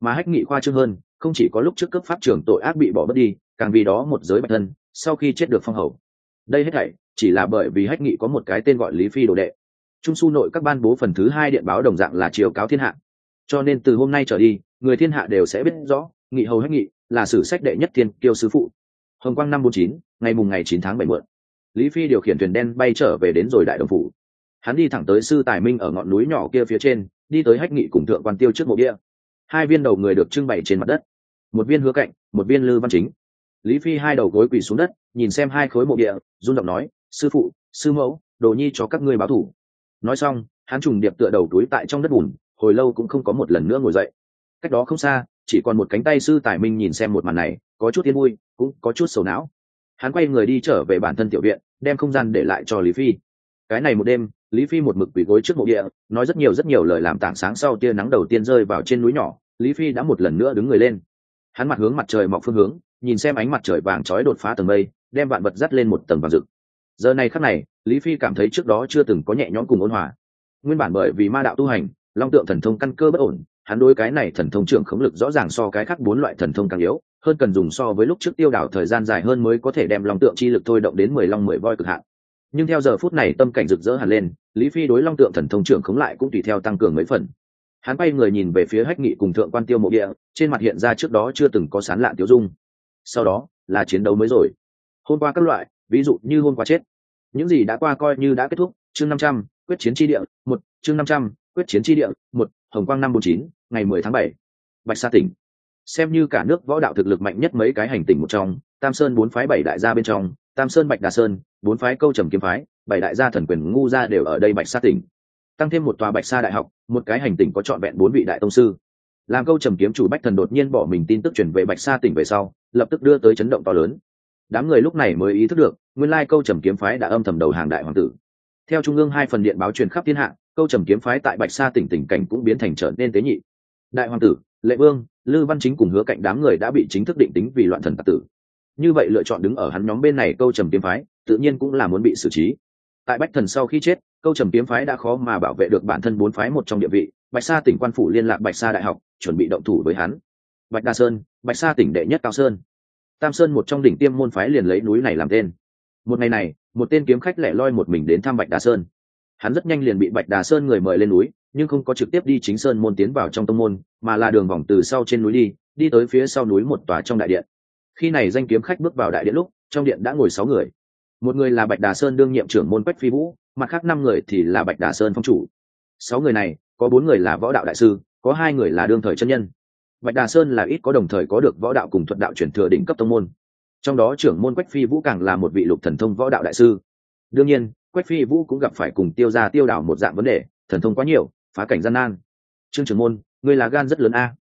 Mà hách nghị khoa trương hơn, không chỉ có lúc trước cấp pháp trưởng tội ác bị bỏ bớt đi, càng vì đó một giới bạch thân, sau khi chết được phong hầu. Đây hết thảy, chỉ là bởi vì hách nghị có một cái tên gọi lý phi đồ đệ. Trung su nội các ban bố phần thứ hai điện báo đồng dạng là chiều cáo thiên hạ. Cho nên từ hôm nay trở đi, người thiên hạ đều sẽ biết rõ, nghị hầu hách nghị là sử sách đệ nhất thiên kiêu sứ phụ hồng quang năm bốn chín, ngày mùng ngày chín tháng bảy mượn lý phi điều khiển thuyền đen bay trở về đến rồi đại đồng phủ. Hắn đi thẳng tới sư tài minh ở ngọn núi nhỏ kia phía trên, đi tới hách nghị cùng thượng quan tiêu trước mộ địa hai viên đầu người được trưng bày trên mặt đất. Một viên hứa cạnh, một viên lư văn chính. Lý phi hai đầu gối quỳ xuống đất, nhìn xem hai khối mộ địa run động nói, sư phụ, sư mẫu, đồ nhi cho các ngươi báo thủ. Nói xong, hắn trùng điệp tựa đầu túi tại trong đất bùn, hồi lâu cũng không có một lần nữa ngồi dậy. Cách đó không xa chỉ còn một cánh tay sư tài minh nhìn xem một màn này, có chút yên vui, cũng có chút sầu não. Hắn quay người đi trở về bản thân tiểu viện, đem không gian để lại cho lý phi. Cái này một đêm, lý phi một mực quỳ gối trước mộ địa, nói rất nhiều rất nhiều lời làm tảng sáng sau tia nắng đầu tiên rơi vào trên núi nhỏ, lý phi đã một lần nữa đứng người lên. Hắn mặt hướng mặt trời mọc phương hướng, nhìn xem ánh mặt trời vàng trói đột phá tầng mây, đem vạn vật dắt lên một tầng vàng rực. Giờ này khắc này, lý phi cảm thấy trước đó chưa từng có nhẹ nhõm cùng ôn hòa. Nguyên bản bởi vì ma đạo tu hành, long tượng thần thông căn cơ bất ổn hắn đối cái này thần thông trưởng khống lực rõ ràng so cái khác bốn loại thần thông càng yếu, hơn cần dùng so với lúc trước tiêu đảo thời gian dài hơn mới có thể đem long tượng chi lực thôi động đến mười long mười voi cực hạn. Nhưng theo giờ phút này tâm cảnh rực rỡ hẳn lên, lý phi đối long tượng thần thông trưởng khống lại cũng tùy theo tăng cường mấy phần. Hắn bay người nhìn về phía hách nghị cùng thượng quan tiêu mộ địa, trên mặt hiện ra trước đó chưa từng có sán lạn tiêu dung. Sau đó, là chiến đấu mới rồi. Hôm qua các loại, ví dụ như hôm qua chết. Những gì đã qua coi như đã kết thúc, chương năm trăm, quyết chiến tri địa, một, chương năm trăm quyết chiến tri địa, một, hồng quang năm bốn chín, ngày mười tháng bảy. Bạch sa tỉnh. Xem như cả nước võ đạo thực lực mạnh nhất mấy cái hành tỉnh một trong, tam sơn bốn phái bảy đại gia bên trong, tam sơn bạch đà sơn, bốn phái câu trầm kiếm phái, bảy đại gia thần quyền ngu gia đều ở đây bạch sa tỉnh. Tăng thêm một tòa bạch sa đại học, một cái hành tỉnh có trọn vẹn bốn vị đại tông sư. Làm câu trầm kiếm chủ bách thần đột nhiên bỏ mình tin tức chuyển về bạch sa tỉnh về sau, lập tức đưa tới chấn động to lớn. Đám người lúc này mới ý thức được, nguyên lai câu trầm kiếm phái đã âm thầm đầu hàng đại hoàng tử. Theo trung ương hai phần điện báo truyền khắp thiên hạ câu trầm kiếm phái tại bạch sa tỉnh tỉnh cảnh cũng biến thành trở nên tế nhị. Đại hoàng tử, lệ vương, lư văn chính cùng hứa cạnh đám người đã bị chính thức định tính vì loạn thần tạc tử. Như vậy lựa chọn đứng ở hắn nhóm bên này câu trầm kiếm phái, tự nhiên cũng là muốn bị xử trí. Tại bách thần sau khi chết, câu trầm kiếm phái đã khó mà bảo vệ được bản thân bốn phái một trong địa vị, bạch sa tỉnh quan phủ liên lạc bạch sa đại học, chuẩn bị động thủ với hắn. Bạch đa sơn, bạch sa tỉnh đệ nhất cao sơn. Tam sơn một trong đỉnh tiêm môn phái liền lấy núi này làm tên. Một ngày này, một tên kiếm khách lẻ loi một mình đến thăm bạch Đa sơn hắn rất nhanh liền bị bạch đà sơn người mời lên núi, nhưng không có trực tiếp đi chính sơn môn tiến vào trong tông môn, mà là đường vòng từ sau trên núi đi đi tới phía sau núi một tòa trong đại điện. Khi này danh kiếm khách bước vào đại điện lúc, trong điện đã ngồi sáu người. Một người là bạch đà sơn đương nhiệm trưởng môn quách phi vũ, mặt khác năm người thì là bạch đà sơn phong chủ. Sáu người này, có bốn người là võ đạo đại sư, có hai người là đương thời chân nhân. Bạch đà sơn là ít có đồng thời có được võ đạo cùng thuật đạo chuyển thừa đỉnh cấp tông môn. Trong đó trưởng môn quách phi vũ càng là một vị lục thần thông võ đạo đại sư. Đương nhiên quách phi vũ cũng gặp phải cùng tiêu ra tiêu đảo một dạng vấn đề, thần thông quá nhiều, phá cảnh gian nan. Trương trưởng môn người là gan rất lớn a.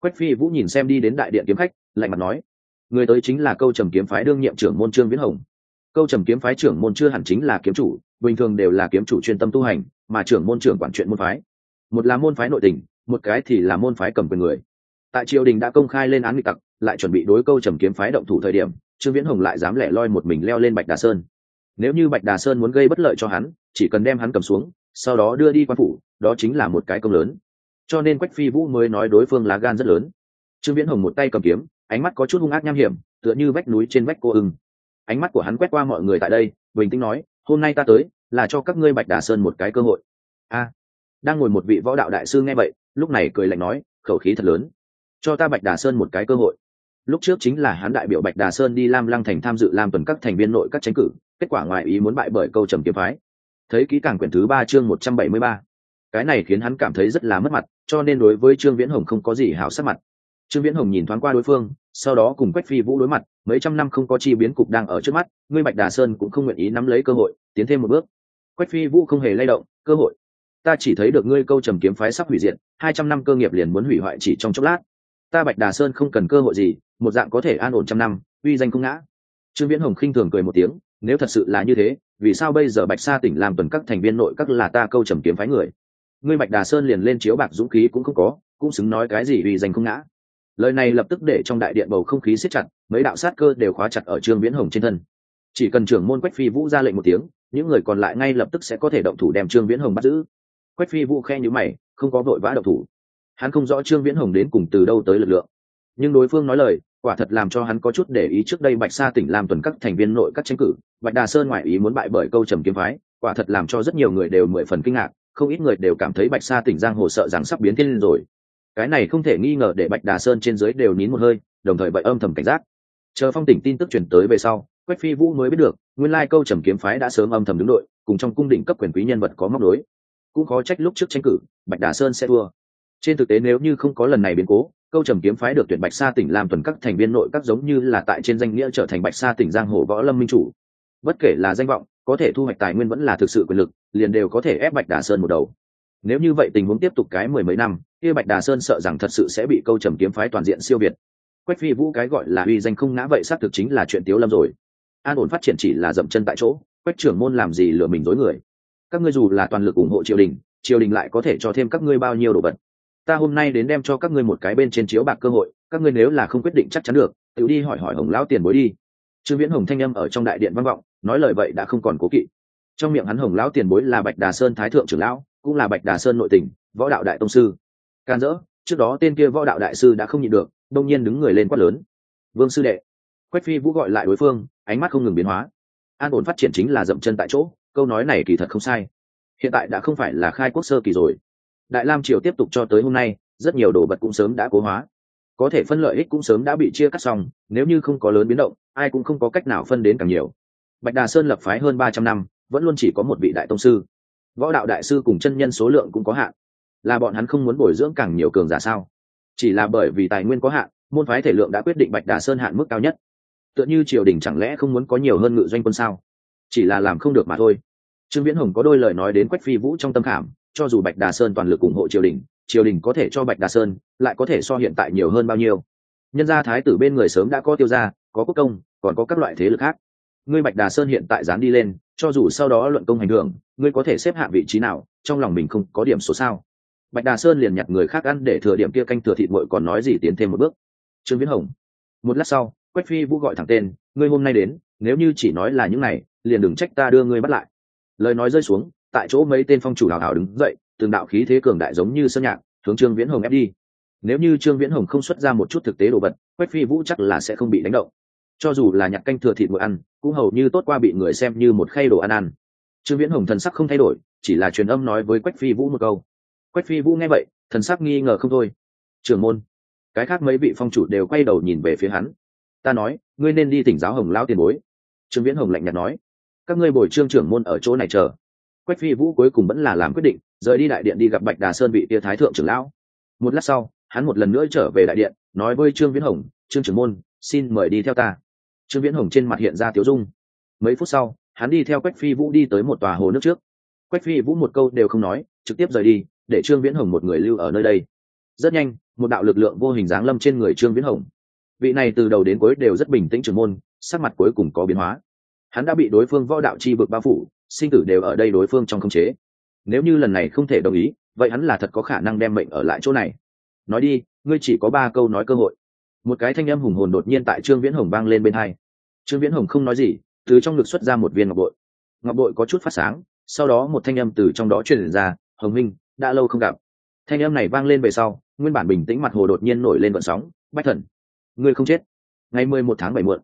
Quách phi vũ nhìn xem đi đến đại điện kiếm khách, lạnh mặt nói, người tới chính là câu trầm kiếm phái đương nhiệm trưởng môn trương viễn hồng. Câu trầm kiếm phái trưởng môn chưa hẳn chính là kiếm chủ, bình thường đều là kiếm chủ chuyên tâm tu hành, mà trưởng môn trưởng quản chuyện môn phái. Một là môn phái nội tình, một cái thì là môn phái cầm quyền người. Tại triều đình đã công khai lên án nghịch tặc, lại chuẩn bị đối câu trầm kiếm phái động thủ thời điểm, trương viễn hồng lại dám lẻ loi một mình leo lên bạch đà sơn nếu như bạch đà sơn muốn gây bất lợi cho hắn, chỉ cần đem hắn cầm xuống, sau đó đưa đi quan phủ, đó chính là một cái công lớn. Cho nên quách phi vũ mới nói đối phương lá gan rất lớn. Trương viễn hồng một tay cầm kiếm, ánh mắt có chút hung ác nham hiểm, tựa như vách núi trên vách cô ưng. Ánh mắt của hắn quét qua mọi người tại đây, bình tĩnh nói, hôm nay ta tới, là cho các ngươi bạch đà sơn một cái cơ hội. A. Đang ngồi một vị võ đạo đại sư nghe vậy, lúc này cười lạnh nói, khẩu khí thật lớn. Cho ta bạch đà sơn một cái cơ hội. Lúc trước chính là hắn đại biểu bạch đà sơn đi lam lăng thành tham dự lam tuần các thành viên nội các tranh cử kết quả ngoài ý muốn bại bởi câu trầm kiếm phái. Thấy kỹ càng quyển thứ ba chương một trăm bảy mươi ba. Cái này khiến hắn cảm thấy rất là mất mặt, cho nên đối với trương viễn hồng không có gì hảo sắc mặt. Trương viễn hồng nhìn thoáng qua đối phương, sau đó cùng quách phi vũ đối mặt, mấy trăm năm không có chi biến cục đang ở trước mắt, ngươi bạch đà sơn cũng không nguyện ý nắm lấy cơ hội, tiến thêm một bước. Quách phi vũ không hề lay động, cơ hội. Ta chỉ thấy được ngươi câu trầm kiếm phái sắp hủy diệt, hai trăm năm cơ nghiệp liền muốn hủy hoại chỉ trong chốc lát. Ta bạch đà sơn không cần cơ hội gì, một dạng có thể an ổn trăm năm, uy danh không ngã. Trương viễn hồng khinh thường cười một tiếng nếu thật sự là như thế, vì sao bây giờ bạch sa tỉnh làm tuần các thành viên nội các là ta câu trầm kiếm phái người? Ngươi bạch đà sơn liền lên chiếu bạc dũng khí cũng không có, cũng xứng nói cái gì vì danh không ngã. Lời này lập tức để trong đại điện bầu không khí siết chặt, mấy đạo sát cơ đều khóa chặt ở trương viễn hồng trên thân. Chỉ cần trưởng môn quách phi vũ ra lệnh một tiếng, những người còn lại ngay lập tức sẽ có thể động thủ đem trương viễn hồng bắt giữ. Quách phi vũ khe nhữ mày, không có vội vã động thủ. Hắn không rõ trương viễn hồng đến cùng từ đâu tới lực lượng nhưng đối phương nói lời, quả thật làm cho hắn có chút để ý trước đây bạch sa tỉnh làm tuần các thành viên nội các tranh cử. Bạch đà sơn ngoại ý muốn bại bởi câu trầm kiếm phái, quả thật làm cho rất nhiều người đều mười phần kinh ngạc, không ít người đều cảm thấy bạch sa tỉnh giang hồ sợ rằng sắp biến thiên rồi. Cái này không thể nghi ngờ để bạch đà sơn trên dưới đều nín một hơi, đồng thời bậy âm thầm cảnh giác. Chờ phong tỉnh tin tức truyền tới về sau, quách phi vũ mới biết được, nguyên lai câu trầm kiếm phái đã sớm âm thầm đứng đội, cùng trong cung đỉnh cấp quyền quý nhân vật có móc đối cũng có trách lúc trước tranh cử, bạch đà sơn sẽ thua. Trên thực tế nếu như không có lần này biến cố câu trầm kiếm phái được tuyển bạch sa tỉnh làm tuần các thành viên nội các giống như là tại trên danh nghĩa trở thành bạch sa tỉnh giang hồ võ lâm minh chủ. Bất kể là danh vọng, có thể thu hoạch tài nguyên vẫn là thực sự quyền lực, liền đều có thể ép bạch đà sơn một đầu. Nếu như vậy tình huống tiếp tục cái mười mấy năm, kia bạch đà sơn sợ rằng thật sự sẽ bị câu trầm kiếm phái toàn diện siêu việt. Quách phi vũ cái gọi là uy danh không ngã vậy xác thực chính là chuyện tiếu lâm rồi. An ổn phát triển chỉ là dậm chân tại chỗ, quách trưởng môn làm gì lừa mình dối người. Các ngươi dù là toàn lực ủng hộ triều đình triều đình lại có thể cho thêm các ngươi bao nhiêu đồ vật ta hôm nay đến đem cho các ngươi một cái bên trên chiếu bạc cơ hội, các ngươi nếu là không quyết định chắc chắn được, tự đi hỏi hỏi hồng lão tiền bối đi. Trương viễn hồng thanh âm ở trong đại điện văn vọng, nói lời vậy đã không còn cố kỵ. Trong miệng hắn hồng lão tiền bối là bạch đà sơn thái thượng trưởng lão, cũng là bạch đà sơn nội tỉnh võ đạo đại tông sư. Can dỡ, trước đó tên kia võ đạo đại sư đã không nhịn được, đông nhiên đứng người lên quát lớn. Vương sư đệ. Quách phi vũ gọi lại đối phương, ánh mắt không ngừng biến hóa. An ổn phát triển chính là dậm chân tại chỗ, câu nói này kỳ thật không sai. Hiện tại đã không phải là khai quốc sơ kỳ rồi đại lam triều tiếp tục cho tới hôm nay, rất nhiều đồ vật cũng sớm đã cố hóa. Có thể phân lợi ích cũng sớm đã bị chia cắt xong, nếu như không có lớn biến động, ai cũng không có cách nào phân đến càng nhiều. Bạch đà sơn lập phái hơn ba trăm năm, vẫn luôn chỉ có một vị đại tông sư. Võ đạo đại sư cùng chân nhân số lượng cũng có hạn. Là bọn hắn không muốn bồi dưỡng càng nhiều cường giả sao? Chỉ là bởi vì tài nguyên có hạn, môn phái thể lượng đã quyết định bạch đà sơn hạn mức cao nhất. Tựa như triều đình chẳng lẽ không muốn có nhiều hơn ngự doanh quân sao? Chỉ là làm không được mà thôi. Trương viễn hồng có đôi lời nói đến quách phi vũ trong tâm khảm cho dù bạch đà sơn toàn lực ủng hộ triều đình triều đình có thể cho bạch đà sơn lại có thể so hiện tại nhiều hơn bao nhiêu. Nhân gia thái tử bên người sớm đã có tiêu gia, có quốc công, còn có các loại thế lực khác. Ngươi bạch đà sơn hiện tại dán đi lên, cho dù sau đó luận công hành hưởng, ngươi có thể xếp hạng vị trí nào, trong lòng mình không có điểm số sao? Bạch đà sơn liền nhặt người khác ăn để thừa điểm kia canh thừa thịt bội còn nói gì tiến thêm một bước. Trương viễn hồng, một lát sau, quách phi vũ gọi thẳng tên, ngươi hôm nay đến, nếu như chỉ nói là những này, liền đừng trách ta đưa ngươi bắt lại. Lời nói rơi xuống tại chỗ mấy tên phong chủ hào hào đứng dậy, từng đạo khí thế cường đại giống như sơn nhạc, hướng trương viễn hồng ép đi. Nếu như trương viễn hồng không xuất ra một chút thực tế đồ vật, quách phi vũ chắc là sẽ không bị đánh động. Cho dù là nhặt canh thừa thịt mỗi ăn, cũng hầu như tốt qua bị người xem như một khay đồ ăn ăn. Trương viễn hồng thần sắc không thay đổi, chỉ là truyền âm nói với quách phi vũ một câu. Quách phi vũ nghe vậy, thần sắc nghi ngờ không thôi. Trường môn. Cái khác mấy vị phong chủ đều quay đầu nhìn về phía hắn. Ta nói, ngươi nên đi tỉnh giáo hồng lao tiền bối. Trương viễn hồng lạnh nhạt nói. Các ngươi bồi trương trưởng môn ở chỗ này chờ quách phi vũ cuối cùng vẫn là làm quyết định, rời đi đại điện đi gặp bạch đà sơn vị tia thái thượng trưởng lão. Một lát sau, hắn một lần nữa trở về đại điện, nói với trương viễn hồng, trương trưởng môn, xin mời đi theo ta. Trương viễn hồng trên mặt hiện ra tiếu dung. Mấy phút sau, hắn đi theo quách phi vũ đi tới một tòa hồ nước trước. Quách phi vũ một câu đều không nói, trực tiếp rời đi, để trương viễn hồng một người lưu ở nơi đây. Rất nhanh, một đạo lực lượng vô hình dáng lâm trên người trương viễn hồng. Vị này từ đầu đến cuối đều rất bình tĩnh trưởng môn, sắc mặt cuối cùng có biến hóa hắn đã bị đối phương võ đạo chi vực bao phủ, sinh tử đều ở đây đối phương trong khống chế. Nếu như lần này không thể đồng ý, vậy hắn là thật có khả năng đem mệnh ở lại chỗ này. Nói đi, ngươi chỉ có ba câu nói cơ hội. Một cái thanh âm hùng hồn đột nhiên tại trương viễn hồng vang lên bên hai. Trương viễn hồng không nói gì, từ trong ngực xuất ra một viên ngọc bội. Ngọc bội có chút phát sáng, sau đó một thanh âm từ trong đó truyền ra, hồng minh, đã lâu không gặp. Thanh âm này vang lên về sau, nguyên bản bình tĩnh mặt hồ đột nhiên nổi lên vận sóng. Bách thần, ngươi không chết. Ngày mười một tháng bảy muộn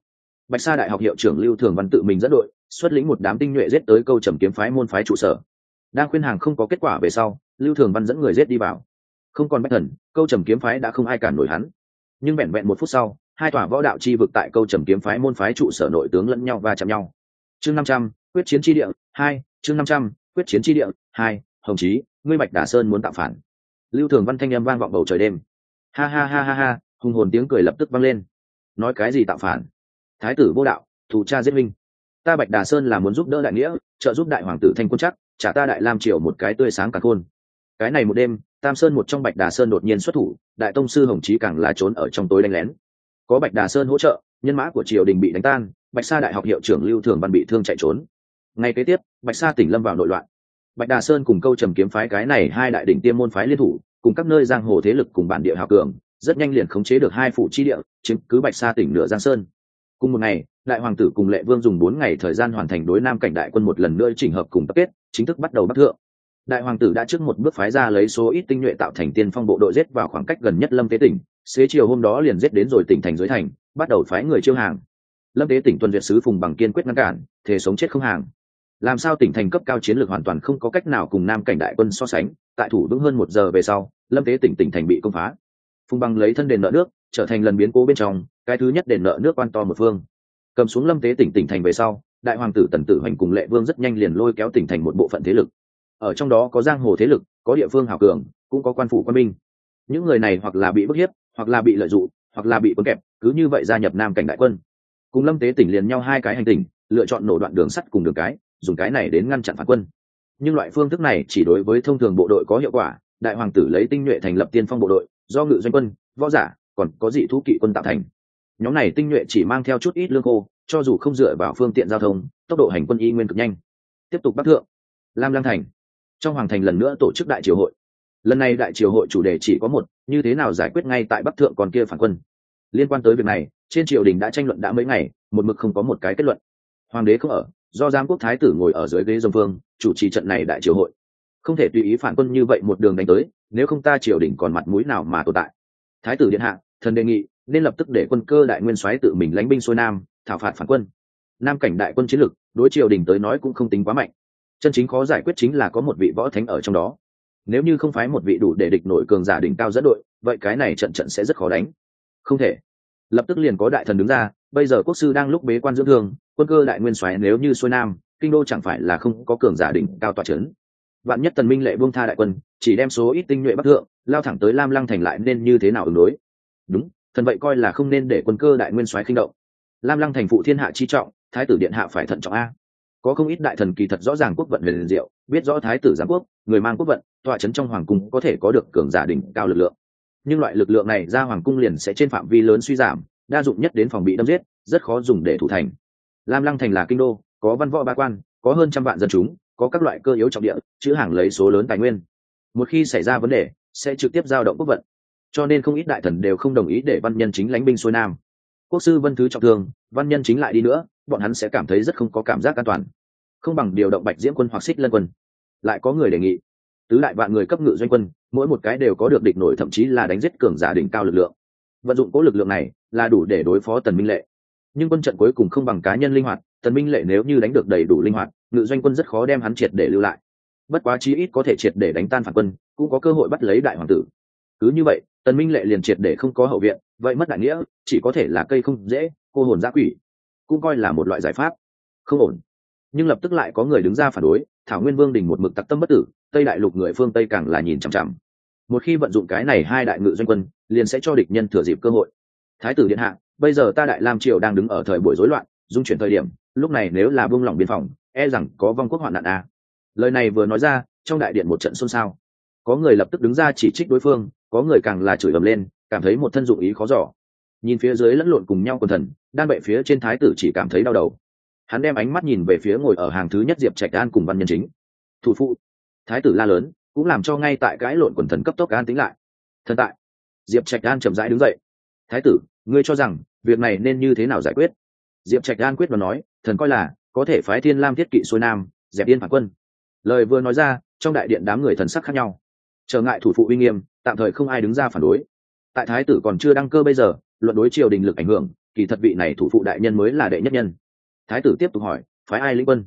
bạch sa đại học hiệu trưởng lưu thường văn tự mình dẫn đội, xuất lĩnh một đám tinh nhuệ giết tới câu trầm kiếm phái môn phái trụ sở. Đang khuyên hàng không có kết quả về sau, lưu thường văn dẫn người giết đi vào. Không còn bách thần, câu trầm kiếm phái đã không ai cản nổi hắn. Nhưng vẹn vẹn một phút sau, hai tòa võ đạo chi vực tại câu trầm kiếm phái môn phái trụ sở nội tướng lẫn nhau và chạm nhau. Chương năm trăm, quyết chiến tri địa, hai, chương năm trăm, quyết chiến tri địa, hai, hồng chí, ngươi bạch đà sơn muốn tạo phản. Lưu thường văn thanh â m vang vọng bầu trời đêm. Ha ha ha ha ha, hùng hồn tiếng cười lập tức vang lên. Nói cái gì tạo phản? Thái tử vô đạo thủ cha giết minh ta bạch đà sơn là muốn giúp đỡ đại nghĩa, trợ giúp đại hoàng tử thanh quân chắc trả ta đại lam triều một cái tươi sáng cả khôn. Cái này một đêm, tam sơn một trong bạch đà sơn đột nhiên xuất thủ, đại tông sư hồng trí càng là trốn ở trong tối đánh lén. Có bạch đà sơn hỗ trợ, nhân mã của triều đình bị đánh tan, bạch sa đại học hiệu trưởng lưu thường văn bị thương chạy trốn. Ngay kế tiếp, bạch sa tỉnh lâm vào nội loạn. Bạch đà sơn cùng câu trầm kiếm phái cái này hai đại đỉnh tiêm môn phái liên thủ, cùng các nơi giang hồ thế lực cùng bản địa hào cường, rất nhanh liền khống chế được hai phủ chi địa, chứng cứ bạch sa tỉnh nửa giang sơn cùng một ngày, đại hoàng tử cùng lệ vương dùng bốn ngày thời gian hoàn thành đối nam cảnh đại quân một lần nữa chỉnh hợp cùng tập kết, chính thức bắt đầu bắt thượng. Đại hoàng tử đã trước một bước phái ra lấy số ít tinh nhuệ tạo thành tiên phong bộ đội giết vào khoảng cách gần nhất lâm tế tỉnh. Xế chiều hôm đó liền giết đến rồi tỉnh thành dưới thành, bắt đầu phái người chiêu hàng. Lâm tế tỉnh tuần duyệt sứ phùng bằng kiên quyết ngăn cản thể sống chết không hàng. Làm sao tỉnh thành cấp cao chiến lược hoàn toàn không có cách nào cùng nam cảnh đại quân so sánh, tại thủ vững hơn một giờ về sau, lâm tế tỉnh tỉnh thành bị công phá. Phùng bằng lấy thân đền nợ nước trở thành lần biến cố bên trong, cái thứ nhất đền nợ nước quan to một phương. Cầm xuống lâm tế tỉnh tỉnh thành về sau, đại hoàng tử tần tử hoành cùng lệ vương rất nhanh liền lôi kéo tỉnh thành một bộ phận thế lực. Ở trong đó có giang hồ thế lực, có địa phương hào cường, cũng có quan phủ quan binh. Những người này hoặc là bị bức hiếp, hoặc là bị lợi dụng, hoặc là bị bấm kẹp, cứ như vậy gia nhập nam cảnh đại quân. Cùng lâm tế tỉnh liền nhau hai cái hành tình lựa chọn nổ đoạn đường sắt cùng đường cái, dùng cái này đến ngăn chặn phản quân. Nhưng loại phương thức này chỉ đối với thông thường bộ đội có hiệu quả, đại hoàng tử lấy tinh nhuệ thành lập tiên phong bộ đội, do ngự doanh quân, võ giả còn có dị thú kỵ quân tạo thành. Nhóm này tinh nhuệ chỉ mang theo chút ít lương khô, cho dù không dựa vào phương tiện giao thông, tốc độ hành quân y nguyên cực nhanh. Tiếp tục bắc thượng. Lam lang thành. Trong hoàng thành lần nữa tổ chức đại triều hội. Lần này đại triều hội chủ đề chỉ có một, như thế nào giải quyết ngay tại bắc thượng còn kia phản quân. Liên quan tới việc này, trên triều đình đã tranh luận đã mấy ngày, một mực không có một cái kết luận. Hoàng đế không ở, do giang quốc thái tử ngồi ở dưới ghế dông phương chủ trì trận này đại triều hội. Không thể tùy ý phản quân như vậy một đường đánh tới, nếu không ta triều đình còn mặt mũi nào mà tồn tại. Thái tử điện hạ thần đề nghị nên lập tức để quân cơ đại nguyên soái tự mình lánh binh xuôi nam, thảo phạt phản quân. Nam cảnh đại quân chiến lực, đối triều đình tới nói cũng không tính quá mạnh. Chân chính khó giải quyết chính là có một vị võ thánh ở trong đó. Nếu như không phái một vị đủ để địch nổi cường giả đỉnh cao dẫn đội, vậy cái này trận trận sẽ rất khó đánh. Không thể. Lập tức liền có đại thần đứng ra, bây giờ quốc sư đang lúc bế quan dưỡng thương, quân cơ đại nguyên soái nếu như xuôi nam, kinh đô chẳng phải là không có cường giả đỉnh cao tòa trấn vạn nhất tần minh lệ buông tha đại quân, chỉ đem số ít tinh nhuệ bắc thượng, lao thẳng tới lam lăng thành lại nên như thế nào ứng đối? Đúng, thần vậy coi là không nên để quân cơ đại nguyên soái khinh động. Lam lăng thành phụ thiên hạ chi trọng, thái tử điện hạ phải thận trọng a. Có không ít đại thần kỳ thật rõ ràng quốc vận về liền diệu, biết rõ thái tử giám quốc, người mang quốc vận, tọa trấn trong hoàng cung có thể có được cường giả đỉnh cao lực lượng. Nhưng loại lực lượng này ra hoàng cung liền sẽ trên phạm vi lớn suy giảm, đa dụng nhất đến phòng bị đâm giết, rất khó dùng để thủ thành. Lam lăng thành là kinh đô, có văn võ ba quan, có hơn trăm vạn dân chúng, có các loại cơ yếu trọng địa, chữ hàng lấy số lớn tài nguyên. Một khi xảy ra vấn đề, sẽ trực tiếp giao động quốc vận cho nên không ít đại thần đều không đồng ý để văn nhân chính lãnh binh xuôi nam. Quốc sư vân thứ trọng thương, văn nhân chính lại đi nữa, bọn hắn sẽ cảm thấy rất không có cảm giác an toàn. Không bằng điều động bạch diễm quân hoặc xích lân quân. Lại có người đề nghị, tứ đại vạn người cấp ngự doanh quân, mỗi một cái đều có được địch nổi thậm chí là đánh giết cường giả đỉnh cao lực lượng. Vận dụng cố lực lượng này là đủ để đối phó tần minh lệ. Nhưng quân trận cuối cùng không bằng cá nhân linh hoạt, tần minh lệ nếu như đánh được đầy đủ linh hoạt, ngự doanh quân rất khó đem hắn triệt để lưu lại. Bất quá chí ít có thể triệt để đánh tan phản quân, cũng có cơ hội bắt lấy đại hoàng tử. Cứ như vậy tần minh lệ liền triệt để không có hậu viện, vậy mất đại nghĩa, chỉ có thể là cây không dễ, cô hồn giã quỷ. Cũng coi là một loại giải pháp. Không ổn. Nhưng lập tức lại có người đứng ra phản đối, thảo nguyên vương đình một mực tặc tâm bất tử, tây đại lục người phương tây càng là nhìn chằm chằm. Một khi vận dụng cái này hai đại ngự doanh quân, liền sẽ cho địch nhân thừa dịp cơ hội. Thái tử điện hạ, bây giờ ta đại lam triều đang đứng ở thời buổi rối loạn, dung chuyển thời điểm, lúc này nếu là buông lỏng biên phòng e rằng có vong quốc hoạn nạn à? lời này vừa nói ra, trong đại điện một trận xôn xao. Có người lập tức đứng ra chỉ trích đối phương có người càng là chửi ầm lên, cảm thấy một thân dụng ý khó giỏ nhìn phía dưới lẫn lộn cùng nhau quần thần, đan bệ phía trên thái tử chỉ cảm thấy đau đầu. Hắn đem ánh mắt nhìn về phía ngồi ở hàng thứ nhất diệp trạch an cùng văn nhân chính. Thủ phụ, thái tử la lớn, cũng làm cho ngay tại cãi lộn quần thần cấp tốc an tính lại. Thần tại, diệp trạch an chậm rãi đứng dậy. Thái tử, ngươi cho rằng, việc này nên như thế nào giải quyết? Diệp trạch an quyết và nói, thần coi là, có thể phái thiên lam thiết kỵ xuôi nam, dẹp yên phản quân. Lời vừa nói ra, trong đại điện đám người thần sắc khác nhau. Trở ngại thủ phụ uy nghiêm tạm thời không ai đứng ra phản đối. Tại thái tử còn chưa đăng cơ bây giờ, luận đối triều đình lực ảnh hưởng, kỳ thật vị này thủ phụ đại nhân mới là đệ nhất nhân. Thái tử tiếp tục hỏi, phái ai lĩnh quân?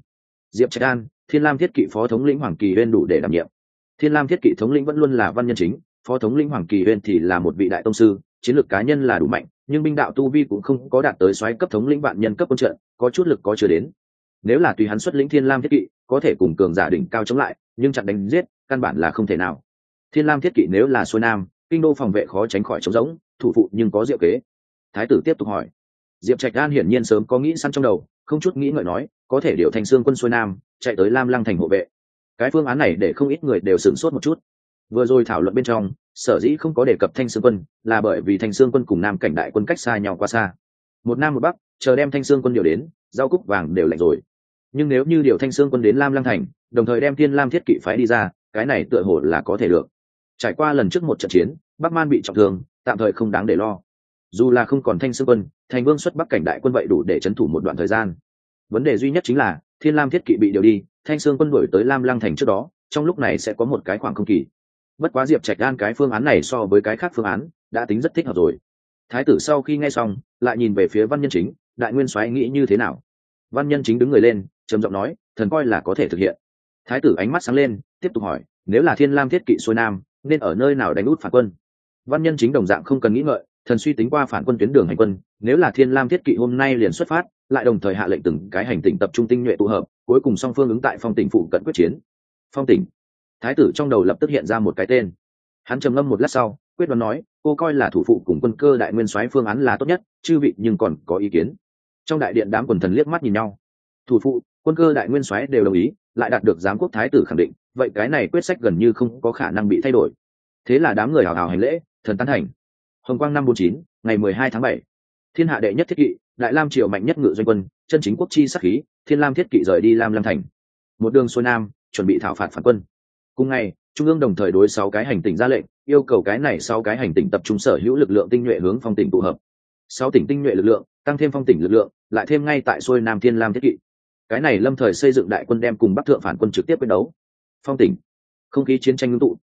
Diệp trạch an, thiên lam thiết kỵ phó thống lĩnh hoàng kỳ huyên đủ để đảm nhiệm. Thiên lam thiết kỵ thống lĩnh vẫn luôn là văn nhân chính, phó thống lĩnh hoàng kỳ huyên thì là một vị đại tông sư, chiến lược cá nhân là đủ mạnh, nhưng binh đạo tu vi cũng không có đạt tới xoáy cấp thống lĩnh vạn nhân cấp quân trận, có chút lực có chưa đến. Nếu là tùy hắn xuất lĩnh thiên lam thiết kỵ, có thể cùng cường giả đỉnh cao chống lại, nhưng chặn đánh giết, căn bản là không thể nào thiên lam thiết kỵ nếu là xuôi nam, kinh đô phòng vệ khó tránh khỏi chống rỗng, thủ phụ nhưng có diệu kế. Thái tử tiếp tục hỏi. Diệp trạch an hiển nhiên sớm có nghĩ săn trong đầu, không chút nghĩ ngợi nói, có thể điều thành xương quân xuôi nam, chạy tới lam lăng thành hộ vệ. Cái phương án này để không ít người đều sửng sốt một chút. Vừa rồi thảo luận bên trong, sở dĩ không có đề cập thanh sương quân, là bởi vì thanh sương quân cùng nam cảnh đại quân cách xa nhau quá xa. Một nam một bắc, chờ đem thanh sương quân điều đến, rau cúc vàng đều lạnh rồi. Nhưng nếu như điều thanh sương quân đến lam lăng thành, đồng thời đem thiên lam thiết kỵ phái đi ra, cái này tựa hồ là có thể được trải qua lần trước một trận chiến, bắc man bị trọng thương, tạm thời không đáng để lo. Dù là không còn thanh sư quân, thành vương xuất bắc cảnh đại quân vậy đủ để c h ấ n thủ một đoạn thời gian. Vấn đề duy nhất chính là, thiên lam thiết kỵ bị điều đi, thanh sương quân đổi tới lam lăng thành trước đó, trong lúc này sẽ có một cái khoảng không kỳ. Bất quá diệp trạch gan cái phương án này so với cái khác phương án, đã tính rất thích hợp rồi. Thái tử sau khi nghe xong, lại nhìn về phía văn nhân chính, đại nguyên soái nghĩ như thế nào? Văn nhân chính đứng người lên, trầm giọng nói, thần coi là có thể thực hiện. Thái tử ánh mắt sáng lên, tiếp tục hỏi, nếu là thiên lam thiết kỵ xuôi nam nên ở nơi nào đánh út phản quân? Văn nhân chính đồng dạng không cần nghĩ ngợi, thần suy tính qua phản quân tuyến đường hành quân, nếu là thiên lam thiết kỵ hôm nay liền xuất phát, lại đồng thời hạ lệnh từng cái hành tỉnh tập trung tinh nhuệ tụ hợp, cuối cùng song phương ứng tại phong tỉnh phụ cận quyết chiến. Phong tỉnh. Thái tử trong đầu lập tức hiện ra một cái tên. Hắn trầm ngâm một lát sau, quyết đoán nói, cô coi là thủ phụ cùng quân cơ đại nguyên soái phương án là tốt nhất, chư vị nhưng còn có ý kiến. Trong đại điện đám quần thần liếc mắt nhìn nhau. Thủ phụ, quân cơ đại nguyên soái đều đồng ý, lại đạt được giám quốc thái tử khẳng định vậy cái này quyết sách gần như không có khả năng bị thay đổi. Thế là đám người hào hào hành lễ, thần tán thành. Hồng quang năm bốn chín, ngày mười hai tháng bảy. Thiên hạ đệ nhất thiết kỵ, đại lam triều mạnh nhất ngự doanh quân, chân chính quốc chi sắc khí, thiên lam thiết kỵ rời đi lam lam thành. Một đường xuôi nam, chuẩn bị thảo phạt phản quân. Cùng ngày, trung ương đồng thời đối sáu cái hành tỉnh ra lệnh, yêu cầu cái này sáu cái hành tỉnh tập trung sở hữu lực lượng tinh nhuệ hướng phong tỉnh tụ hợp. Sáu tỉnh tinh nhuệ lực lượng, tăng thêm phong tỉnh lực lượng, lại thêm ngay tại xuôi nam thiên lam thiết kỵ. Cái này lâm thời xây dựng đại quân đem cùng bắc thượng phản quân trực tiếp quyết đấu phong tỉnh. Không khí chiến tranh ngưng tụ.